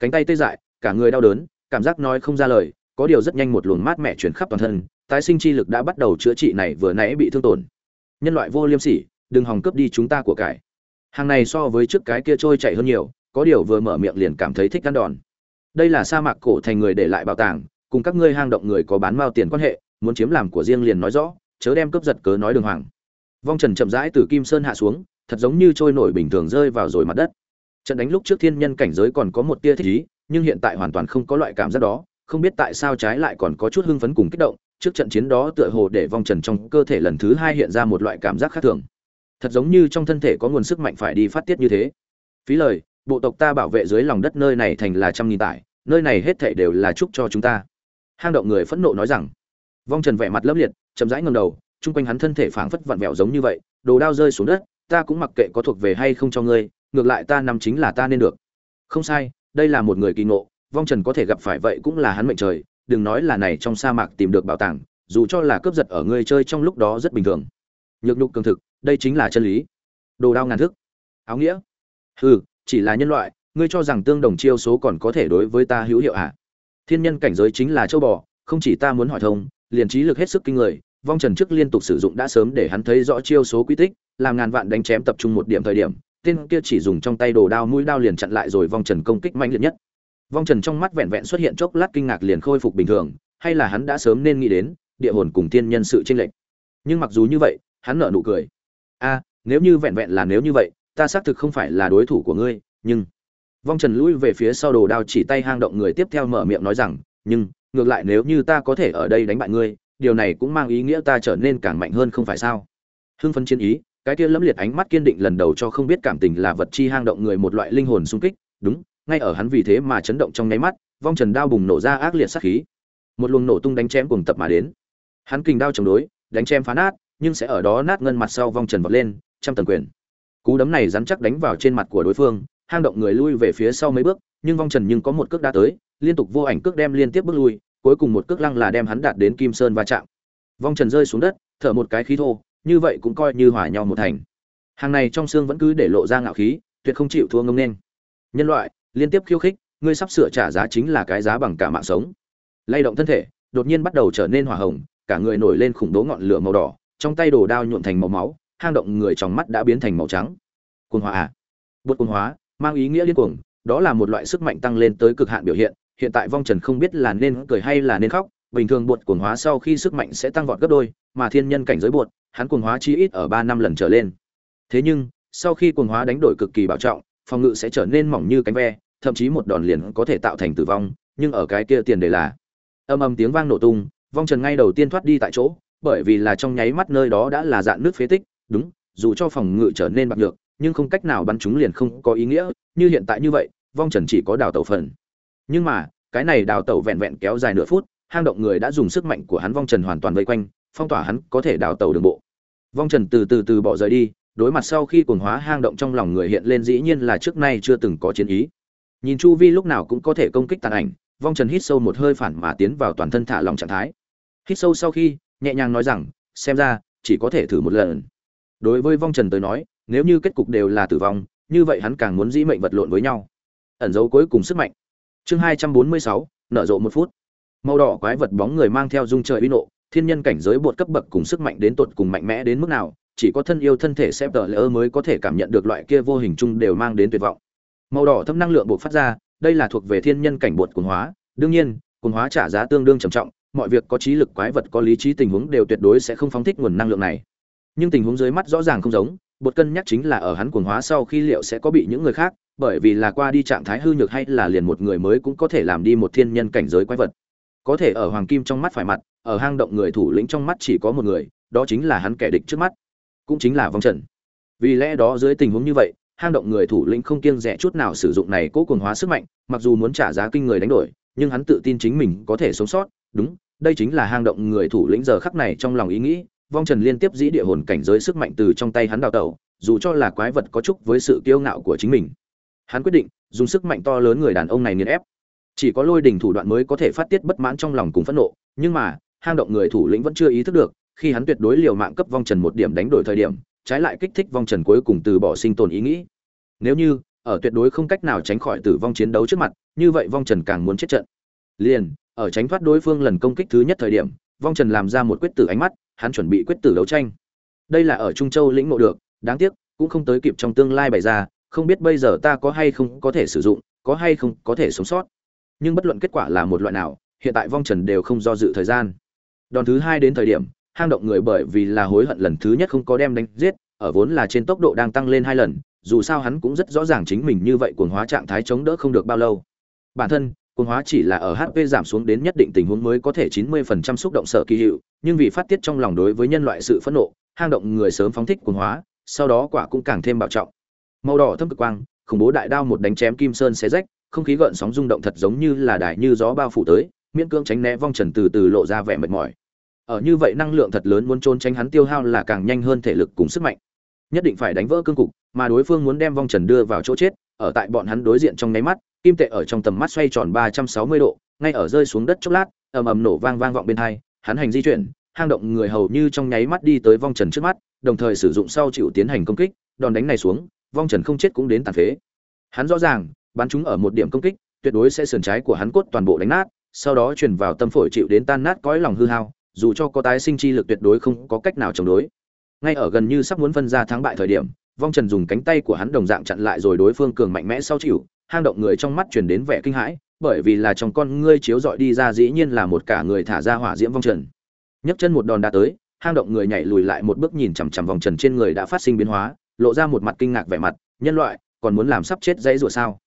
cánh tay tê dại, cả người đau đớn, cảm giác nói không ra lời, có điều rất nhanh một luồng mát mẻ chuyển khắp toàn thân, tái sinh chi lực đã bắt đầu chữa trị này vừa nãy bị thương tổn. Nhân loại vô liêm sỉ, đừng hòng cướp đi chúng ta của cải. Hàng này so với trước cái kia trôi chạy hơn nhiều, có điều vừa mở miệng liền cảm thấy thích ăn đòn. Đây là sa mạc cổ thành người để lại bảo tàng, cùng các ngươi hang động người có bán mao tiền quan hệ, muốn chiếm làm của riêng liền nói rõ, chớ đem cướp giật cớ nói đường hoàng. Vong trần chậm rãi từ kim sơn hạ xuống, thật giống như trôi nổi bình thường rơi vào rồi mặt đất trận đánh lúc trước thiên nhân cảnh giới còn có một tia thích ý, nhưng hiện tại hoàn toàn không có loại cảm giác đó, không biết tại sao trái lại còn có chút hưng phấn cùng kích động, trước trận chiến đó tựa hồ để vong trần trong cơ thể lần thứ hai hiện ra một loại cảm giác khác thường. Thật giống như trong thân thể có nguồn sức mạnh phải đi phát tiết như thế. Phí lời, bộ tộc ta bảo vệ dưới lòng đất nơi này thành là trăm nghìn tải, nơi này hết thảy đều là chúc cho chúng ta. Hang động người phẫn nộ nói rằng. Vong trần vẻ mặt lấp liệt, chậm rãi ngầm đầu, chung quanh hắn thân thể phảng phất vặn vẹo giống như vậy, đồ đao rơi xuống đất, ta cũng mặc kệ có thuộc về hay không cho ngươi ngược lại ta nằm chính là ta nên được. Không sai đây là một người kỳ ngộ vong trần có thể gặp phải vậy cũng là hắn mệnh trời đừng nói là này trong sa mạc tìm được bảo tàng dù cho là cướp giật ở ngươi chơi trong lúc đó rất bình thường. Nhược nhục cường thực đây chính là chân lý. Đồ đao ngàn thức. Áo nghĩa. Ừ, chỉ là nhân loại ngươi cho rằng tương đồng chiêu số còn có thể đối với ta hữu hiệu ạ à? thiên nhân cảnh giới chính là châu bò không chỉ ta muốn hỏi thông liền trí lực hết sức kinh người vong trần trước liên tục sử dụng đã sớm để hắn thấy rõ chiêu số quy tích làm ngàn vạn đánh chém tập trung một điểm thời điểm tên kia chỉ dùng trong tay đồ đao mũi đao liền chặn lại rồi vong trần công kích mạnh liệt nhất. Vong trần trong mắt vẹn vẹn xuất hiện chốc lát kinh ngạc liền khôi phục bình thường, hay là hắn đã sớm nên nghĩ đến, địa hồn cùng tiên nhân sự tranh lệch. Nhưng mặc dù như vậy, hắn nở nụ cười. A, nếu như vẹn vẹn là nếu như vậy, ta xác thực không phải là đối thủ của ngươi, nhưng vong trần lui về phía sau đồ đao chỉ tay hang động người tiếp theo mở miệng nói rằng, nhưng ngược lại nếu như ta có thể ở đây đánh bại ngươi, điều này cũng mang ý nghĩa ta trở nên càng mạnh hơn không phải sao? Hưng phấn chiến ý cái kia lẫm liệt ánh mắt kiên định lần đầu cho không biết cảm tình là vật chi hang động người một loại linh hồn sung kích, đúng, ngay ở hắn vì thế mà chấn động trong nháy mắt, vong trần đao bùng nổ ra ác liệt sát khí. Một luồng nổ tung đánh chém cùng tập mà đến. Hắn kình đao chống đối, đánh chém phá nát, nhưng sẽ ở đó nát ngân mặt sau vong trần vọt lên, trăm tầng quyền. Cú đấm này rắn chắc đánh vào trên mặt của đối phương, hang động người lui về phía sau mấy bước, nhưng vong trần nhưng có một cước đã tới, liên tục vô ảnh cước đem liên tiếp bước lui, cuối cùng một cước lăng là đem hắn đạt đến kim sơn va chạm. Vong trần rơi xuống đất, thở một cái khí thô như vậy cũng coi như hòa nhau một thành. Hàng này trong xương vẫn cứ để lộ ra ngạo khí, tuyệt không chịu thua ngông nên nhân loại, liên tiếp khiêu khích, ngươi sắp sửa trả giá chính là cái giá bằng cả mạng sống. Lay động thân thể, đột nhiên bắt đầu trở nên hỏa hồng, cả người nổi lên khủng bố ngọn lửa màu đỏ, trong tay đồ đao nhuộm thành màu máu, hang động người trong mắt đã biến thành màu trắng. Cuồng hóa à? Bột cuồng hóa mang ý nghĩa liên cuồng, đó là một loại sức mạnh tăng lên tới cực hạn biểu hiện hiện tại vong trần không biết là nên cười hay là nên khóc bình thường bột cuồng hóa sau khi sức mạnh sẽ tăng vọt gấp đôi mà thiên nhân cảnh giới bột hắn cuồng hóa chi ít ở ba năm lần trở lên. Thế nhưng sau khi cuồng hóa đánh đổi cực kỳ bảo trọng phòng ngự sẽ trở nên mỏng như cánh ve thậm chí một đòn liền có thể tạo thành tử vong nhưng ở cái kia tiền đề là âm âm tiếng vang nổ tung vong trần ngay đầu tiên thoát đi tại chỗ bởi vì là trong nháy mắt nơi đó đã là dạng nước phế tích đúng dù cho phòng ngự trở nên bạc nhược, nhưng không cách nào bắn chúng liền không có ý nghĩa như hiện tại như vậy vong trần chỉ có đào tẩu phần. Nhưng mà cái này đào tẩu vẹn vẹn kéo dài nửa phút hang động người đã dùng sức mạnh của hắn vong trần hoàn toàn vây quanh, phong tỏa hắn có thể đào tàu đường bộ. Vong trần từ từ từ bỏ rời đi, đối mặt sau khi cuồng hóa hang động trong lòng người hiện lên dĩ nhiên là trước nay chưa từng có chiến ý. Nhìn chu vi lúc nào cũng có thể công kích tàn ảnh, vong trần hít sâu một hơi phản mà tiến vào toàn thân thả lòng trạng thái. Hít sâu sau khi, nhẹ nhàng nói rằng, xem ra, chỉ có thể thử một lần. Đối với vong trần tới nói, nếu như kết cục đều là tử vong, như vậy hắn càng muốn dĩ mệnh vật lộn với nhau. Ẩn dấu cuối cùng sức mạnh. Chương hai trăm bốn mươi sáu, nở rộ một phút màu đỏ quái vật bóng người mang theo dung trời uy nộ, thiên nhân cảnh giới bột cấp bậc cùng sức mạnh đến tột cùng mạnh mẽ đến mức nào, chỉ có thân yêu thân thể xếp tờ lỡ mới có thể cảm nhận được loại kia vô hình chung đều mang đến tuyệt vọng. Màu đỏ thâm năng lượng bột phát ra, đây là thuộc về thiên nhân cảnh bột cuồng hóa. Đương nhiên, cuồng hóa trả giá tương đương trầm trọng, mọi việc có trí lực quái vật có lý trí tình huống đều tuyệt đối sẽ không phóng thích nguồn năng lượng này. Nhưng tình huống dưới mắt rõ ràng không giống, bột cân nhắc chính là ở hắn cuồng hóa sau khi liệu sẽ có bị những người khác, bởi vì là qua đi trạng thái hư nhược hay là liền một người mới cũng có thể làm đi một thiên nhân cảnh giới quái vật có thể ở hoàng kim trong mắt phải mặt, ở hang động người thủ lĩnh trong mắt chỉ có một người, đó chính là hắn kẻ địch trước mắt, cũng chính là vong trần. Vì lẽ đó dưới tình huống như vậy, hang động người thủ lĩnh không kiêng rẻ chút nào sử dụng này cố cường hóa sức mạnh, mặc dù muốn trả giá kinh người đánh đổi, nhưng hắn tự tin chính mình có thể sống sót. Đúng, đây chính là hang động người thủ lĩnh giờ khắc này trong lòng ý nghĩ, vong trần liên tiếp dĩ địa hồn cảnh giới sức mạnh từ trong tay hắn đào tẩu, dù cho là quái vật có chúc với sự kiêu ngạo của chính mình. Hắn quyết định, dùng sức mạnh to lớn người đàn ông này nghiền ép chỉ có lôi đình thủ đoạn mới có thể phát tiết bất mãn trong lòng cùng phẫn nộ, nhưng mà, hang động người thủ lĩnh vẫn chưa ý thức được, khi hắn tuyệt đối liều mạng cấp vong trần một điểm đánh đổi thời điểm, trái lại kích thích vong trần cuối cùng từ bỏ sinh tồn ý nghĩ. Nếu như, ở tuyệt đối không cách nào tránh khỏi tử vong chiến đấu trước mặt, như vậy vong trần càng muốn chết trận. Liền, ở tránh thoát đối phương lần công kích thứ nhất thời điểm, vong trần làm ra một quyết tử ánh mắt, hắn chuẩn bị quyết tử đấu tranh. Đây là ở trung châu lĩnh ngộ được, đáng tiếc, cũng không tới kịp trong tương lai bày ra, không biết bây giờ ta có hay không có thể sử dụng, có hay không có thể sống sót nhưng bất luận kết quả là một loại nào, hiện tại vong trần đều không do dự thời gian. Đòn thứ hai đến thời điểm, hang động người bởi vì là hối hận lần thứ nhất không có đem đánh giết, ở vốn là trên tốc độ đang tăng lên hai lần, dù sao hắn cũng rất rõ ràng chính mình như vậy cuồng hóa trạng thái chống đỡ không được bao lâu. Bản thân, cuồng hóa chỉ là ở hp giảm xuống đến nhất định tình huống mới có thể 90% xúc động sợ kỳ hiệu, nhưng vì phát tiết trong lòng đối với nhân loại sự phẫn nộ, hang động người sớm phóng thích cuồng hóa, sau đó quả cũng càng thêm bạo trọng. Màu đỏ thâm cực quang, khủng bố đại đao một đánh chém kim sơn xé rách không khí gợn sóng rung động thật giống như là đài như gió bao phủ tới, miễn cưỡng tránh né vong trần từ từ lộ ra vẻ mệt mỏi. Ở như vậy năng lượng thật lớn muốn trốn tránh hắn tiêu hao là càng nhanh hơn thể lực cùng sức mạnh. Nhất định phải đánh vỡ cương cục, mà đối phương muốn đem vong trần đưa vào chỗ chết, ở tại bọn hắn đối diện trong nháy mắt, kim tệ ở trong tầm mắt xoay tròn ba trăm sáu mươi độ, ngay ở rơi xuống đất chốc lát, ầm ầm nổ vang vang vọng bên hai, hắn hành di chuyển, hang động người hầu như trong nháy mắt đi tới vong trần trước mắt, đồng thời sử dụng sau chịu tiến hành công kích, đòn đánh này xuống, vong trần không chết cũng đến tàn phế. Hắn rõ ràng bắn chúng ở một điểm công kích, tuyệt đối sẽ sườn trái của hắn cốt toàn bộ đánh nát, sau đó truyền vào tâm phổi chịu đến tan nát cõi lòng hư hao, dù cho có tái sinh chi lực tuyệt đối không có cách nào chống đối. Ngay ở gần như sắp muốn phân ra thắng bại thời điểm, vong trần dùng cánh tay của hắn đồng dạng chặn lại rồi đối phương cường mạnh mẽ sau chịu, hang động người trong mắt truyền đến vẻ kinh hãi, bởi vì là trong con ngươi chiếu dọi đi ra dĩ nhiên là một cả người thả ra hỏa diễm vong trần. Nhấc chân một đòn đã tới, hang động người nhảy lùi lại một bước nhìn chằm chằm vòng trần trên người đã phát sinh biến hóa, lộ ra một mặt kinh ngạc vẻ mặt, nhân loại, còn muốn làm sắp chết dãy rủa sao?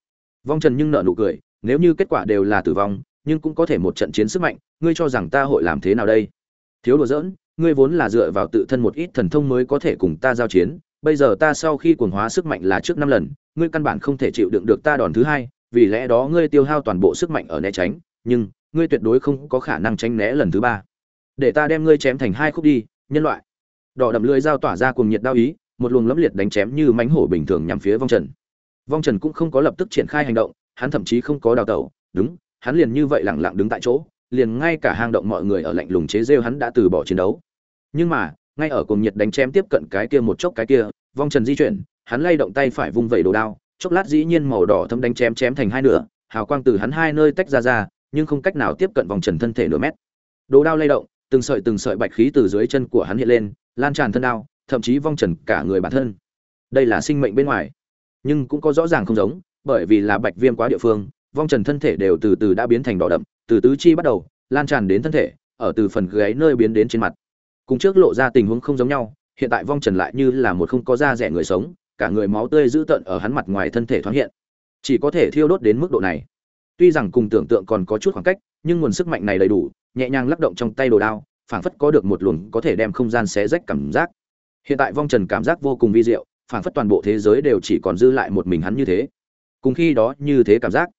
Vong trần nhưng nợ nụ cười, nếu như kết quả đều là tử vong, nhưng cũng có thể một trận chiến sức mạnh, ngươi cho rằng ta hội làm thế nào đây? Thiếu đùa giỡn, ngươi vốn là dựa vào tự thân một ít thần thông mới có thể cùng ta giao chiến, bây giờ ta sau khi cuồng hóa sức mạnh là trước năm lần, ngươi căn bản không thể chịu đựng được ta đòn thứ hai, vì lẽ đó ngươi tiêu hao toàn bộ sức mạnh ở né tránh, nhưng ngươi tuyệt đối không có khả năng tránh né lần thứ ba. Để ta đem ngươi chém thành hai khúc đi, nhân loại. Đỏ đậm lưỡi dao tỏa ra cùng nhiệt đao ý, một luồng lẫm liệt đánh chém như mánh hổ bình thường nhằm phía vong trần vong trần cũng không có lập tức triển khai hành động, hắn thậm chí không có đào tẩu, đúng, hắn liền như vậy lẳng lặng đứng tại chỗ, liền ngay cả hang động mọi người ở lạnh lùng chế rêu hắn đã từ bỏ chiến đấu. Nhưng mà, ngay ở cùng nhiệt đánh chém tiếp cận cái kia một chốc cái kia, vong trần di chuyển, hắn lay động tay phải vung vẩy đồ đao, chốc lát dĩ nhiên màu đỏ thâm đánh chém chém thành hai nửa, hào quang từ hắn hai nơi tách ra ra, nhưng không cách nào tiếp cận vòng trần thân thể nửa mét. Đồ đao lay động, từng sợi từng sợi bạch khí từ dưới chân của hắn hiện lên, lan tràn thân đao, thậm chí vong trần cả người bản thân. Đây là sinh mệnh bên ngoài nhưng cũng có rõ ràng không giống, bởi vì là bạch viêm quá địa phương, vong trần thân thể đều từ từ đã biến thành đỏ đậm, từ tứ chi bắt đầu, lan tràn đến thân thể, ở từ phần gáy nơi biến đến trên mặt. Cùng trước lộ ra tình huống không giống nhau, hiện tại vong trần lại như là một không có da rẻ người sống, cả người máu tươi dữ tợn ở hắn mặt ngoài thân thể thoáng hiện. Chỉ có thể thiêu đốt đến mức độ này. Tuy rằng cùng tưởng tượng còn có chút khoảng cách, nhưng nguồn sức mạnh này đầy đủ, nhẹ nhàng lắc động trong tay đồ đao, phảng phất có được một luồng có thể đem không gian xé rách cảm giác. Hiện tại vong trần cảm giác vô cùng vi diệu phảng phất toàn bộ thế giới đều chỉ còn dư lại một mình hắn như thế. Cùng khi đó như thế cảm giác.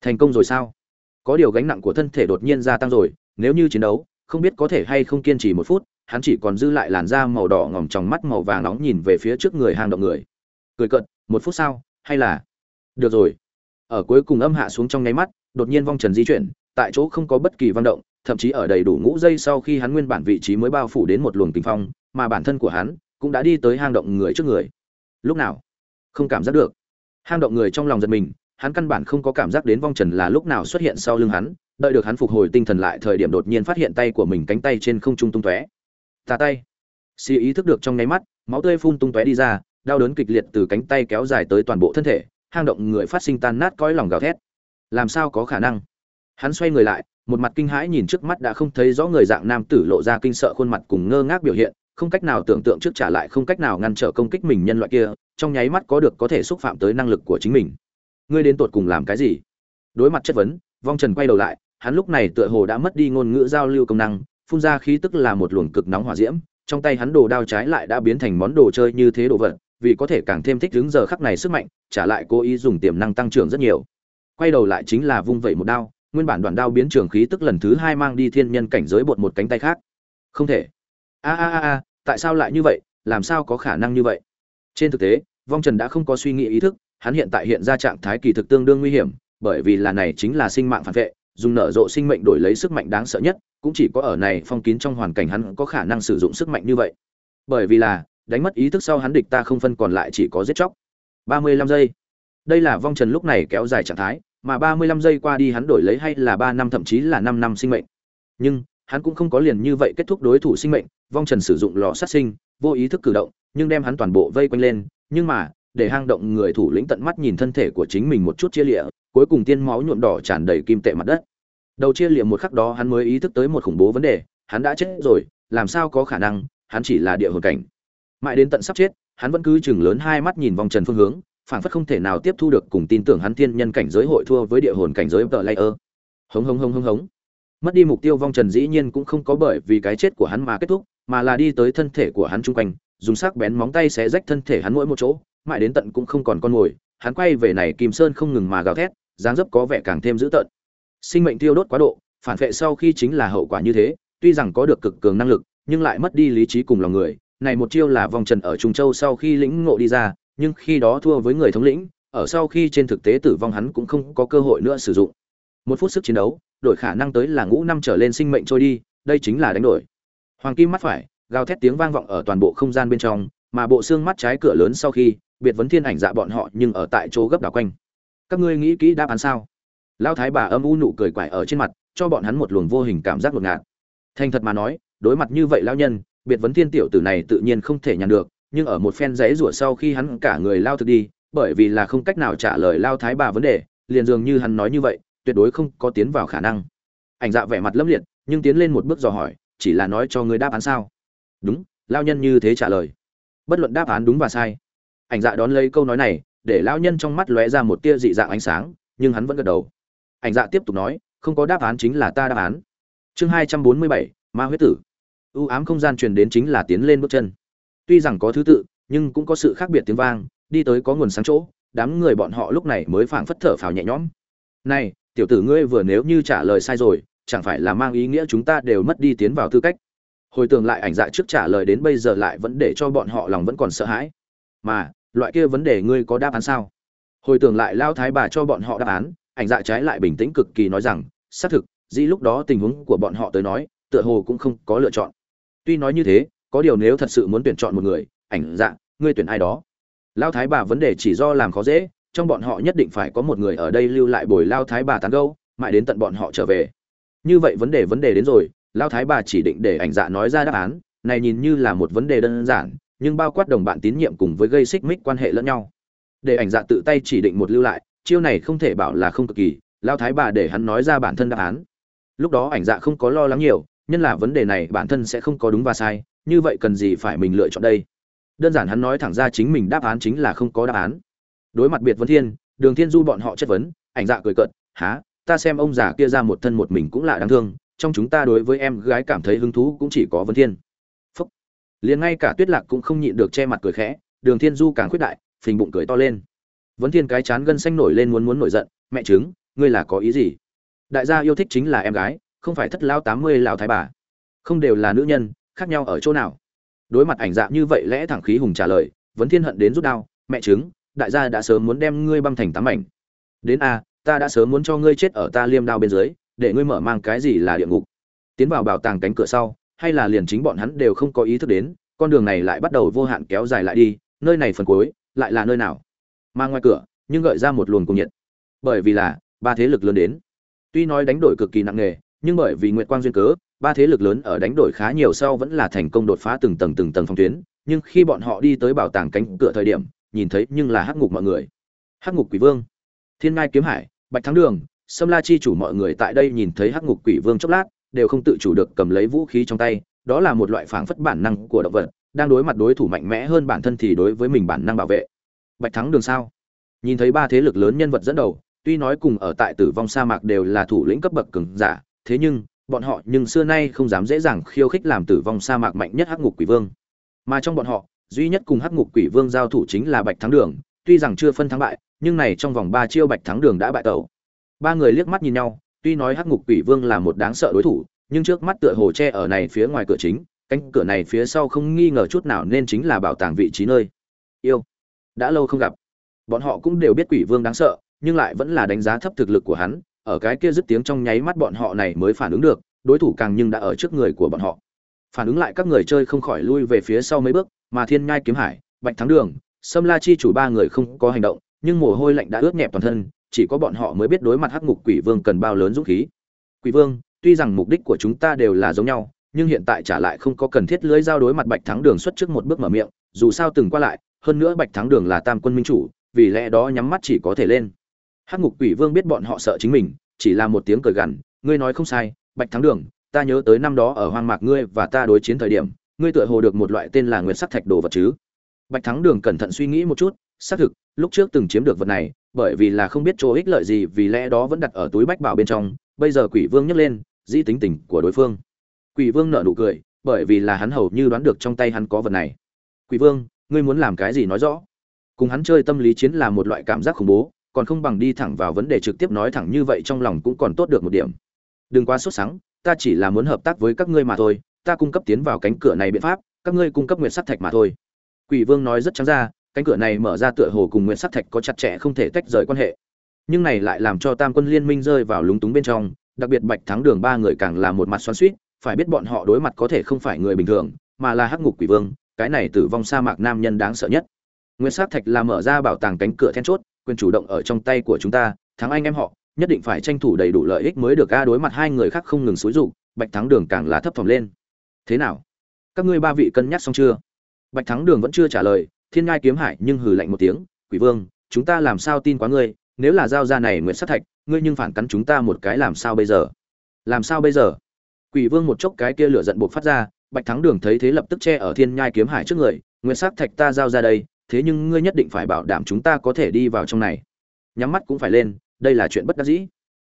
Thành công rồi sao? Có điều gánh nặng của thân thể đột nhiên gia tăng rồi, nếu như chiến đấu, không biết có thể hay không kiên trì một phút, hắn chỉ còn dư lại làn da màu đỏ ngòm trong mắt màu vàng nóng nhìn về phía trước người hang động người. Cười cận một phút sau, hay là được rồi. Ở cuối cùng âm hạ xuống trong nháy mắt, đột nhiên vong trần di chuyển, tại chỗ không có bất kỳ văn động, thậm chí ở đầy đủ ngũ giây sau khi hắn nguyên bản vị trí mới bao phủ đến một luồng tình phong, mà bản thân của hắn cũng đã đi tới hang động người trước người lúc nào? Không cảm giác được. Hang động người trong lòng giật mình, hắn căn bản không có cảm giác đến vong trần là lúc nào xuất hiện sau lưng hắn, đợi được hắn phục hồi tinh thần lại thời điểm đột nhiên phát hiện tay của mình cánh tay trên không trung tung tóe. Tà tay. Xì ý thức được trong nháy mắt, máu tươi phun tung tóe đi ra, đau đớn kịch liệt từ cánh tay kéo dài tới toàn bộ thân thể, hang động người phát sinh tan nát cõi lòng gào thét. Làm sao có khả năng? Hắn xoay người lại, một mặt kinh hãi nhìn trước mắt đã không thấy rõ người dạng nam tử lộ ra kinh sợ khuôn mặt cùng ngơ ngác biểu hiện không cách nào tưởng tượng trước trả lại không cách nào ngăn trở công kích mình nhân loại kia, trong nháy mắt có được có thể xúc phạm tới năng lực của chính mình. Ngươi đến tột cùng làm cái gì? Đối mặt chất vấn, vong trần quay đầu lại, hắn lúc này tựa hồ đã mất đi ngôn ngữ giao lưu công năng, phun ra khí tức là một luồng cực nóng hỏa diễm, trong tay hắn đồ đao trái lại đã biến thành món đồ chơi như thế đồ vật, vì có thể càng thêm thích đứng giờ khắc này sức mạnh, trả lại cố ý dùng tiềm năng tăng trưởng rất nhiều. Quay đầu lại chính là vung vẩy một đao, nguyên bản đoạn đao biến trường khí tức lần thứ hai mang đi thiên nhân cảnh giới bột một cánh tay khác. Không thể a a a tại sao lại như vậy? Làm sao có khả năng như vậy? Trên thực tế, vong trần đã không có suy nghĩ ý thức, hắn hiện tại hiện ra trạng thái kỳ thực tương đương nguy hiểm, bởi vì là này chính là sinh mạng phản vệ, dùng nở rộ sinh mệnh đổi lấy sức mạnh đáng sợ nhất, cũng chỉ có ở này phong kín trong hoàn cảnh hắn có khả năng sử dụng sức mạnh như vậy. Bởi vì là, đánh mất ý thức sau hắn địch ta không phân còn lại chỉ có giết chóc. 35 giây. Đây là vong trần lúc này kéo dài trạng thái, mà 35 giây qua đi hắn đổi lấy hay là 3 năm, thậm chí là 5 năm sinh mệnh. Nhưng, hắn cũng không có liền như vậy kết thúc đối thủ sinh mệnh vong trần sử dụng lò sát sinh, vô ý thức cử động, nhưng đem hắn toàn bộ vây quanh lên, nhưng mà, để hang động người thủ lĩnh tận mắt nhìn thân thể của chính mình một chút chia lịa, cuối cùng tiên máu nhuộm đỏ tràn đầy kim tệ mặt đất. Đầu chia lịa một khắc đó hắn mới ý thức tới một khủng bố vấn đề, hắn đã chết rồi, làm sao có khả năng, hắn chỉ là địa hồn cảnh. Mãi đến tận sắp chết, hắn vẫn cứ chừng lớn hai mắt nhìn vòng trần phương hướng, phảng phất không thể nào tiếp thu được cùng tin tưởng hắn thiên nhân cảnh giới hội thua với địa hồn cảnh giới tờ layer. Hống hống hống hống hống. Mất đi mục tiêu vong trần dĩ nhiên cũng không có bởi vì cái chết của hắn mà kết thúc mà là đi tới thân thể của hắn chung quanh, dùng sắc bén móng tay xé rách thân thể hắn mỗi một chỗ, mãi đến tận cũng không còn con mồi hắn quay về này kim sơn không ngừng mà gào thét, dáng dấp có vẻ càng thêm dữ tợn. Sinh mệnh tiêu đốt quá độ, phản vệ sau khi chính là hậu quả như thế, tuy rằng có được cực cường năng lực, nhưng lại mất đi lý trí cùng lòng người. Này một chiêu là vòng trần ở trung châu sau khi lĩnh ngộ đi ra, nhưng khi đó thua với người thống lĩnh, ở sau khi trên thực tế tử vong hắn cũng không có cơ hội nữa sử dụng. Một phút sức chiến đấu, đổi khả năng tới là ngũ năm trở lên sinh mệnh trôi đi, đây chính là đánh đổi hoàng kim mắt phải, gào thét tiếng vang vọng ở toàn bộ không gian bên trong, mà bộ xương mắt trái cửa lớn sau khi, biệt vấn thiên ảnh dạ bọn họ nhưng ở tại chỗ gấp đảo quanh. Các ngươi nghĩ kỹ đáp án sao? Lao thái bà âm u nụ cười quải ở trên mặt, cho bọn hắn một luồng vô hình cảm giác ngột ngạt. Thành thật mà nói, đối mặt như vậy lao nhân, biệt vấn thiên tiểu tử này tự nhiên không thể nhàn được, nhưng ở một phen rẽ rủa sau khi hắn cả người lao thực đi, bởi vì là không cách nào trả lời lao thái bà vấn đề, liền dường như hắn nói như vậy, tuyệt đối không có tiến vào khả năng. Ảnh dạ vẻ mặt lâm liệt, nhưng tiến lên một bước dò hỏi chỉ là nói cho người đáp án sao? Đúng lao nhân như thế trả lời. Bất luận đáp án đúng và sai. Ảnh dạ đón lấy câu nói này, để lao nhân trong mắt lóe ra một tia dị dạng ánh sáng, nhưng hắn vẫn gật đầu. Ảnh dạ tiếp tục nói, không có đáp án chính là ta đáp án. Chương hai trăm bốn mươi bảy, ma huyết tử. Ưu ám không gian truyền đến chính là tiến lên bước chân. Tuy rằng có thứ tự, nhưng cũng có sự khác biệt tiếng vang, đi tới có nguồn sáng chỗ, đám người bọn họ lúc này mới phảng phất thở phào nhẹ nhõm. Này, tiểu tử ngươi vừa nếu như trả lời sai rồi chẳng phải là mang ý nghĩa chúng ta đều mất đi tiến vào tư cách. Hồi tưởng lại ảnh dạ trước trả lời đến bây giờ lại vẫn để cho bọn họ lòng vẫn còn sợ hãi. Mà, loại kia vấn đề ngươi có đáp án sao? Hồi tưởng lại lao thái bà cho bọn họ đáp án, ảnh dạ trái lại bình tĩnh cực kỳ nói rằng, xác thực, dĩ lúc đó tình huống của bọn họ tới nói, tựa hồ cũng không có lựa chọn. Tuy nói như thế, có điều nếu thật sự muốn tuyển chọn một người, ảnh dạ ngươi tuyển ai đó? Lao thái bà vấn đề chỉ do làm khó dễ, trong bọn họ nhất định phải có một người ở đây lưu lại bồi lao thái bà tán gâu mãi đến tận bọn họ trở về như vậy vấn đề vấn đề đến rồi lao thái bà chỉ định để ảnh dạ nói ra đáp án, này nhìn như là một vấn đề đơn giản, nhưng bao quát đồng bạn tín nhiệm cùng với gây xích mích quan hệ lẫn nhau. Để ảnh dạ tự tay chỉ định một lưu lại, chiêu này không thể bảo là không cực kỳ lao thái bà để hắn nói ra bản thân đáp án. Lúc đó ảnh dạ không có lo lắng nhiều, nhân là vấn đề này bản thân sẽ không có đúng và sai, như vậy cần gì phải mình lựa chọn đây? Đơn giản hắn nói thẳng ra chính mình đáp án chính là không có đáp án. Đối mặt biệt vấn thiên, đường thiên du bọn họ chất vấn, ảnh dạ cười cợt há ta xem ông già kia ra một thân một mình cũng lạ đáng thương, trong chúng ta đối với em gái cảm thấy hứng thú cũng chỉ có vấn thiên. Phúc. Liền ngay cả tuyết lạc cũng không nhịn được che mặt cười khẽ, đường thiên du càng khuyết đại, phình bụng cười to lên. Vấn thiên cái chán gân xanh nổi lên muốn muốn nổi giận, mẹ chứng ngươi là có ý gì? Đại gia yêu thích chính là em gái, không phải thất lao tám mươi lão thái bà. Không đều là nữ nhân, khác nhau ở chỗ nào? Đối mặt ảnh dạng như vậy lẽ thẳng khí hùng trả lời vấn thiên hận đến rút đao, mẹ chứng đại gia đã sớm muốn đem ngươi băng thành tám mảnh. Đến a ta đã sớm muốn cho ngươi chết ở ta liêm đao bên dưới, để ngươi mở mang cái gì là địa ngục. Tiến vào bảo tàng cánh cửa sau, hay là liền chính bọn hắn đều không có ý thức đến, con đường này lại bắt đầu vô hạn kéo dài lại đi, nơi này phần cuối lại là nơi nào? Mang ngoài cửa, nhưng gợi ra một luồng cung nhiệt. Bởi vì là, ba thế lực lớn đến. Tuy nói đánh đổi cực kỳ nặng nề, nhưng bởi vì nguyệt quang duyên cớ, ba thế lực lớn ở đánh đổi khá nhiều sau vẫn là thành công đột phá từng tầng từng tầng phong tuyến, nhưng khi bọn họ đi tới bảo tàng cánh cửa thời điểm, nhìn thấy nhưng là hắc ngục mọi người. Hắc ngục quỷ vương. Thiên ngai kiếm hải bạch thắng đường Sâm La chi chủ mọi người tại đây nhìn thấy Hắc Ngục Quỷ Vương chốc lát, đều không tự chủ được cầm lấy vũ khí trong tay, đó là một loại phảng phất bản năng của động vật, đang đối mặt đối thủ mạnh mẽ hơn bản thân thì đối với mình bản năng bảo vệ. Bạch Thắng Đường sao? Nhìn thấy ba thế lực lớn nhân vật dẫn đầu, tuy nói cùng ở tại Tử vong sa mạc đều là thủ lĩnh cấp bậc cường giả, thế nhưng bọn họ nhưng xưa nay không dám dễ dàng khiêu khích làm Tử vong sa mạc mạnh nhất Hắc Ngục Quỷ Vương. Mà trong bọn họ, duy nhất cùng Hắc Ngục Quỷ Vương giao thủ chính là Bạch Thắng Đường, tuy rằng chưa phân thắng bại, nhưng này trong vòng ba chiêu Bạch Thắng Đường đã bại tẩu. Ba người liếc mắt nhìn nhau, tuy nói Hắc Ngục Quỷ Vương là một đáng sợ đối thủ, nhưng trước mắt tựa hồ che ở này phía ngoài cửa chính, cánh cửa này phía sau không nghi ngờ chút nào nên chính là bảo tàng vị trí nơi. Yêu, đã lâu không gặp. Bọn họ cũng đều biết Quỷ Vương đáng sợ, nhưng lại vẫn là đánh giá thấp thực lực của hắn, ở cái kia dứt tiếng trong nháy mắt bọn họ này mới phản ứng được, đối thủ càng nhưng đã ở trước người của bọn họ. Phản ứng lại các người chơi không khỏi lui về phía sau mấy bước, mà Thiên Nhai kiếm hải, Bạch Thắng Đường, Sâm La chi chủ ba người không có hành động, nhưng mồ hôi lạnh đã ướt nhẹp toàn thân, chỉ có bọn họ mới biết đối mặt Hắc Ngục Quỷ Vương cần bao lớn dũng khí. Quỷ Vương, tuy rằng mục đích của chúng ta đều là giống nhau, nhưng hiện tại trả lại không có cần thiết lưỡi giao đối mặt Bạch Thắng Đường xuất trước một bước mở miệng, dù sao từng qua lại, hơn nữa Bạch Thắng Đường là Tam Quân minh chủ, vì lẽ đó nhắm mắt chỉ có thể lên. Hắc Ngục Quỷ Vương biết bọn họ sợ chính mình, chỉ là một tiếng cười gằn, ngươi nói không sai, Bạch Thắng Đường, ta nhớ tới năm đó ở hoang mạc ngươi và ta đối chiến thời điểm, ngươi tựa hồ được một loại tên là Nguyệt Sắc Thạch đồ vật chứ? Bạch Thắng Đường cẩn thận suy nghĩ một chút, xác thực, lúc trước từng chiếm được vật này, bởi vì là không biết chỗ ích lợi gì vì lẽ đó vẫn đặt ở túi bách bảo bên trong, bây giờ Quỷ Vương nhấc lên, dĩ tính tình của đối phương. Quỷ Vương nở nụ cười, bởi vì là hắn hầu như đoán được trong tay hắn có vật này. Quỷ Vương, ngươi muốn làm cái gì nói rõ. Cùng hắn chơi tâm lý chiến là một loại cảm giác khủng bố, còn không bằng đi thẳng vào vấn đề trực tiếp nói thẳng như vậy trong lòng cũng còn tốt được một điểm. Đừng quá sốt sắng, ta chỉ là muốn hợp tác với các ngươi mà thôi, ta cung cấp tiến vào cánh cửa này biện pháp, các ngươi cung cấp nguyện sắc thạch mà thôi. Quỷ Vương nói rất trắng ra, cánh cửa này mở ra tựa hồ cùng nguyệt sắc thạch có chặt chẽ không thể tách rời quan hệ. Nhưng này lại làm cho Tam quân liên minh rơi vào lúng túng bên trong, đặc biệt Bạch Thắng Đường ba người càng là một mặt xoắn suýt phải biết bọn họ đối mặt có thể không phải người bình thường, mà là Hắc Ngục Quỷ Vương, cái này tử vong sa mạc nam nhân đáng sợ nhất. Nguyệt sắc thạch là mở ra bảo tàng cánh cửa then chốt, quyền chủ động ở trong tay của chúng ta, thắng anh em họ, nhất định phải tranh thủ đầy đủ lợi ích mới được a đối mặt hai người khác không ngừng xúi rụng Bạch Thắng Đường càng là thấp thỏm lên. Thế nào? Các ngươi ba vị cân nhắc xong chưa? Bạch Thắng Đường vẫn chưa trả lời, Thiên Ngai kiếm hải nhưng hừ lạnh một tiếng, "Quỷ Vương, chúng ta làm sao tin quá ngươi, nếu là giao ra này nguyệt sát thạch, ngươi nhưng phản cắn chúng ta một cái làm sao bây giờ?" "Làm sao bây giờ?" Quỷ Vương một chốc cái kia lửa giận bộc phát ra, Bạch Thắng Đường thấy thế lập tức che ở Thiên Nhai kiếm hải trước người, "Nguyệt sát thạch ta giao ra đây, thế nhưng ngươi nhất định phải bảo đảm chúng ta có thể đi vào trong này." Nhắm mắt cũng phải lên, đây là chuyện bất đắc dĩ.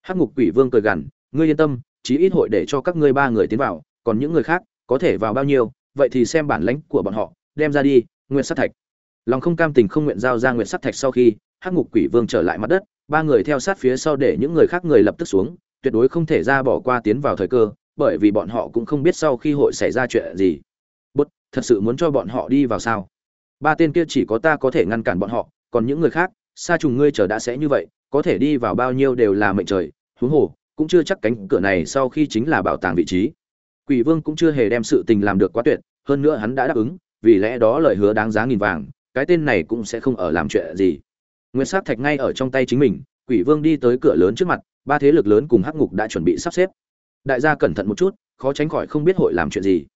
Hắc Ngục Quỷ Vương cười gằn, "Ngươi yên tâm, chí ít hội để cho các ngươi ba người tiến vào, còn những người khác, có thể vào bao nhiêu, vậy thì xem bản lãnh của bọn họ, đem ra đi." Nguyệt Sát Thạch. Lòng không cam tình không nguyện giao ra Nguyệt Sát Thạch sau khi, Hắc Ngục Quỷ Vương trở lại mặt đất, ba người theo sát phía sau để những người khác người lập tức xuống, tuyệt đối không thể ra bỏ qua tiến vào thời cơ, bởi vì bọn họ cũng không biết sau khi hội xảy ra chuyện gì. Bút, thật sự muốn cho bọn họ đi vào sao? Ba tên kia chỉ có ta có thể ngăn cản bọn họ, còn những người khác, xa trùng ngươi chờ đã sẽ như vậy, có thể đi vào bao nhiêu đều là mệnh trời, huống hồ, cũng chưa chắc cánh cửa này sau khi chính là bảo tàng vị trí. Quỷ Vương cũng chưa hề đem sự tình làm được quá tuyệt, hơn nữa hắn đã đáp ứng, vì lẽ đó lời hứa đáng giá nghìn vàng, cái tên này cũng sẽ không ở làm chuyện gì. Nguyên Sát Thạch ngay ở trong tay chính mình, Quỷ Vương đi tới cửa lớn trước mặt, ba thế lực lớn cùng Hắc Ngục đã chuẩn bị sắp xếp. Đại gia cẩn thận một chút, khó tránh khỏi không biết hội làm chuyện gì.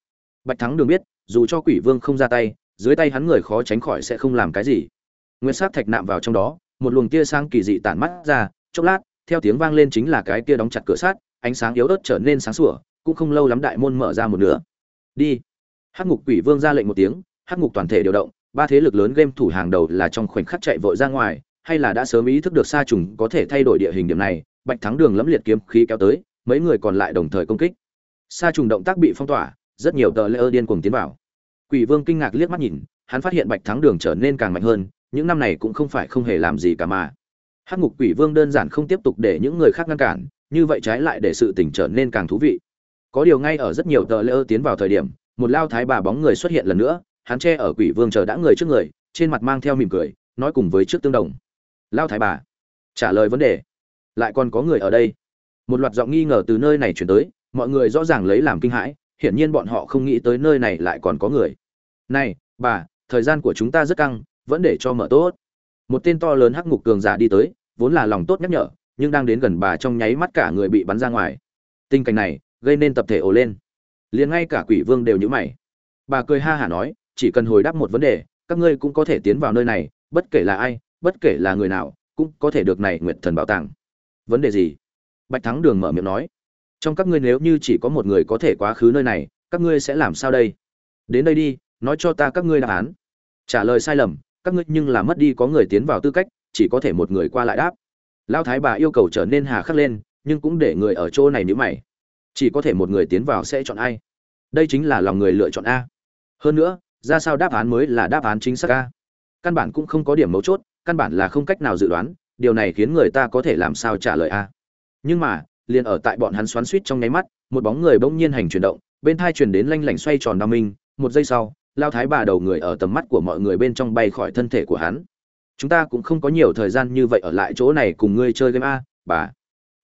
Bạch Thắng Đường biết, dù cho Quỷ Vương không ra tay, dưới tay hắn người khó tránh khỏi sẽ không làm cái gì. Nguyên Sát Thạch nạm vào trong đó, một luồng tia sáng kỳ dị tản mắt ra, chốc lát, theo tiếng vang lên chính là cái tia đóng chặt cửa sắt, ánh sáng yếu ớt trở nên sáng sủa, cũng không lâu lắm đại môn mở ra một nửa. Đi hắc ngục quỷ vương ra lệnh một tiếng, hắc ngục toàn thể điều động, ba thế lực lớn game thủ hàng đầu là trong khoảnh khắc chạy vội ra ngoài, hay là đã sớm ý thức được sa trùng có thể thay đổi địa hình điểm này, bạch thắng đường lẫm liệt kiếm khí kéo tới, mấy người còn lại đồng thời công kích. Sa trùng động tác bị phong tỏa, rất nhiều tờ lễ ơ điên cuồng tiến vào. Quỷ vương kinh ngạc liếc mắt nhìn, hắn phát hiện bạch thắng đường trở nên càng mạnh hơn, những năm này cũng không phải không hề làm gì cả mà. Hắc ngục quỷ vương đơn giản không tiếp tục để những người khác ngăn cản, như vậy trái lại để sự tình trở nên càng thú vị. Có điều ngay ở rất nhiều tờ lễ ơ tiến vào thời điểm một lao thái bà bóng người xuất hiện lần nữa, hắn che ở quỷ vương chờ đã người trước người, trên mặt mang theo mỉm cười, nói cùng với trước tương đồng. Lao thái bà, trả lời vấn đề. Lại còn có người ở đây. Một loạt giọng nghi ngờ từ nơi này chuyển tới, mọi người rõ ràng lấy làm kinh hãi, hiển nhiên bọn họ không nghĩ tới nơi này lại còn có người. Này, bà, thời gian của chúng ta rất căng, vẫn để cho mở tốt. Một tên to lớn hắc ngục cường giả đi tới, vốn là lòng tốt nhắc nhở, nhưng đang đến gần bà trong nháy mắt cả người bị bắn ra ngoài. Tình cảnh này, gây nên tập thể ồ lên liền ngay cả quỷ vương đều nhíu mày. Bà cười ha hả nói, chỉ cần hồi đáp một vấn đề, các ngươi cũng có thể tiến vào nơi này, bất kể là ai, bất kể là người nào, cũng có thể được này nguyện thần bảo tàng. Vấn đề gì? Bạch thắng đường mở miệng nói. Trong các ngươi nếu như chỉ có một người có thể quá khứ nơi này, các ngươi sẽ làm sao đây? Đến đây đi, nói cho ta các ngươi đáp án. Trả lời sai lầm, các ngươi nhưng là mất đi có người tiến vào tư cách, chỉ có thể một người qua lại đáp. Lao thái bà yêu cầu trở nên hà khắc lên, nhưng cũng để người ở chỗ này nhữ mày chỉ có thể một người tiến vào sẽ chọn ai? Đây chính là lòng người lựa chọn a. Hơn nữa, ra sao đáp án mới là đáp án chính xác a. Căn bản cũng không có điểm mấu chốt, căn bản là không cách nào dự đoán, điều này khiến người ta có thể làm sao trả lời a. Nhưng mà, liền ở tại bọn hắn xoắn suýt trong nháy mắt, một bóng người bỗng nhiên hành chuyển động, bên thai chuyển đến lanh lảnh xoay tròn đao minh, một giây sau, lao thái bà đầu người ở tầm mắt của mọi người bên trong bay khỏi thân thể của hắn. Chúng ta cũng không có nhiều thời gian như vậy ở lại chỗ này cùng ngươi chơi game a, bà.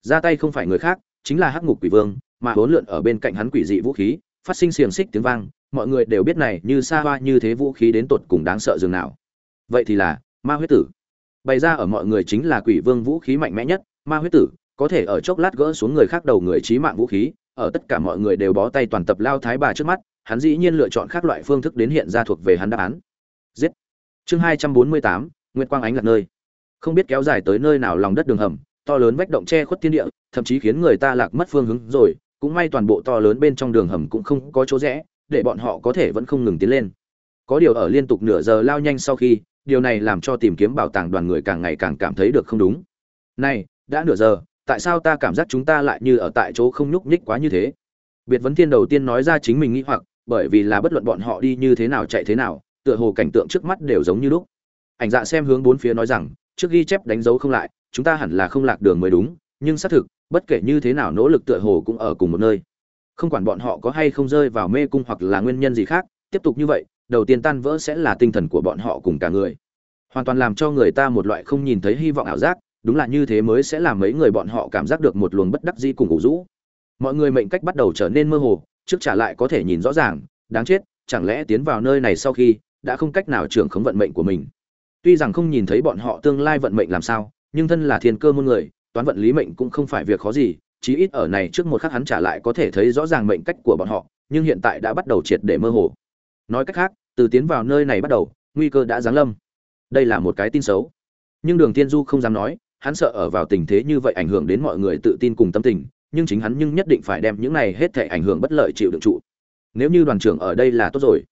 Ra tay không phải người khác, chính là hắc ngục quỷ vương mà hỗn lượn ở bên cạnh hắn quỷ dị vũ khí, phát sinh xiềng xích tiếng vang, mọi người đều biết này như xa hoa như thế vũ khí đến tột cùng đáng sợ dường nào. Vậy thì là, ma huyết tử. Bày ra ở mọi người chính là quỷ vương vũ khí mạnh mẽ nhất, ma huyết tử, có thể ở chốc lát gỡ xuống người khác đầu người chí mạng vũ khí, ở tất cả mọi người đều bó tay toàn tập lao thái bà trước mắt, hắn dĩ nhiên lựa chọn khác loại phương thức đến hiện ra thuộc về hắn đáp án. Giết. Chương hai trăm bốn mươi tám, nguyệt quang ánh lật nơi. Không biết kéo dài tới nơi nào lòng đất đường hầm, to lớn vách động che khuất thiên địa, thậm chí khiến người ta lạc mất phương hướng rồi cũng may toàn bộ to lớn bên trong đường hầm cũng không có chỗ rẽ, để bọn họ có thể vẫn không ngừng tiến lên. Có điều ở liên tục nửa giờ lao nhanh sau khi, điều này làm cho tìm kiếm bảo tàng đoàn người càng ngày càng cảm thấy được không đúng. Này, đã nửa giờ, tại sao ta cảm giác chúng ta lại như ở tại chỗ không nhúc nhích quá như thế? Biệt vấn thiên đầu tiên nói ra chính mình nghĩ hoặc, bởi vì là bất luận bọn họ đi như thế nào chạy thế nào, tựa hồ cảnh tượng trước mắt đều giống như lúc. Ảnh dạ xem hướng bốn phía nói rằng, trước ghi chép đánh dấu không lại, chúng ta hẳn là không lạc đường mới đúng, nhưng xác thực bất kể như thế nào nỗ lực tựa hồ cũng ở cùng một nơi. Không quản bọn họ có hay không rơi vào mê cung hoặc là nguyên nhân gì khác, tiếp tục như vậy, đầu tiên tan vỡ sẽ là tinh thần của bọn họ cùng cả người. Hoàn toàn làm cho người ta một loại không nhìn thấy hy vọng ảo giác, đúng là như thế mới sẽ làm mấy người bọn họ cảm giác được một luồng bất đắc dĩ cùng ủ rũ. Mọi người mệnh cách bắt đầu trở nên mơ hồ, trước trả lại có thể nhìn rõ ràng, đáng chết, chẳng lẽ tiến vào nơi này sau khi, đã không cách nào trưởng khống vận mệnh của mình. Tuy rằng không nhìn thấy bọn họ tương lai vận mệnh làm sao, nhưng thân là thiên cơ môn người toán vận lý mệnh cũng không phải việc khó gì, chí ít ở này trước một khắc hắn trả lại có thể thấy rõ ràng mệnh cách của bọn họ, nhưng hiện tại đã bắt đầu triệt để mơ hồ. Nói cách khác, từ tiến vào nơi này bắt đầu, nguy cơ đã giáng lâm. Đây là một cái tin xấu. Nhưng đường tiên du không dám nói, hắn sợ ở vào tình thế như vậy ảnh hưởng đến mọi người tự tin cùng tâm tình, nhưng chính hắn nhưng nhất định phải đem những này hết thể ảnh hưởng bất lợi chịu đựng trụ. Nếu như đoàn trưởng ở đây là tốt rồi.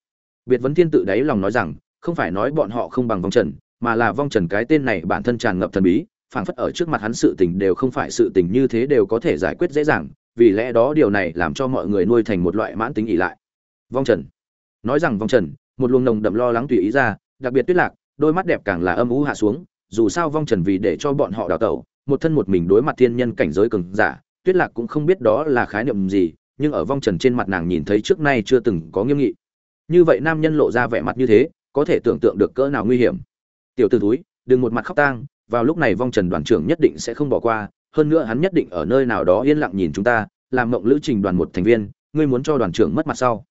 Biệt vấn thiên tự đáy lòng nói rằng, không phải nói bọn họ không bằng vong trần, mà là vong trần cái tên này bản thân tràn ngập thần bí phảng phất ở trước mặt hắn sự tình đều không phải sự tình như thế đều có thể giải quyết dễ dàng, vì lẽ đó điều này làm cho mọi người nuôi thành một loại mãn tính ỉ lại. Vong trần. Nói rằng vong trần, một luồng nồng đậm lo lắng tùy ý ra, đặc biệt tuyết lạc, đôi mắt đẹp càng là âm u hạ xuống, dù sao vong trần vì để cho bọn họ đào tẩu, một thân một mình đối mặt thiên nhân cảnh giới cường giả, tuyết lạc cũng không biết đó là khái niệm gì, nhưng ở vong trần trên mặt nàng nhìn thấy trước nay chưa từng có nghiêm nghị. Như vậy nam nhân lộ ra vẻ mặt như thế, có thể tưởng tượng được cỡ nào nguy hiểm. Tiểu tử túi đừng một mặt khóc tang vào lúc này vong trần đoàn trưởng nhất định sẽ không bỏ qua, hơn nữa hắn nhất định ở nơi nào đó yên lặng nhìn chúng ta, làm mộng lữ trình đoàn một thành viên, ngươi muốn cho đoàn trưởng mất mặt sau.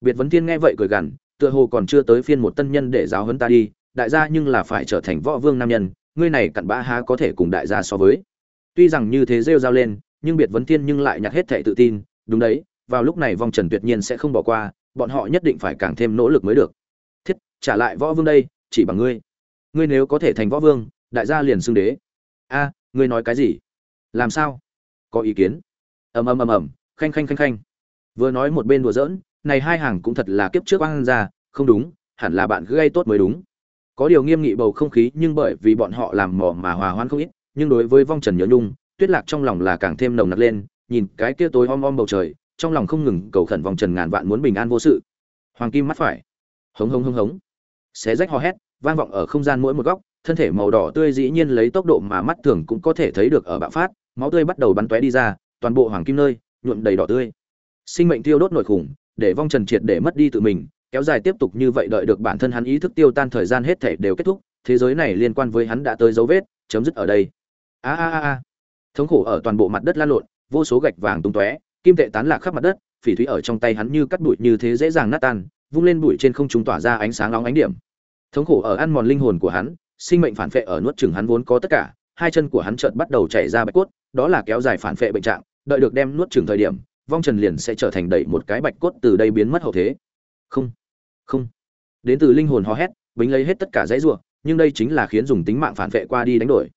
Biệt vấn thiên nghe vậy cười gằn, tựa hồ còn chưa tới phiên một tân nhân để giáo huấn ta đi, đại gia nhưng là phải trở thành võ vương nam nhân, ngươi này cặn bã há có thể cùng đại gia so với. Tuy rằng như thế rêu rao lên, nhưng biệt vấn thiên nhưng lại nhặt hết thệ tự tin, đúng đấy, vào lúc này vong trần tuyệt nhiên sẽ không bỏ qua, bọn họ nhất định phải càng thêm nỗ lực mới được. Thiết, trả lại võ vương đây, chỉ bằng ngươi. Ngươi nếu có thể thành võ vương đại gia liền xưng đế. A, ngươi nói cái gì? Làm sao? Có ý kiến? Ầm ầm ầm ầm. Khanh khanh khanh khanh. Vừa nói một bên đùa giỡn, này hai hàng cũng thật là kiếp trước oan ra, không đúng, hẳn là bạn cứ gây tốt mới đúng. Có điều nghiêm nghị bầu không khí nhưng bởi vì bọn họ làm mỏ mà hòa hoan không ít, nhưng đối với vong trần nhớ nhung, tuyết lạc trong lòng là càng thêm nồng nặc lên, nhìn cái kia tối om om bầu trời, trong lòng không ngừng cầu khẩn vòng trần ngàn vạn muốn bình an vô sự. Hoàng kim mắt phải. Hống hống hống hống. Xé rách hò hét, vang vọng ở không gian mỗi một góc thân thể màu đỏ tươi dĩ nhiên lấy tốc độ mà mắt thường cũng có thể thấy được ở bạo phát, máu tươi bắt đầu bắn tóe đi ra, toàn bộ hoàng kim nơi, nhuộm đầy đỏ tươi. Sinh mệnh tiêu đốt nội khủng, để vong trần triệt để mất đi tự mình, kéo dài tiếp tục như vậy đợi được bản thân hắn ý thức tiêu tan thời gian hết thể đều kết thúc, thế giới này liên quan với hắn đã tới dấu vết, chấm dứt ở đây. A a a a. Thống khổ ở toàn bộ mặt đất lan lộn, vô số gạch vàng tung tóe, kim tệ tán lạc khắp mặt đất, phỉ thúy ở trong tay hắn như cắt bụi như thế dễ dàng nát tan, vung lên bụi trên không trung tỏa ra ánh sáng nóng ánh điểm. Thống khổ ở ăn mòn linh hồn của hắn sinh mệnh phản phệ ở nuốt chừng hắn vốn có tất cả hai chân của hắn chợt bắt đầu chảy ra bạch cốt đó là kéo dài phản phệ bệnh trạng đợi được đem nuốt chừng thời điểm vong trần liền sẽ trở thành đầy một cái bạch cốt từ đây biến mất hậu thế. Không không. Đến từ linh hồn hò hét bính lấy hết tất cả dãy rủa, nhưng đây chính là khiến dùng tính mạng phản vệ qua đi đánh đổi.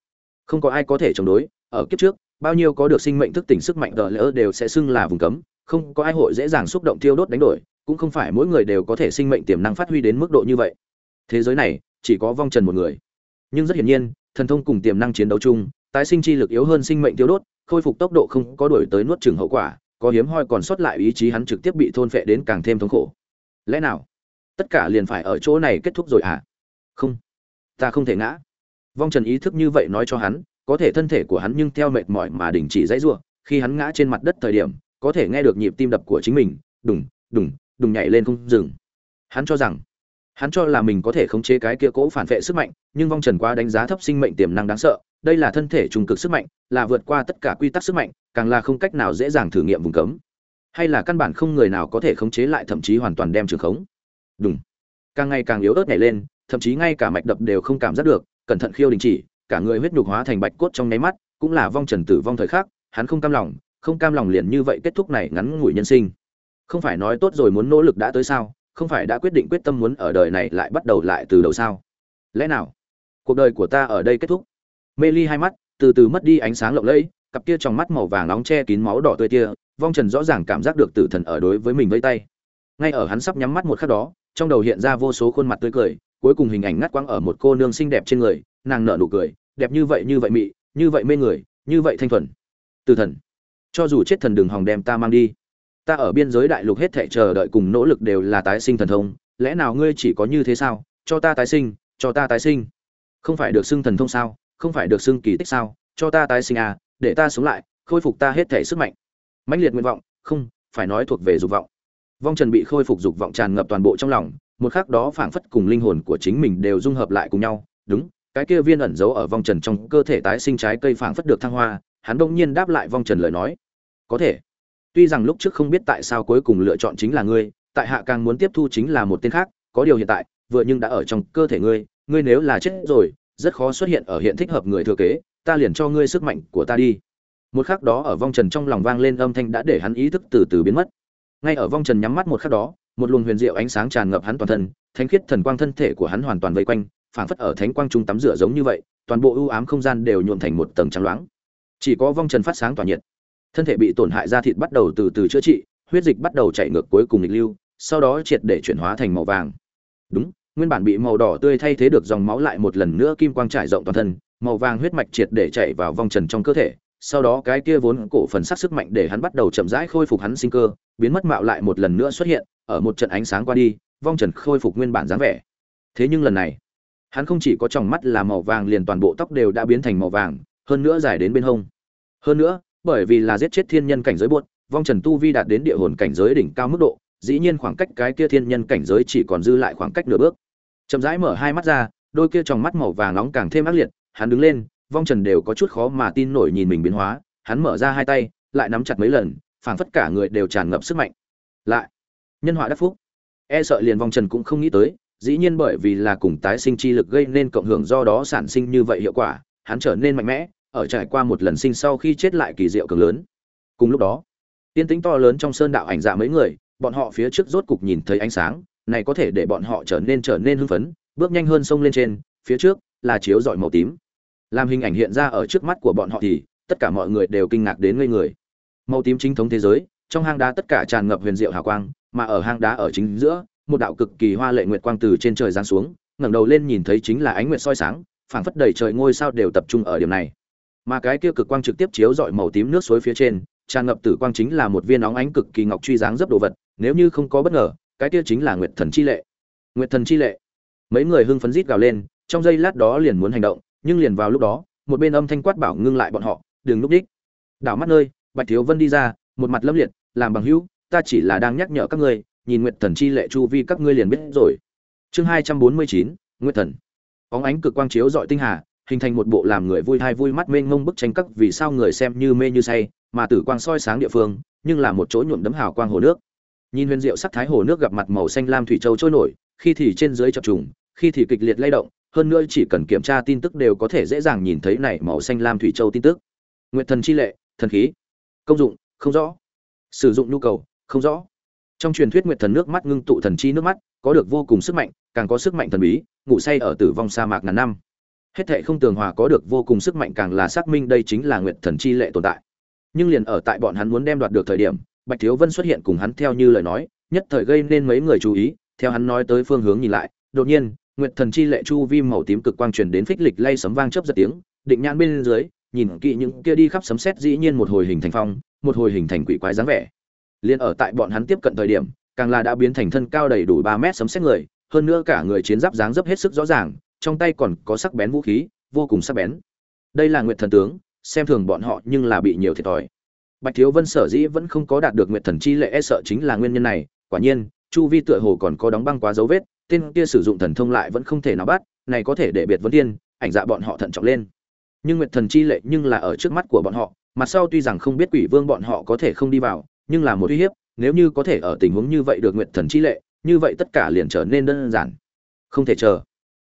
Không có ai có thể chống đối ở kiếp trước bao nhiêu có được sinh mệnh thức tỉnh sức mạnh tờ lỡ đều sẽ xưng là vùng cấm không có ai hội dễ dàng xúc động tiêu đốt đánh đổi cũng không phải mỗi người đều có thể sinh mệnh tiềm năng phát huy đến mức độ như vậy. Thế giới này chỉ có vong trần một người nhưng rất hiển nhiên, thần thông cùng tiềm năng chiến đấu chung, tái sinh chi lực yếu hơn sinh mệnh tiêu đốt, khôi phục tốc độ không có đổi tới nuốt chừng hậu quả, có hiếm hoi còn sót lại ý chí hắn trực tiếp bị thôn phệ đến càng thêm thống khổ. Lẽ nào, tất cả liền phải ở chỗ này kết thúc rồi à không, ta không thể ngã. Vong trần ý thức như vậy nói cho hắn, có thể thân thể của hắn nhưng theo mệt mỏi mà đình chỉ dãy giụa khi hắn ngã trên mặt đất thời điểm, có thể nghe được nhịp tim đập của chính mình, đùng đùng đùng nhảy lên không dừng. Hắn cho rằng hắn cho là mình có thể khống chế cái kia cỗ phản vệ sức mạnh, nhưng vong trần quá đánh giá thấp sinh mệnh tiềm năng đáng sợ, đây là thân thể trung cực sức mạnh, là vượt qua tất cả quy tắc sức mạnh, càng là không cách nào dễ dàng thử nghiệm vùng cấm. Hay là căn bản không người nào có thể khống chế lại thậm chí hoàn toàn đem trường khống. Đúng càng ngày càng yếu ớt nhảy lên, thậm chí ngay cả mạch đập đều không cảm giác được, cẩn thận khiêu đình chỉ, cả người huyết nhục hóa thành bạch cốt trong nháy mắt, cũng là vong trần tử vong thời khắc, hắn không cam lòng, không cam lòng liền như vậy kết thúc này ngắn ngủi nhân sinh. Không phải nói tốt rồi muốn nỗ lực đã tới sao? Không phải đã quyết định quyết tâm muốn ở đời này lại bắt đầu lại từ đầu sao? Lẽ nào? Cuộc đời của ta ở đây kết thúc. Mê ly hai mắt, từ từ mất đi ánh sáng lộng lẫy, cặp kia trong mắt màu vàng nóng che kín máu đỏ tươi tia vong trần rõ ràng cảm giác được tử thần ở đối với mình vây tay. Ngay ở hắn sắp nhắm mắt một khắc đó, trong đầu hiện ra vô số khuôn mặt tươi cười, cuối cùng hình ảnh ngắt quăng ở một cô nương xinh đẹp trên người, nàng nở nụ cười, đẹp như vậy như vậy mị, như vậy mê người, như vậy thanh thuần. Tử thần, cho dù chết thần đường hòng đem ta mang đi ta ở biên giới đại lục hết thảy chờ đợi cùng nỗ lực đều là tái sinh thần thông, lẽ nào ngươi chỉ có như thế sao? Cho ta tái sinh, cho ta tái sinh. Không phải được xưng thần thông sao? Không phải được xưng kỳ tích sao? Cho ta tái sinh à để ta sống lại, khôi phục ta hết thể sức mạnh. Mãnh liệt nguyện vọng, không, phải nói thuộc về dục vọng. Vong trần bị khôi phục dục vọng tràn ngập toàn bộ trong lòng, một khắc đó phảng phất cùng linh hồn của chính mình đều dung hợp lại cùng nhau. Đúng, cái kia viên ẩn giấu ở vong trần trong cơ thể tái sinh trái cây phảng phất được thăng hoa, hắn đông nhiên đáp lại vong trần lời nói. Có thể tuy rằng lúc trước không biết tại sao cuối cùng lựa chọn chính là ngươi, tại hạ càng muốn tiếp thu chính là một tên khác, có điều hiện tại, vừa nhưng đã ở trong cơ thể ngươi ngươi nếu là chết rồi, rất khó xuất hiện ở hiện thích hợp người thừa kế, ta liền cho ngươi sức mạnh của ta đi. Một khắc đó ở vong trần trong lòng vang lên âm thanh đã để hắn ý thức từ từ biến mất. Ngay ở vong trần nhắm mắt một khắc đó, một luồng huyền diệu ánh sáng tràn ngập hắn toàn thân, thánh khiết thần quang thân thể của hắn hoàn toàn vây quanh, phảng phất ở thánh quang trung tắm rửa giống như vậy, toàn bộ ưu ám không gian đều nhuộm thành một tầng trắng loáng. Chỉ có vong trần phát sáng tỏa nhiệt thân thể bị tổn hại da thịt bắt đầu từ từ chữa trị, huyết dịch bắt đầu chảy ngược cuối cùng nghịch lưu, sau đó triệt để chuyển hóa thành màu vàng. Đúng, nguyên bản bị màu đỏ tươi thay thế được dòng máu lại một lần nữa kim quang trải rộng toàn thân, màu vàng huyết mạch triệt để chảy vào vòng trần trong cơ thể, sau đó cái kia vốn cổ phần sắc sức mạnh để hắn bắt đầu chậm rãi khôi phục hắn sinh cơ, biến mất mạo lại một lần nữa xuất hiện, ở một trận ánh sáng qua đi vong trần khôi phục nguyên bản dáng vẻ. Thế nhưng lần này, hắn không chỉ có tròng mắt là màu vàng liền toàn bộ tóc đều đã biến thành màu vàng, hơn nữa dài đến bên hông. Hơn nữa bởi vì là giết chết thiên nhân cảnh giới buốt vong trần tu vi đạt đến địa hồn cảnh giới đỉnh cao mức độ, dĩ nhiên khoảng cách cái kia thiên nhân cảnh giới chỉ còn dư lại khoảng cách nửa bước. Chậm rãi mở hai mắt ra, đôi kia trong mắt màu vàng nóng càng thêm ác liệt, hắn đứng lên, vong trần đều có chút khó mà tin nổi nhìn mình biến hóa, hắn mở ra hai tay, lại nắm chặt mấy lần, phảng phất cả người đều tràn ngập sức mạnh. Lại, nhân họa đắc phúc. E sợ liền vong trần cũng không nghĩ tới, dĩ nhiên bởi vì là cùng tái sinh chi lực gây nên cộng hưởng do đó sản sinh như vậy hiệu quả, hắn trở nên mạnh mẽ ở trải qua một lần sinh sau khi chết lại kỳ diệu cường lớn. Cùng lúc đó, tiên tính to lớn trong sơn đạo ảnh dạ mấy người, bọn họ phía trước rốt cục nhìn thấy ánh sáng, này có thể để bọn họ trở nên trở nên hưng phấn, bước nhanh hơn sông lên trên, phía trước là chiếu dọi màu tím. Làm hình ảnh hiện ra ở trước mắt của bọn họ thì tất cả mọi người đều kinh ngạc đến ngây người. Màu tím chính thống thế giới, trong hang đá tất cả tràn ngập huyền diệu hào quang, mà ở hang đá ở chính giữa, một đạo cực kỳ hoa lệ nguyệt quang từ trên trời giáng xuống, ngẩng đầu lên nhìn thấy chính là ánh nguyệt soi sáng, phảng phất đầy trời ngôi sao đều tập trung ở điểm này mà cái kia cực quang trực tiếp chiếu rọi màu tím nước suối phía trên, tràn ngập tử quang chính là một viên óng ánh cực kỳ ngọc truy dáng dấp đồ vật, nếu như không có bất ngờ, cái kia chính là nguyệt thần chi lệ. Nguyệt thần chi lệ. Mấy người hưng phấn rít gào lên, trong giây lát đó liền muốn hành động, nhưng liền vào lúc đó, một bên âm thanh quát bảo ngưng lại bọn họ, đừng lúc đích. Đảo mắt nơi, bạch thiếu vân đi ra, một mặt lâm liệt, làm bằng hữu, ta chỉ là đang nhắc nhở các ngươi, nhìn nguyệt thần chi lệ chu vi các ngươi liền biết rồi. Chương hai trăm bốn mươi chín, nguyệt thần. Óng ánh cực quang chiếu dọi tinh hà hình thành một bộ làm người vui thai vui mắt mênh mông bức tranh các vì sao người xem như mê như say, mà tử quang soi sáng địa phương, nhưng là một chỗ nhuộm đấm hào quang hồ nước. Nhìn huyền diệu sắc thái hồ nước gặp mặt màu xanh lam thủy châu trôi nổi, khi thì trên dưới chập trùng, khi thì kịch liệt lay động, hơn nữa chỉ cần kiểm tra tin tức đều có thể dễ dàng nhìn thấy này màu xanh lam thủy châu tin tức. Nguyện thần chi lệ, thần khí. Công dụng, không rõ. Sử dụng nhu cầu, không rõ. Trong truyền thuyết nguyệt thần nước mắt ngưng tụ thần chi nước mắt, có được vô cùng sức mạnh, càng có sức mạnh thần bí, ngủ say ở tử vong sa mạc ngàn năm hết thệ không tường hòa có được vô cùng sức mạnh càng là xác minh đây chính là nguyệt thần chi lệ tồn tại. Nhưng liền ở tại bọn hắn muốn đem đoạt được thời điểm, bạch thiếu vân xuất hiện cùng hắn theo như lời nói, nhất thời gây nên mấy người chú ý, theo hắn nói tới phương hướng nhìn lại, đột nhiên, nguyệt thần chi lệ chu vi màu tím cực quang truyền đến phích lịch lay sấm vang chớp giật tiếng, định nhãn bên dưới, nhìn kỹ những kia đi khắp sấm sét dĩ nhiên một hồi hình thành phong, một hồi hình thành quỷ quái dáng vẻ. Liền ở tại bọn hắn tiếp cận thời điểm, càng là đã biến thành thân cao đầy đủ ba mét sấm sét người, hơn nữa cả người chiến giáp dáng dấp hết sức rõ ràng trong tay còn có sắc bén vũ khí, vô cùng sắc bén. Đây là nguyệt thần tướng, xem thường bọn họ nhưng là bị nhiều thiệt thòi. Bạch thiếu vân sở dĩ vẫn không có đạt được nguyệt thần chi lệ e sợ chính là nguyên nhân này, quả nhiên, chu vi tựa hồ còn có đóng băng quá dấu vết, tên kia sử dụng thần thông lại vẫn không thể nào bắt, này có thể để biệt vấn tiên, ảnh dạ bọn họ thận trọng lên. Nhưng nguyệt thần chi lệ nhưng là ở trước mắt của bọn họ mặt sau tuy rằng không biết quỷ vương bọn họ có thể không đi vào, nhưng là một uy hiếp, nếu như có thể ở tình huống như vậy được nguyệt thần chi lệ, như vậy tất cả liền trở nên đơn giản. Không thể chờ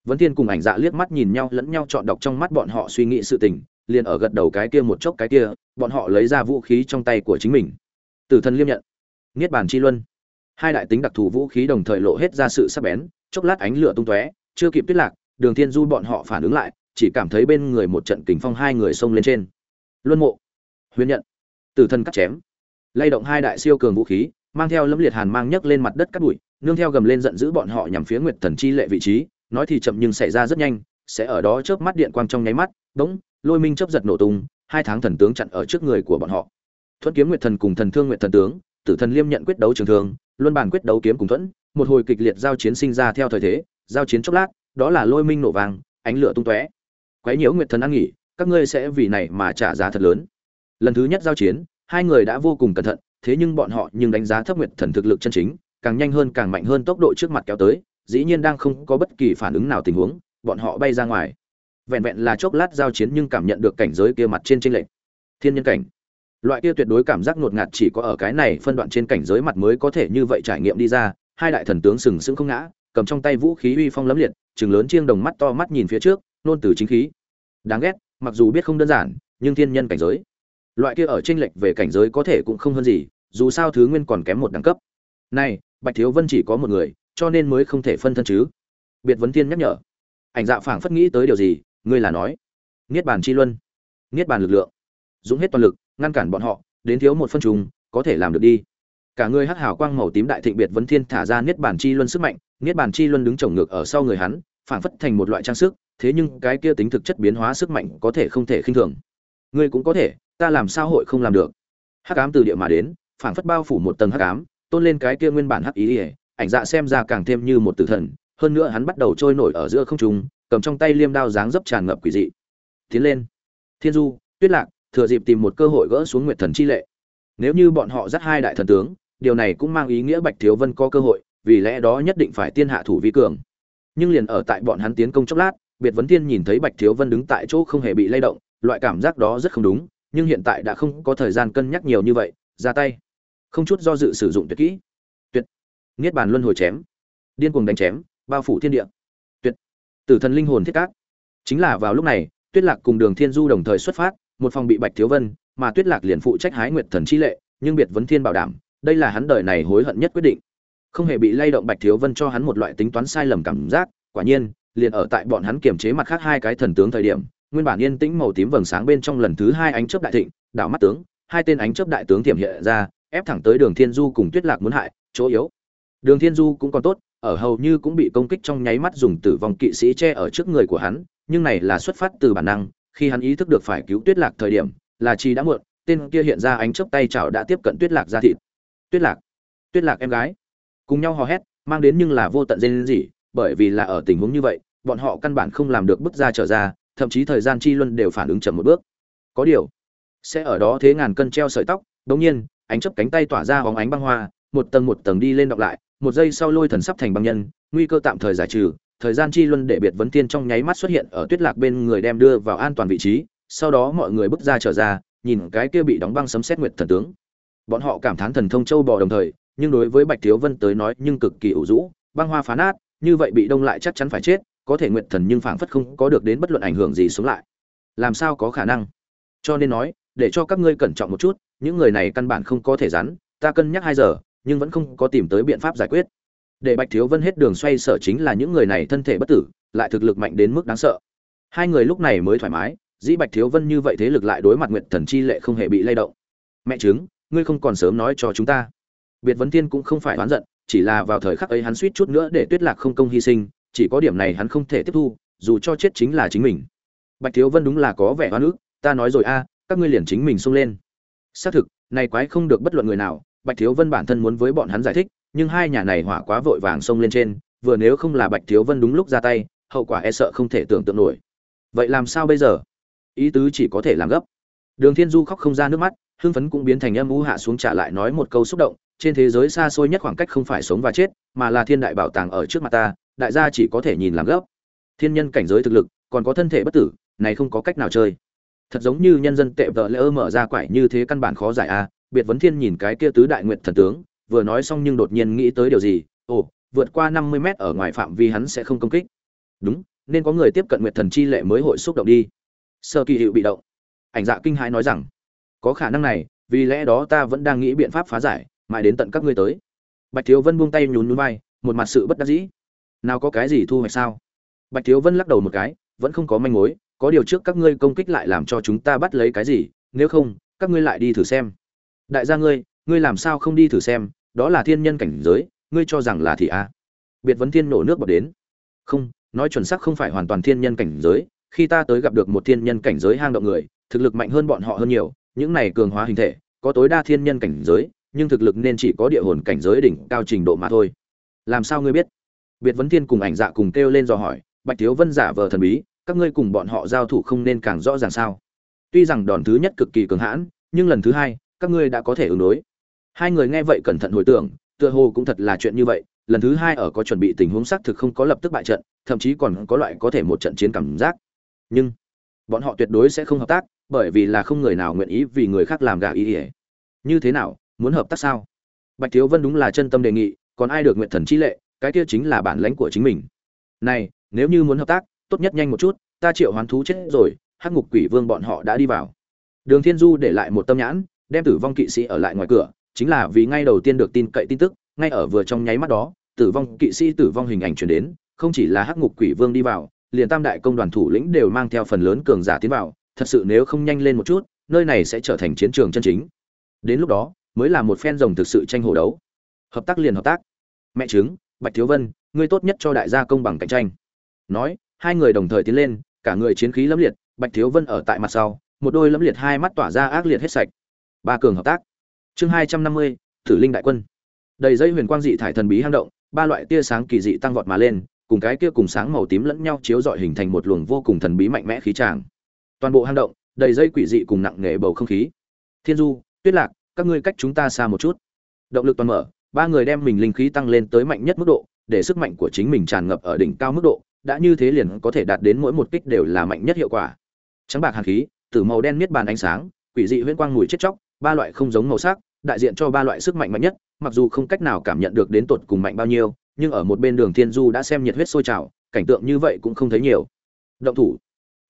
vấn thiên cùng ảnh dạ liếc mắt nhìn nhau, lẫn nhau chọn đọc trong mắt bọn họ suy nghĩ sự tình, liền ở gật đầu cái kia một chốc cái kia, bọn họ lấy ra vũ khí trong tay của chính mình. Tử thần liêm nhận. Niết bàn chi luân. Hai đại tính đặc thù vũ khí đồng thời lộ hết ra sự sắc bén, chốc lát ánh lửa tung tóe, chưa kịp tuyết lạc, đường thiên du bọn họ phản ứng lại, chỉ cảm thấy bên người một trận kình phong hai người xông lên trên. Luân mộ. Huyền nhận. Tử thần cắt chém. Lay động hai đại siêu cường vũ khí, mang theo lâm liệt hàn mang nhấc lên mặt đất cắt bụi, nương theo gầm lên giận dữ bọn họ nhằm phía nguyệt thần chi lệ vị trí nói thì chậm nhưng xảy ra rất nhanh sẽ ở đó chớp mắt điện quang trong nháy mắt đống lôi minh chớp giật nổ tung hai tháng thần tướng chặn ở trước người của bọn họ. Thuận kiếm nguyệt thần cùng thần thương nguyệt thần tướng tử thần liêm nhận quyết đấu trường thường, luân bản quyết đấu kiếm cùng thuẫn một hồi kịch liệt giao chiến sinh ra theo thời thế giao chiến chốc lát đó là lôi minh nổ vàng ánh lửa tung tóe. Quấy nhiễu nguyệt thần ăn nghỉ các ngươi sẽ vì này mà trả giá thật lớn. Lần thứ nhất giao chiến hai người đã vô cùng cẩn thận thế nhưng bọn họ nhưng đánh giá thấp nguyệt thần thực lực chân chính càng nhanh hơn càng mạnh hơn tốc độ trước mặt kéo tới dĩ nhiên đang không có bất kỳ phản ứng nào tình huống, bọn họ bay ra ngoài. Vẹn vẹn là chốc lát giao chiến nhưng cảm nhận được cảnh giới kia mặt trên trên lệch. Thiên nhân cảnh. Loại kia tuyệt đối cảm giác ngột ngạt chỉ có ở cái này phân đoạn trên cảnh giới mặt mới có thể như vậy trải nghiệm đi ra, hai đại thần tướng sừng sững không ngã, cầm trong tay vũ khí uy phong lấm liệt, chừng lớn chiêng đồng mắt to mắt nhìn phía trước, nôn từ chính khí. Đáng ghét, mặc dù biết không đơn giản, nhưng thiên nhân cảnh giới. Loại kia ở tranh lệch về cảnh giới có thể cũng không hơn gì, dù sao thứ nguyên còn kém một đẳng cấp. Này, bạch thiếu vân chỉ có một người cho nên mới không thể phân thân chứ. Biệt vấn thiên nhắc nhở. Ảnh dạ phảng phất nghĩ tới điều gì, ngươi là nói. Niết bàn chi luân. Niết bàn lực lượng. Dũng hết toàn lực, ngăn cản bọn họ, đến thiếu một phân trùng, có thể làm được đi. Cả người hắc hào quang màu tím đại thịnh biệt vấn thiên thả ra niết bàn chi luân sức mạnh, niết bàn chi luân đứng trồng ngược ở sau người hắn, phảng phất thành một loại trang sức, thế nhưng cái kia tính thực chất biến hóa sức mạnh có thể không thể khinh thường. Ngươi cũng có thể, ta làm sao hội không làm được? Hắc ám từ địa mà đến, phảng phất bao phủ một tầng hắc ám, tôn lên cái kia nguyên bản hắc ý ỉa ảnh dạ xem ra càng thêm như một tử thần, hơn nữa hắn bắt đầu trôi nổi ở giữa không trung, cầm trong tay liêm đao dáng dấp tràn ngập quỷ dị. Tiến lên. Thiên du, tuyết lạc, thừa dịp tìm một cơ hội gỡ xuống nguyệt thần chi lệ. Nếu như bọn họ dắt hai đại thần tướng, điều này cũng mang ý nghĩa bạch thiếu vân có cơ hội, vì lẽ đó nhất định phải tiên hạ thủ vi cường. Nhưng liền ở tại bọn hắn tiến công chốc lát, biệt vấn tiên nhìn thấy bạch thiếu vân đứng tại chỗ không hề bị lay động, loại cảm giác đó rất không đúng, nhưng hiện tại đã không có thời gian cân nhắc nhiều như vậy, ra tay. Không chút do dự sử dụng tuyệt kỹ niết bàn luân hồi chém. Điên cuồng đánh chém, bao phủ thiên địa. Tuyệt. Tử thần linh hồn thiết cát. Chính là vào lúc này, tuyết lạc cùng đường thiên du đồng thời xuất phát, một phòng bị bạch thiếu vân, mà tuyết lạc liền phụ trách hái nguyệt thần chi lệ, nhưng biệt vấn thiên bảo đảm, đây là hắn đời này hối hận nhất quyết định. Không hề bị lay động bạch thiếu vân cho hắn một loại tính toán sai lầm cảm giác, quả nhiên, liền ở tại bọn hắn kiềm chế mặt khác hai cái thần tướng thời điểm, nguyên bản yên tĩnh màu tím vầng sáng bên trong lần thứ hai ánh chớp đại thịnh, đảo mắt tướng, hai tên ánh chớp đại tướng tiềm hiện ra, ép thẳng tới đường thiên du cùng tuyết lạc muốn hại, chỗ yếu đường thiên du cũng còn tốt, ở hầu như cũng bị công kích trong nháy mắt dùng tử vong kỵ sĩ che ở trước người của hắn, nhưng này là xuất phát từ bản năng, khi hắn ý thức được phải cứu tuyết lạc thời điểm, là chi đã muộn, tên kia hiện ra ánh chớp tay chảo đã tiếp cận tuyết lạc ra thịt. Tuyết lạc tuyết lạc em gái. Cùng nhau hò hét, mang đến nhưng là vô tận dên gì bởi vì là ở tình huống như vậy, bọn họ căn bản không làm được bước ra trở ra, thậm chí thời gian chi luân đều phản ứng chậm một bước. Có điều, sẽ ở đó thế ngàn cân treo sợi tóc. Đống nhiên, ánh chớp cánh tay tỏa ra hóng ánh băng hoa, một tầng một tầng đi lên đọc lại một giây sau lôi thần sắp thành băng nhân, nguy cơ tạm thời giải trừ, thời gian chi luân để biệt vấn tiên trong nháy mắt xuất hiện ở tuyết lạc bên người đem đưa vào an toàn vị trí, sau đó mọi người bước ra trở ra, nhìn cái kia bị đóng băng sấm xét nguyệt thần tướng. Bọn họ cảm thán thần thông châu bò đồng thời, nhưng đối với bạch thiếu vân tới nói nhưng cực kỳ ủ rũ, băng hoa phá nát, như vậy bị đông lại chắc chắn phải chết, có thể nguyệt thần nhưng phảng phất không có được đến bất luận ảnh hưởng gì xuống lại. Làm sao có khả năng? Cho nên nói, để cho các ngươi cẩn trọng một chút, những người này căn bản không có thể rắn, ta cân nhắc hai giờ nhưng vẫn không có tìm tới biện pháp giải quyết. Để bạch thiếu vân hết đường xoay sở chính là những người này thân thể bất tử, lại thực lực mạnh đến mức đáng sợ. Hai người lúc này mới thoải mái, dĩ bạch thiếu vân như vậy thế lực lại đối mặt nguyện thần chi lệ không hề bị lay động. Mẹ chứng, ngươi không còn sớm nói cho chúng ta. Biệt vấn thiên cũng không phải oán giận, chỉ là vào thời khắc ấy hắn suýt chút nữa để tuyết lạc không công hy sinh, chỉ có điểm này hắn không thể tiếp thu, dù cho chết chính là chính mình. Bạch thiếu vân đúng là có vẻ oan ức, ta nói rồi a, các ngươi liền chính mình xông lên. Xác thực, này quái không được bất luận người nào bạch thiếu vân bản thân muốn với bọn hắn giải thích, nhưng hai nhà này hỏa quá vội vàng xông lên trên, vừa nếu không là bạch thiếu vân đúng lúc ra tay, hậu quả e sợ không thể tưởng tượng nổi. Vậy làm sao bây giờ? Ý tứ chỉ có thể làm gấp. Đường thiên du khóc không ra nước mắt, hưng phấn cũng biến thành âm u hạ xuống trả lại nói một câu xúc động, trên thế giới xa xôi nhất khoảng cách không phải sống và chết, mà là thiên đại bảo tàng ở trước mặt ta, đại gia chỉ có thể nhìn làm gấp. Thiên nhân cảnh giới thực lực, còn có thân thể bất tử, này không có cách nào chơi. Thật giống như nhân dân tệ vợ lỡ mở ra quải như thế căn bản khó giải a biệt vấn thiên nhìn cái kia tứ đại nguyện thần tướng, vừa nói xong nhưng đột nhiên nghĩ tới điều gì, ồ, vượt qua năm mươi mét ở ngoài phạm vi hắn sẽ không công kích. Đúng, nên có người tiếp cận nguyệt thần chi lệ mới hội xúc động đi. Sơ kỳ hiệu bị động. Ảnh dạ kinh hãi nói rằng, có khả năng này, vì lẽ đó ta vẫn đang nghĩ biện pháp phá giải, mãi đến tận các ngươi tới. Bạch thiếu vân buông tay nhún nhún vai, một mặt sự bất đắc dĩ. Nào có cái gì thu hoạch sao? Bạch thiếu vân lắc đầu một cái, vẫn không có manh mối, có điều trước các ngươi công kích lại làm cho chúng ta bắt lấy cái gì, nếu không, các ngươi lại đi thử xem đại gia ngươi ngươi làm sao không đi thử xem, đó là thiên nhân cảnh giới, ngươi cho rằng là thì a biệt vấn thiên nổ nước bọt đến. Không, nói chuẩn xác không phải hoàn toàn thiên nhân cảnh giới, khi ta tới gặp được một thiên nhân cảnh giới hang động người, thực lực mạnh hơn bọn họ hơn nhiều, những này cường hóa hình thể, có tối đa thiên nhân cảnh giới, nhưng thực lực nên chỉ có địa hồn cảnh giới đỉnh cao trình độ mà thôi. Làm sao ngươi biết? Biệt vấn thiên cùng ảnh dạ cùng kêu lên dò hỏi, bạch thiếu vân giả vờ thần bí, các ngươi cùng bọn họ giao thủ không nên càng rõ ràng sao? Tuy rằng đòn thứ nhất cực kỳ cường hãn, nhưng lần thứ hai các ngươi đã có thể ứng đối. Hai người nghe vậy cẩn thận hồi tưởng, tựa hồ cũng thật là chuyện như vậy, lần thứ hai ở có chuẩn bị tình huống xác thực không có lập tức bại trận, thậm chí còn có loại có thể một trận chiến cảm giác. Nhưng, bọn họ tuyệt đối sẽ không hợp tác, bởi vì là không người nào nguyện ý vì người khác làm gà ý ỉa như thế nào, muốn hợp tác sao? Bạch thiếu vân đúng là chân tâm đề nghị, còn ai được nguyện thần chi lệ, cái kia chính là bản lãnh của chính mình. Này, nếu như muốn hợp tác, tốt nhất nhanh một chút, ta triệu hoán thú chết rồi, hắc ngục quỷ vương bọn họ đã đi vào. Đường thiên du để lại một tâm nhãn đem tử vong kỵ sĩ ở lại ngoài cửa, chính là vì ngay đầu tiên được tin cậy tin tức, ngay ở vừa trong nháy mắt đó, tử vong kỵ sĩ, tử vong hình ảnh truyền đến, không chỉ là hắc ngục quỷ vương đi vào, liền tam đại công đoàn thủ lĩnh đều mang theo phần lớn cường giả tiến vào, thật sự nếu không nhanh lên một chút, nơi này sẽ trở thành chiến trường chân chính. Đến lúc đó, mới là một phen rồng thực sự tranh hổ đấu. Hợp tác liền hợp tác. Mẹ chứng bạch thiếu vân, ngươi tốt nhất cho đại gia công bằng cạnh tranh. Nói, hai người đồng thời tiến lên, cả người chiến khí lẫm liệt, bạch thiếu vân ở tại mặt sau, một đôi lẫm liệt hai mắt tỏa ra ác liệt hết sạch ba cường hợp tác. Chương hai trăm năm mươi, thử linh đại quân. Đầy dây huyền quang dị thải thần bí hang động, ba loại tia sáng kỳ dị tăng vọt mà lên, cùng cái kia cùng sáng màu tím lẫn nhau chiếu rọi hình thành một luồng vô cùng thần bí mạnh mẽ khí tràng. Toàn bộ hang động, đầy dây quỷ dị cùng nặng nề bầu không khí. Thiên du, tuyết lạc, các ngươi cách chúng ta xa một chút. Động lực toàn mở, ba người đem mình linh khí tăng lên tới mạnh nhất mức độ, để sức mạnh của chính mình tràn ngập ở đỉnh cao mức độ, đã như thế liền có thể đạt đến mỗi một kích đều là mạnh nhất hiệu quả. Trắng bạc hàn khí, từ màu đen miết bàn ánh sáng, quỷ dị huyễn quang mùi chết chóc ba loại không giống màu sắc, đại diện cho ba loại sức mạnh mạnh nhất, mặc dù không cách nào cảm nhận được đến tột cùng mạnh bao nhiêu, nhưng ở một bên đường thiên du đã xem nhiệt huyết sôi trào, cảnh tượng như vậy cũng không thấy nhiều. Động thủ.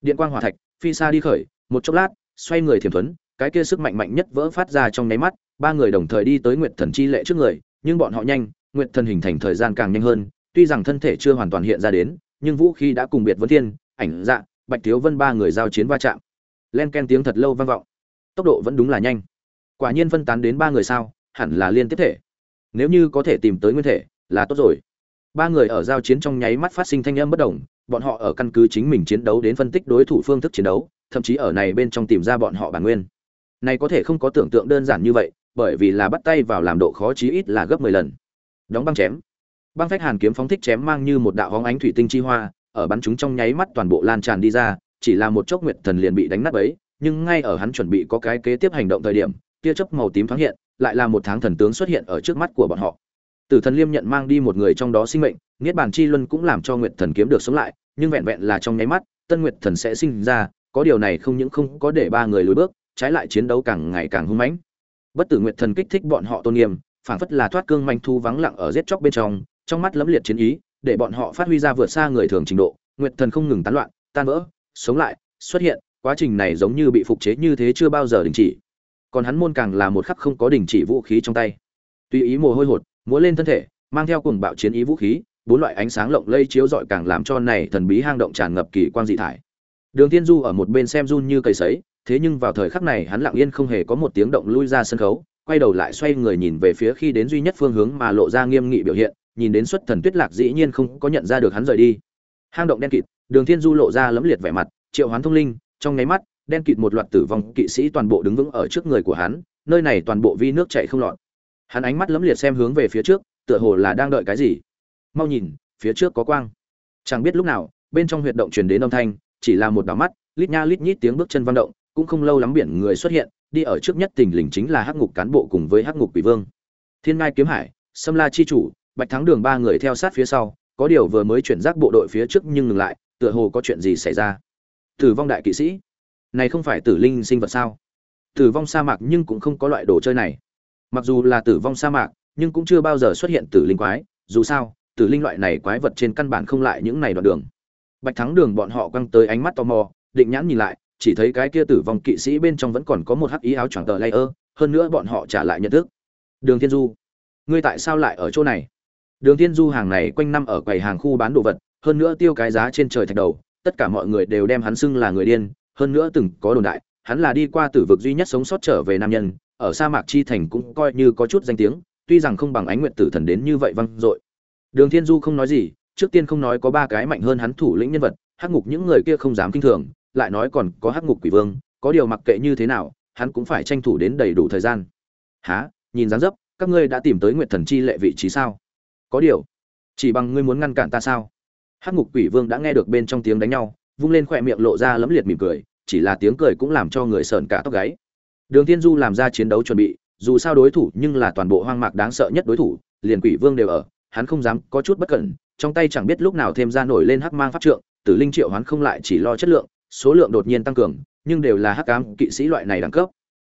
Điện quang hỏa thạch, phi xa đi khởi, một chốc lát, xoay người thiểm thuấn, cái kia sức mạnh mạnh nhất vỡ phát ra trong nháy mắt, ba người đồng thời đi tới nguyệt thần chi lệ trước người, nhưng bọn họ nhanh, nguyệt thần hình thành thời gian càng nhanh hơn, tuy rằng thân thể chưa hoàn toàn hiện ra đến, nhưng vũ khí đã cùng biệt vấn thiên, ảnh dạ bạch thiếu vân ba người giao chiến va chạm. Len ken tiếng thật lâu vang vọng. Tốc độ vẫn đúng là nhanh quả nhiên phân tán đến ba người sao, hẳn là liên tiếp thể. Nếu như có thể tìm tới nguyên thể, là tốt rồi. Ba người ở giao chiến trong nháy mắt phát sinh thanh âm bất đồng, bọn họ ở căn cứ chính mình chiến đấu đến phân tích đối thủ phương thức chiến đấu, thậm chí ở này bên trong tìm ra bọn họ bản nguyên. Này có thể không có tưởng tượng đơn giản như vậy, bởi vì là bắt tay vào làm độ khó chí ít là gấp 10 lần. Đóng băng chém. Băng phách hàn kiếm phóng thích chém mang như một đạo hóng ánh thủy tinh chi hoa, ở bắn chúng trong nháy mắt toàn bộ lan tràn đi ra, chỉ là một chốc nguyệt thần liền bị đánh nát ấy nhưng ngay ở hắn chuẩn bị có cái kế tiếp hành động thời điểm tia chớp màu tím thoáng hiện, lại là một tháng thần tướng xuất hiện ở trước mắt của bọn họ. Tử thần liêm nhận mang đi một người trong đó sinh mệnh, niết bàn chi luân cũng làm cho nguyệt thần kiếm được sống lại, nhưng vẹn vẹn là trong nháy mắt, tân nguyệt thần sẽ sinh ra, có điều này không những không có để ba người lùi bước, trái lại chiến đấu càng ngày càng hung mãnh. Bất tử nguyệt thần kích thích bọn họ tôn nghiêm, phảng phất là thoát cương manh thu vắng lặng ở giết chóc bên trong trong mắt lẫm liệt chiến ý, để bọn họ phát huy ra vượt xa người thường trình độ, nguyệt thần không ngừng tán loạn, tan vỡ, sống lại, xuất hiện, quá trình này giống như bị phục chế như thế chưa bao giờ đình chỉ còn hắn môn càng là một khắc không có đình chỉ vũ khí trong tay. Tùy ý mồ hôi hột, múa lên thân thể, mang theo cùng bạo chiến ý vũ khí, bốn loại ánh sáng lộng lây chiếu rọi càng làm cho này thần bí hang động tràn ngập kỳ quan dị thải. Đường thiên du ở một bên xem run như cây sấy, thế nhưng vào thời khắc này hắn lặng yên không hề có một tiếng động lui ra sân khấu, quay đầu lại xoay người nhìn về phía khi đến duy nhất phương hướng mà lộ ra nghiêm nghị biểu hiện, nhìn đến xuất thần tuyết lạc dĩ nhiên không có nhận ra được hắn rời đi. Hang động đen kịt, đường thiên du lộ ra lấm liệt vẻ mặt, triệu hoán thông linh, trong nháy mắt đen kịt một loạt tử vong kỵ sĩ toàn bộ đứng vững ở trước người của hắn, nơi này toàn bộ vi nước chảy không lọt. Hắn ánh mắt lấm liệt xem hướng về phía trước, tựa hồ là đang đợi cái gì. Mau nhìn, phía trước có quang. Chẳng biết lúc nào, bên trong huyệt động truyền đến âm thanh, chỉ là một đảo mắt, lít nha lít nhít tiếng bước chân văn động, cũng không lâu lắm biển người xuất hiện, đi ở trước nhất tình lình chính là hắc ngục cán bộ cùng với hắc ngục quỷ vương. Thiên ngai kiếm hải, sâm la chi chủ, bạch thắng đường ba người theo sát phía sau, có điều vừa mới chuyển giác bộ đội phía trước nhưng ngừng lại, tựa hồ có chuyện gì xảy ra. Tử vong đại kỵ sĩ này không phải tử linh sinh vật sao? Tử vong sa mạc nhưng cũng không có loại đồ chơi này. Mặc dù là tử vong sa mạc, nhưng cũng chưa bao giờ xuất hiện tử linh quái. Dù sao, tử linh loại này quái vật trên căn bản không lại những này đoạn đường. Bạch thắng đường bọn họ quăng tới ánh mắt tò mò, định nhãn nhìn lại, chỉ thấy cái kia tử vong kỵ sĩ bên trong vẫn còn có một hắc ý áo choàng tờ layer, hơn nữa bọn họ trả lại nhận thức. Đường thiên du, ngươi tại sao lại ở chỗ này? Đường thiên du hàng này quanh năm ở quầy hàng khu bán đồ vật, hơn nữa tiêu cái giá trên trời thạch đầu, tất cả mọi người đều đem hắn xưng là người điên hơn nữa từng có đồn đại, hắn là đi qua tử vực duy nhất sống sót trở về nam nhân, ở sa mạc chi thành cũng coi như có chút danh tiếng, tuy rằng không bằng ánh nguyện tử thần đến như vậy vang dội. Đường thiên du không nói gì, trước tiên không nói có ba cái mạnh hơn hắn thủ lĩnh nhân vật, hắc ngục những người kia không dám kinh thường, lại nói còn có hắc ngục quỷ vương, có điều mặc kệ như thế nào, hắn cũng phải tranh thủ đến đầy đủ thời gian. Há nhìn dáng dấp, các ngươi đã tìm tới nguyệt thần chi lệ vị trí sao? Có điều, chỉ bằng ngươi muốn ngăn cản ta sao? Hắc ngục quỷ vương đã nghe được bên trong tiếng đánh nhau vung lên khỏe miệng lộ ra lấm liệt mỉm cười, chỉ là tiếng cười cũng làm cho người sợn cả tóc gáy. Đường thiên du làm ra chiến đấu chuẩn bị, dù sao đối thủ nhưng là toàn bộ hoang mạc đáng sợ nhất đối thủ, liền quỷ vương đều ở, hắn không dám có chút bất cẩn, trong tay chẳng biết lúc nào thêm ra nổi lên hắc mang pháp trượng, tử linh triệu hoán không lại chỉ lo chất lượng, số lượng đột nhiên tăng cường, nhưng đều là hắc ám kỵ sĩ loại này đẳng cấp.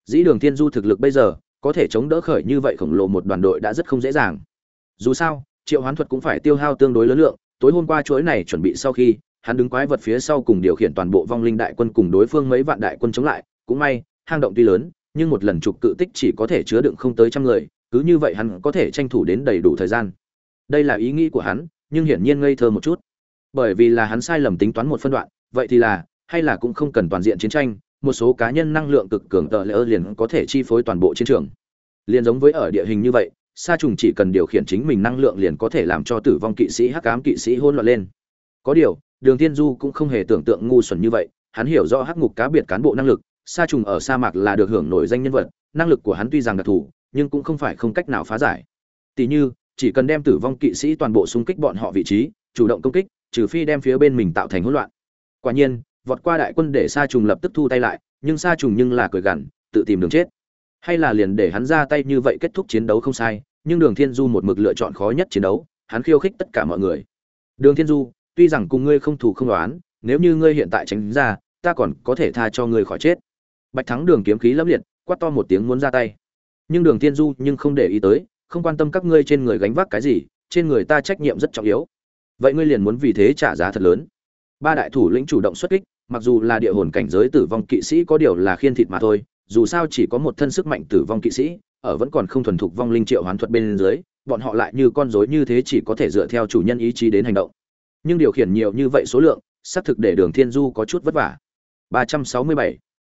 Dĩ đường thiên du thực lực bây giờ, có thể chống đỡ khởi như vậy khổng lồ một đoàn đội đã rất không dễ dàng. Dù sao, triệu hoán thuật cũng phải tiêu hao tương đối lớn lượng, tối hôm qua chuỗi này chuẩn bị sau khi hắn đứng quái vật phía sau cùng điều khiển toàn bộ vong linh đại quân cùng đối phương mấy vạn đại quân chống lại. Cũng may, hang động tuy lớn, nhưng một lần trục cự tích chỉ có thể chứa đựng không tới trăm người, cứ như vậy hắn có thể tranh thủ đến đầy đủ thời gian. Đây là ý nghĩ của hắn, nhưng hiển nhiên ngây thơ một chút. Bởi vì là hắn sai lầm tính toán một phân đoạn, vậy thì là, hay là cũng không cần toàn diện chiến tranh, một số cá nhân năng lượng cực cường tờ lỡ liền có thể chi phối toàn bộ chiến trường. Liền giống với ở địa hình như vậy, sa trùng chỉ cần điều khiển chính mình năng lượng liền có thể làm cho tử vong kỵ sĩ, hắc ám kỵ sĩ hôn loạn lên. Có điều đường thiên du cũng không hề tưởng tượng ngu xuẩn như vậy, hắn hiểu rõ hắc ngục cá biệt cán bộ năng lực, sa trùng ở sa mạc là được hưởng nổi danh nhân vật, năng lực của hắn tuy rằng đặc thù, nhưng cũng không phải không cách nào phá giải. Tỷ như, chỉ cần đem tử vong kỵ sĩ toàn bộ xung kích bọn họ vị trí, chủ động công kích, trừ phi đem phía bên mình tạo thành hỗn loạn. Quả nhiên, vọt qua đại quân để sa trùng lập tức thu tay lại, nhưng sa trùng nhưng là cười gằn, tự tìm đường chết. Hay là liền để hắn ra tay như vậy kết thúc chiến đấu không sai, nhưng đường thiên du một mực lựa chọn khó nhất chiến đấu, hắn khiêu khích tất cả mọi người. Đường thiên du tuy rằng cùng ngươi không thù không đoán nếu như ngươi hiện tại tránh ra, ta còn có thể tha cho ngươi khỏi chết. Bạch thắng đường kiếm khí lấp liệt, quát to một tiếng muốn ra tay. Nhưng đường thiên du nhưng không để ý tới, không quan tâm các ngươi trên người gánh vác cái gì, trên người ta trách nhiệm rất trọng yếu. Vậy ngươi liền muốn vì thế trả giá thật lớn. Ba đại thủ lĩnh chủ động xuất kích, mặc dù là địa hồn cảnh giới tử vong kỵ sĩ có điều là khiên thịt mà thôi, dù sao chỉ có một thân sức mạnh tử vong kỵ sĩ, ở vẫn còn không thuần thục vong linh triệu hoán thuật bên dưới, bọn họ lại như con rối như thế chỉ có thể dựa theo chủ nhân ý chí đến hành động nhưng điều khiển nhiều như vậy số lượng, xác thực để đường thiên du có chút vất vả. 367.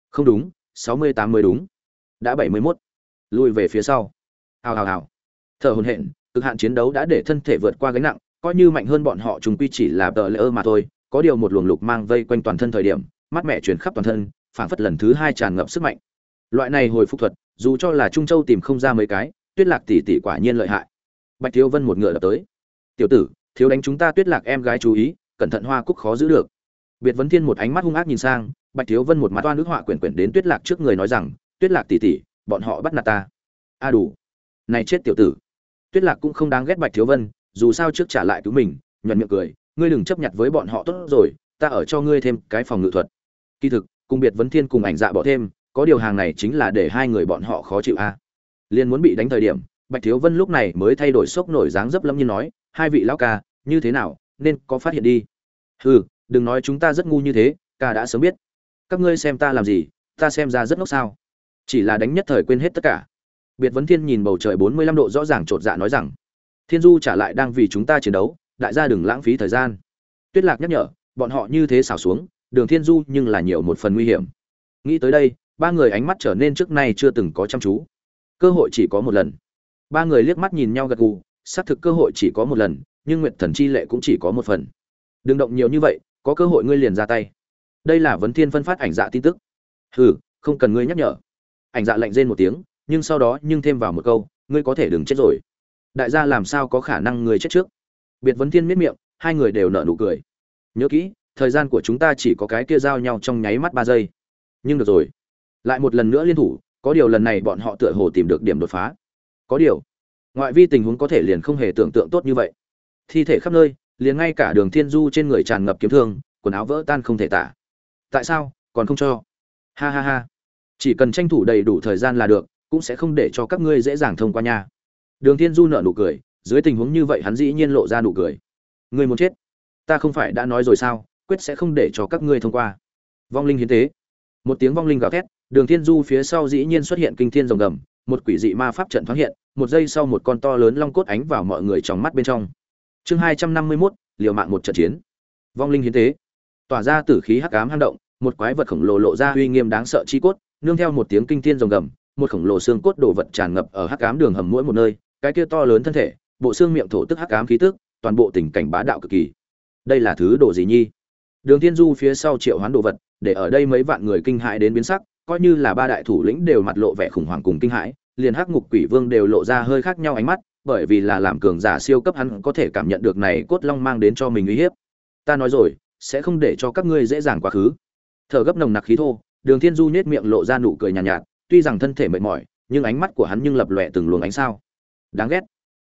không đúng, sáu mươi tám mươi đúng. Đã 71. lùi về phía sau. Hào hào hào. Thở hồn hển, cực hạn chiến đấu đã để thân thể vượt qua gánh nặng, coi như mạnh hơn bọn họ chúng quy chỉ là tờ lỡ mà thôi, có điều một luồng lục mang vây quanh toàn thân thời điểm, mắt mẹ chuyển khắp toàn thân, phảng phất lần thứ hai tràn ngập sức mạnh. Loại này hồi phục thuật, dù cho là trung châu tìm không ra mấy cái, tuyết lạc tỷ tỷ quả nhiên lợi hại. Bạch thiếu vân một ngựa đập tới. Tiểu tử thiếu đánh chúng ta tuyết lạc em gái chú ý, cẩn thận hoa cúc khó giữ được. Biệt vấn thiên một ánh mắt hung ác nhìn sang, bạch thiếu vân một mặt toan nước họa quyển quyển đến tuyết lạc trước người nói rằng, tuyết lạc tỷ tỷ, bọn họ bắt nạt ta. A đủ. Này chết tiểu tử. Tuyết lạc cũng không đáng ghét bạch thiếu vân, dù sao trước trả lại cứu mình, nhuận miệng cười, ngươi đừng chấp nhận với bọn họ tốt rồi, ta ở cho ngươi thêm cái phòng ngự thuật. Kỳ thực, cùng biệt vấn thiên cùng ảnh dạ bỏ thêm, có điều hàng này chính là để hai người bọn họ khó chịu a. À. liền muốn bị đánh thời điểm, bạch thiếu vân lúc này mới thay đổi sốc nổi dáng dấp lâm như nói hai vị lão ca, như thế nào, nên có phát hiện đi. Hừ, đừng nói chúng ta rất ngu như thế, ca đã sớm biết. Các ngươi xem ta làm gì, ta xem ra rất ngốc sao. Chỉ là đánh nhất thời quên hết tất cả. Biệt vấn thiên nhìn bầu trời bốn mươi lăm độ rõ ràng chột dạ nói rằng, thiên du trả lại đang vì chúng ta chiến đấu, đại gia đừng lãng phí thời gian. Tuyết lạc nhắc nhở, bọn họ như thế xảo xuống, đường thiên du nhưng là nhiều một phần nguy hiểm. Nghĩ tới đây, ba người ánh mắt trở nên trước nay chưa từng có chăm chú. Cơ hội chỉ có một lần. Ba người liếc mắt nhìn nhau gật gù xác thực cơ hội chỉ có một lần, nhưng nguyện thần chi lệ cũng chỉ có một phần. Đừng động nhiều như vậy, có cơ hội ngươi liền ra tay. Đây là vấn thiên phân phát ảnh dạ tin tức. Hừ, không cần ngươi nhắc nhở. Ảnh dạ lạnh rên một tiếng, nhưng sau đó nhưng thêm vào một câu, ngươi có thể đừng chết rồi. Đại gia làm sao có khả năng người chết trước? Biệt vấn thiên miết miệng, hai người đều nở nụ cười. Nhớ kỹ, thời gian của chúng ta chỉ có cái kia giao nhau trong nháy mắt ba giây. Nhưng được rồi. Lại một lần nữa liên thủ, có điều lần này bọn họ tựa hồ tìm được điểm đột phá. Có điều ngoại vi tình huống có thể liền không hề tưởng tượng tốt như vậy. Thi thể khắp nơi, liền ngay cả đường thiên du trên người tràn ngập kiếm thương, quần áo vỡ tan không thể tả. Tại sao? Còn không cho. Ha ha ha. Chỉ cần tranh thủ đầy đủ thời gian là được, cũng sẽ không để cho các ngươi dễ dàng thông qua nha. Đường thiên du nở nụ cười, dưới tình huống như vậy hắn dĩ nhiên lộ ra nụ cười. Ngươi muốn chết? Ta không phải đã nói rồi sao? Quyết sẽ không để cho các ngươi thông qua. Vong linh hiến tế. Một tiếng vong linh gào thét, đường thiên du phía sau dĩ nhiên xuất hiện kinh thiên rồng gầm một quỷ dị ma pháp trận thoáng hiện một giây sau một con to lớn long cốt ánh vào mọi người trong mắt bên trong. Chương hai trăm năm mươi 251, liều mạng một trận chiến. Vong linh hiến tế. Tỏa ra tử khí hắc ám hang động một quái vật khổng lồ lộ ra uy nghiêm đáng sợ chi cốt nương theo một tiếng kinh thiên rồng gầm một khổng lồ xương cốt đồ vật tràn ngập ở hắc ám đường hầm mỗi một nơi cái kia to lớn thân thể bộ xương miệng thổ tức hắc ám khí tức toàn bộ tình cảnh bá đạo cực kỳ. Đây là thứ đồ gì nhi? Đường thiên du phía sau triệu hoán đồ vật để ở đây mấy vạn người kinh hãi đến biến sắc coi như là ba đại thủ lĩnh đều mặt lộ vẻ khủng hoảng cùng kinh hãi liền hắc ngục quỷ vương đều lộ ra hơi khác nhau ánh mắt bởi vì là làm cường giả siêu cấp hắn có thể cảm nhận được này cốt long mang đến cho mình uy hiếp. Ta nói rồi sẽ không để cho các ngươi dễ dàng quá khứ. Thở gấp nồng nặc khí thô đường thiên du nhếch miệng lộ ra nụ cười nhàn nhạt, nhạt tuy rằng thân thể mệt mỏi nhưng ánh mắt của hắn nhưng lập lòe từng luồng ánh sao. Đáng ghét.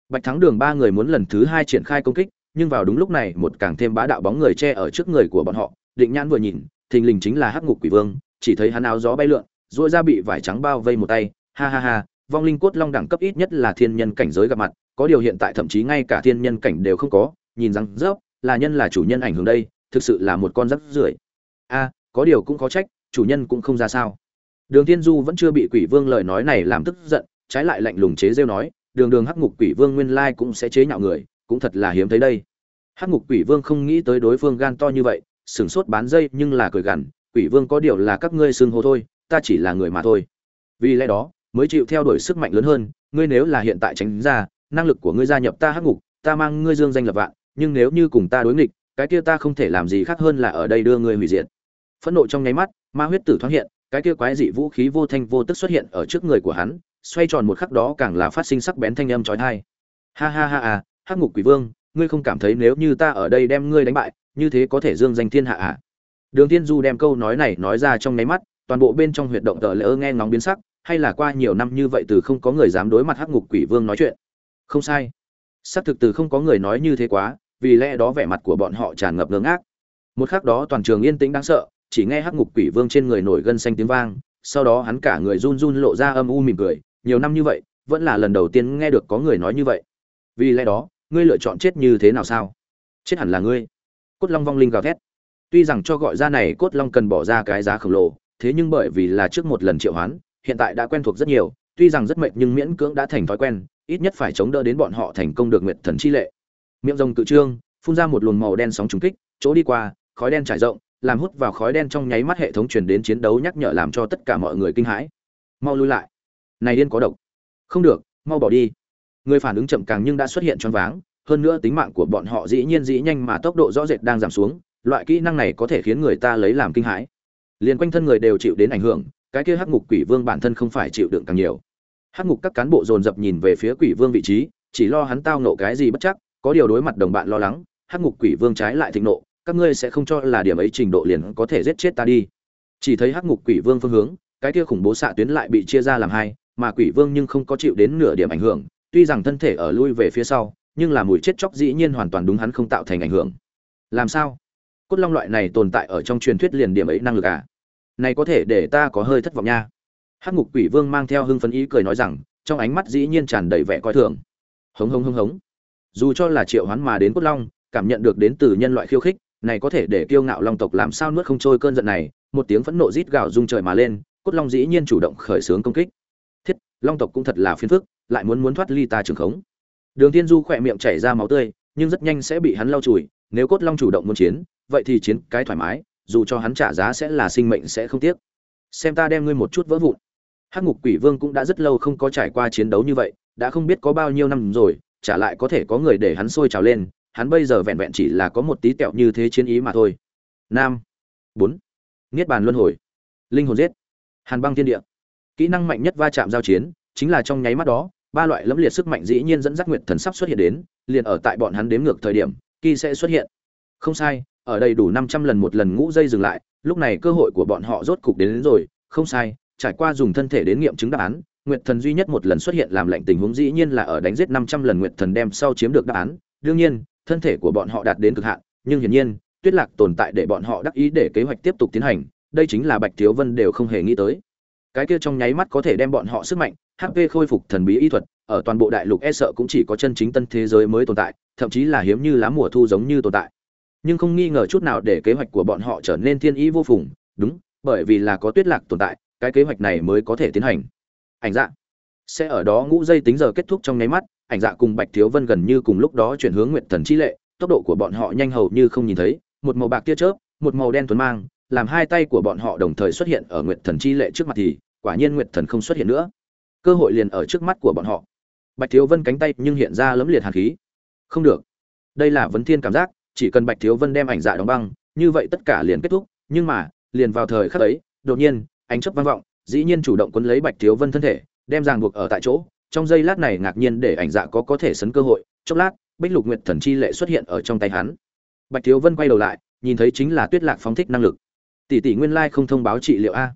Bạch thắng đường ba người muốn lần thứ hai triển khai công kích nhưng vào đúng lúc này một càng thêm bá đạo bóng người che ở trước người của bọn họ định nhãn vừa nhìn thình lình chính là hắc ngục quỷ vương chỉ thấy hắn áo gió bay lượn, duỗi ra bị vải trắng bao vây một tay, ha ha ha, vong linh cốt long đẳng cấp ít nhất là thiên nhân cảnh giới gặp mặt, có điều hiện tại thậm chí ngay cả thiên nhân cảnh đều không có, nhìn rằng rớp, là nhân là chủ nhân ảnh hưởng đây, thực sự là một con rắc rưởi. A, có điều cũng có trách, chủ nhân cũng không ra sao. Đường Thiên du vẫn chưa bị quỷ vương lời nói này làm tức giận, trái lại lạnh lùng chế rêu nói, đường đường hắc ngục quỷ vương nguyên lai cũng sẽ chế nhạo người, cũng thật là hiếm thấy đây. Hắc ngục quỷ vương không nghĩ tới đối phương gan to như vậy, sửng sốt bán dây nhưng là cười gằn quỷ vương có điều là các ngươi xưng hô thôi, ta chỉ là người mà thôi. Vì lẽ đó, mới chịu theo đuổi sức mạnh lớn hơn, ngươi nếu là hiện tại tránh ra, năng lực của ngươi gia nhập ta hắc ngục, ta mang ngươi dương danh lập vạn, nhưng nếu như cùng ta đối nghịch, cái kia ta không thể làm gì khác hơn là ở đây đưa ngươi hủy diệt. Phẫn nộ trong nháy mắt, ma huyết tử thoáng hiện, cái kia quái dị vũ khí vô thanh vô tức xuất hiện ở trước người của hắn, xoay tròn một khắc đó càng là phát sinh sắc bén thanh âm chói tai. Ha ha ha à hắc ngục quỷ vương, ngươi không cảm thấy nếu như ta ở đây đem ngươi đánh bại, như thế có thể dương danh thiên hạ à? Đường Thiên du đem câu nói này nói ra trong nháy mắt, toàn bộ bên trong huyệt động tờ lỡ nghe ngóng biến sắc, hay là qua nhiều năm như vậy từ không có người dám đối mặt hắc ngục quỷ vương nói chuyện. Không sai. Xác thực từ không có người nói như thế quá, vì lẽ đó vẻ mặt của bọn họ tràn ngập ngơ ngác. Một khắc đó toàn trường yên tĩnh đáng sợ, chỉ nghe hắc ngục quỷ vương trên người nổi gân xanh tiếng vang, sau đó hắn cả người run run lộ ra âm u mỉm cười, nhiều năm như vậy, vẫn là lần đầu tiên nghe được có người nói như vậy. Vì lẽ đó, ngươi lựa chọn chết như thế nào sao? Chết hẳn là ngươi. Cốt long vong linh gào thét tuy rằng cho gọi ra này cốt long cần bỏ ra cái giá khổng lồ, thế nhưng bởi vì là trước một lần triệu hoán, hiện tại đã quen thuộc rất nhiều, tuy rằng rất mệt nhưng miễn cưỡng đã thành thói quen, ít nhất phải chống đỡ đến bọn họ thành công được nguyệt thần chi lệ. Miệng rồng cự trương, phun ra một luồng màu đen sóng trùng kích, chỗ đi qua, khói đen trải rộng, làm hút vào khói đen trong nháy mắt hệ thống truyền đến chiến đấu nhắc nhở làm cho tất cả mọi người kinh hãi. Mau lui lại. Này điên có độc. Không được, mau bỏ đi. Người phản ứng chậm càng nhưng đã xuất hiện choáng váng, hơn nữa tính mạng của bọn họ dĩ nhiên dĩ nhanh mà tốc độ rõ rệt đang giảm xuống loại kỹ năng này có thể khiến người ta lấy làm kinh hãi. Liền quanh thân người đều chịu đến ảnh hưởng, cái kia hắc ngục quỷ vương bản thân không phải chịu đựng càng nhiều. Hắc ngục các cán bộ dồn dập nhìn về phía quỷ vương vị trí, chỉ lo hắn tao nộ cái gì bất chắc, có điều đối mặt đồng bạn lo lắng, hắc ngục quỷ vương trái lại thịnh nộ, các ngươi sẽ không cho là điểm ấy trình độ liền có thể giết chết ta đi. Chỉ thấy hắc ngục quỷ vương phương hướng, cái kia khủng bố xạ tuyến lại bị chia ra làm hai, mà quỷ vương nhưng không có chịu đến nửa điểm ảnh hưởng, tuy rằng thân thể ở lui về phía sau, nhưng là mùi chết chóc dĩ nhiên hoàn toàn đúng hắn không tạo thành ảnh hưởng. Làm sao? Cốt long loại này tồn tại ở trong truyền thuyết liền điểm ấy năng lực à? Này có thể để ta có hơi thất vọng nha. Hắc ngục quỷ vương mang theo hưng phấn ý cười nói rằng, trong ánh mắt dĩ nhiên tràn đầy vẻ coi thường. Hống hống hống hống. Dù cho là triệu hoán mà đến cốt long, cảm nhận được đến từ nhân loại khiêu khích, này có thể để kiêu ngạo long tộc làm sao nuốt không trôi cơn giận này, một tiếng phẫn nộ rít gào rung trời mà lên, cốt long dĩ nhiên chủ động khởi xướng công kích. Thiết, long tộc cũng thật là phiền phức, lại muốn muốn thoát ly ta trường khống. Đường Thiên du khỏe miệng chảy ra máu tươi, nhưng rất nhanh sẽ bị hắn lau chùi, nếu cốt long chủ động muốn chiến vậy thì chiến cái thoải mái, dù cho hắn trả giá sẽ là sinh mệnh sẽ không tiếc. Xem ta đem ngươi một chút vỡ vụn. Hắc ngục quỷ vương cũng đã rất lâu không có trải qua chiến đấu như vậy, đã không biết có bao nhiêu năm rồi trả lại có thể có người để hắn sôi trào lên, hắn bây giờ vẹn vẹn chỉ là có một tí tẹo như thế chiến ý mà thôi. Nam. Bốn. Niết bàn luân hồi. Linh hồn giết. Hàn băng thiên địa. Kỹ năng mạnh nhất va chạm giao chiến, chính là trong nháy mắt đó, ba loại lẫm liệt sức mạnh dĩ nhiên dẫn dắt nguyệt thần sắp xuất hiện đến, liền ở tại bọn hắn đếm ngược thời điểm, kỳ sẽ xuất hiện. Không sai ở đây đủ năm trăm lần một lần ngũ dây dừng lại lúc này cơ hội của bọn họ rốt cục đến, đến rồi không sai trải qua dùng thân thể đến nghiệm chứng đáp án nguyệt thần duy nhất một lần xuất hiện làm lệnh tình huống dĩ nhiên là ở đánh giết năm trăm lần nguyệt thần đem sau chiếm được đáp án. Đương nhiên thân thể của bọn họ đạt đến cực hạn nhưng hiển nhiên tuyết lạc tồn tại để bọn họ đắc ý để kế hoạch tiếp tục tiến hành đây chính là bạch thiếu vân đều không hề nghĩ tới. Cái kia trong nháy mắt có thể đem bọn họ sức mạnh hp khôi phục thần bí y thuật ở toàn bộ đại lục e sợ cũng chỉ có chân chính tân thế giới mới tồn tại thậm chí là hiếm như lá mùa thu giống như tồn tại nhưng không nghi ngờ chút nào để kế hoạch của bọn họ trở nên thiên ý vô phùng. Đúng, bởi vì là có tuyết lạc tồn tại, cái kế hoạch này mới có thể tiến hành. Ảnh dạ. Sẽ ở đó ngũ dây tính giờ kết thúc trong nháy mắt, ảnh dạ cùng bạch thiếu vân gần như cùng lúc đó chuyển hướng nguyện thần chi lệ, tốc độ của bọn họ nhanh hầu như không nhìn thấy, một màu bạc tia chớp, một màu đen tuấn mang, làm hai tay của bọn họ đồng thời xuất hiện ở nguyện thần chi lệ trước mặt thì, quả nhiên nguyện thần không xuất hiện nữa. Cơ hội liền ở trước mắt của bọn họ. Bạch thiếu vân cánh tay nhưng hiện ra lấm liệt hàn khí. Không được. Đây là vấn thiên cảm giác chỉ cần bạch thiếu vân đem ảnh dạ đóng băng, như vậy tất cả liền kết thúc, nhưng mà, liền vào thời khắc ấy, đột nhiên, ánh chớp vang vọng, dĩ nhiên chủ động quấn lấy bạch thiếu vân thân thể, đem ràng buộc ở tại chỗ, trong giây lát này ngạc nhiên để ảnh dạ có có thể sấn cơ hội, chốc lát, bích lục nguyệt thần chi lệ xuất hiện ở trong tay hắn. Bạch thiếu vân quay đầu lại, nhìn thấy chính là tuyết lạc phóng thích năng lực. Tỷ tỷ nguyên lai không thông báo trị liệu a.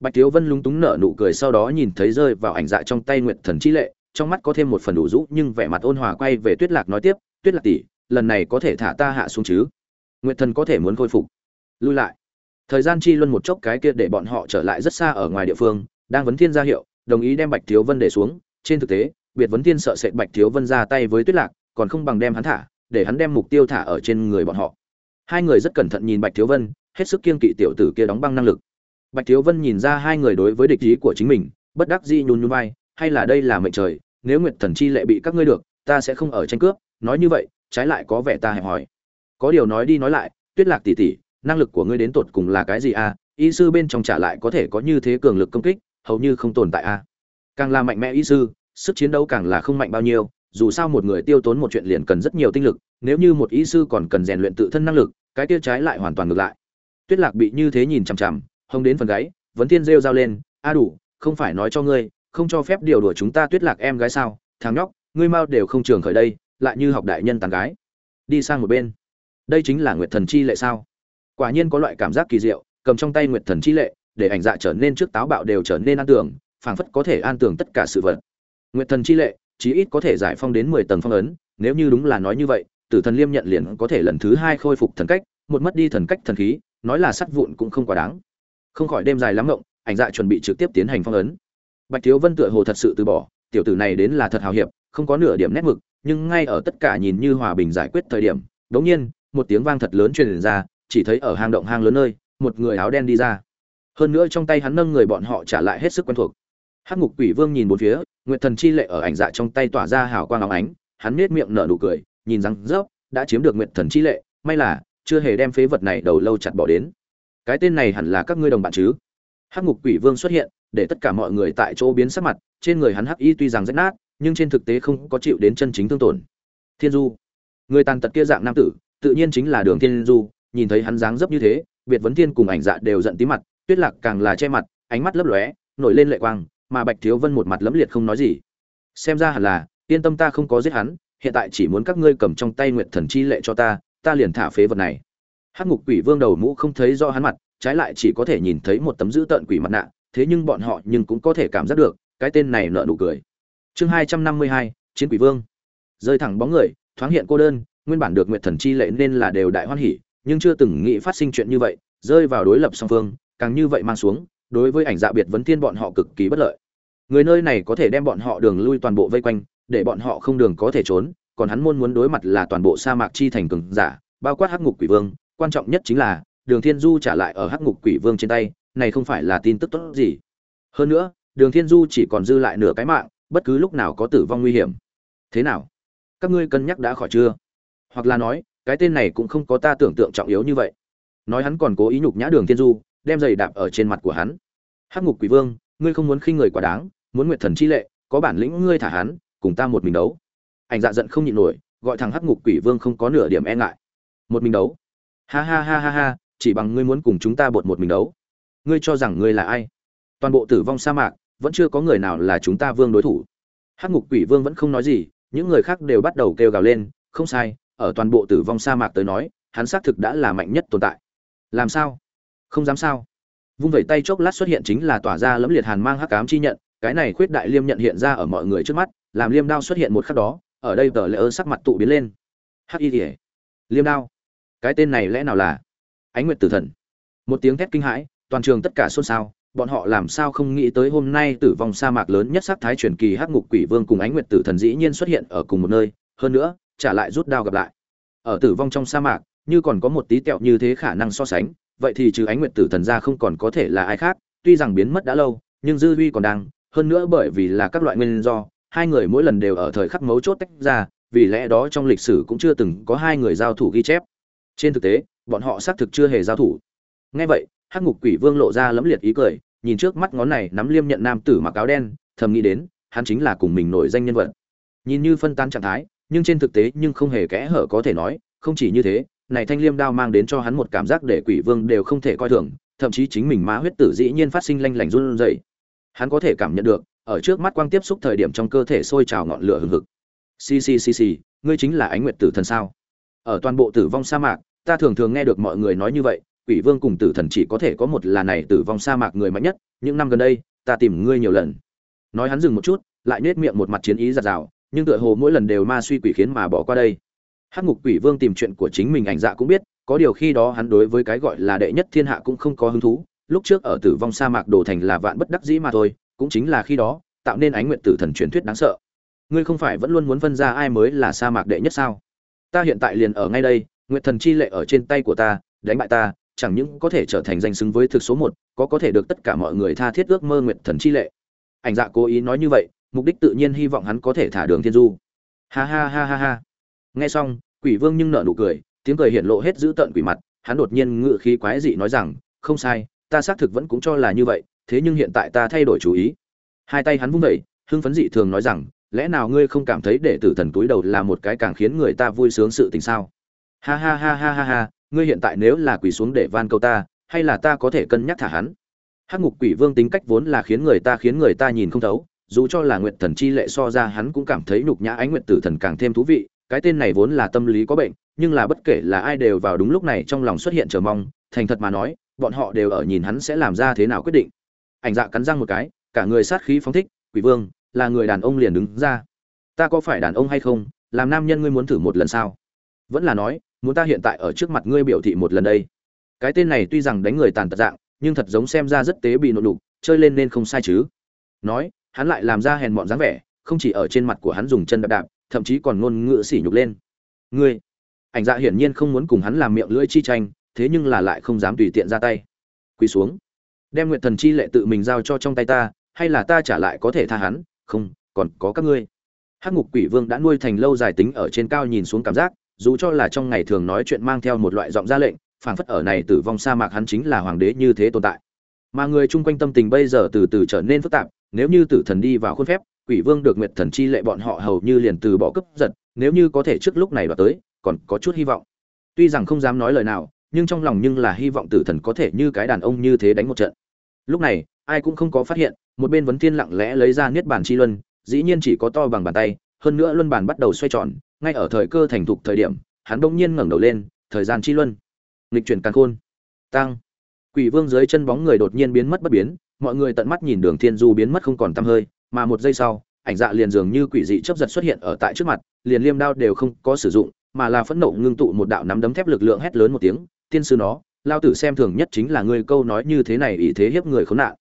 Bạch thiếu vân lúng túng nở nụ cười sau đó nhìn thấy rơi vào ảnh dạ trong tay nguyệt thần chi lệ, trong mắt có thêm một phần đủ rũ nhưng vẻ mặt ôn hòa quay về tuyết lạc nói tiếp, tuyết lạc tỷ lần này có thể thả ta hạ xuống chứ? Nguyệt thần có thể muốn khôi phục. Lui lại. Thời gian chi luân một chốc cái kia để bọn họ trở lại rất xa ở ngoài địa phương, đang vấn thiên ra hiệu, đồng ý đem bạch thiếu vân để xuống. Trên thực tế, biệt vấn thiên sợ sệt bạch thiếu vân ra tay với tuyết lạc, còn không bằng đem hắn thả, để hắn đem mục tiêu thả ở trên người bọn họ. Hai người rất cẩn thận nhìn bạch thiếu vân, hết sức kiên kỵ tiểu tử kia đóng băng năng lực. Bạch thiếu vân nhìn ra hai người đối với địch ý của chính mình, bất đắc dĩ nhún nhún vai, hay là đây là mệnh trời, nếu nguyệt thần chi lệ bị các ngươi được, ta sẽ không ở tranh cướp. Nói như vậy trái lại có vẻ ta hẹp hòi có điều nói đi nói lại, tuyết lạc tỷ tỷ, năng lực của ngươi đến tột cùng là cái gì a à? y sư bên trong trả lại có thể có như thế cường lực công kích, hầu như không tồn tại a à? càng là mạnh mẽ y sư, sức chiến đấu càng là không mạnh bao nhiêu, dù sao một người tiêu tốn một chuyện liền cần rất nhiều tinh lực, nếu như một y sư còn cần rèn luyện tự thân năng lực, cái tiêu trái lại hoàn toàn ngược lại tuyết lạc bị như thế nhìn chằm chằm, hông đến phần gáy, vấn thiên rêu rao lên, a đủ, không phải nói cho ngươi, không cho phép điều đuổi chúng ta tuyết lạc em gái sao thằng nhóc, ngươi mau đều không trường khởi đây lại như học đại nhân tàn gái. Đi sang một bên. Đây chính là nguyệt thần chi lệ sao? Quả nhiên có loại cảm giác kỳ diệu, cầm trong tay nguyệt thần chi lệ, để ảnh dạ trở nên trước táo bạo đều trở nên an tưởng, phảng phất có thể an tưởng tất cả sự vật. Nguyệt thần chi lệ, chí ít có thể giải phong đến mười tầng phong ấn, nếu như đúng là nói như vậy, tử thần liêm nhận liền có thể lần thứ hai khôi phục thần cách, một mất đi thần cách thần khí, nói là sắt vụn cũng không quá đáng. Không khỏi đêm dài lắm ngộng, ảnh dạ chuẩn bị trực tiếp tiến hành phong ấn. Bạch thiếu vân tựa hồ thật sự từ bỏ, tiểu tử này đến là thật hào hiệp, không có nửa điểm nét mực nhưng ngay ở tất cả nhìn như hòa bình giải quyết thời điểm đống nhiên, một tiếng vang thật lớn truyền ra, chỉ thấy ở hang động hang lớn nơi, một người áo đen đi ra. Hơn nữa trong tay hắn nâng người bọn họ trả lại hết sức quen thuộc. Hắc ngục quỷ vương nhìn bốn phía, nguyệt thần chi lệ ở ảnh dạ trong tay tỏa ra hào quang óng ánh, hắn nết miệng nở nụ cười, nhìn rằng rớp đã chiếm được nguyệt thần chi lệ, may là chưa hề đem phế vật này đầu lâu chặt bỏ đến. Cái tên này hẳn là các ngươi đồng bạn chứ? Hắc ngục quỷ vương xuất hiện, để tất cả mọi người tại chỗ biến sắc mặt, trên người hắn hắc y tuy rằng rách nát nhưng trên thực tế không có chịu đến chân chính thương tổn. Thiên du. Người tàn tật kia dạng nam tử, tự nhiên chính là đường thiên du, nhìn thấy hắn dáng dấp như thế, biệt vấn thiên cùng ảnh dạ đều giận tí mặt, tuyết lạc càng là che mặt, ánh mắt lấp lóe, nổi lên lệ quang, mà bạch thiếu vân một mặt lấm liệt không nói gì. Xem ra hẳn là, yên tâm ta không có giết hắn, hiện tại chỉ muốn các ngươi cầm trong tay nguyệt thần chi lệ cho ta ta liền thả phế vật này. Hắc ngục quỷ vương đầu mũ không thấy rõ hắn mặt, trái lại chỉ có thể nhìn thấy một tấm dữ tợn quỷ mặt nạ, thế nhưng bọn họ nhưng cũng có thể cảm giác được, cái tên này nợ nụ cười chương hai trăm năm mươi hai, chiến quỷ vương. Rơi thẳng bóng người, thoáng hiện cô đơn, nguyên bản được nguyệt thần chi lệ nên là đều đại hoan hỉ, nhưng chưa từng nghĩ phát sinh chuyện như vậy, rơi vào đối lập song phương, càng như vậy mang xuống, đối với ảnh dạ biệt vấn thiên bọn họ cực kỳ bất lợi. Người nơi này có thể đem bọn họ đường lui toàn bộ vây quanh, để bọn họ không đường có thể trốn, còn hắn môn muốn đối mặt là toàn bộ sa mạc chi thành cường giả, bao quát hắc ngục quỷ vương, quan trọng nhất chính là, đường thiên du trả lại ở hắc ngục quỷ vương trên tay, này không phải là tin tức tốt gì. Hơn nữa, đường thiên du chỉ còn dư lại nửa cái mạng bất cứ lúc nào có tử vong nguy hiểm. Thế nào? Các ngươi cân nhắc đã khỏi chưa? Hoặc là nói, cái tên này cũng không có ta tưởng tượng trọng yếu như vậy. Nói hắn còn cố ý nhục nhã đường thiên du, đem giày đạp ở trên mặt của hắn. Hắc ngục quỷ vương, ngươi không muốn khinh người quá đáng, muốn nguyệt thần chi lệ, có bản lĩnh ngươi thả hắn, cùng ta một mình đấu. Ảnh dạ giận không nhịn nổi, gọi thằng hắc ngục quỷ vương không có nửa điểm e ngại. Một mình đấu? Ha ha ha ha ha, chỉ bằng ngươi muốn cùng chúng ta bột một mình đấu. Ngươi cho rằng ngươi là ai? Toàn bộ tử vong sa mạc vẫn chưa có người nào là chúng ta vương đối thủ. Hắc ngục quỷ vương vẫn không nói gì, những người khác đều bắt đầu kêu gào lên, không sai, ở toàn bộ tử vong sa mạc tới nói, hắn xác thực đã là mạnh nhất tồn tại. Làm sao? Không dám sao? Vung vẩy tay chốc lát xuất hiện chính là tỏa ra lẫm liệt hàn mang hắc cám chi nhận, cái này khuyết đại liêm nhận hiện ra ở mọi người trước mắt, làm liêm đao xuất hiện một khắc đó, ở đây tờ lỡ sắc mặt tụ biến lên. Hắc y thể liêm đao. Cái tên này lẽ nào là? Ánh nguyệt tử thần. Một tiếng thét kinh hãi, toàn trường tất cả xôn xao bọn họ làm sao không nghĩ tới hôm nay tử vong sa mạc lớn nhất sắc thái truyền kỳ hắc ngục quỷ vương cùng ánh nguyệt tử thần dĩ nhiên xuất hiện ở cùng một nơi, hơn nữa, trả lại rút đao gặp lại. Ở tử vong trong sa mạc, như còn có một tí tẹo như thế khả năng so sánh, vậy thì trừ ánh nguyệt tử thần ra không còn có thể là ai khác, tuy rằng biến mất đã lâu, nhưng dư huy còn đang, hơn nữa bởi vì là các loại nguyên do, hai người mỗi lần đều ở thời khắc mấu chốt tách ra, vì lẽ đó trong lịch sử cũng chưa từng có hai người giao thủ ghi chép. Trên thực tế, bọn họ xác thực chưa hề giao thủ. Ngay vậy, hắc ngục quỷ vương lộ ra lẫm liệt ý cười nhìn trước mắt ngón này nắm liêm nhận nam tử mặc áo đen, thầm nghĩ đến, hắn chính là cùng mình nổi danh nhân vật. Nhìn như phân tán trạng thái, nhưng trên thực tế nhưng không hề kẽ hở có thể nói, không chỉ như thế, này thanh liêm đao mang đến cho hắn một cảm giác để quỷ vương đều không thể coi thường, thậm chí chính mình ma huyết tử dĩ nhiên phát sinh lanh lảnh run rẩy. Hắn có thể cảm nhận được, ở trước mắt quang tiếp xúc thời điểm trong cơ thể sôi trào ngọn lửa hừng hực. Xì xì xì xì, ngươi chính là ánh nguyệt tử thần sao? Ở toàn bộ tử vong sa mạc, ta thường thường nghe được mọi người nói như vậy quỷ vương cùng tử thần chỉ có thể có một là này tử vong sa mạc người mạnh nhất, những năm gần đây, ta tìm ngươi nhiều lần. Nói hắn dừng một chút, lại nết miệng một mặt chiến ý giạt rào, nhưng tựa hồ mỗi lần đều ma suy quỷ khiến mà bỏ qua đây. Hắc ngục quỷ vương tìm chuyện của chính mình ảnh dạ cũng biết, có điều khi đó hắn đối với cái gọi là đệ nhất thiên hạ cũng không có hứng thú, lúc trước ở tử vong sa mạc đổ thành là vạn bất đắc dĩ mà thôi, cũng chính là khi đó, tạo nên ánh nguyện tử thần truyền thuyết đáng sợ. Ngươi không phải vẫn luôn muốn phân ra ai mới là sa mạc đệ nhất sao? Ta hiện tại liền ở ngay đây, nguyện thần chi lệ ở trên tay của ta, đánh bại ta chẳng những có thể trở thành danh xứng với thực số một, có có thể được tất cả mọi người tha thiết ước mơ nguyện thần chi lệ. Ảnh dạ cố ý nói như vậy, mục đích tự nhiên hy vọng hắn có thể thả đường thiên du. Ha ha ha ha ha. Nghe xong, quỷ vương nhưng nở nụ cười, tiếng cười hiện lộ hết giữ tợn quỷ mặt, hắn đột nhiên ngự khí quái dị nói rằng, không sai, ta xác thực vẫn cũng cho là như vậy, thế nhưng hiện tại ta thay đổi chủ ý. Hai tay hắn vung vẩy hưng phấn dị thường nói rằng, lẽ nào ngươi không cảm thấy để tử thần túi đầu là một cái càng khiến người ta vui sướng sự tình sao? Ha ha ha ha ha ha ngươi hiện tại nếu là quỳ xuống để van câu ta, hay là ta có thể cân nhắc thả hắn? Hắc ngục quỷ vương tính cách vốn là khiến người ta khiến người ta nhìn không thấu, dù cho là nguyệt thần chi lệ so ra hắn cũng cảm thấy nhục nhã ánh nguyệt tử thần càng thêm thú vị, cái tên này vốn là tâm lý có bệnh, nhưng là bất kể là ai đều vào đúng lúc này trong lòng xuất hiện chờ mong, thành thật mà nói, bọn họ đều ở nhìn hắn sẽ làm ra thế nào quyết định. Ảnh dạ cắn răng một cái, cả người sát khí phóng thích, quỷ vương, là người đàn ông liền đứng ra. Ta có phải đàn ông hay không? Làm nam nhân ngươi muốn thử một lần sao? Vẫn là nói muốn ta hiện tại ở trước mặt ngươi biểu thị một lần đây. Cái tên này tuy rằng đánh người tàn tật dạng nhưng thật giống xem ra rất tế bị nội lục, chơi lên nên không sai chứ. Nói hắn lại làm ra hèn mọn dáng vẻ không chỉ ở trên mặt của hắn dùng chân đạp đạp thậm chí còn ngôn ngữ sỉ nhục lên. Ngươi ảnh dạ hiển nhiên không muốn cùng hắn làm miệng lưỡi chi tranh thế nhưng là lại không dám tùy tiện ra tay. Quỳ xuống. Đem nguyện thần chi lệ tự mình giao cho trong tay ta hay là ta trả lại có thể tha hắn? Không còn có các ngươi. Hắc ngục quỷ vương đã nuôi thành lâu dài tính ở trên cao nhìn xuống cảm giác dù cho là trong ngày thường nói chuyện mang theo một loại giọng ra lệnh, phảng phất ở này tử vong sa mạc hắn chính là hoàng đế như thế tồn tại. Mà người chung quanh tâm tình bây giờ từ từ trở nên phức tạp, nếu như tử thần đi vào khuôn phép, quỷ vương được nguyệt thần chi lệ bọn họ hầu như liền từ bỏ cấp giật, nếu như có thể trước lúc này đoạt tới, còn có chút hy vọng. Tuy rằng không dám nói lời nào, nhưng trong lòng nhưng là hy vọng tử thần có thể như cái đàn ông như thế đánh một trận. Lúc này, ai cũng không có phát hiện, một bên vấn thiên lặng lẽ lấy ra niết bàn chi luân, dĩ nhiên chỉ có to bằng bàn tay, hơn nữa luân bàn bắt đầu xoay tròn ngay ở thời cơ thành thục thời điểm, hắn bỗng nhiên ngẩng đầu lên, thời gian chi luân. Nghịch chuyển càn khôn. Tăng. Quỷ vương dưới chân bóng người đột nhiên biến mất bất biến, mọi người tận mắt nhìn đường thiên du biến mất không còn tăm hơi, mà một giây sau, ảnh dạ liền dường như quỷ dị chớp giật xuất hiện ở tại trước mặt, liền liêm đao đều không có sử dụng, mà là phẫn nộ ngưng tụ một đạo nắm đấm thép lực lượng hét lớn một tiếng, tiên sư nó, lao tử xem thường nhất chính là ngươi câu nói như thế này ý thế hiếp người khốn nạn.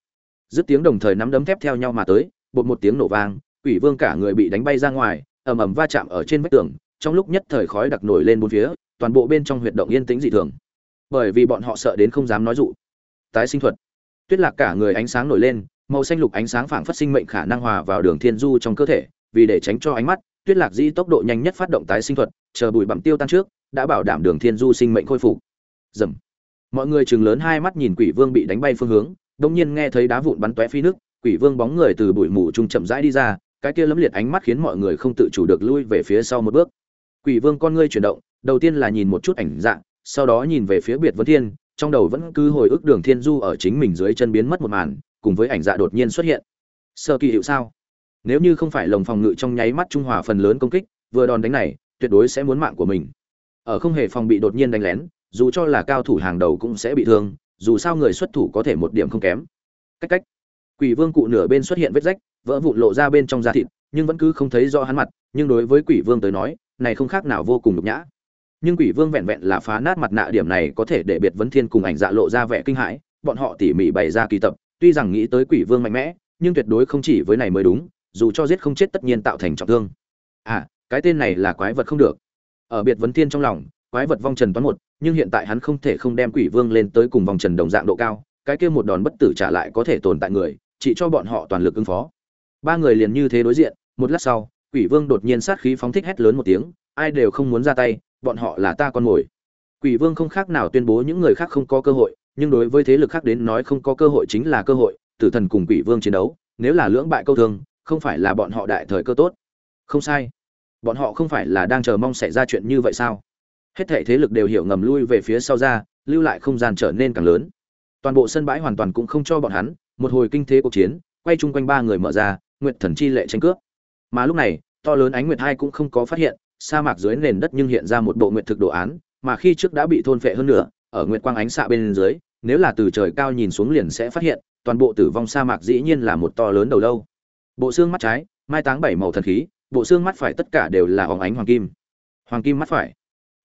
Dứt tiếng đồng thời nắm đấm thép theo nhau mà tới, bột một tiếng nổ vang, quỷ vương cả người bị đánh bay ra ngoài ầm ầm va chạm ở trên vách tường, trong lúc nhất thời khói đặc nổi lên bốn phía, toàn bộ bên trong huyệt động yên tĩnh dị thường. Bởi vì bọn họ sợ đến không dám nói dụ. Tái sinh thuật. Tuyết lạc cả người ánh sáng nổi lên, màu xanh lục ánh sáng phảng phất sinh mệnh khả năng hòa vào đường thiên du trong cơ thể, vì để tránh cho ánh mắt, tuyết lạc di tốc độ nhanh nhất phát động tái sinh thuật, chờ bụi bặm tiêu tan trước, đã bảo đảm đường thiên du sinh mệnh khôi phục. Dầm. Mọi người chừng lớn hai mắt nhìn quỷ vương bị đánh bay phương hướng, đông nhiên nghe thấy đá vụn bắn tóe phi nước, quỷ vương bóng người từ bụi mù trung chậm rãi đi ra cái kia lấm liệt ánh mắt khiến mọi người không tự chủ được lui về phía sau một bước. Quỷ vương con ngươi chuyển động, đầu tiên là nhìn một chút ảnh dạng sau đó nhìn về phía biệt vấn thiên, trong đầu vẫn cứ hồi ức đường thiên du ở chính mình dưới chân biến mất một màn, cùng với ảnh dạ đột nhiên xuất hiện. Sơ kỳ hiệu sao? Nếu như không phải lồng phòng ngự trong nháy mắt trung hòa phần lớn công kích, vừa đòn đánh này, tuyệt đối sẽ muốn mạng của mình. Ở không hề phòng bị đột nhiên đánh lén, dù cho là cao thủ hàng đầu cũng sẽ bị thương, dù sao người xuất thủ có thể một điểm không kém. Cách cách. Quỷ vương cụ nửa bên xuất hiện vết rách vỡ vụn lộ ra bên trong da thịt, nhưng vẫn cứ không thấy rõ hắn mặt, nhưng đối với quỷ vương tới nói, này không khác nào vô cùng nhục nhã. Nhưng quỷ vương vẹn vẹn là phá nát mặt nạ điểm này có thể để biệt vấn thiên cùng ảnh dạ lộ ra vẻ kinh hãi, bọn họ tỉ mỉ bày ra kỳ tập, tuy rằng nghĩ tới quỷ vương mạnh mẽ, nhưng tuyệt đối không chỉ với này mới đúng, dù cho giết không chết tất nhiên tạo thành trọng thương. À cái tên này là quái vật không được. Ở biệt vấn thiên trong lòng, quái vật vong trần toán một, nhưng hiện tại hắn không thể không đem quỷ vương lên tới cùng vòng trần đồng dạng độ cao, cái kia một đòn bất tử trả lại có thể tồn tại người, chỉ cho bọn họ toàn lực ứng phó ba người liền như thế đối diện, một lát sau, quỷ vương đột nhiên sát khí phóng thích hét lớn một tiếng, ai đều không muốn ra tay, bọn họ là ta con mồi. Quỷ vương không khác nào tuyên bố những người khác không có cơ hội, nhưng đối với thế lực khác đến nói không có cơ hội chính là cơ hội, tử thần cùng quỷ vương chiến đấu, nếu là lưỡng bại câu thương, không phải là bọn họ đại thời cơ tốt. Không sai. Bọn họ không phải là đang chờ mong xảy ra chuyện như vậy sao? Hết thể thế lực đều hiểu ngầm lui về phía sau ra, lưu lại không gian trở nên càng lớn. Toàn bộ sân bãi hoàn toàn cũng không cho bọn hắn, một hồi kinh thế cuộc chiến, quay chung quanh ba người mở ra nguyệt thần chi lệ tranh cướp. Mà lúc này, to lớn ánh nguyệt hai cũng không có phát hiện, sa mạc dưới nền đất nhưng hiện ra một bộ nguyệt thực đồ án, mà khi trước đã bị thôn phệ hơn nữa ở nguyệt quang ánh xạ bên dưới, nếu là từ trời cao nhìn xuống liền sẽ phát hiện, toàn bộ tử vong sa mạc dĩ nhiên là một to lớn đầu lâu. Bộ xương mắt trái, mai táng bảy màu thần khí, bộ xương mắt phải tất cả đều là óng ánh hoàng kim. Hoàng kim mắt phải.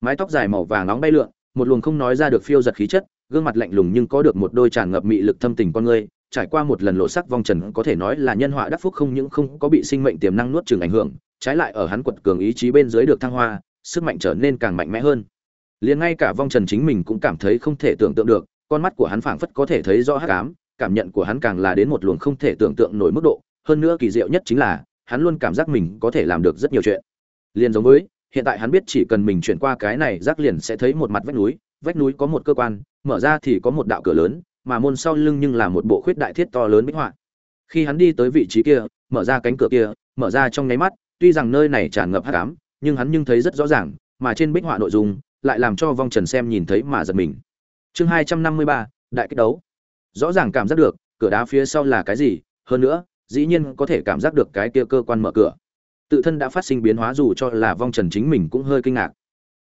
Mái tóc dài màu vàng nóng bay lượn, một luồng không nói ra được phiêu giật khí chất, gương mặt lạnh lùng nhưng có được một đôi tràn ngập mị lực thâm tình con người trải qua một lần lộ sắc vong trần có thể nói là nhân họa đắc phúc không những không có bị sinh mệnh tiềm năng nuốt chừng ảnh hưởng, trái lại ở hắn quật cường ý chí bên dưới được thăng hoa, sức mạnh trở nên càng mạnh mẽ hơn. Liền ngay cả vong trần chính mình cũng cảm thấy không thể tưởng tượng được, con mắt của hắn phảng phất có thể thấy rõ hắc ám, cảm nhận của hắn càng là đến một luồng không thể tưởng tượng nổi mức độ, hơn nữa kỳ diệu nhất chính là, hắn luôn cảm giác mình có thể làm được rất nhiều chuyện. Liền giống với, hiện tại hắn biết chỉ cần mình chuyển qua cái này rác liền sẽ thấy một mặt vách núi vách núi có một cơ quan, mở ra thì có một đạo cửa lớn mà môn sau lưng nhưng là một bộ khuyết đại thiết to lớn bích họa. Khi hắn đi tới vị trí kia, mở ra cánh cửa kia, mở ra trong nháy mắt, tuy rằng nơi này tràn ngập hắc ám, nhưng hắn nhưng thấy rất rõ ràng, mà trên bích họa nội dung lại làm cho vong trần xem nhìn thấy mà giật mình. Chương hai trăm năm mươi ba, đại kích đấu. Rõ ràng cảm giác được, cửa đá phía sau là cái gì, hơn nữa, dĩ nhiên có thể cảm giác được cái kia cơ quan mở cửa. Tự thân đã phát sinh biến hóa dù cho là vong trần chính mình cũng hơi kinh ngạc.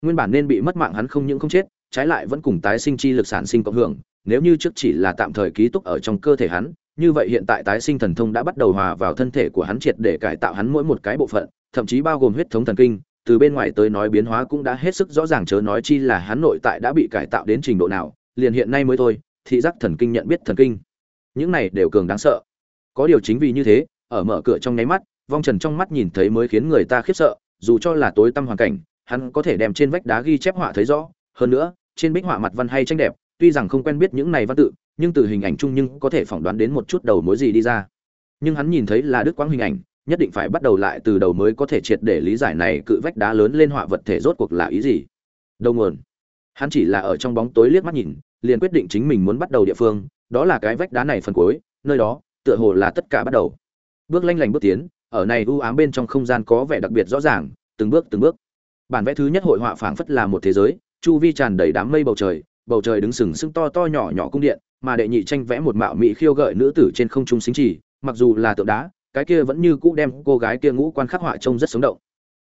Nguyên bản nên bị mất mạng hắn không những không chết, trái lại vẫn cùng tái sinh chi lực sản sinh cộng hưởng nếu như trước chỉ là tạm thời ký túc ở trong cơ thể hắn, như vậy hiện tại tái sinh thần thông đã bắt đầu hòa vào thân thể của hắn triệt để cải tạo hắn mỗi một cái bộ phận, thậm chí bao gồm huyết thống thần kinh, từ bên ngoài tới nói biến hóa cũng đã hết sức rõ ràng chớ nói chi là hắn nội tại đã bị cải tạo đến trình độ nào, liền hiện nay mới thôi, thị giác thần kinh nhận biết thần kinh. Những này đều cường đáng sợ. Có điều chính vì như thế, ở mở cửa trong nháy mắt, vong trần trong mắt nhìn thấy mới khiến người ta khiếp sợ, dù cho là tối tăm hoàn cảnh, hắn có thể đem trên vách đá ghi chép họa thấy rõ. Hơn nữa, trên bích họa mặt văn hay tranh đẹp tuy rằng không quen biết những này văn tự, nhưng từ hình ảnh chung nhưng có thể phỏng đoán đến một chút đầu mối gì đi ra. Nhưng hắn nhìn thấy là đức quang hình ảnh, nhất định phải bắt đầu lại từ đầu mới có thể triệt để lý giải này cự vách đá lớn lên họa vật thể rốt cuộc là ý gì. Đầu nguồn. Hắn chỉ là ở trong bóng tối liếc mắt nhìn, liền quyết định chính mình muốn bắt đầu địa phương, đó là cái vách đá này phần cuối, nơi đó, tựa hồ là tất cả bắt đầu. Bước lanh lảnh bước tiến, ở này u ám bên trong không gian có vẻ đặc biệt rõ ràng, từng bước từng bước. Bản vẽ thứ nhất hội họa phảng phất là một thế giới, chu vi tràn đầy đám mây bầu trời bầu trời đứng sừng sững to to nhỏ nhỏ cung điện, mà đệ nhị tranh vẽ một mạo mỹ khiêu gợi nữ tử trên không trung xính chỉ, mặc dù là tượng đá, cái kia vẫn như cũ đem cô gái kia ngũ quan khắc họa trông rất sống động.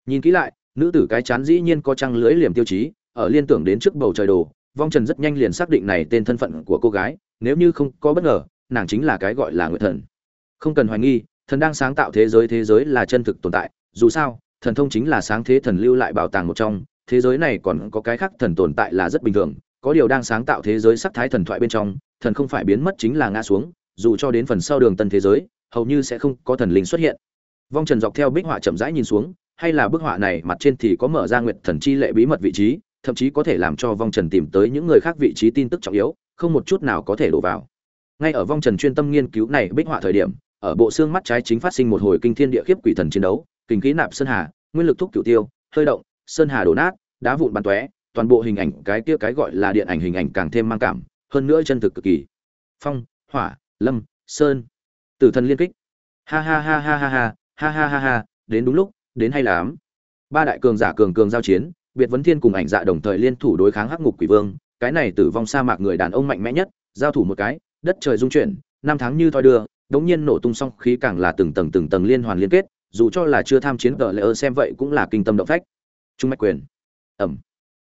Nhìn kỹ lại, nữ tử cái chán dĩ nhiên có trăng lưỡi liềm tiêu chí, ở liên tưởng đến trước bầu trời đồ, vong trần rất nhanh liền xác định này tên thân phận của cô gái, nếu như không có bất ngờ, nàng chính là cái gọi là nguyệt thần. Không cần hoài nghi, thần đang sáng tạo thế giới thế giới là chân thực tồn tại, dù sao, thần thông chính là sáng thế thần lưu lại bảo tàng một trong, thế giới này còn có cái khác thần tồn tại là rất bình thường có điều đang sáng tạo thế giới sắc thái thần thoại bên trong, thần không phải biến mất chính là ngã xuống, dù cho đến phần sau đường tân thế giới, hầu như sẽ không có thần linh xuất hiện. Vong trần dọc theo bích họa chậm rãi nhìn xuống, hay là bức họa này mặt trên thì có mở ra nguyệt thần chi lệ bí mật vị trí, thậm chí có thể làm cho vong trần tìm tới những người khác vị trí tin tức trọng yếu, không một chút nào có thể đổ vào. Ngay ở vong trần chuyên tâm nghiên cứu này bích họa thời điểm, ở bộ xương mắt trái chính phát sinh một hồi kinh thiên địa khiếp quỷ thần chiến đấu, kinh khí nạp sơn hà, nguyên lực thúc cửu tiêu, hơi động, sơn hà đổ nát, đá vụn bắn tóe toàn bộ hình ảnh cái kia cái gọi là điện ảnh hình ảnh càng thêm mang cảm, hơn nữa chân thực cực kỳ. Phong, hỏa, lâm, sơn, tử thần liên kích. Ha ha ha ha ha ha, ha ha ha ha, đến đúng lúc, đến hay lắm. Ba đại cường giả cường cường giao chiến, Biệt Vấn Thiên cùng ảnh dạ đồng thời liên thủ đối kháng Hắc Ngục Quỷ Vương, cái này tử vong sa mạc người đàn ông mạnh mẽ nhất, giao thủ một cái, đất trời rung chuyển, năm tháng như thoi đưa, đống nhiên nổ tung song khí càng là từng tầng từng tầng liên hoàn liên kết, dù cho là chưa tham chiến tờ lệ xem vậy cũng là kinh tâm động phách. Trung mạch quyền. Ẩm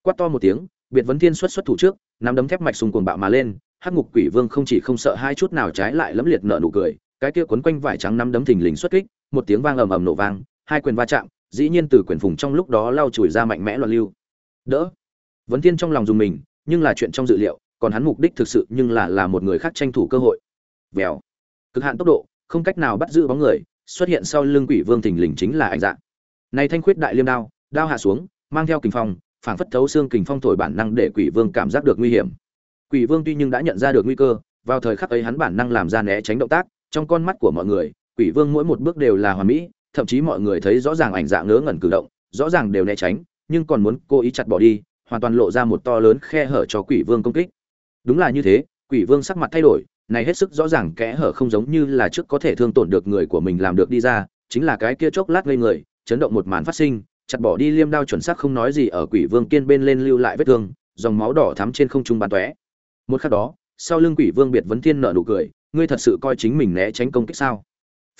quát to một tiếng, biệt vấn thiên xuất xuất thủ trước, nắm đấm thép mạch sùng cuồng bạo mà lên, hắc ngục quỷ vương không chỉ không sợ hai chút nào trái lại lẫm liệt nợ nụ cười, cái kia quấn quanh vải trắng nắm đấm thình lình xuất kích, một tiếng vang ầm ầm nổ vang, hai quyền va chạm, dĩ nhiên từ quyền phùng trong lúc đó lao chùi ra mạnh mẽ loạn lưu. Đỡ. Vấn thiên trong lòng dùng mình, nhưng là chuyện trong dự liệu, còn hắn mục đích thực sự nhưng là là một người khác tranh thủ cơ hội. Vèo. Cực hạn tốc độ, không cách nào bắt giữ bóng người, xuất hiện sau lưng quỷ vương thình lình chính là ảnh dạng. Này thanh khuyết đại liêm đao đao hạ xuống, mang theo kình phong phảng phất thấu xương kình phong thổi bản năng để quỷ vương cảm giác được nguy hiểm. Quỷ vương tuy nhưng đã nhận ra được nguy cơ, vào thời khắc ấy hắn bản năng làm ra né tránh động tác, trong con mắt của mọi người, quỷ vương mỗi một bước đều là hoàn mỹ, thậm chí mọi người thấy rõ ràng ảnh dạng ngớ ngẩn cử động, rõ ràng đều né tránh, nhưng còn muốn cố ý chặt bỏ đi, hoàn toàn lộ ra một to lớn khe hở cho quỷ vương công kích. Đúng là như thế, quỷ vương sắc mặt thay đổi, này hết sức rõ ràng kẽ hở không giống như là trước có thể thương tổn được người của mình làm được đi ra, chính là cái kia chốc lát ngây người, chấn động một màn phát sinh chặt bỏ đi liêm đao chuẩn xác không nói gì ở quỷ vương kiên bên lên lưu lại vết thương, dòng máu đỏ thắm trên không trung bắn tóe. Một khắc đó, sau lưng quỷ vương biệt vấn thiên nợ nụ cười, ngươi thật sự coi chính mình né tránh công kích sao?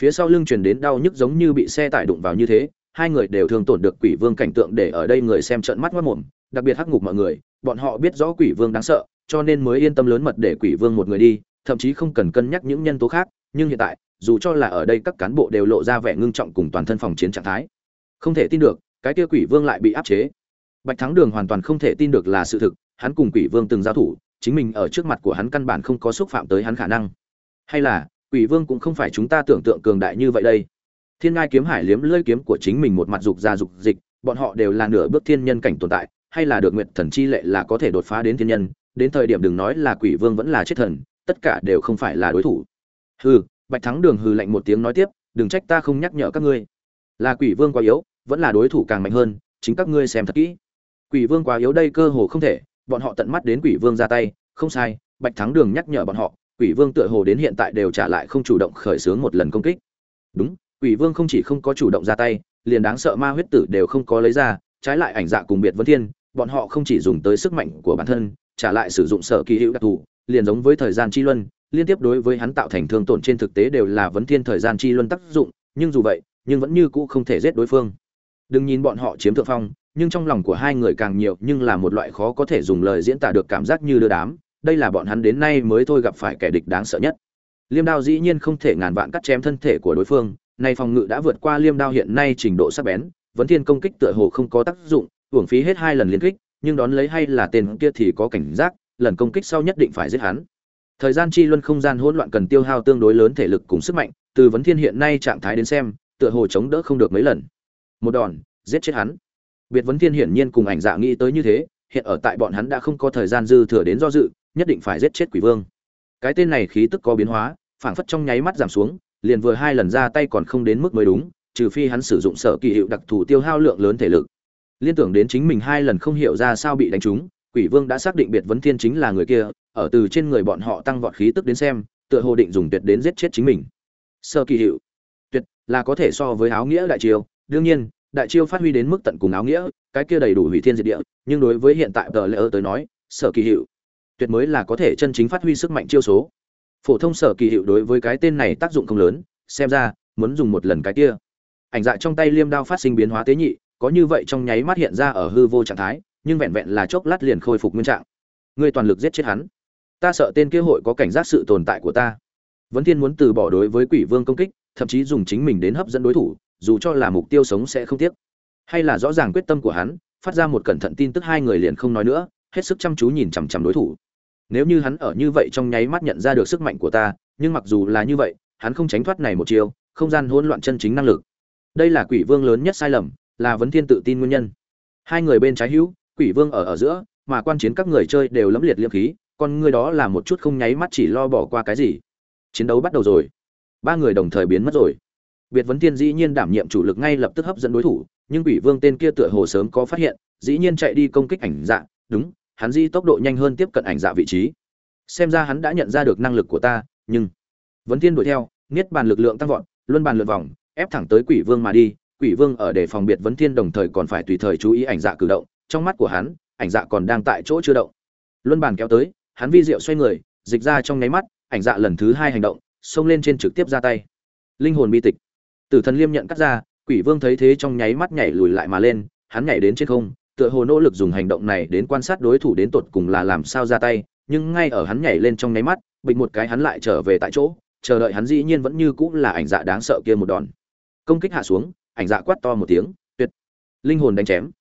Phía sau lưng truyền đến đau nhức giống như bị xe tải đụng vào như thế, hai người đều thương tổn được quỷ vương cảnh tượng để ở đây người xem trợn mắt mất mồm, đặc biệt hắc ngục mọi người, bọn họ biết rõ quỷ vương đáng sợ, cho nên mới yên tâm lớn mật để quỷ vương một người đi, thậm chí không cần cân nhắc những nhân tố khác, nhưng hiện tại, dù cho là ở đây các cán bộ đều lộ ra vẻ ngưng trọng cùng toàn thân phòng chiến trạng thái. Không thể tin được cái kia quỷ vương lại bị áp chế. Bạch thắng đường hoàn toàn không thể tin được là sự thực, hắn cùng quỷ vương từng giao thủ, chính mình ở trước mặt của hắn căn bản không có xúc phạm tới hắn khả năng. Hay là, quỷ vương cũng không phải chúng ta tưởng tượng cường đại như vậy đây. Thiên ngai kiếm hải liếm lơi kiếm của chính mình một mặt dục ra dục dịch, bọn họ đều là nửa bước thiên nhân cảnh tồn tại, hay là được nguyện thần chi lệ là có thể đột phá đến thiên nhân, đến thời điểm đừng nói là quỷ vương vẫn là chết thần, tất cả đều không phải là đối thủ. Hừ, bạch thắng đường hừ lạnh một tiếng nói tiếp, đừng trách ta không nhắc nhở các ngươi. Là quỷ vương quá yếu vẫn là đối thủ càng mạnh hơn, chính các ngươi xem thật kỹ. Quỷ vương quá yếu đây cơ hồ không thể, bọn họ tận mắt đến quỷ vương ra tay, không sai, bạch thắng đường nhắc nhở bọn họ, quỷ vương tựa hồ đến hiện tại đều trả lại không chủ động khởi xướng một lần công kích. Đúng, quỷ vương không chỉ không có chủ động ra tay, liền đáng sợ ma huyết tử đều không có lấy ra, trái lại ảnh dạ cùng biệt vấn thiên, bọn họ không chỉ dùng tới sức mạnh của bản thân, trả lại sử dụng sở kỳ hữu đặc thù, liền giống với thời gian chi luân, liên tiếp đối với hắn tạo thành thương tổn trên thực tế đều là vấn thiên thời gian chi luân tác dụng, nhưng dù vậy, nhưng vẫn như cũ không thể giết đối phương đừng nhìn bọn họ chiếm thượng phong, nhưng trong lòng của hai người càng nhiều, nhưng là một loại khó có thể dùng lời diễn tả được cảm giác như đưa đám. Đây là bọn hắn đến nay mới thôi gặp phải kẻ địch đáng sợ nhất. Liêm đao dĩ nhiên không thể ngàn vạn cắt chém thân thể của đối phương, nay phòng ngự đã vượt qua liêm đao hiện nay trình độ sắc bén. Vấn thiên công kích tựa hồ không có tác dụng, uổng phí hết hai lần liên kích, nhưng đón lấy hay là tên kia thì có cảnh giác, lần công kích sau nhất định phải giết hắn. Thời gian chi luân không gian hỗn loạn cần tiêu hao tương đối lớn thể lực cùng sức mạnh, từ vấn thiên hiện nay trạng thái đến xem, tựa hồ chống đỡ không được mấy lần một đòn, giết chết hắn. Biệt vấn thiên hiển nhiên cùng ảnh dạ nghĩ tới như thế, hiện ở tại bọn hắn đã không có thời gian dư thừa đến do dự, nhất định phải giết chết quỷ vương. Cái tên này khí tức có biến hóa, phảng phất trong nháy mắt giảm xuống, liền vừa hai lần ra tay còn không đến mức mới đúng, trừ phi hắn sử dụng sở kỳ hiệu đặc thù tiêu hao lượng lớn thể lực. Liên tưởng đến chính mình hai lần không hiểu ra sao bị đánh trúng, quỷ vương đã xác định biệt vấn thiên chính là người kia, ở từ trên người bọn họ tăng vọt khí tức đến xem, tựa hồ định dùng tuyệt đến giết chết chính mình. Sơ kỳ hiệu, tuyệt là có thể so với áo nghĩa đại chiêu đương nhiên, đại chiêu phát huy đến mức tận cùng áo nghĩa, cái kia đầy đủ hủy thiên diệt địa, nhưng đối với hiện tại tờ lễ ơ tới nói, sở kỳ hiệu tuyệt mới là có thể chân chính phát huy sức mạnh chiêu số. Phổ thông sở kỳ hiệu đối với cái tên này tác dụng không lớn, xem ra, muốn dùng một lần cái kia. Ảnh dạ trong tay liêm đao phát sinh biến hóa tế nhị, có như vậy trong nháy mắt hiện ra ở hư vô trạng thái, nhưng vẹn vẹn là chốc lát liền khôi phục nguyên trạng. Ngươi toàn lực giết chết hắn. Ta sợ tên kia hội có cảnh giác sự tồn tại của ta. Vấn thiên muốn từ bỏ đối với quỷ vương công kích, thậm chí dùng chính mình đến hấp dẫn đối thủ dù cho là mục tiêu sống sẽ không tiếc. Hay là rõ ràng quyết tâm của hắn, phát ra một cẩn thận tin tức hai người liền không nói nữa, hết sức chăm chú nhìn chằm chằm đối thủ. Nếu như hắn ở như vậy trong nháy mắt nhận ra được sức mạnh của ta, nhưng mặc dù là như vậy, hắn không tránh thoát này một chiều không gian hỗn loạn chân chính năng lực. Đây là quỷ vương lớn nhất sai lầm, là vấn thiên tự tin nguyên nhân. Hai người bên trái hữu, quỷ vương ở ở giữa, mà quan chiến các người chơi đều lẫm liệt liêm khí còn người đó là một chút không nháy mắt chỉ lo bỏ qua cái gì. Chiến đấu bắt đầu rồi. Ba người đồng thời biến mất rồi biệt vấn thiên dĩ nhiên đảm nhiệm chủ lực ngay lập tức hấp dẫn đối thủ, nhưng quỷ vương tên kia tựa hồ sớm có phát hiện, dĩ nhiên chạy đi công kích ảnh dạ đúng, hắn di tốc độ nhanh hơn tiếp cận ảnh dạ vị trí. Xem ra hắn đã nhận ra được năng lực của ta, nhưng vấn thiên đuổi theo, niết bàn lực lượng tăng vọt, luân bàn lượt vòng, ép thẳng tới quỷ vương mà đi, quỷ vương ở để phòng biệt vấn thiên đồng thời còn phải tùy thời chú ý ảnh dạ cử động, trong mắt của hắn, ảnh dạ còn đang tại chỗ chưa động. Luân bàn kéo tới, hắn vi diệu xoay người, dịch ra trong nháy mắt, ảnh dạ lần thứ hai hành động, xông lên trên trực tiếp ra tay. Linh hồn bi tịch tử thần liêm nhận cắt ra, quỷ vương thấy thế trong nháy mắt nhảy lùi lại mà lên, hắn nhảy đến trên không, tựa hồ nỗ lực dùng hành động này đến quan sát đối thủ đến tột cùng là làm sao ra tay, nhưng ngay ở hắn nhảy lên trong nháy mắt, bịch một cái hắn lại trở về tại chỗ, chờ đợi hắn dĩ nhiên vẫn như cũng là ảnh dạ đáng sợ kia một đòn. Công kích hạ xuống, ảnh dạ quát to một tiếng, tuyệt. Linh hồn đánh chém.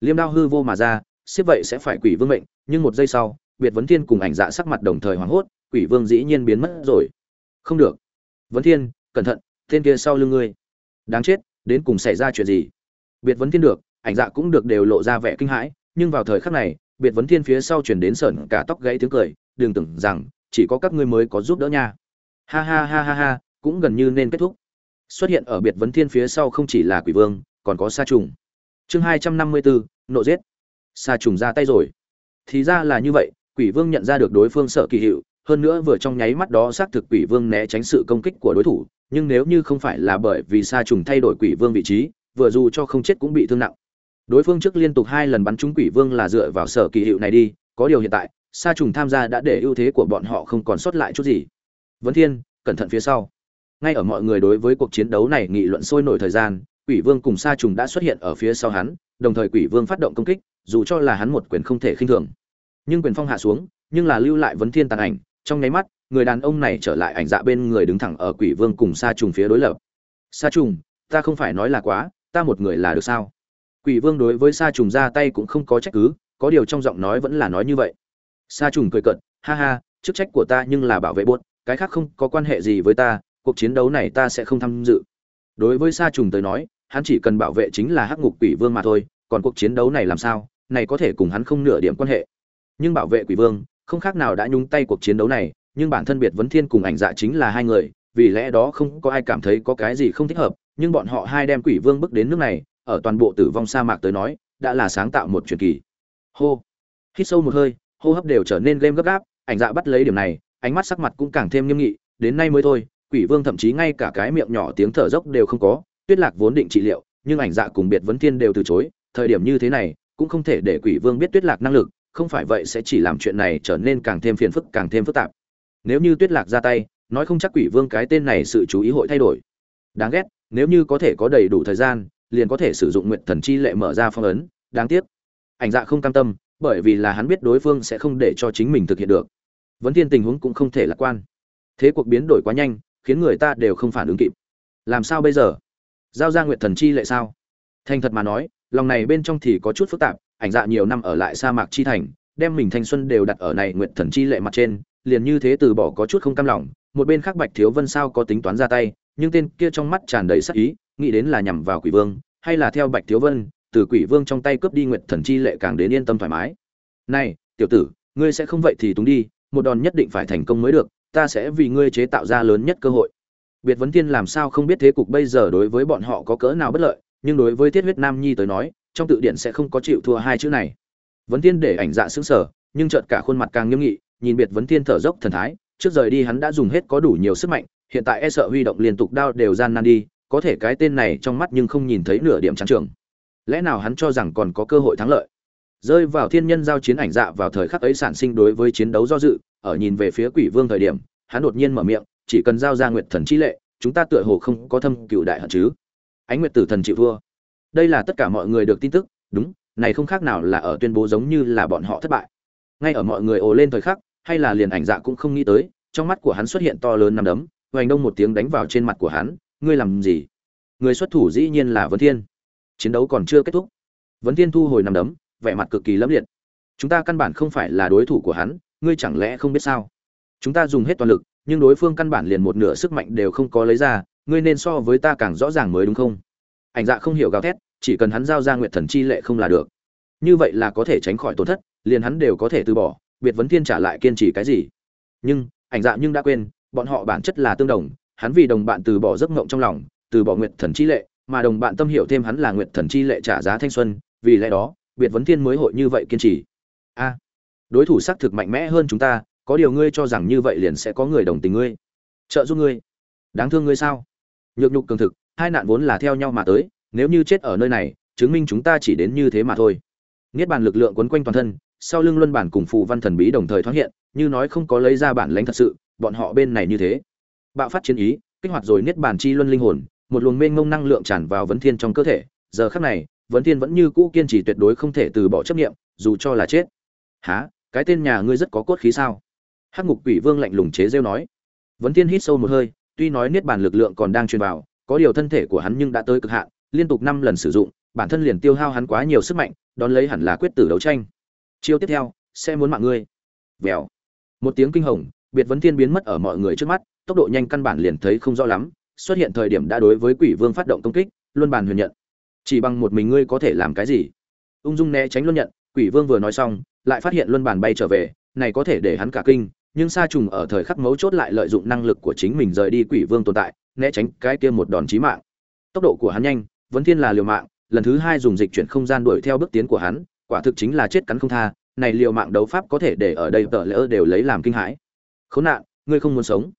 Liêm đao hư vô mà ra xếp vậy sẽ phải quỷ vương mệnh, nhưng một giây sau, biệt vấn thiên cùng ảnh dạ sắc mặt đồng thời hoảng hốt, quỷ vương dĩ nhiên biến mất rồi. Không được. Vấn thiên, cẩn thận tên kia sau lưng ngươi. Đáng chết, đến cùng xảy ra chuyện gì? Biệt vấn thiên được, ảnh dạ cũng được đều lộ ra vẻ kinh hãi, nhưng vào thời khắc này, biệt vấn thiên phía sau chuyển đến sởn cả tóc gãy tiếng cười, đừng tưởng rằng, chỉ có các ngươi mới có giúp đỡ nha. Ha ha ha ha ha, cũng gần như nên kết thúc. Xuất hiện ở biệt vấn thiên phía sau không chỉ là quỷ vương, còn có sa trùng. Chương hai trăm năm mươi bốn nộ giết. Sa trùng ra tay rồi. Thì ra là như vậy, quỷ vương nhận ra được đối phương sợ kỳ hiệu, hơn nữa vừa trong nháy mắt đó xác thực quỷ vương né tránh sự công kích của đối thủ nhưng nếu như không phải là bởi vì sa trùng thay đổi quỷ vương vị trí, vừa dù cho không chết cũng bị thương nặng. Đối phương trước liên tục hai lần bắn trúng quỷ vương là dựa vào sở kỳ hiệu này đi, có điều hiện tại, sa trùng tham gia đã để ưu thế của bọn họ không còn sót lại chút gì. Vấn thiên, cẩn thận phía sau. Ngay ở mọi người đối với cuộc chiến đấu này nghị luận sôi nổi thời gian, quỷ vương cùng sa trùng đã xuất hiện ở phía sau hắn, đồng thời quỷ vương phát động công kích, dù cho là hắn một quyền không thể khinh thường. Nhưng quyền phong hạ xuống, nhưng là lưu lại vấn thiên tàn ảnh, trong nháy mắt người đàn ông này trở lại ảnh dạ bên người đứng thẳng ở quỷ vương cùng sa trùng phía đối lập. Sa trùng, ta không phải nói là quá, ta một người là được sao? Quỷ vương đối với sa trùng ra tay cũng không có trách cứ, có điều trong giọng nói vẫn là nói như vậy. Sa trùng cười cợt, ha ha, chức trách của ta nhưng là bảo vệ buốt, cái khác không có quan hệ gì với ta, cuộc chiến đấu này ta sẽ không tham dự. Đối với sa trùng tới nói, hắn chỉ cần bảo vệ chính là hắc ngục quỷ vương mà thôi, còn cuộc chiến đấu này làm sao, này có thể cùng hắn không nửa điểm quan hệ. Nhưng bảo vệ quỷ vương, không khác nào đã nhúng tay cuộc chiến đấu này nhưng bản thân biệt vấn thiên cùng ảnh dạ chính là hai người, vì lẽ đó không có ai cảm thấy có cái gì không thích hợp, nhưng bọn họ hai đem quỷ vương bước đến nước này, ở toàn bộ tử vong sa mạc tới nói, đã là sáng tạo một truyền kỳ. Hô. Hít sâu một hơi, hô hấp đều trở nên game gấp gáp, ảnh dạ bắt lấy điểm này, ánh mắt sắc mặt cũng càng thêm nghiêm nghị, đến nay mới thôi, quỷ vương thậm chí ngay cả cái miệng nhỏ tiếng thở dốc đều không có, tuyết lạc vốn định trị liệu, nhưng ảnh dạ cùng biệt vấn thiên đều từ chối, thời điểm như thế này, cũng không thể để quỷ vương biết tuyết lạc năng lực, không phải vậy sẽ chỉ làm chuyện này trở nên càng thêm phiền phức, càng thêm phức tạp nếu như tuyết lạc ra tay, nói không chắc quỷ vương cái tên này sự chú ý hội thay đổi. Đáng ghét, nếu như có thể có đầy đủ thời gian, liền có thể sử dụng nguyện thần chi lệ mở ra phong ấn, đáng tiếc. Ảnh dạ không cam tâm, bởi vì là hắn biết đối phương sẽ không để cho chính mình thực hiện được. Vấn thiên tình huống cũng không thể lạc quan. Thế cuộc biến đổi quá nhanh, khiến người ta đều không phản ứng kịp. Làm sao bây giờ? Giao ra nguyện thần chi lệ sao? Thành thật mà nói, lòng này bên trong thì có chút phức tạp, ảnh dạ nhiều năm ở lại sa mạc chi thành, đem mình thanh xuân đều đặt ở này nguyện thần chi lệ mặt trên liền như thế từ bỏ có chút không cam lòng, một bên khác bạch thiếu vân sao có tính toán ra tay, nhưng tên kia trong mắt tràn đầy sắc ý, nghĩ đến là nhằm vào quỷ vương, hay là theo bạch thiếu vân, từ quỷ vương trong tay cướp đi nguyệt thần chi lệ càng đến yên tâm thoải mái. Này, tiểu tử, ngươi sẽ không vậy thì túng đi, một đòn nhất định phải thành công mới được, ta sẽ vì ngươi chế tạo ra lớn nhất cơ hội. Biệt vấn tiên làm sao không biết thế cục bây giờ đối với bọn họ có cỡ nào bất lợi, nhưng đối với thiết huyết nam nhi tới nói, trong tự điển sẽ không có chịu thua hai chữ này. Vấn tiên để ảnh dạ xứng sở nhưng chợt cả khuôn mặt càng nghiêm nghị nhìn biệt vấn thiên thở dốc thần thái, trước rời đi hắn đã dùng hết có đủ nhiều sức mạnh, hiện tại e sợ huy động liên tục đao đều gian nan đi, có thể cái tên này trong mắt nhưng không nhìn thấy nửa điểm trắng trường. Lẽ nào hắn cho rằng còn có cơ hội thắng lợi? Rơi vào thiên nhân giao chiến ảnh dạ vào thời khắc ấy sản sinh đối với chiến đấu do dự, ở nhìn về phía quỷ vương thời điểm, hắn đột nhiên mở miệng, chỉ cần giao ra nguyệt thần chi lệ, chúng ta tựa hồ không có thâm cựu đại hận chứ? Ánh nguyệt tử thần chịu thua. Đây là tất cả mọi người được tin tức, đúng, này không khác nào là ở tuyên bố giống như là bọn họ thất bại. Ngay ở mọi người ồ lên thời khắc hay là liền ảnh dạ cũng không nghĩ tới, trong mắt của hắn xuất hiện to lớn nằm đấm, hoành đông một tiếng đánh vào trên mặt của hắn, ngươi làm gì? Người xuất thủ dĩ nhiên là vấn thiên. Chiến đấu còn chưa kết thúc. Vấn thiên thu hồi nằm đấm, vẻ mặt cực kỳ lẫm liệt. Chúng ta căn bản không phải là đối thủ của hắn, ngươi chẳng lẽ không biết sao? Chúng ta dùng hết toàn lực, nhưng đối phương căn bản liền một nửa sức mạnh đều không có lấy ra, ngươi nên so với ta càng rõ ràng mới đúng không? Ảnh dạ không hiểu gào thét, chỉ cần hắn giao ra nguyện thần chi lệ không là được. Như vậy là có thể tránh khỏi tổn thất, liền hắn đều có thể từ bỏ biệt vấn thiên trả lại kiên trì cái gì. Nhưng, ảnh dạ nhưng đã quên, bọn họ bản chất là tương đồng, hắn vì đồng bạn từ bỏ giấc ngộng trong lòng, từ bỏ nguyện thần chi lệ, mà đồng bạn tâm hiểu thêm hắn là nguyện thần chi lệ trả giá thanh xuân, vì lẽ đó, biệt vấn thiên mới hội như vậy kiên trì. A, đối thủ xác thực mạnh mẽ hơn chúng ta, có điều ngươi cho rằng như vậy liền sẽ có người đồng tình ngươi. Trợ giúp ngươi. Đáng thương ngươi sao? Nhược nhục cường thực, hai nạn vốn là theo nhau mà tới, nếu như chết ở nơi này, chứng minh chúng ta chỉ đến như thế mà thôi. Niết bàn lực lượng quấn quanh toàn thân sau lưng luân bản cùng phù văn thần bí đồng thời thoáng hiện, như nói không có lấy ra bản lãnh thật sự, bọn họ bên này như thế. Bạo phát chiến ý, kích hoạt rồi niết bàn chi luân linh hồn, một luồng mênh mông năng lượng tràn vào vấn thiên trong cơ thể, giờ khắc này, vấn thiên vẫn như cũ kiên trì tuyệt đối không thể từ bỏ chấp niệm, dù cho là chết. Há cái tên nhà ngươi rất có cốt khí sao? Hắc ngục quỷ vương lạnh lùng chế rêu nói. Vấn thiên hít sâu một hơi, tuy nói niết bàn lực lượng còn đang truyền vào, có điều thân thể của hắn nhưng đã tới cực hạn, liên tục năm lần sử dụng, bản thân liền tiêu hao hắn quá nhiều sức mạnh, đón lấy hẳn là quyết tử đấu tranh chiêu tiếp theo, sẽ muốn mạng ngươi. Vèo. Một tiếng kinh hồng, biệt vấn thiên biến mất ở mọi người trước mắt, tốc độ nhanh căn bản liền thấy không rõ lắm, xuất hiện thời điểm đã đối với quỷ vương phát động công kích, luân bàn huyền nhận. Chỉ bằng một mình ngươi có thể làm cái gì? Ung dung né tránh luân nhận, quỷ vương vừa nói xong, lại phát hiện luân bàn bay trở về, này có thể để hắn cả kinh, nhưng sa trùng ở thời khắc mấu chốt lại lợi dụng năng lực của chính mình rời đi quỷ vương tồn tại, né tránh cái kia một đòn chí mạng. Tốc độ của hắn nhanh, vấn thiên là liều mạng, lần thứ hai dùng dịch chuyển không gian đuổi theo bước tiến của hắn quả thực chính là chết cắn không tha, này liều mạng đấu pháp có thể để ở đây tờ lỡ đều lấy làm kinh hãi. Khốn nạn, ngươi không muốn sống.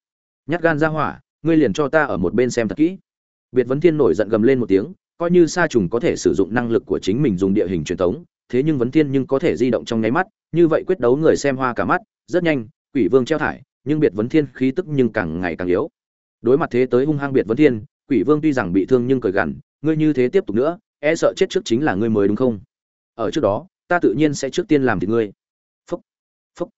Nhát gan ra hỏa, ngươi liền cho ta ở một bên xem thật kỹ. Biệt vấn thiên nổi giận gầm lên một tiếng, coi như sa trùng có thể sử dụng năng lực của chính mình dùng địa hình truyền thống thế nhưng vấn thiên nhưng có thể di động trong nháy mắt, như vậy quyết đấu người xem hoa cả mắt, rất nhanh, quỷ vương treo thải, nhưng biệt vấn thiên khí tức nhưng càng ngày càng yếu. Đối mặt thế tới hung hăng biệt vấn thiên, quỷ vương tuy rằng bị thương nhưng cởi gằn, ngươi như thế tiếp tục nữa e sợ chết trước chính là ngươi mới đúng không? Ở trước đó, ta tự nhiên sẽ trước tiên làm thịt ngươi. Phúc phúc.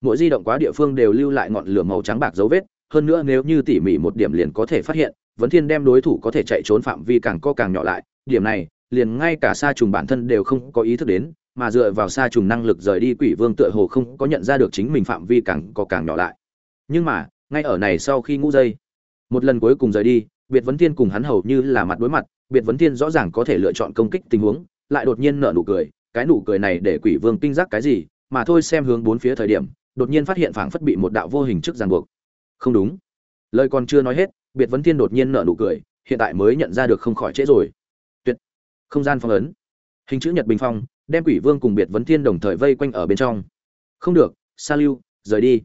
Mỗi di động quá địa phương đều lưu lại ngọn lửa màu trắng bạc dấu vết, hơn nữa nếu như tỉ mỉ một điểm liền có thể phát hiện, vấn thiên đem đối thủ có thể chạy trốn phạm vi càng co càng nhỏ lại, điểm này, liền ngay cả sa trùng bản thân đều không có ý thức đến, mà dựa vào sa trùng năng lực rời đi quỷ vương tựa hồ không có nhận ra được chính mình phạm vi càng co càng nhỏ lại. Nhưng mà, ngay ở này sau khi ngũ giây một lần cuối cùng rời đi, biệt vấn thiên cùng hắn hầu như là mặt đối mặt, biệt vấn thiên rõ ràng có thể lựa chọn công kích tình huống lại đột nhiên nở nụ cười, cái nụ cười này để quỷ vương kinh giác cái gì, mà thôi xem hướng bốn phía thời điểm, đột nhiên phát hiện phảng phất bị một đạo vô hình trước ràng buộc. Không đúng. Lời còn chưa nói hết, biệt vấn thiên đột nhiên nở nụ cười, hiện tại mới nhận ra được không khỏi trễ rồi. Tuyệt. Không gian phong ấn. Hình chữ nhật bình phong, đem quỷ vương cùng biệt vấn thiên đồng thời vây quanh ở bên trong. Không được, sa lưu, rời đi.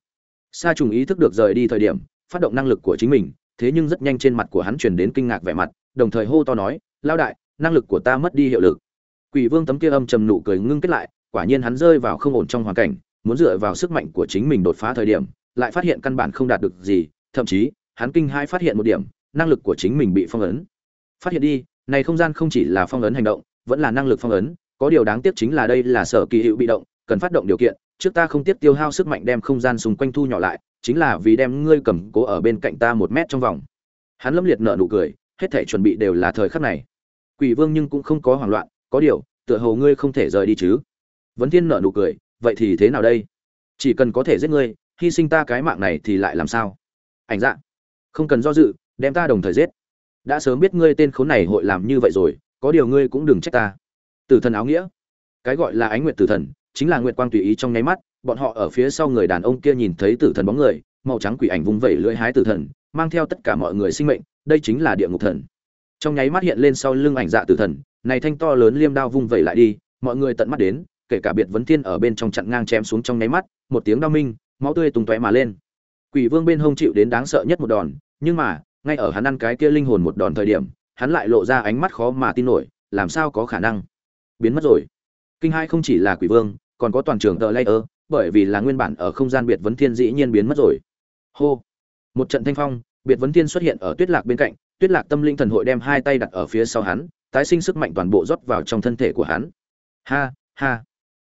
Sa trùng ý thức được rời đi thời điểm, phát động năng lực của chính mình, thế nhưng rất nhanh trên mặt của hắn truyền đến kinh ngạc vẻ mặt, đồng thời hô to nói lao đại, năng lực của ta mất đi hiệu lực quỷ vương tấm kia âm trầm nụ cười ngưng kết lại, quả nhiên hắn rơi vào không ổn trong hoàn cảnh, muốn dựa vào sức mạnh của chính mình đột phá thời điểm, lại phát hiện căn bản không đạt được gì, thậm chí, hắn kinh hai phát hiện một điểm, năng lực của chính mình bị phong ấn. Phát hiện đi, này không gian không chỉ là phong ấn hành động, vẫn là năng lực phong ấn, có điều đáng tiếc chính là đây là sở kỳ hữu bị động, cần phát động điều kiện, trước ta không tiếp tiêu hao sức mạnh đem không gian xung quanh thu nhỏ lại, chính là vì đem ngươi cầm cố ở bên cạnh ta một mét trong vòng. Hắn lâm liệt nợ nụ cười, hết thể chuẩn bị đều là thời khắc này. Quỷ vương nhưng cũng không có hoảng loạn có điều, tựa hồ ngươi không thể rời đi chứ. Vấn thiên nợ nụ cười, vậy thì thế nào đây? Chỉ cần có thể giết ngươi, hy sinh ta cái mạng này thì lại làm sao? Ảnh dạ không cần do dự, đem ta đồng thời giết. Đã sớm biết ngươi tên khốn này hội làm như vậy rồi, có điều ngươi cũng đừng trách ta. Tử thần áo nghĩa. Cái gọi là ánh nguyệt tử thần, chính là nguyệt quang tùy ý trong nháy mắt, bọn họ ở phía sau người đàn ông kia nhìn thấy tử thần bóng người, màu trắng quỷ ảnh vung vẩy lưỡi hái tử thần, mang theo tất cả mọi người sinh mệnh, đây chính là địa ngục thần. Trong nháy mắt hiện lên sau lưng ảnh dạ tử thần này thanh to lớn liêm đao vung vẩy lại đi, mọi người tận mắt đến, kể cả biệt vấn thiên ở bên trong chặn ngang chém xuống trong nháy mắt, một tiếng đau minh, máu tươi tung tóe mà lên. Quỷ vương bên hông chịu đến đáng sợ nhất một đòn, nhưng mà, ngay ở hắn ăn cái kia linh hồn một đòn thời điểm, hắn lại lộ ra ánh mắt khó mà tin nổi, làm sao có khả năng? Biến mất rồi. Kinh hai không chỉ là quỷ vương, còn có toàn trường tờ layer bởi vì là nguyên bản ở không gian biệt vấn thiên dĩ nhiên biến mất rồi. Hô. Một trận thanh phong, biệt vấn thiên xuất hiện ở tuyết lạc bên cạnh, tuyết lạc tâm linh thần hội đem hai tay đặt ở phía sau hắn tái sinh sức mạnh toàn bộ rót vào trong thân thể của hắn. Ha ha.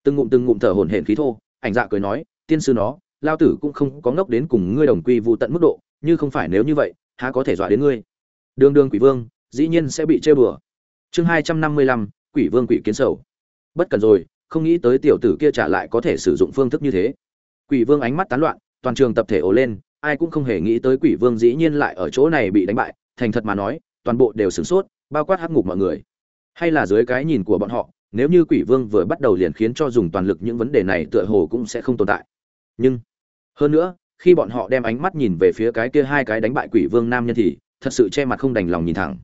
Từng ngụm từng ngụm thở hổn hển khí thô, ảnh dạ cười nói, tiên sư nó, lao tử cũng không có ngốc đến cùng ngươi đồng quy vụ tận mức độ, như không phải nếu như vậy, há có thể dọa đến ngươi? Đường đường quỷ vương, dĩ nhiên sẽ bị chơi bừa chương hai trăm năm mươi lăm, quỷ vương quỷ kiến sầu. Bất cần rồi, không nghĩ tới tiểu tử kia trả lại có thể sử dụng phương thức như thế. Quỷ vương ánh mắt tán loạn, toàn trường tập thể ồ lên, ai cũng không hề nghĩ tới quỷ vương dĩ nhiên lại ở chỗ này bị đánh bại, thành thật mà nói, toàn bộ đều sửng sốt bao quát hắc ngục mọi người. Hay là dưới cái nhìn của bọn họ, nếu như quỷ vương vừa bắt đầu liền khiến cho dùng toàn lực những vấn đề này tựa hồ cũng sẽ không tồn tại. Nhưng, hơn nữa, khi bọn họ đem ánh mắt nhìn về phía cái kia hai cái đánh bại quỷ vương nam nhân thì, thật sự che mặt không đành lòng nhìn thẳng.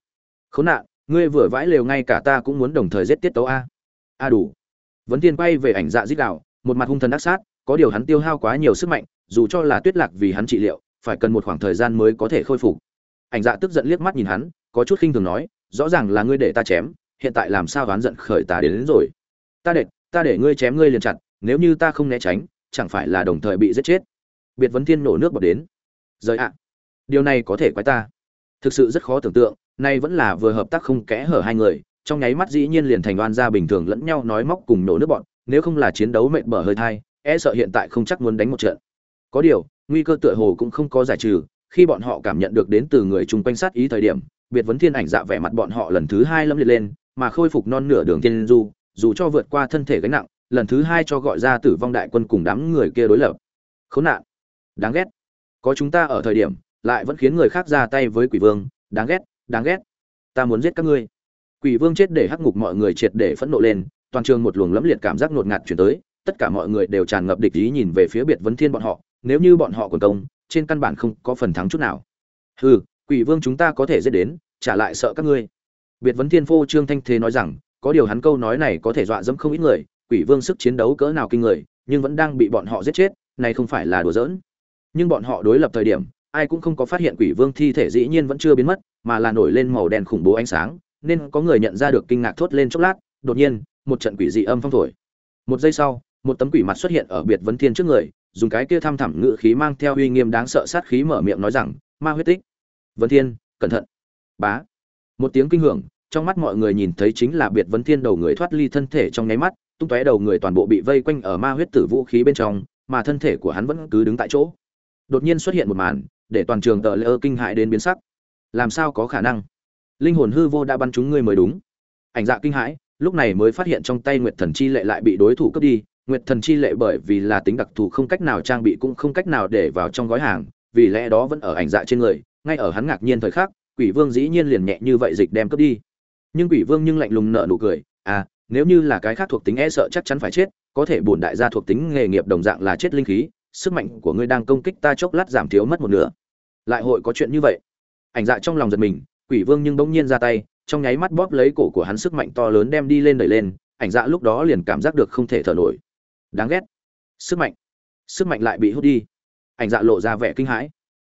Khốn nạn, ngươi vừa vãi lều ngay cả ta cũng muốn đồng thời giết tiết tấu a. A đủ. Vấn tiên quay về ảnh dạ dích đạo một mặt hung thần ác sát, có điều hắn tiêu hao quá nhiều sức mạnh, dù cho là tuyết lạc vì hắn trị liệu, phải cần một khoảng thời gian mới có thể khôi phục. Ảnh dạ tức giận liếc mắt nhìn hắn, có chút khinh thường nói rõ ràng là ngươi để ta chém hiện tại làm sao đoán giận khởi ta đến, đến rồi. Ta để ta để ngươi chém ngươi liền chặt nếu như ta không né tránh chẳng phải là đồng thời bị giết chết. Biệt vấn thiên nổ nước bọt đến. Rời ạ. Điều này có thể quái ta. Thực sự rất khó tưởng tượng nay vẫn là vừa hợp tác không kẽ hở hai người trong nháy mắt dĩ nhiên liền thành oan gia bình thường lẫn nhau nói móc cùng nổ nước bọn nếu không là chiến đấu mệt bở hơi thai e sợ hiện tại không chắc muốn đánh một trận. Có điều nguy cơ tựa hồ cũng không có giải trừ khi bọn họ cảm nhận được đến từ người chung quanh sát ý thời điểm biệt vấn thiên ảnh dạ vẻ mặt bọn họ lần thứ hai lâm liệt lên, mà khôi phục non nửa đường tiên du, dù cho vượt qua thân thể gánh nặng, lần thứ hai cho gọi ra tử vong đại quân cùng đám người kia đối lập. Khốn nạn. Đáng ghét. Có chúng ta ở thời điểm, lại vẫn khiến người khác ra tay với quỷ vương. Đáng ghét đáng ghét. Ta muốn giết các ngươi. Quỷ vương chết để hắc ngục mọi người triệt để phẫn nộ lên, toàn trường một luồng lẫm liệt cảm giác ngột ngạt chuyển tới, tất cả mọi người đều tràn ngập địch ý nhìn về phía biệt vấn thiên bọn họ, nếu như bọn họ còn công, trên căn bản không có phần thắng chút nào. Hừ quỷ vương chúng ta có thể giết đến, trả lại sợ các ngươi. Biệt vấn thiên phô trương thanh thế nói rằng, có điều hắn câu nói này có thể dọa dẫm không ít người, quỷ vương sức chiến đấu cỡ nào kinh người, nhưng vẫn đang bị bọn họ giết chết, này không phải là đùa giỡn. Nhưng bọn họ đối lập thời điểm, ai cũng không có phát hiện quỷ vương thi thể dĩ nhiên vẫn chưa biến mất, mà là nổi lên màu đen khủng bố ánh sáng, nên có người nhận ra được kinh ngạc thốt lên chốc lát, đột nhiên, một trận quỷ dị âm phong thổi. Một giây sau, một tấm quỷ mặt xuất hiện ở biệt vấn thiên trước người, dùng cái kia thăm thẳm ngự khí mang theo uy nghiêm đáng sợ sát khí mở miệng nói rằng, ma huyết tích vấn thiên, cẩn thận. Bá. Một tiếng kinh hưởng, trong mắt mọi người nhìn thấy chính là biệt vấn thiên đầu người thoát ly thân thể trong nháy mắt, tung tóe đầu người toàn bộ bị vây quanh ở ma huyết tử vũ khí bên trong, mà thân thể của hắn vẫn cứ đứng tại chỗ. Đột nhiên xuất hiện một màn, để toàn trường tờ lỡ kinh hại đến biến sắc. Làm sao có khả năng? Linh hồn hư vô đã bắn chúng ngươi mới đúng. Ảnh dạ kinh hãi, lúc này mới phát hiện trong tay nguyệt thần chi lệ lại bị đối thủ cướp đi. Nguyệt thần chi lệ bởi vì là tính đặc thù không cách nào trang bị cũng không cách nào để vào trong gói hàng, vì lẽ đó vẫn ở ảnh dạ trên người ngay ở hắn ngạc nhiên thời khắc, quỷ vương dĩ nhiên liền nhẹ như vậy dịch đem cướp đi. Nhưng quỷ vương nhưng lạnh lùng nợ nụ cười à nếu như là cái khác thuộc tính e sợ chắc chắn phải chết, có thể bổn đại gia thuộc tính nghề nghiệp đồng dạng là chết linh khí, sức mạnh của ngươi đang công kích ta chốc lát giảm thiếu mất một nửa. Lại hội có chuyện như vậy? Ảnh dạ trong lòng giật mình, quỷ vương nhưng bỗng nhiên ra tay, trong nháy mắt bóp lấy cổ của hắn sức mạnh to lớn đem đi lên đẩy lên, ảnh dạ lúc đó liền cảm giác được không thể thở nổi. Đáng ghét. Sức mạnh. Sức mạnh lại bị hút đi. Ảnh dạ lộ ra vẻ kinh hãi.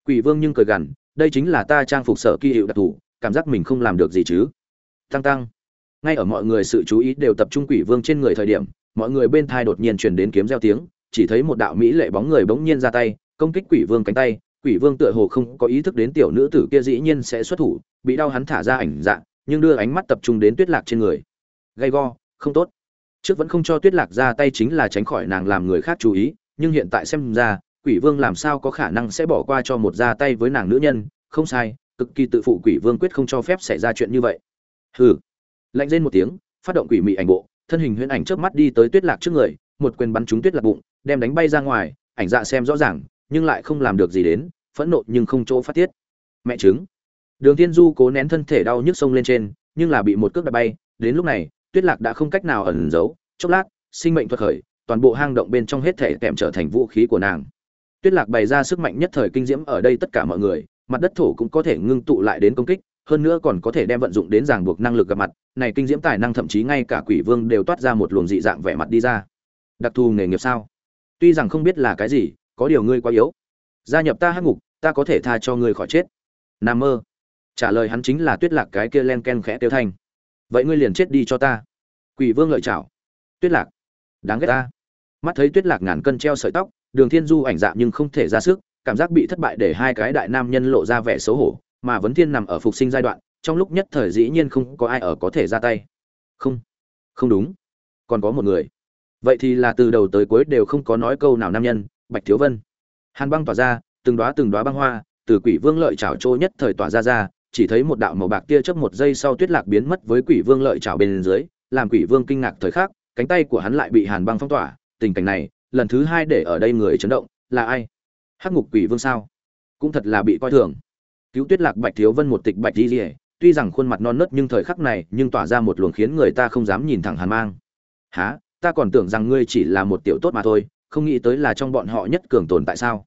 Quỷ vương nhưng cười gằn đây chính là ta trang phục sở kỳ hiệu đặc thù, cảm giác mình không làm được gì chứ. Tăng tăng. Ngay ở mọi người sự chú ý đều tập trung quỷ vương trên người thời điểm, mọi người bên thai đột nhiên truyền đến kiếm reo tiếng, chỉ thấy một đạo mỹ lệ bóng người bỗng nhiên ra tay, công kích quỷ vương cánh tay. Quỷ vương tựa hồ không có ý thức đến tiểu nữ tử kia dĩ nhiên sẽ xuất thủ, bị đau hắn thả ra ảnh dạng nhưng đưa ánh mắt tập trung đến tuyết lạc trên người. Gay go, không tốt. Trước vẫn không cho tuyết lạc ra tay chính là tránh khỏi nàng làm người khác chú ý, nhưng hiện tại xem ra quỷ vương làm sao có khả năng sẽ bỏ qua cho một ra tay với nàng nữ nhân? Không sai, cực kỳ tự phụ quỷ vương quyết không cho phép xảy ra chuyện như vậy. Hừ. Lạnh lên một tiếng, phát động quỷ mị ảnh bộ, thân hình huyễn ảnh trước mắt đi tới tuyết lạc trước người, một quyền bắn trúng tuyết lạc bụng, đem đánh bay ra ngoài, ảnh dạ xem rõ ràng, nhưng lại không làm được gì đến, phẫn nộ nhưng không chỗ phát tiết. Mẹ chứng đường tiên du cố nén thân thể đau nhức sông lên trên, nhưng là bị một cước đập bay, đến lúc này, tuyết lạc đã không cách nào ẩn giấu. Chốc lát, sinh mệnh thuật khởi, toàn bộ hang động bên trong hết thể kèm trở thành vũ khí của nàng tuyết lạc bày ra sức mạnh nhất thời kinh diễm ở đây tất cả mọi người, mặt đất thổ cũng có thể ngưng tụ lại đến công kích, hơn nữa còn có thể đem vận dụng đến ràng buộc năng lực gặp mặt, này kinh diễm tài năng thậm chí ngay cả quỷ vương đều toát ra một luồng dị dạng vẻ mặt đi ra. Đặc thù nghề nghiệp sao? Tuy rằng không biết là cái gì, có điều ngươi quá yếu. Gia nhập ta hắc ngục, ta có thể tha cho ngươi khỏi chết. Nam mơ. Trả lời hắn chính là tuyết lạc cái kia len ken khẽ tiêu thanh. Vậy ngươi liền chết đi cho ta. Quỷ vương lợi chảo. Tuyết lạc. Đáng ghét ta. Mắt thấy tuyết lạc ngàn cân treo sợi tóc đường thiên du ảnh dạng nhưng không thể ra sức, cảm giác bị thất bại để hai cái đại nam nhân lộ ra vẻ xấu hổ, mà vấn thiên nằm ở phục sinh giai đoạn, trong lúc nhất thời dĩ nhiên không có ai ở có thể ra tay. Không không đúng. Còn có một người. Vậy thì là từ đầu tới cuối đều không có nói câu nào nam nhân, bạch thiếu vân. Hàn băng tỏa ra, từng đóa từng đóa băng hoa, từ quỷ vương lợi chảo trô nhất thời tỏa ra ra, chỉ thấy một đạo màu bạc tia chớp một giây sau tuyết lạc biến mất với quỷ vương lợi chảo bên dưới, làm quỷ vương kinh ngạc thời khắc, cánh tay của hắn lại bị hàn băng phong tỏa, tình cảnh này lần thứ hai để ở đây người chấn động là ai? Hắc ngục quỷ vương sao? Cũng thật là bị coi thường. Cứu tuyết lạc bạch thiếu vân một tịch bạch di rỉa tuy rằng khuôn mặt non nớt nhưng thời khắc này nhưng tỏa ra một luồng khiến người ta không dám nhìn thẳng hàn mang. Há ta còn tưởng rằng ngươi chỉ là một tiểu tốt mà thôi, không nghĩ tới là trong bọn họ nhất cường tồn tại sao?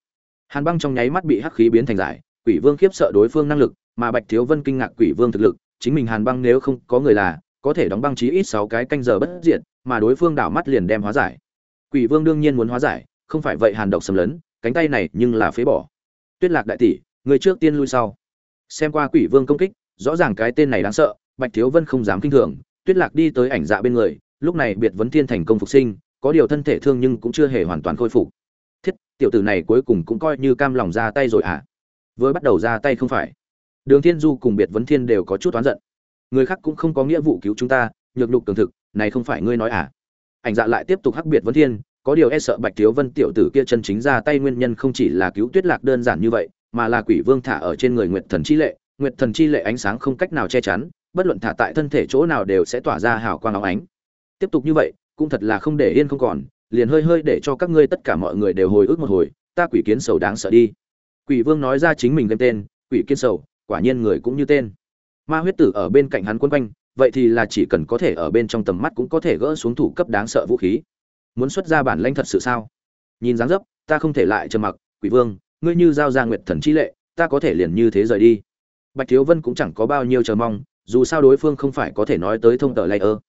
Hàn băng trong nháy mắt bị hắc khí biến thành giải quỷ vương khiếp sợ đối phương năng lực, mà bạch thiếu vân kinh ngạc quỷ vương thực lực, chính mình hàn băng nếu không có người là, có thể đóng băng chí ít sáu cái canh giờ bất diệt, mà đối phương đảo mắt liền đem hóa giải quỷ vương đương nhiên muốn hóa giải, không phải vậy hàn độc xâm lấn, cánh tay này nhưng là phế bỏ. Tuyết lạc đại tỷ, người trước tiên lui sau. Xem qua quỷ vương công kích, rõ ràng cái tên này đáng sợ, bạch thiếu vân không dám kinh thường, tuyết lạc đi tới ảnh dạ bên người, lúc này biệt vấn thiên thành công phục sinh, có điều thân thể thương nhưng cũng chưa hề hoàn toàn khôi phục. Thiết, tiểu tử này cuối cùng cũng coi như cam lòng ra tay rồi à với bắt đầu ra tay không phải. Đường thiên du cùng biệt vấn thiên đều có chút oán giận. Người khác cũng không có nghĩa vụ cứu chúng ta, nhược nhục cường thực, này không phải ngươi nói à? Ảnh dạ lại tiếp tục hắc biệt vấn thiên, có điều e sợ bạch thiếu vân tiểu tử kia chân chính ra tay nguyên nhân không chỉ là cứu tuyết lạc đơn giản như vậy, mà là quỷ vương thả ở trên người nguyệt thần chi lệ. Nguyệt thần chi lệ ánh sáng không cách nào che chắn, bất luận thả tại thân thể chỗ nào đều sẽ tỏa ra hào quang óng ánh. Tiếp tục như vậy, cũng thật là không để yên không còn, liền hơi hơi để cho các ngươi tất cả mọi người đều hồi ức một hồi, ta quỷ kiến sầu đáng sợ đi. Quỷ vương nói ra chính mình đem tên, quỷ kiến sầu, quả nhiên người cũng như tên. Ma huyết tử ở bên cạnh hắn quân quanh vậy thì là chỉ cần có thể ở bên trong tầm mắt cũng có thể gỡ xuống thủ cấp đáng sợ vũ khí. Muốn xuất ra bản lãnh thật sự sao? Nhìn dáng dấp, ta không thể lại trầm mặc. Quỷ vương, ngươi như giao ra nguyệt thần chi lệ, ta có thể liền như thế rời đi. Bạch thiếu vân cũng chẳng có bao nhiêu chờ mong, dù sao đối phương không phải có thể nói tới thông tờ lay ơ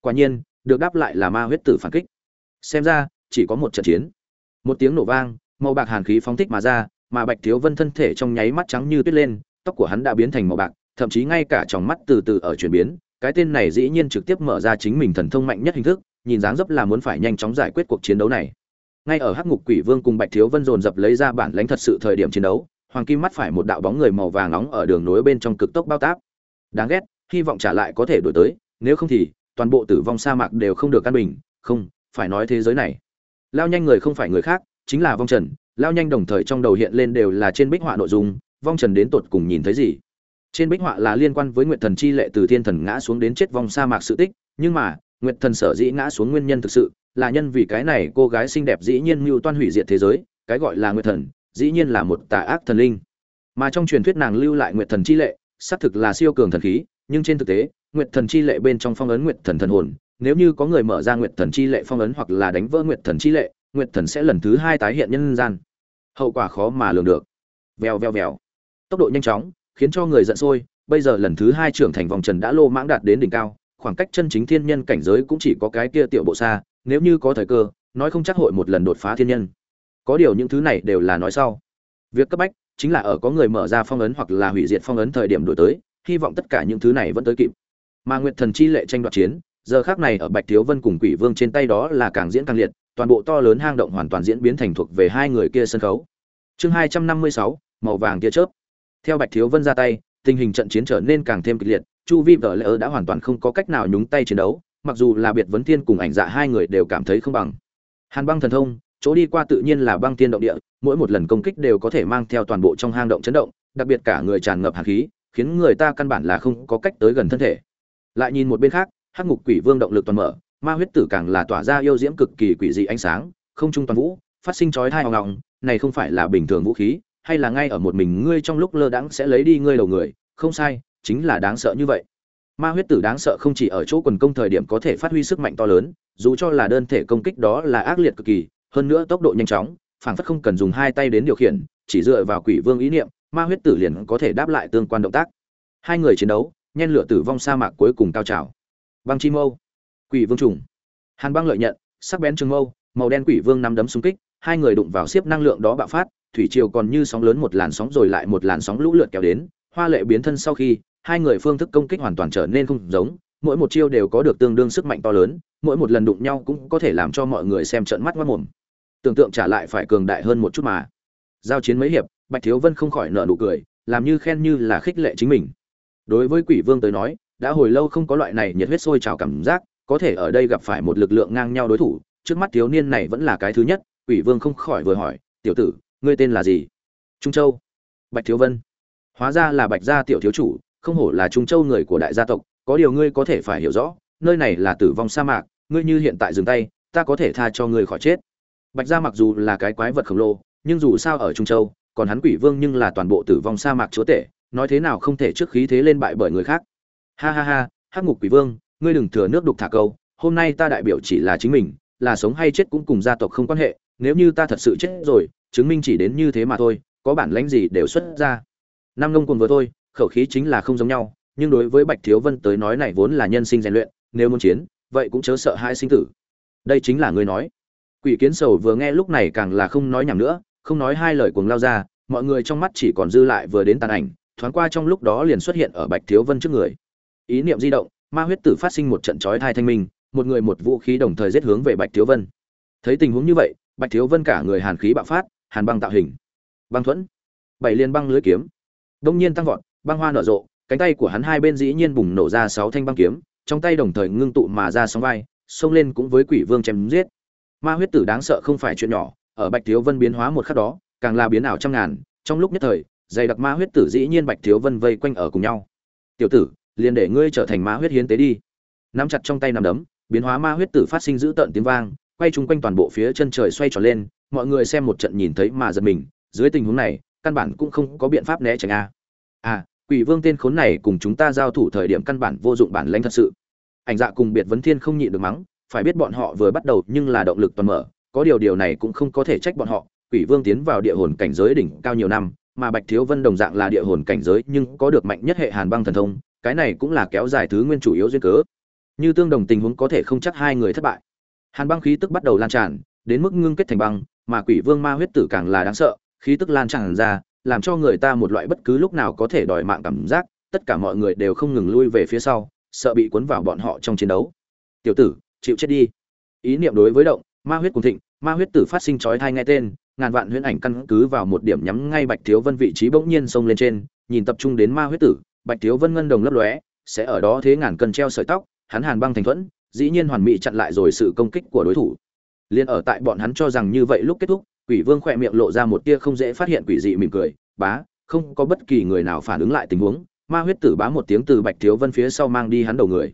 quả nhiên, được đáp lại là ma huyết tử phản kích. Xem ra, chỉ có một trận chiến. Một tiếng nổ vang, màu bạc hàn khí phóng thích mà ra, mà bạch thiếu vân thân thể trong nháy mắt trắng như tuyết lên, tóc của hắn đã biến thành màu bạc, thậm chí ngay cả tròng mắt từ từ ở chuyển biến cái tên này dĩ nhiên trực tiếp mở ra chính mình thần thông mạnh nhất hình thức, nhìn dáng dấp là muốn phải nhanh chóng giải quyết cuộc chiến đấu này. Ngay ở hắc ngục quỷ vương cùng bạch thiếu vân dồn dập lấy ra bản lãnh thật sự thời điểm chiến đấu, hoàng kim mắt phải một đạo bóng người màu vàng nóng ở đường nối bên trong cực tốc bao táp. Đáng ghét, hy vọng trả lại có thể đổi tới, nếu không thì, toàn bộ tử vong sa mạc đều không được căn bình, không, phải nói thế giới này. Lao nhanh người không phải người khác, chính là vong trần. Lao nhanh đồng thời trong đầu hiện lên đều là trên bích họa nội dung, vong trần đến tột cùng nhìn thấy gì? Trên bích họa là liên quan với nguyệt thần chi lệ từ thiên thần ngã xuống đến chết vong sa mạc sự tích, nhưng mà, nguyệt thần sở dĩ ngã xuống nguyên nhân thực sự là nhân vì cái này cô gái xinh đẹp dĩ nhiên mưu toan hủy diệt thế giới, cái gọi là nguyệt thần, dĩ nhiên là một tà ác thần linh. Mà trong truyền thuyết nàng lưu lại nguyệt thần chi lệ, xác thực là siêu cường thần khí, nhưng trên thực tế, nguyệt thần chi lệ bên trong phong ấn nguyệt thần thần hồn, nếu như có người mở ra nguyệt thần chi lệ phong ấn hoặc là đánh vỡ nguyệt thần chi lệ, nguyệt thần sẽ lần thứ hai tái hiện nhân gian. Hậu quả khó mà lường được. Vèo vèo vèo. Tốc độ nhanh chóng khiến cho người giận sôi, bây giờ lần thứ hai trưởng thành vòng trần đã lô mãng đạt đến đỉnh cao, khoảng cách chân chính thiên nhân cảnh giới cũng chỉ có cái kia tiểu bộ xa, nếu như có thời cơ, nói không chắc hội một lần đột phá thiên nhân. Có điều những thứ này đều là nói sau. Việc cấp bách chính là ở có người mở ra phong ấn hoặc là hủy diệt phong ấn thời điểm đổi tới, hy vọng tất cả những thứ này vẫn tới kịp. Mà nguyệt thần chi lệ tranh đoạt chiến, giờ khác này ở bạch thiếu vân cùng quỷ vương trên tay đó là càng diễn càng liệt, toàn bộ to lớn hang động hoàn toàn diễn biến thành thuộc về hai người kia sân khấu. Chương hai trăm năm mươi sáu, màu vàng tia chớp theo bạch thiếu vân ra tay, tình hình trận chiến trở nên càng thêm kịch liệt, chu vi vợ lỡ đã hoàn toàn không có cách nào nhúng tay chiến đấu, mặc dù là biệt vấn thiên cùng ảnh dạ hai người đều cảm thấy không bằng. Hàn băng thần thông, chỗ đi qua tự nhiên là băng tiên động địa, mỗi một lần công kích đều có thể mang theo toàn bộ trong hang động chấn động, đặc biệt cả người tràn ngập hàn khí, khiến người ta căn bản là không có cách tới gần thân thể. Lại nhìn một bên khác, hắc ngục quỷ vương động lực toàn mở, ma huyết tử càng là tỏa ra yêu diễm cực kỳ quỷ dị ánh sáng, không trung toàn vũ, phát sinh chói thai hoang ngọng này không phải là bình thường vũ khí hay là ngay ở một mình ngươi trong lúc lơ đãng sẽ lấy đi ngươi đầu người, không sai, chính là đáng sợ như vậy. Ma huyết tử đáng sợ không chỉ ở chỗ quần công thời điểm có thể phát huy sức mạnh to lớn, dù cho là đơn thể công kích đó là ác liệt cực kỳ, hơn nữa tốc độ nhanh chóng, phảng phất không cần dùng hai tay đến điều khiển, chỉ dựa vào quỷ vương ý niệm, ma huyết tử liền có thể đáp lại tương quan động tác. Hai người chiến đấu, nhen lửa tử vong sa mạc cuối cùng cao trào. Băng chi mâu. Quỷ vương trùng. Hàn băng lợi nhận, sắc bén trường mâu, màu đen quỷ vương nắm đấm xung kích, hai người đụng vào xiếp năng lượng đó bạo phát thủy triều còn như sóng lớn một làn sóng rồi lại một làn sóng lũ lượt kéo đến, hoa lệ biến thân sau khi, hai người phương thức công kích hoàn toàn trở nên không giống, mỗi một chiêu đều có được tương đương sức mạnh to lớn, mỗi một lần đụng nhau cũng có thể làm cho mọi người xem trợn mắt mất mồm. Tưởng tượng trả lại phải cường đại hơn một chút mà. Giao chiến mấy hiệp, bạch thiếu vân không khỏi nở nụ cười, làm như khen như là khích lệ chính mình. Đối với quỷ vương tới nói, đã hồi lâu không có loại này nhiệt huyết sôi trào cảm giác, có thể ở đây gặp phải một lực lượng ngang nhau đối thủ, trước mắt thiếu niên này vẫn là cái thứ nhất, quỷ vương không khỏi vừa hỏi, tiểu tử ngươi tên là gì? Trung châu. Bạch thiếu vân. Hóa ra là bạch gia tiểu thiếu chủ, không hổ là trung châu người của đại gia tộc, có điều ngươi có thể phải hiểu rõ, nơi này là tử vong sa mạc, ngươi như hiện tại dừng tay, ta có thể tha cho ngươi khỏi chết. Bạch gia mặc dù là cái quái vật khổng lồ, nhưng dù sao ở trung châu, còn hắn quỷ vương nhưng là toàn bộ tử vong sa mạc chúa tể, nói thế nào không thể trước khí thế lên bại bởi người khác. Ha ha ha, hắc ngục quỷ vương, ngươi đừng thừa nước đục thả câu, hôm nay ta đại biểu chỉ là chính mình, là sống hay chết cũng cùng gia tộc không quan hệ, nếu như ta thật sự chết rồi chứng minh chỉ đến như thế mà thôi, có bản lãnh gì đều xuất ra. Nam ngông cùng vừa thôi, khẩu khí chính là không giống nhau, nhưng đối với bạch thiếu vân tới nói này vốn là nhân sinh rèn luyện, nếu muốn chiến, vậy cũng chớ sợ hai sinh tử. Đây chính là ngươi nói. Quỷ kiến sầu vừa nghe lúc này càng là không nói nhảm nữa, không nói hai lời cuồng lao ra, mọi người trong mắt chỉ còn dư lại vừa đến tàn ảnh, thoáng qua trong lúc đó liền xuất hiện ở bạch thiếu vân trước người. Ý niệm di động, ma huyết tử phát sinh một trận chói thai thanh minh, một người một vũ khí đồng thời giết hướng về bạch thiếu vân. Thấy tình huống như vậy, bạch thiếu vân cả người hàn khí bạo phát hàn băng tạo hình. Băng thuẫn. Bảy liên băng lưới kiếm. Đông nhiên tăng vọt, băng hoa nở rộ, cánh tay của hắn hai bên dĩ nhiên bùng nổ ra sáu thanh băng kiếm, trong tay đồng thời ngưng tụ mà ra sóng vai, xông lên cũng với quỷ vương chém giết. Ma huyết tử đáng sợ không phải chuyện nhỏ, ở bạch thiếu vân biến hóa một khắc đó, càng là biến ảo trăm ngàn, trong lúc nhất thời, dày đặc ma huyết tử dĩ nhiên bạch thiếu vân vây quanh ở cùng nhau. Tiểu tử, liền để ngươi trở thành ma huyết hiến tế đi. Nắm chặt trong tay nằm đấm, biến hóa ma huyết tử phát sinh dữ tợn tiếng vang quay chung quanh toàn bộ phía chân trời xoay tròn lên, mọi người xem một trận nhìn thấy mà giật mình, dưới tình huống này, căn bản cũng không có biện pháp né tránh a. À quỷ vương tên khốn này cùng chúng ta giao thủ thời điểm căn bản vô dụng bản lãnh thật sự. Ảnh dạ cùng biệt vấn thiên không nhịn được mắng, phải biết bọn họ vừa bắt đầu nhưng là động lực toàn mở, có điều điều này cũng không có thể trách bọn họ. Quỷ vương tiến vào địa hồn cảnh giới đỉnh cao nhiều năm, mà bạch thiếu vân đồng dạng là địa hồn cảnh giới nhưng có được mạnh nhất hệ hàn băng thần thông, cái này cũng là kéo dài thứ nguyên chủ yếu duyên cớ. Như tương đồng tình huống có thể không chắc hai người thất bại hàn băng khí tức bắt đầu lan tràn, đến mức ngưng kết thành băng, mà quỷ vương ma huyết tử càng là đáng sợ, khí tức lan tràn ra, làm cho người ta một loại bất cứ lúc nào có thể đòi mạng cảm giác, tất cả mọi người đều không ngừng lui về phía sau, sợ bị cuốn vào bọn họ trong chiến đấu. Tiểu tử, chịu chết đi. Ý niệm đối với động, ma huyết cùng thịnh, ma huyết tử phát sinh chói thai nghe tên, ngàn vạn huyễn ảnh căn cứ vào một điểm nhắm ngay bạch thiếu vân vị trí bỗng nhiên xông lên trên, nhìn tập trung đến ma huyết tử, bạch thiếu vân ngân đồng lấp lóe, sẽ ở đó thế ngàn cân treo sợi tóc, hắn hàn băng thành thuẫn dĩ nhiên hoàn mỹ chặn lại rồi sự công kích của đối thủ. Liên ở tại bọn hắn cho rằng như vậy lúc kết thúc, quỷ vương khỏe miệng lộ ra một tia không dễ phát hiện quỷ dị mỉm cười, bá, không có bất kỳ người nào phản ứng lại tình huống. Ma huyết tử bá một tiếng từ bạch thiếu vân phía sau mang đi hắn đầu người.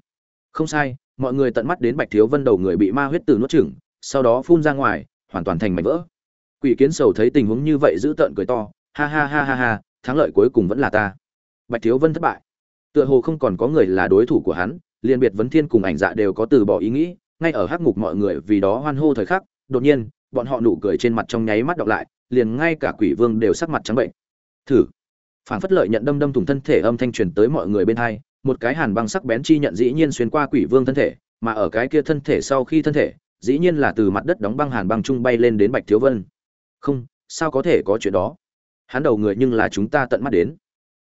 Không sai, mọi người tận mắt đến bạch thiếu vân đầu người bị ma huyết tử nuốt chửng, sau đó phun ra ngoài, hoàn toàn thành mảnh vỡ. Quỷ kiến sầu thấy tình huống như vậy giữ tợn cười to, ha ha ha ha ha, thắng lợi cuối cùng vẫn là ta. Bạch thiếu vân thất bại. Tựa hồ không còn có người là đối thủ của hắn liên biệt vấn thiên cùng ảnh dạ đều có từ bỏ ý nghĩ, ngay ở hắc ngục mọi người vì đó hoan hô thời khắc, đột nhiên, bọn họ nụ cười trên mặt trong nháy mắt đọc lại, liền ngay cả quỷ vương đều sắc mặt trắng bệnh. Thử. Phản phất lợi nhận đâm đâm thủng thân thể âm thanh truyền tới mọi người bên hai, một cái hàn băng sắc bén chi nhận dĩ nhiên xuyên qua quỷ vương thân thể, mà ở cái kia thân thể sau khi thân thể, dĩ nhiên là từ mặt đất đóng băng hàn băng trung bay lên đến bạch thiếu vân. Không, sao có thể có chuyện đó? Hắn đầu người nhưng là chúng ta tận mắt đến.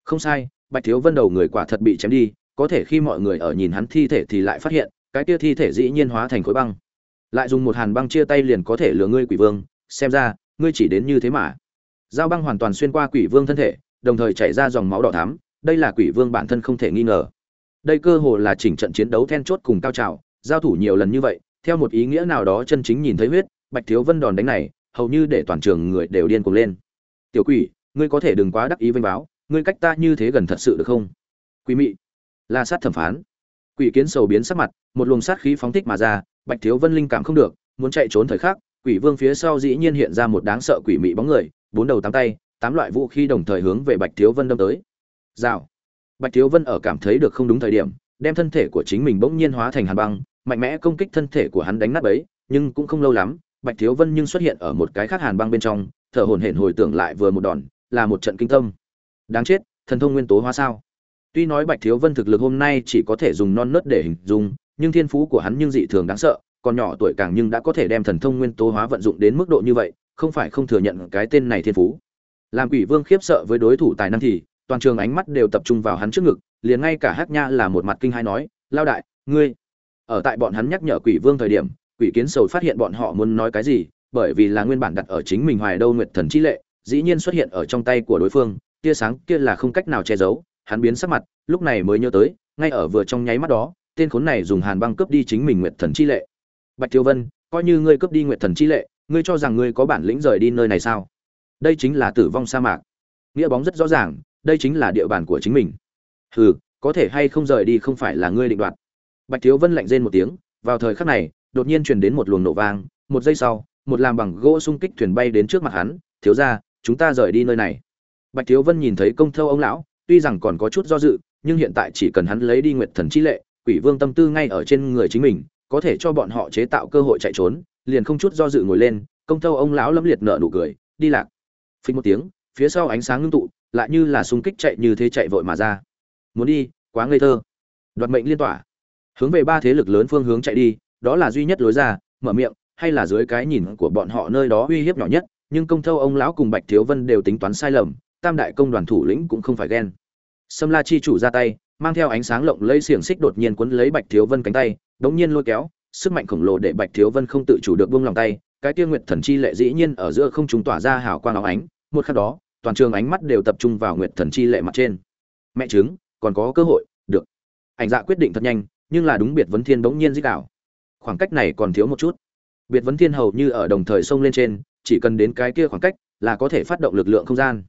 Không sai, bạch thiếu vân đầu người quả thật bị chém đi có thể khi mọi người ở nhìn hắn thi thể thì lại phát hiện, cái kia thi thể dĩ nhiên hóa thành khối băng. Lại dùng một hàn băng chia tay liền có thể lừa ngươi quỷ vương, xem ra, ngươi chỉ đến như thế mà. Giao băng hoàn toàn xuyên qua quỷ vương thân thể, đồng thời chảy ra dòng máu đỏ thắm, đây là quỷ vương bản thân không thể nghi ngờ. Đây cơ hồ là chỉnh trận chiến đấu then chốt cùng cao trào, giao thủ nhiều lần như vậy, theo một ý nghĩa nào đó chân chính nhìn thấy huyết, bạch thiếu vân đòn đánh này, hầu như để toàn trường người đều điên cuồng lên. Tiểu quỷ, ngươi có thể đừng quá đắc ý vênh báo, ngươi cách ta như thế gần thật sự được không? Quý mị la sát thẩm phán. Quỷ kiến sầu biến sắc mặt, một luồng sát khí phóng thích mà ra, bạch thiếu vân linh cảm không được, muốn chạy trốn thời khắc, quỷ vương phía sau dĩ nhiên hiện ra một đáng sợ quỷ mị bóng người, bốn đầu tám tay, tám loại vũ khí đồng thời hướng về bạch thiếu vân đâm tới. Rào. Bạch thiếu vân ở cảm thấy được không đúng thời điểm, đem thân thể của chính mình bỗng nhiên hóa thành hàn băng, mạnh mẽ công kích thân thể của hắn đánh nát ấy nhưng cũng không lâu lắm, bạch thiếu vân nhưng xuất hiện ở một cái khác hàn băng bên trong, thở hổn hển hồi tưởng lại vừa một đòn, là một trận kinh tâm. Đáng chết, thần thông nguyên tố hóa sao? Tuy nói bạch thiếu vân thực lực hôm nay chỉ có thể dùng non nớt để hình dung, nhưng thiên phú của hắn nhưng dị thường đáng sợ, còn nhỏ tuổi càng nhưng đã có thể đem thần thông nguyên tố hóa vận dụng đến mức độ như vậy, không phải không thừa nhận cái tên này thiên phú. Làm quỷ vương khiếp sợ với đối thủ tài năng thì, toàn trường ánh mắt đều tập trung vào hắn trước ngực, liền ngay cả hắc nha là một mặt kinh hai nói, lao đại, ngươi. Ở tại bọn hắn nhắc nhở quỷ vương thời điểm, quỷ kiến sầu phát hiện bọn họ muốn nói cái gì, bởi vì là nguyên bản đặt ở chính mình hoài đâu nguyệt thần chi lệ, dĩ nhiên xuất hiện ở trong tay của đối phương, tia sáng kia là không cách nào che giấu hắn biến sắc mặt lúc này mới nhớ tới ngay ở vừa trong nháy mắt đó tên khốn này dùng hàn băng cướp đi chính mình nguyệt thần chi lệ. Bạch thiếu vân coi như ngươi cướp đi nguyệt thần chi lệ ngươi cho rằng ngươi có bản lĩnh rời đi nơi này sao? Đây chính là tử vong sa mạc. Nghĩa bóng rất rõ ràng đây chính là địa bàn của chính mình. Hừ có thể hay không rời đi không phải là ngươi định đoạt. Bạch thiếu vân lạnh rên một tiếng vào thời khắc này đột nhiên truyền đến một luồng nổ vang một giây sau một làm bằng gỗ xung kích thuyền bay đến trước mặt hắn thiếu gia, chúng ta rời đi nơi này. Bạch thiếu vân nhìn thấy công thâu ông lão tuy rằng còn có chút do dự, nhưng hiện tại chỉ cần hắn lấy đi nguyệt thần chi lệ, quỷ vương tâm tư ngay ở trên người chính mình, có thể cho bọn họ chế tạo cơ hội chạy trốn, liền không chút do dự ngồi lên, công thâu ông lão lâm liệt nợ nụ cười, đi lạc. Phình một tiếng, phía sau ánh sáng ngưng tụ, lại như là xung kích chạy như thế chạy vội mà ra. Muốn đi, quá ngây thơ. Đoạt mệnh liên tỏa. Hướng về ba thế lực lớn phương hướng chạy đi, đó là duy nhất lối ra, mở miệng, hay là dưới cái nhìn của bọn họ nơi đó uy hiếp nhỏ nhất, nhưng công thâu ông lão cùng bạch thiếu vân đều tính toán sai lầm tam đại công đoàn thủ lĩnh cũng không phải ghen. Sâm la chi chủ ra tay, mang theo ánh sáng lộng lẫy xiềng xích đột nhiên quấn lấy bạch thiếu vân cánh tay, đống nhiên lôi kéo, sức mạnh khổng lồ để bạch thiếu vân không tự chủ được buông lòng tay, cái tiên nguyệt thần chi lệ dĩ nhiên ở giữa không chúng tỏa ra hào quang óng ánh, một khắc đó, toàn trường ánh mắt đều tập trung vào nguyệt thần chi lệ mặt trên. Mẹ chứng còn có cơ hội, được. Ảnh dạ quyết định thật nhanh, nhưng là đúng biệt vấn thiên bỗng nhiên dích đảo khoảng cách này còn thiếu một chút. Biệt vấn thiên hầu như ở đồng thời xông lên trên, chỉ cần đến cái kia khoảng cách là có thể phát động lực lượng không gian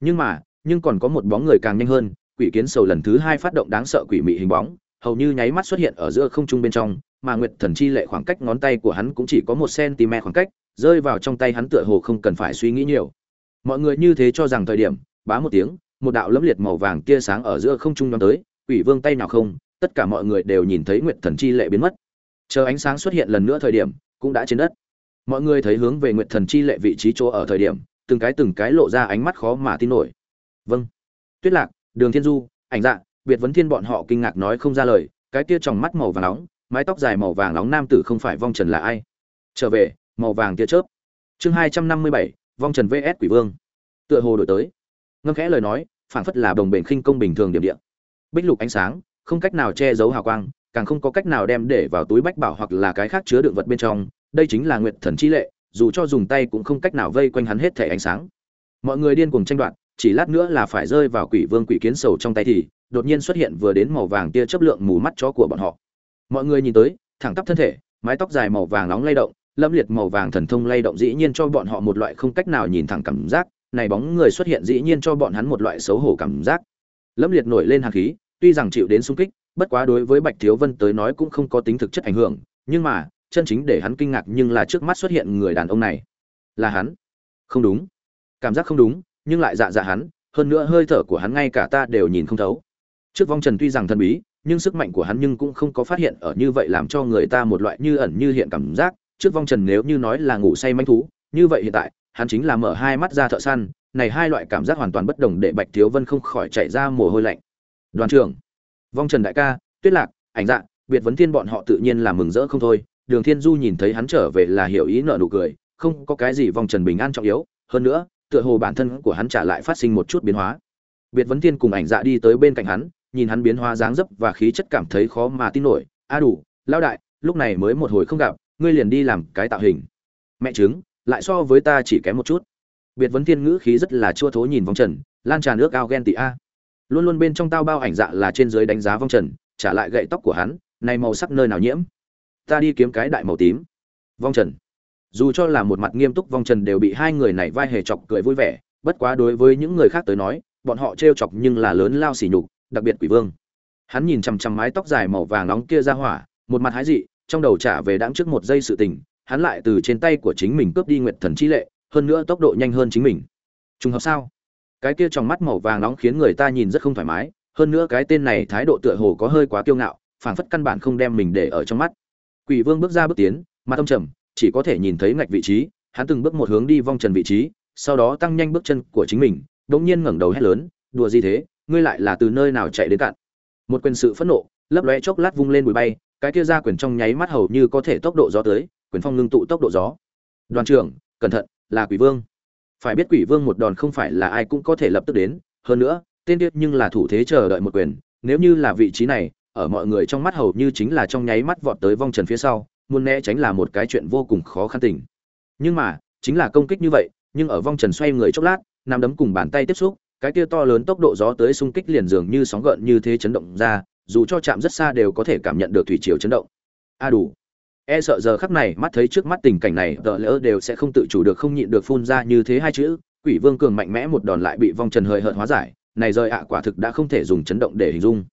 nhưng mà, nhưng còn có một bóng người càng nhanh hơn, quỷ kiến sầu lần thứ hai phát động đáng sợ quỷ mị hình bóng, hầu như nháy mắt xuất hiện ở giữa không trung bên trong, mà nguyệt thần chi lệ khoảng cách ngón tay của hắn cũng chỉ có một cm khoảng cách, rơi vào trong tay hắn tựa hồ không cần phải suy nghĩ nhiều. Mọi người như thế cho rằng thời điểm, bá một tiếng, một đạo lẫm liệt màu vàng kia sáng ở giữa không trung nhóm tới, quỷ vương tay nào không, tất cả mọi người đều nhìn thấy nguyệt thần chi lệ biến mất. Chờ ánh sáng xuất hiện lần nữa thời điểm, cũng đã trên đất. Mọi người thấy hướng về nguyệt thần chi lệ vị trí chỗ ở thời điểm từng cái từng cái lộ ra ánh mắt khó mà tin nổi. Vâng. Tuyết lạc, đường thiên du, ảnh dạ biệt vấn thiên bọn họ kinh ngạc nói không ra lời, cái kia tròng mắt màu vàng nóng, mái tóc dài màu vàng nóng nam tử không phải vong trần là ai? Trở về, màu vàng tia chớp. Chương hai trăm năm mươi bảy, vong trần vs quỷ vương. Tựa hồ đổi tới. Ngâm khẽ lời nói, phảng phất là đồng bền khinh công bình thường điểm điện bích lục ánh sáng, không cách nào che giấu hào quang, càng không có cách nào đem để vào túi bách bảo hoặc là cái khác chứa đựng vật bên trong, đây chính là nguyệt thần chi lệ dù cho dùng tay cũng không cách nào vây quanh hắn hết thể ánh sáng. Mọi người điên cuồng tranh đoạt, chỉ lát nữa là phải rơi vào quỷ vương quỷ kiến sầu trong tay thì, đột nhiên xuất hiện vừa đến màu vàng tia chấp lượng mù mắt chó của bọn họ. Mọi người nhìn tới, thẳng tắp thân thể, mái tóc dài màu vàng nóng lay động, lâm liệt màu vàng thần thông lay động dĩ nhiên cho bọn họ một loại không cách nào nhìn thẳng cảm giác, này bóng người xuất hiện dĩ nhiên cho bọn hắn một loại xấu hổ cảm giác. Lâm liệt nổi lên hạt khí, tuy rằng chịu đến sung kích, bất quá đối với bạch thiếu vân tới nói cũng không có tính thực chất ảnh hưởng, nhưng mà chân chính để hắn kinh ngạc nhưng là trước mắt xuất hiện người đàn ông này. Là hắn? Không đúng. Cảm giác không đúng, nhưng lại dạ dạ hắn, hơn nữa hơi thở của hắn ngay cả ta đều nhìn không thấu. Trước vong trần tuy rằng thần bí, nhưng sức mạnh của hắn nhưng cũng không có phát hiện ở như vậy làm cho người ta một loại như ẩn như hiện cảm giác. Trước vong trần nếu như nói là ngủ say manh thú, như vậy hiện tại, hắn chính là mở hai mắt ra thợ săn, này hai loại cảm giác hoàn toàn bất đồng để bạch thiếu vân không khỏi chạy ra mồ hôi lạnh. Đoàn trưởng, vong trần đại ca, tuyết lạc, ảnh dạ biệt vấn thiên bọn họ tự nhiên là mừng rỡ không thôi đường thiên du nhìn thấy hắn trở về là hiểu ý nợ nụ cười, không có cái gì vong trần bình an trọng yếu, hơn nữa, tựa hồ bản thân của hắn trả lại phát sinh một chút biến hóa. Biệt vấn thiên cùng ảnh dạ đi tới bên cạnh hắn, nhìn hắn biến hóa dáng dấp và khí chất cảm thấy khó mà tin nổi. A đủ lao đại, lúc này mới một hồi không gặp, ngươi liền đi làm cái tạo hình. Mẹ chứng lại so với ta chỉ kém một chút. Biệt vấn thiên ngữ khí rất là chua thố nhìn vong trần, lan tràn nước ao ghen tị a. Luôn luôn bên trong tao bao ảnh dạ là trên dưới đánh giá vong trần, trả lại gậy tóc của hắn, này màu sắc nơi nào nhiễm? Ta đi kiếm cái đại màu tím. Vong trần. Dù cho là một mặt nghiêm túc, vong trần đều bị hai người này vai hề chọc cười vui vẻ, bất quá đối với những người khác tới nói, bọn họ trêu chọc nhưng là lớn lao xỉ nhục, đặc biệt quỷ vương. Hắn nhìn chằm chằm mái tóc dài màu vàng nóng kia ra hỏa, một mặt hái dị, trong đầu trả về đáng trước một giây sự tình, hắn lại từ trên tay của chính mình cướp đi nguyệt thần chi lệ, hơn nữa tốc độ nhanh hơn chính mình. Trùng hợp sao? Cái kia trong mắt màu vàng nóng khiến người ta nhìn rất không thoải mái, hơn nữa cái tên này thái độ tựa hồ có hơi quá kiêu ngạo, phảng phất căn bản không đem mình để ở trong mắt quỷ vương bước ra bước tiến, mặt ông trầm, chỉ có thể nhìn thấy ngạch vị trí, hắn từng bước một hướng đi vong trần vị trí, sau đó tăng nhanh bước chân của chính mình đống nhiên ngẩng đầu hét lớn, đùa gì thế? Ngươi lại là từ nơi nào chạy đến cạn? Một quyền sự phẫn nộ, lấp lóe chốc lát vung lên bụi bay, cái kia ra quyền trong nháy mắt hầu như có thể tốc độ gió tới, quyền phong ngưng tụ tốc độ gió. Đoàn trưởng, cẩn thận, là quỷ vương. Phải biết quỷ vương một đòn không phải là ai cũng có thể lập tức đến, hơn nữa, tên tiết nhưng là thủ thế chờ đợi một quyền, nếu như là vị trí này ở mọi người trong mắt hầu như chính là trong nháy mắt vọt tới vong trần phía sau, muốn né tránh là một cái chuyện vô cùng khó khăn tình. Nhưng mà, chính là công kích như vậy, nhưng ở vong trần xoay người chốc lát nằm đấm cùng bàn tay tiếp xúc, cái kia to lớn tốc độ gió tới xung kích liền dường như sóng gợn như thế chấn động ra, dù cho chạm rất xa đều có thể cảm nhận được thủy chiều chấn động. A đủ. E sợ giờ khắc này mắt thấy trước mắt tình cảnh này, tờ lỡ đều sẽ không tự chủ được không nhịn được phun ra như thế hai chữ, quỷ vương cường mạnh mẽ một đòn lại bị vong trần hơi hợt hóa giải, này rời ạ, quả thực đã không thể dùng chấn động để hình dung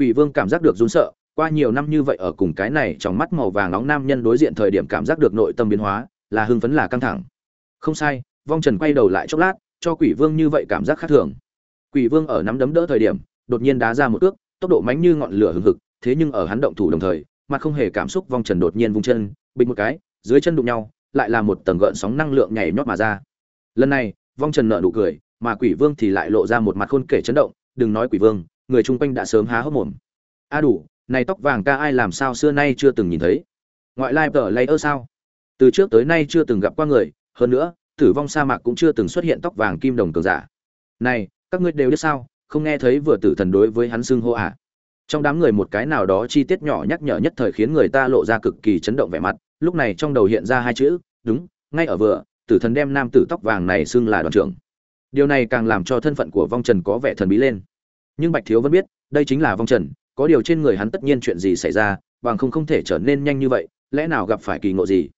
quỷ vương cảm giác được run sợ, qua nhiều năm như vậy ở cùng cái này trong mắt màu vàng nóng nam nhân đối diện thời điểm cảm giác được nội tâm biến hóa, là hưng phấn là căng thẳng. Không sai, vong trần quay đầu lại chốc lát, cho quỷ vương như vậy cảm giác khác thường. Quỷ vương ở nắm đấm đỡ thời điểm, đột nhiên đá ra một ước tốc độ mánh như ngọn lửa hừng hực, thế nhưng ở hắn động thủ đồng thời mà không hề cảm xúc vong trần đột nhiên vung chân, bịch một cái, dưới chân đụng nhau, lại là một tầng gợn sóng năng lượng nhảy nhót mà ra. Lần này, vong trần nợ nụ cười, mà quỷ vương thì lại lộ ra một mặt khôn kể chấn động, đừng nói quỷ vương người chung quanh đã sớm há hốc mồm. A đủ, này tóc vàng ca ai làm sao xưa nay chưa từng nhìn thấy? Ngoại lai tờ lấy ơ sao? Từ trước tới nay chưa từng gặp qua người, hơn nữa, tử vong sa mạc cũng chưa từng xuất hiện tóc vàng kim đồng cường giả. Này, các ngươi đều biết sao? Không nghe thấy vừa tử thần đối với hắn xưng hô à? Trong đám người một cái nào đó chi tiết nhỏ nhắc nhở nhất thời khiến người ta lộ ra cực kỳ chấn động vẻ mặt, lúc này trong đầu hiện ra hai chữ, đúng, ngay ở vừa, tử thần đem nam tử tóc vàng này xưng là đoàn trưởng. Điều này càng làm cho thân phận của vong trần có vẻ thần bí lên nhưng bạch thiếu vẫn biết, đây chính là vong trần, có điều trên người hắn tất nhiên chuyện gì xảy ra, bằng không không thể trở nên nhanh như vậy, lẽ nào gặp phải kỳ ngộ gì?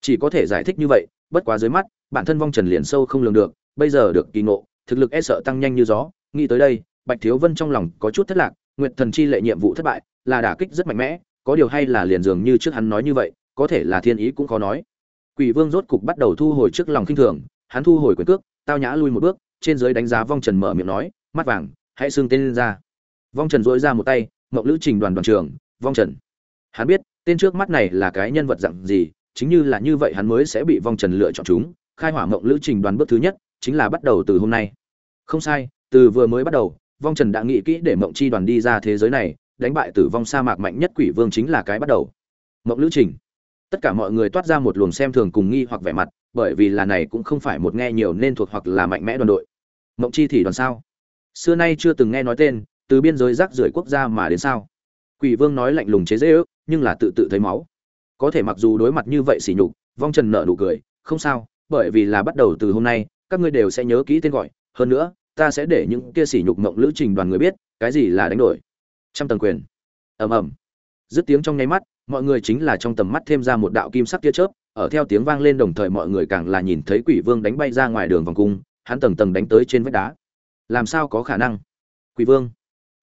Chỉ có thể giải thích như vậy, bất quá dưới mắt, bản thân vong trần liền sâu không lường được, bây giờ được kỳ ngộ, thực lực e sợ tăng nhanh như gió, nghĩ tới đây, bạch thiếu vân trong lòng có chút thất lạc, nguyệt thần chi lệ nhiệm vụ thất bại, là đả kích rất mạnh mẽ, có điều hay là liền dường như trước hắn nói như vậy, có thể là thiên ý cũng khó nói. Quỷ vương rốt cục bắt đầu thu hồi trước lòng khinh thường, hắn thu hồi quyền cước, tao nhã lui một bước, trên dưới đánh giá vong trần mở miệng nói, mắt vàng hãy xưng tên lên ra. Vong trần dỗi ra một tay, mộng lữ trình đoàn đoàn trường vong trần. Hắn biết, tên trước mắt này là cái nhân vật dạng gì, chính như là như vậy hắn mới sẽ bị vong trần lựa chọn chúng. Khai hỏa mộng lữ trình đoàn bước thứ nhất, chính là bắt đầu từ hôm nay. Không sai, từ vừa mới bắt đầu, vong trần đã nghĩ kỹ để mộng chi đoàn đi ra thế giới này, đánh bại tử vong sa mạc mạnh nhất quỷ vương chính là cái bắt đầu. Mộng lữ trình. Tất cả mọi người toát ra một luồng xem thường cùng nghi hoặc vẻ mặt, bởi vì là này cũng không phải một nghe nhiều nên thuộc hoặc là mạnh mẽ đoàn đội. Mộng chi thì đoàn sao? Xưa nay chưa từng nghe nói tên, từ biên giới rác rưởi quốc gia mà đến sao? Quỷ vương nói lạnh lùng chế dễ ước, nhưng là tự tự thấy máu. Có thể mặc dù đối mặt như vậy sỉ nhục, vong trần nợ nụ cười, không sao, bởi vì là bắt đầu từ hôm nay, các ngươi đều sẽ nhớ kỹ tên gọi. Hơn nữa, ta sẽ để những kia sỉ nhục mộng lữ trình đoàn người biết, cái gì là đánh đổi. Trăm tầng quyền. Ầm ầm. Dứt tiếng trong nháy mắt, mọi người chính là trong tầm mắt thêm ra một đạo kim sắc tia chớp, ở theo tiếng vang lên đồng thời mọi người càng là nhìn thấy quỷ vương đánh bay ra ngoài đường vòng cung, hắn tầng tầng đánh tới trên vách đá làm sao có khả năng? Quỷ vương.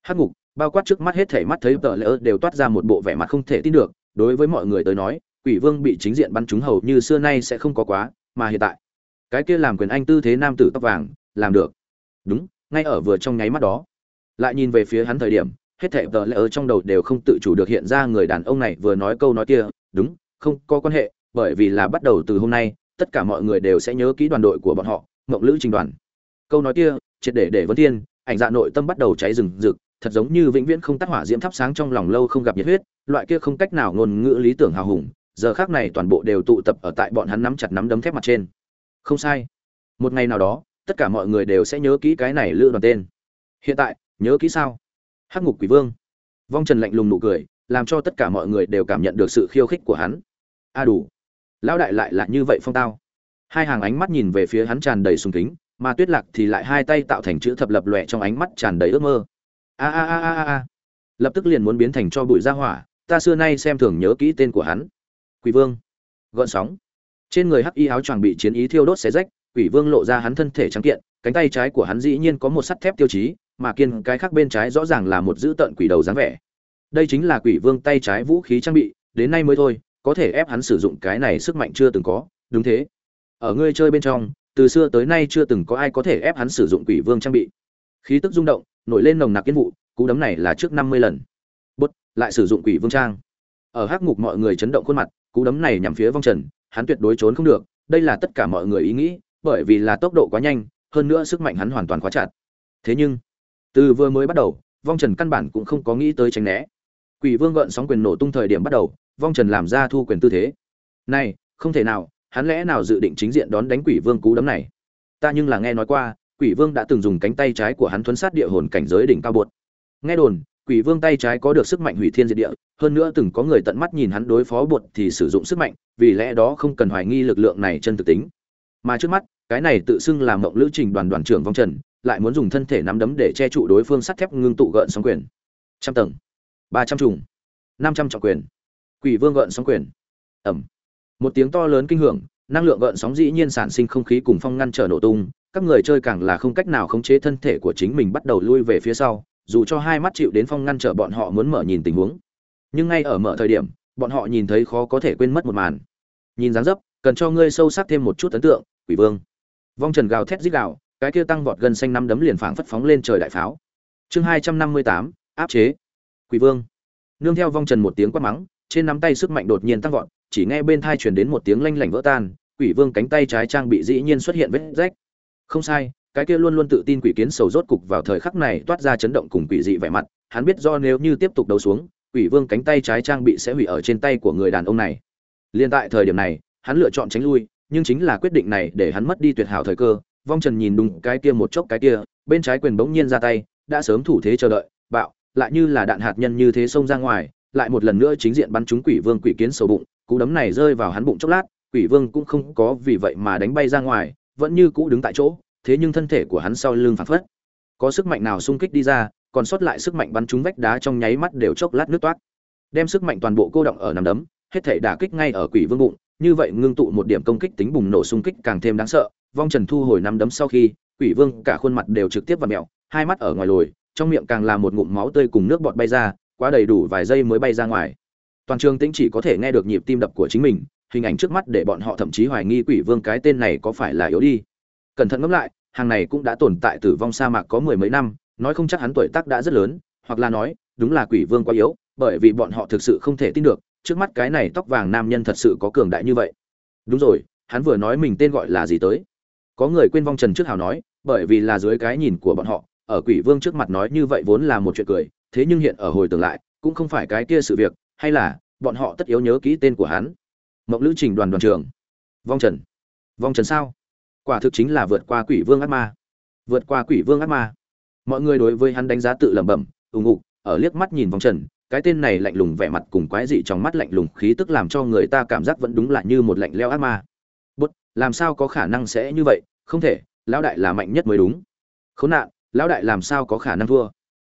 Hắc ngục, bao quát trước mắt hết thể mắt thấy tờ lỡ đều toát ra một bộ vẻ mặt không thể tin được. Đối với mọi người tới nói, quỷ vương bị chính diện bắn trúng hầu như xưa nay sẽ không có quá, mà hiện tại, cái kia làm quyền anh tư thế nam tử tóc vàng, làm được. Đúng, ngay ở vừa trong nháy mắt đó. Lại nhìn về phía hắn thời điểm, hết thảy tờ lỡ trong đầu đều không tự chủ được hiện ra người đàn ông này vừa nói câu nói kia. Đúng, không có quan hệ, bởi vì là bắt đầu từ hôm nay, tất cả mọi người đều sẽ nhớ kỹ đoàn đội của bọn họ mộng lữ trình đoàn câu nói kia, triệt để để vấn thiên, ảnh dạ nội tâm bắt đầu cháy rừng rực, thật giống như vĩnh viễn không tắt hỏa diễm thắp sáng trong lòng lâu không gặp nhiệt huyết, loại kia không cách nào ngôn ngữ lý tưởng hào hùng, giờ khác này toàn bộ đều tụ tập ở tại bọn hắn nắm chặt nắm đấm thép mặt trên. Không sai. Một ngày nào đó, tất cả mọi người đều sẽ nhớ kỹ cái này lựa đoàn tên. Hiện tại, nhớ kỹ sao? Hắc ngục quỷ vương. Vong trần lạnh lùng nụ cười, làm cho tất cả mọi người đều cảm nhận được sự khiêu khích của hắn. A đủ. Lão đại lại là như vậy phong tao. Hai hàng ánh mắt nhìn về phía hắn tràn đầy sùng kính mà tuyết lạc thì lại hai tay tạo thành chữ thập lập lòe trong ánh mắt tràn đầy ước mơ. A a a a a lập tức liền muốn biến thành cho bụi ra hỏa, ta xưa nay xem thường nhớ kỹ tên của hắn. Quỷ vương. Gợn sóng. Trên người hắc y áo choàng bị chiến ý thiêu đốt xé rách, quỷ vương lộ ra hắn thân thể trắng kiện, cánh tay trái của hắn dĩ nhiên có một sắt thép tiêu chí, mà kiên cái khác bên trái rõ ràng là một dữ tợn quỷ đầu dáng vẻ. Đây chính là quỷ vương tay trái vũ khí trang bị, đến nay mới thôi, có thể ép hắn sử dụng cái này sức mạnh chưa từng có, đúng thế. Ở ngươi chơi bên trong từ xưa tới nay chưa từng có ai có thể ép hắn sử dụng quỷ vương trang bị. Khí tức rung động, nổi lên nồng nặc kiến vụ, cú đấm này là trước năm mươi lần. Bút, lại sử dụng quỷ vương trang. Ở hắc ngục mọi người chấn động khuôn mặt, cú đấm này nhằm phía vong trần, hắn tuyệt đối trốn không được, đây là tất cả mọi người ý nghĩ, bởi vì là tốc độ quá nhanh, hơn nữa sức mạnh hắn hoàn toàn quá chặt. Thế nhưng, từ vừa mới bắt đầu, vong trần căn bản cũng không có nghĩ tới tránh né. Quỷ vương gợn sóng quyền nổ tung thời điểm bắt đầu, vong trần làm ra thu quyền tư thế. Này, không thể nào hắn lẽ nào dự định chính diện đón đánh quỷ vương cú đấm này? Ta nhưng là nghe nói qua, quỷ vương đã từng dùng cánh tay trái của hắn thuấn sát địa hồn cảnh giới đỉnh cao bột. Nghe đồn, quỷ vương tay trái có được sức mạnh hủy thiên diệt địa, hơn nữa từng có người tận mắt nhìn hắn đối phó bột thì sử dụng sức mạnh, vì lẽ đó không cần hoài nghi lực lượng này chân thực tính. Mà trước mắt, cái này tự xưng làm mộng lữ trình đoàn đoàn trưởng vong trần, lại muốn dùng thân thể nắm đấm để che trụ đối phương sắt thép ngưng tụ gợn sóng quyền. Trăm tầng. Ba trăm trùng. Năm trăm trọng quyền. Quỷ vương gợn sóng quyền. Ẩm một tiếng to lớn kinh hưởng, năng lượng gợn sóng dĩ nhiên sản sinh không khí cùng phong ngăn trở nổ tung, các người chơi càng là không cách nào khống chế thân thể của chính mình bắt đầu lui về phía sau, dù cho hai mắt chịu đến phong ngăn trở bọn họ muốn mở nhìn tình huống. Nhưng ngay ở mở thời điểm, bọn họ nhìn thấy khó có thể quên mất một màn. Nhìn dáng dấp, cần cho ngươi sâu sắc thêm một chút ấn tượng, quỷ vương. Vong trần gào thét dít gào, cái kia tăng vọt gần xanh năm đấm liền phảng phất phóng lên trời đại pháo. Chương hai trăm năm mươi tám, áp chế. Quỷ vương. Nương theo vong trần một tiếng quát mắng, trên nắm tay sức mạnh đột nhiên tăng vọt chỉ nghe bên thai truyền đến một tiếng lanh lảnh vỡ tan, quỷ vương cánh tay trái trang bị dĩ nhiên xuất hiện vết rách. Không sai, cái kia luôn luôn tự tin quỷ kiến sầu rốt cục vào thời khắc này toát ra chấn động cùng quỷ dị vẻ mặt, hắn biết do nếu như tiếp tục đấu xuống, quỷ vương cánh tay trái trang bị sẽ hủy ở trên tay của người đàn ông này. Liên tại thời điểm này, hắn lựa chọn tránh lui, nhưng chính là quyết định này để hắn mất đi tuyệt hảo thời cơ. Vong trần nhìn đúng cái kia một chốc cái kia, bên trái quyền bỗng nhiên ra tay, đã sớm thủ thế chờ đợi, bạo, lại như là đạn hạt nhân như thế xông ra ngoài, lại một lần nữa chính diện bắn trúng quỷ vương quỷ kiến sầu bụng cú đấm này rơi vào hắn bụng chốc lát, quỷ vương cũng không có vì vậy mà đánh bay ra ngoài, vẫn như cũ đứng tại chỗ, thế nhưng thân thể của hắn sau lưng phản phất có sức mạnh nào xung kích đi ra, còn sót lại sức mạnh bắn trúng vách đá trong nháy mắt đều chốc lát nước toát. Đem sức mạnh toàn bộ cô động ở nằm đấm, hết thể đả kích ngay ở quỷ vương bụng, như vậy ngưng tụ một điểm công kích tính bùng nổ xung kích càng thêm đáng sợ, vong trần thu hồi nắm đấm sau khi, quỷ vương cả khuôn mặt đều trực tiếp và mẹo, hai mắt ở ngoài lồi, trong miệng càng là một ngụm máu tươi cùng nước bọt bay ra, quá đầy đủ vài giây mới bay ra ngoài toàn trường tĩnh chỉ có thể nghe được nhịp tim đập của chính mình, hình ảnh trước mắt để bọn họ thậm chí hoài nghi quỷ vương cái tên này có phải là yếu đi. Cẩn thận ngẫm lại, hàng này cũng đã tồn tại tử vong sa mạc có mười mấy năm, nói không chắc hắn tuổi tác đã rất lớn, hoặc là nói, đúng là quỷ vương quá yếu, bởi vì bọn họ thực sự không thể tin được, trước mắt cái này tóc vàng nam nhân thật sự có cường đại như vậy. Đúng rồi, hắn vừa nói mình tên gọi là gì tới. Có người quên vong trần trước hào nói, bởi vì là dưới cái nhìn của bọn họ, ở quỷ vương trước mặt nói như vậy vốn là một chuyện cười, thế nhưng hiện ở hồi tưởng lại, cũng không phải cái kia sự việc hay là bọn họ tất yếu nhớ kỹ tên của hắn? Mộng lữ trình đoàn đoàn trường vong trần. Vong trần sao? Quả thực chính là vượt qua quỷ vương ác ma. Vượt qua quỷ vương ác ma. Mọi người đối với hắn đánh giá tự lẩm bẩm, ù ngục, ở liếc mắt nhìn vong trần, cái tên này lạnh lùng vẻ mặt cùng quái dị trong mắt lạnh lùng khí tức làm cho người ta cảm giác vẫn đúng là như một lạnh leo ác ma. Bút, làm sao có khả năng sẽ như vậy? Không thể, lão đại là mạnh nhất mới đúng. Khốn nạn, lão đại làm sao có khả năng thua?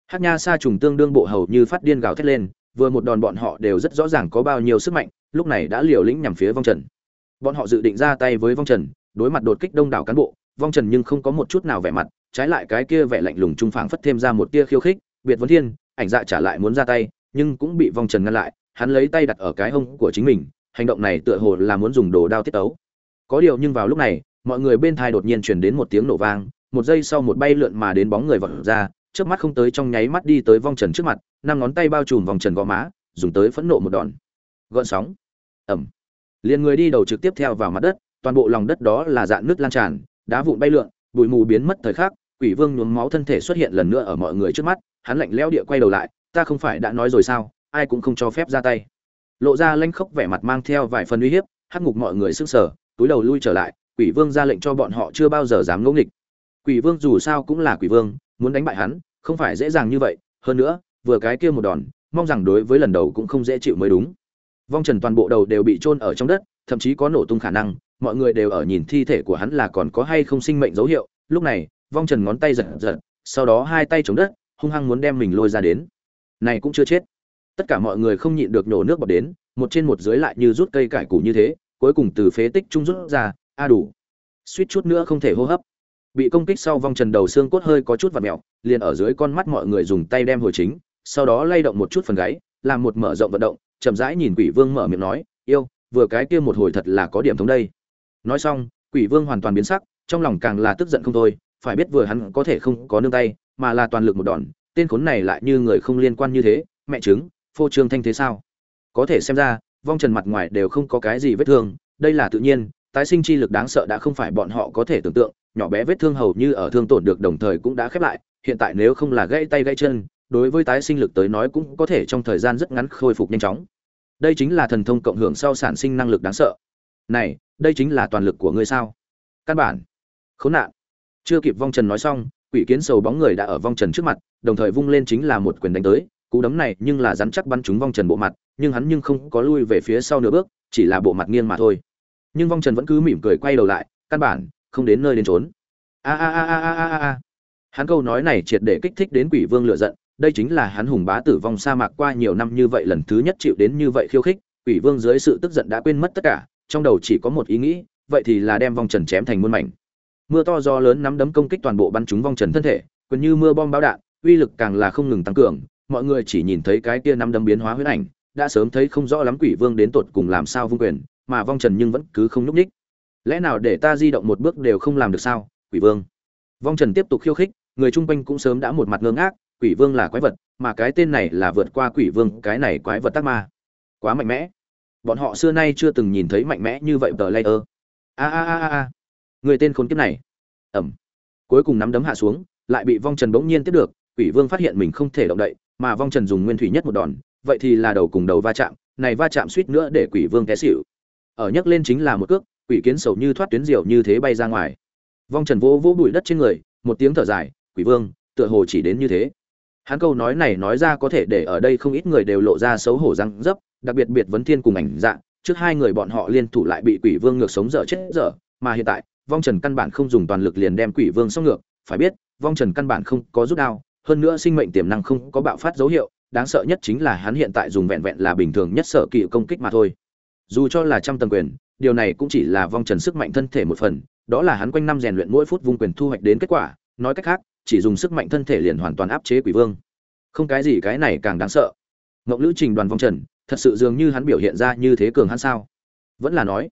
Hát nha sa trùng tương đương bộ hầu như phát điên gào thét lên vừa một đòn bọn họ đều rất rõ ràng có bao nhiêu sức mạnh, lúc này đã liều lĩnh nhằm phía vong trần. Bọn họ dự định ra tay với vong trần, đối mặt đột kích đông đảo cán bộ, vong trần nhưng không có một chút nào vẻ mặt, trái lại cái kia vẻ lạnh lùng trung phảng phất thêm ra một tia khiêu khích, biệt vấn thiên, ảnh dạ trả lại muốn ra tay, nhưng cũng bị vong trần ngăn lại, hắn lấy tay đặt ở cái hông của chính mình, hành động này tựa hồ là muốn dùng đồ đao tiết tấu. Có điều nhưng vào lúc này, mọi người bên thai đột nhiên truyền đến một tiếng nổ vang, một giây sau một bay lượn mà đến bóng người vọt ra trước mắt không tới trong nháy mắt đi tới vong trần trước mặt, năm ngón tay bao trùm vòng trần gò má, dùng tới phẫn nộ một đòn. Gợn sóng. Ẩm liền người đi đầu trực tiếp theo vào mặt đất, toàn bộ lòng đất đó là dạn nước lan tràn, đá vụn bay lượn, bụi mù biến mất thời khắc, quỷ vương nhuốm máu thân thể xuất hiện lần nữa ở mọi người trước mắt, hắn lạnh lẽo địa quay đầu lại, ta không phải đã nói rồi sao, ai cũng không cho phép ra tay. Lộ ra lanh khốc vẻ mặt mang theo vài phần uy hiếp, hắc ngục mọi người sức sở túi đầu lui trở lại, quỷ vương ra lệnh cho bọn họ chưa bao giờ dám ngỗ nghịch. Quỷ vương dù sao cũng là quỷ vương muốn đánh bại hắn, không phải dễ dàng như vậy. Hơn nữa, vừa cái kia một đòn, mong rằng đối với lần đầu cũng không dễ chịu mới đúng. Vong trần toàn bộ đầu đều bị chôn ở trong đất, thậm chí có nổ tung khả năng, mọi người đều ở nhìn thi thể của hắn là còn có hay không sinh mệnh dấu hiệu. Lúc này, vong trần ngón tay giật giật, sau đó hai tay chống đất, hung hăng muốn đem mình lôi ra đến. Này cũng chưa chết. Tất cả mọi người không nhịn được nổ nước bọt đến, một trên một dưới lại như rút cây cải củ như thế, cuối cùng từ phế tích trung rút ra, a đủ. Suýt chút nữa không thể hô hấp bị công kích sau vong trần đầu xương cốt hơi có chút vặt mẹo, liền ở dưới con mắt mọi người dùng tay đem hồi chính, sau đó lay động một chút phần gáy, làm một mở rộng vận động, chậm rãi nhìn quỷ vương mở miệng nói, yêu, vừa cái kia một hồi thật là có điểm thống đây. Nói xong, quỷ vương hoàn toàn biến sắc, trong lòng càng là tức giận không thôi, phải biết vừa hắn có thể không có nương tay, mà là toàn lực một đòn, tên khốn này lại như người không liên quan như thế, mẹ chứng phô trương thanh thế sao? Có thể xem ra, vong trần mặt ngoài đều không có cái gì vết thương, đây là tự nhiên tái sinh chi lực đáng sợ đã không phải bọn họ có thể tưởng tượng, nhỏ bé vết thương hầu như ở thương tổn được đồng thời cũng đã khép lại, hiện tại nếu không là gãy tay gãy chân, đối với tái sinh lực tới nói cũng có thể trong thời gian rất ngắn khôi phục nhanh chóng. Đây chính là thần thông cộng hưởng sau sản sinh năng lực đáng sợ. Này, đây chính là toàn lực của ngươi sao? Căn bản. Khốn nạn. Chưa kịp vong trần nói xong, quỷ kiến sầu bóng người đã ở vong trần trước mặt, đồng thời vung lên chính là một quyền đánh tới. Cú đấm này nhưng là rắn chắc bắn trúng vong trần bộ mặt, nhưng hắn nhưng không có lui về phía sau nửa bước, chỉ là bộ mặt nghiêng mà thôi nhưng vong trần vẫn cứ mỉm cười quay đầu lại, căn bản không đến nơi đến trốn a a a a a a a. Hắn câu nói này triệt để kích thích đến quỷ vương lựa giận, đây chính là hắn hùng bá tử vong sa mạc qua nhiều năm như vậy lần thứ nhất chịu đến như vậy khiêu khích, quỷ vương dưới sự tức giận đã quên mất tất cả, trong đầu chỉ có một ý nghĩ, vậy thì là đem vong trần chém thành muôn mảnh. Mưa to gió lớn nắm đấm công kích toàn bộ bắn trúng vong trần thân thể gần như mưa bom bão đạn, uy lực càng là không ngừng tăng cường, mọi người chỉ nhìn thấy cái kia nắm đấm biến hóa huyết ảnh, đã sớm thấy không rõ lắm quỷ vương đến tột cùng làm sao vung quyền mà vong trần nhưng vẫn cứ không nhúc nhích. Lẽ nào để ta di động một bước đều không làm được sao, quỷ vương? Vong trần tiếp tục khiêu khích, người chung quanh cũng sớm đã một mặt ngơ ngác, quỷ vương là quái vật, mà cái tên này là vượt qua quỷ vương, cái này quái vật tắc ma. Quá mạnh mẽ. Bọn họ xưa nay chưa từng nhìn thấy mạnh mẽ như vậy tờ layer. A a a a. Người tên khốn kiếp này. Ẩm. Cuối cùng nắm đấm hạ xuống, lại bị vong trần bỗng nhiên tiếp được, quỷ vương phát hiện mình không thể động đậy, mà vong trần dùng nguyên thủy nhất một đòn, vậy thì là đầu cùng đầu va chạm, này va chạm suýt nữa để quỷ vương té xỉu ở nhấc lên chính là một cước, quỷ kiến sầu như thoát tuyến diều như thế bay ra ngoài. Vong trần vỗ vỗ bụi đất trên người, một tiếng thở dài, quỷ vương, tựa hồ chỉ đến như thế. Hắn câu nói này nói ra có thể để ở đây không ít người đều lộ ra xấu hổ răng dấp, đặc biệt biệt vấn thiên cùng ảnh dạng trước hai người bọn họ liên thủ lại bị quỷ vương ngược sống dở chết dở, mà hiện tại, vong trần căn bản không dùng toàn lực liền đem quỷ vương xong ngược, phải biết, vong trần căn bản không có rút đao, hơn nữa sinh mệnh tiềm năng không có bạo phát dấu hiệu, đáng sợ nhất chính là hắn hiện tại dùng vẹn vẹn là bình thường nhất sở kỵ công kích mà thôi dù cho là trăm tầng quyền, điều này cũng chỉ là vong trần sức mạnh thân thể một phần, đó là hắn quanh năm rèn luyện mỗi phút vung quyền thu hoạch đến kết quả, nói cách khác, chỉ dùng sức mạnh thân thể liền hoàn toàn áp chế quỷ vương. Không cái gì cái này càng đáng sợ. Ngộng lữ trình đoàn vong trần, thật sự dường như hắn biểu hiện ra như thế cường hắn sao? Vẫn là nói,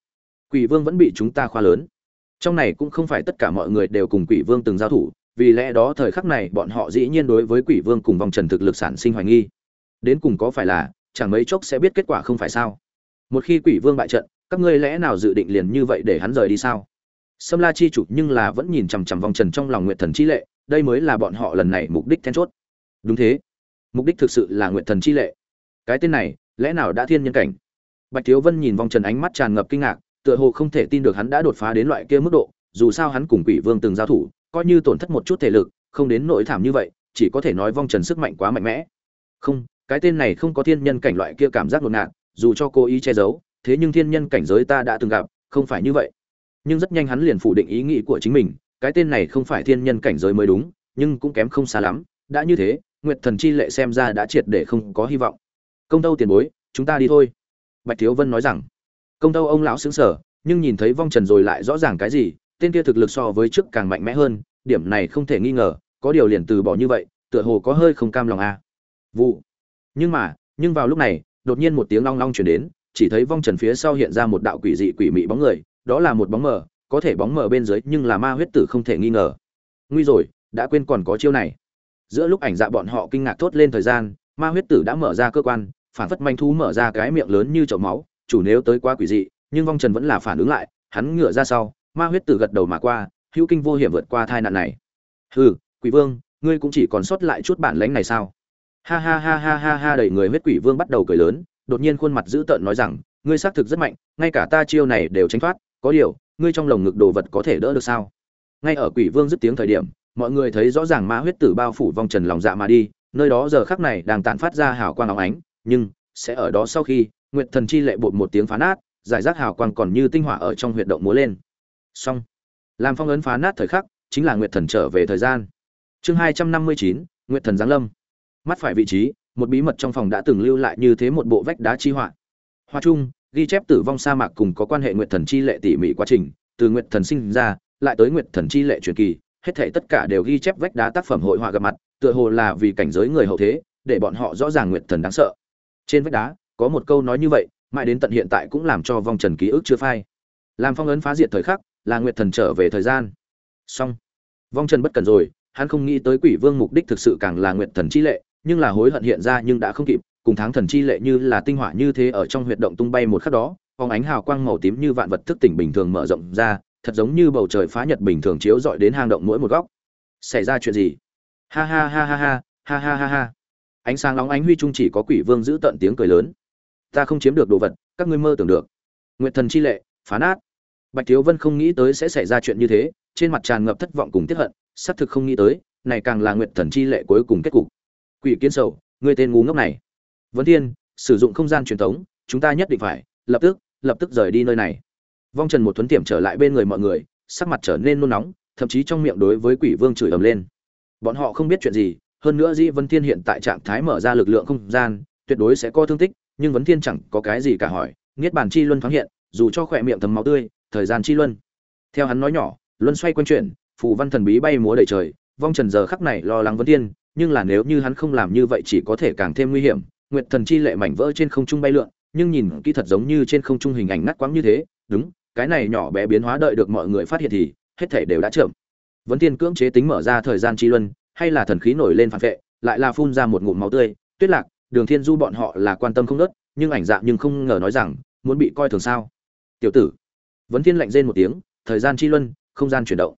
quỷ vương vẫn bị chúng ta khoa lớn. Trong này cũng không phải tất cả mọi người đều cùng quỷ vương từng giao thủ, vì lẽ đó thời khắc này bọn họ dĩ nhiên đối với quỷ vương cùng vong trần thực lực sản sinh hoài nghi. Đến cùng có phải là, chẳng mấy chốc sẽ biết kết quả không phải sao? Một khi quỷ vương bại trận, các ngươi lẽ nào dự định liền như vậy để hắn rời đi sao? Sâm la chi chủ nhưng là vẫn nhìn chằm chằm vong trần trong lòng nguyện thần chi lệ, đây mới là bọn họ lần này mục đích then chốt. Đúng thế. Mục đích thực sự là nguyện thần chi lệ. Cái tên này, lẽ nào đã thiên nhân cảnh? Bạch thiếu vân nhìn vong trần ánh mắt tràn ngập kinh ngạc, tựa hồ không thể tin được hắn đã đột phá đến loại kia mức độ, dù sao hắn cùng quỷ vương từng giao thủ, coi như tổn thất một chút thể lực, không đến nỗi thảm như vậy, chỉ có thể nói vong trần sức mạnh quá mạnh mẽ. Không, cái tên này không có thiên nhân cảnh loại kia cảm giác ngột ngạt dù cho cố ý che giấu, thế nhưng thiên nhân cảnh giới ta đã từng gặp, không phải như vậy. Nhưng rất nhanh hắn liền phủ định ý nghĩ của chính mình, cái tên này không phải thiên nhân cảnh giới mới đúng, nhưng cũng kém không xa lắm, đã như thế, nguyệt thần chi lệ xem ra đã triệt để không có hy vọng. Công tâu tiền bối, chúng ta đi thôi. Bạch thiếu vân nói rằng. Công tâu ông lão xứng sở nhưng nhìn thấy vong trần rồi lại rõ ràng cái gì, tên kia thực lực so với trước càng mạnh mẽ hơn, điểm này không thể nghi ngờ, có điều liền từ bỏ như vậy, tựa hồ có hơi không cam lòng a à. vụ. Nhưng mà, nhưng vào lúc này đột nhiên một tiếng long long chuyển đến, chỉ thấy vong trần phía sau hiện ra một đạo quỷ dị quỷ mị bóng người, đó là một bóng mờ, có thể bóng mờ bên dưới nhưng là ma huyết tử không thể nghi ngờ. Nguy rồi, đã quên còn có chiêu này. Giữa lúc ảnh dạ bọn họ kinh ngạc thốt lên thời gian, ma huyết tử đã mở ra cơ quan, phản phất manh thú mở ra cái miệng lớn như chậu máu, chủ nếu tới quá quỷ dị, nhưng vong trần vẫn là phản ứng lại, hắn ngửa ra sau, ma huyết tử gật đầu mà qua, hữu kinh vô hiểm vượt qua tai nạn này. Hừ, quỷ vương, ngươi cũng chỉ còn sót lại chút bản lãnh này sao? Ha ha ha ha ha ha đầy người huyết quỷ vương bắt đầu cười lớn, đột nhiên khuôn mặt dữ tợn nói rằng, ngươi xác thực rất mạnh, ngay cả ta chiêu này đều tránh thoát, có điều, ngươi trong lồng ngực đồ vật có thể đỡ được sao? Ngay ở quỷ vương dứt tiếng thời điểm, mọi người thấy rõ ràng ma huyết tử bao phủ vòng trần lòng dạ mà đi, nơi đó giờ khắc này đang tản phát ra hào quang óng ánh, nhưng, sẽ ở đó sau khi, nguyệt thần chi lệ bột một tiếng phá nát, giải rác hào quang còn như tinh hỏa ở trong huyệt động múa lên. Xong. Làm phong ấn phá nát thời khắc, chính là nguyệt thần trở về thời gian. Chương hai trăm năm mươi chín, nguyệt thần giáng lâm mắt phải vị trí, một bí mật trong phòng đã từng lưu lại như thế một bộ vách đá chi họa. Hoa trung, ghi chép tử vong sa mạc cùng có quan hệ nguyệt thần chi lệ tỉ mỉ quá trình, từ nguyệt thần sinh ra, lại tới nguyệt thần chi lệ truyền kỳ, hết thảy tất cả đều ghi chép vách đá tác phẩm hội họa gặp mặt, tựa hồ là vì cảnh giới người hậu thế, để bọn họ rõ ràng nguyệt thần đáng sợ. Trên vách đá, có một câu nói như vậy, mãi đến tận hiện tại cũng làm cho vong trần ký ức chưa phai. Làm phong ấn phá diệt thời khắc, là nguyệt thần trở về thời gian. Xong. Vong trần bất cần rồi, hắn không nghĩ tới quỷ vương mục đích thực sự càng là nguyệt thần chi lệ nhưng là hối hận hiện ra nhưng đã không kịp, cùng tháng thần chi lệ như là tinh hỏa như thế ở trong huyệt động tung bay một khắc đó phóng ánh hào quang màu tím như vạn vật thức tỉnh bình thường mở rộng ra, thật giống như bầu trời phá nhật bình thường chiếu dọi đến hang động mỗi một góc. Xảy ra chuyện gì? Ha ha ha ha ha ha ha ha ha. Ánh sáng nóng ánh huy trung chỉ có quỷ vương giữ tận tiếng cười lớn. Ta không chiếm được đồ vật, các ngươi mơ tưởng được. Nguyện thần chi lệ, phá nát. Bạch thiếu vân không nghĩ tới sẽ xảy ra chuyện như thế, trên mặt tràn ngập thất vọng cùng tiếp hận, xác thực không nghĩ tới, này càng là nguyện thần chi lệ cuối cùng kết cục quỷ kiến sầu người tên ngu ngốc này. Vấn thiên, sử dụng không gian truyền thống, chúng ta nhất định phải, lập tức lập tức rời đi nơi này. Vong trần một thuấn tiệm trở lại bên người mọi người, sắc mặt trở nên nôn nóng, thậm chí trong miệng đối với quỷ vương chửi ầm lên. Bọn họ không biết chuyện gì, hơn nữa dĩ vân thiên hiện tại trạng thái mở ra lực lượng không gian, tuyệt đối sẽ có thương tích, nhưng vấn thiên chẳng có cái gì cả hỏi, niết bàn chi luân thoáng hiện, dù cho khỏe miệng thấm máu tươi, thời gian chi luân. Theo hắn nói nhỏ, luân xoay quanh chuyển phù văn thần bí bay múa đầy trời, vong trần giờ khắc này lo lắng vấn thiên nhưng là nếu như hắn không làm như vậy chỉ có thể càng thêm nguy hiểm. Nguyệt thần chi lệ mảnh vỡ trên không trung bay lượn, nhưng nhìn kỹ thật giống như trên không trung hình ảnh ngắt quãng như thế. Đúng, cái này nhỏ bé biến hóa đợi được mọi người phát hiện thì hết thể đều đã chậm. Vấn tiên cưỡng chế tính mở ra thời gian chi luân, hay là thần khí nổi lên phản vệ, lại là phun ra một ngụm máu tươi. Tuyết lạc, đường thiên du bọn họ là quan tâm không nớt nhưng ảnh dạng nhưng không ngờ nói rằng, muốn bị coi thường sao? Tiểu tử. Vấn thiên lạnh rên một tiếng, thời gian chi luân, không gian chuyển động.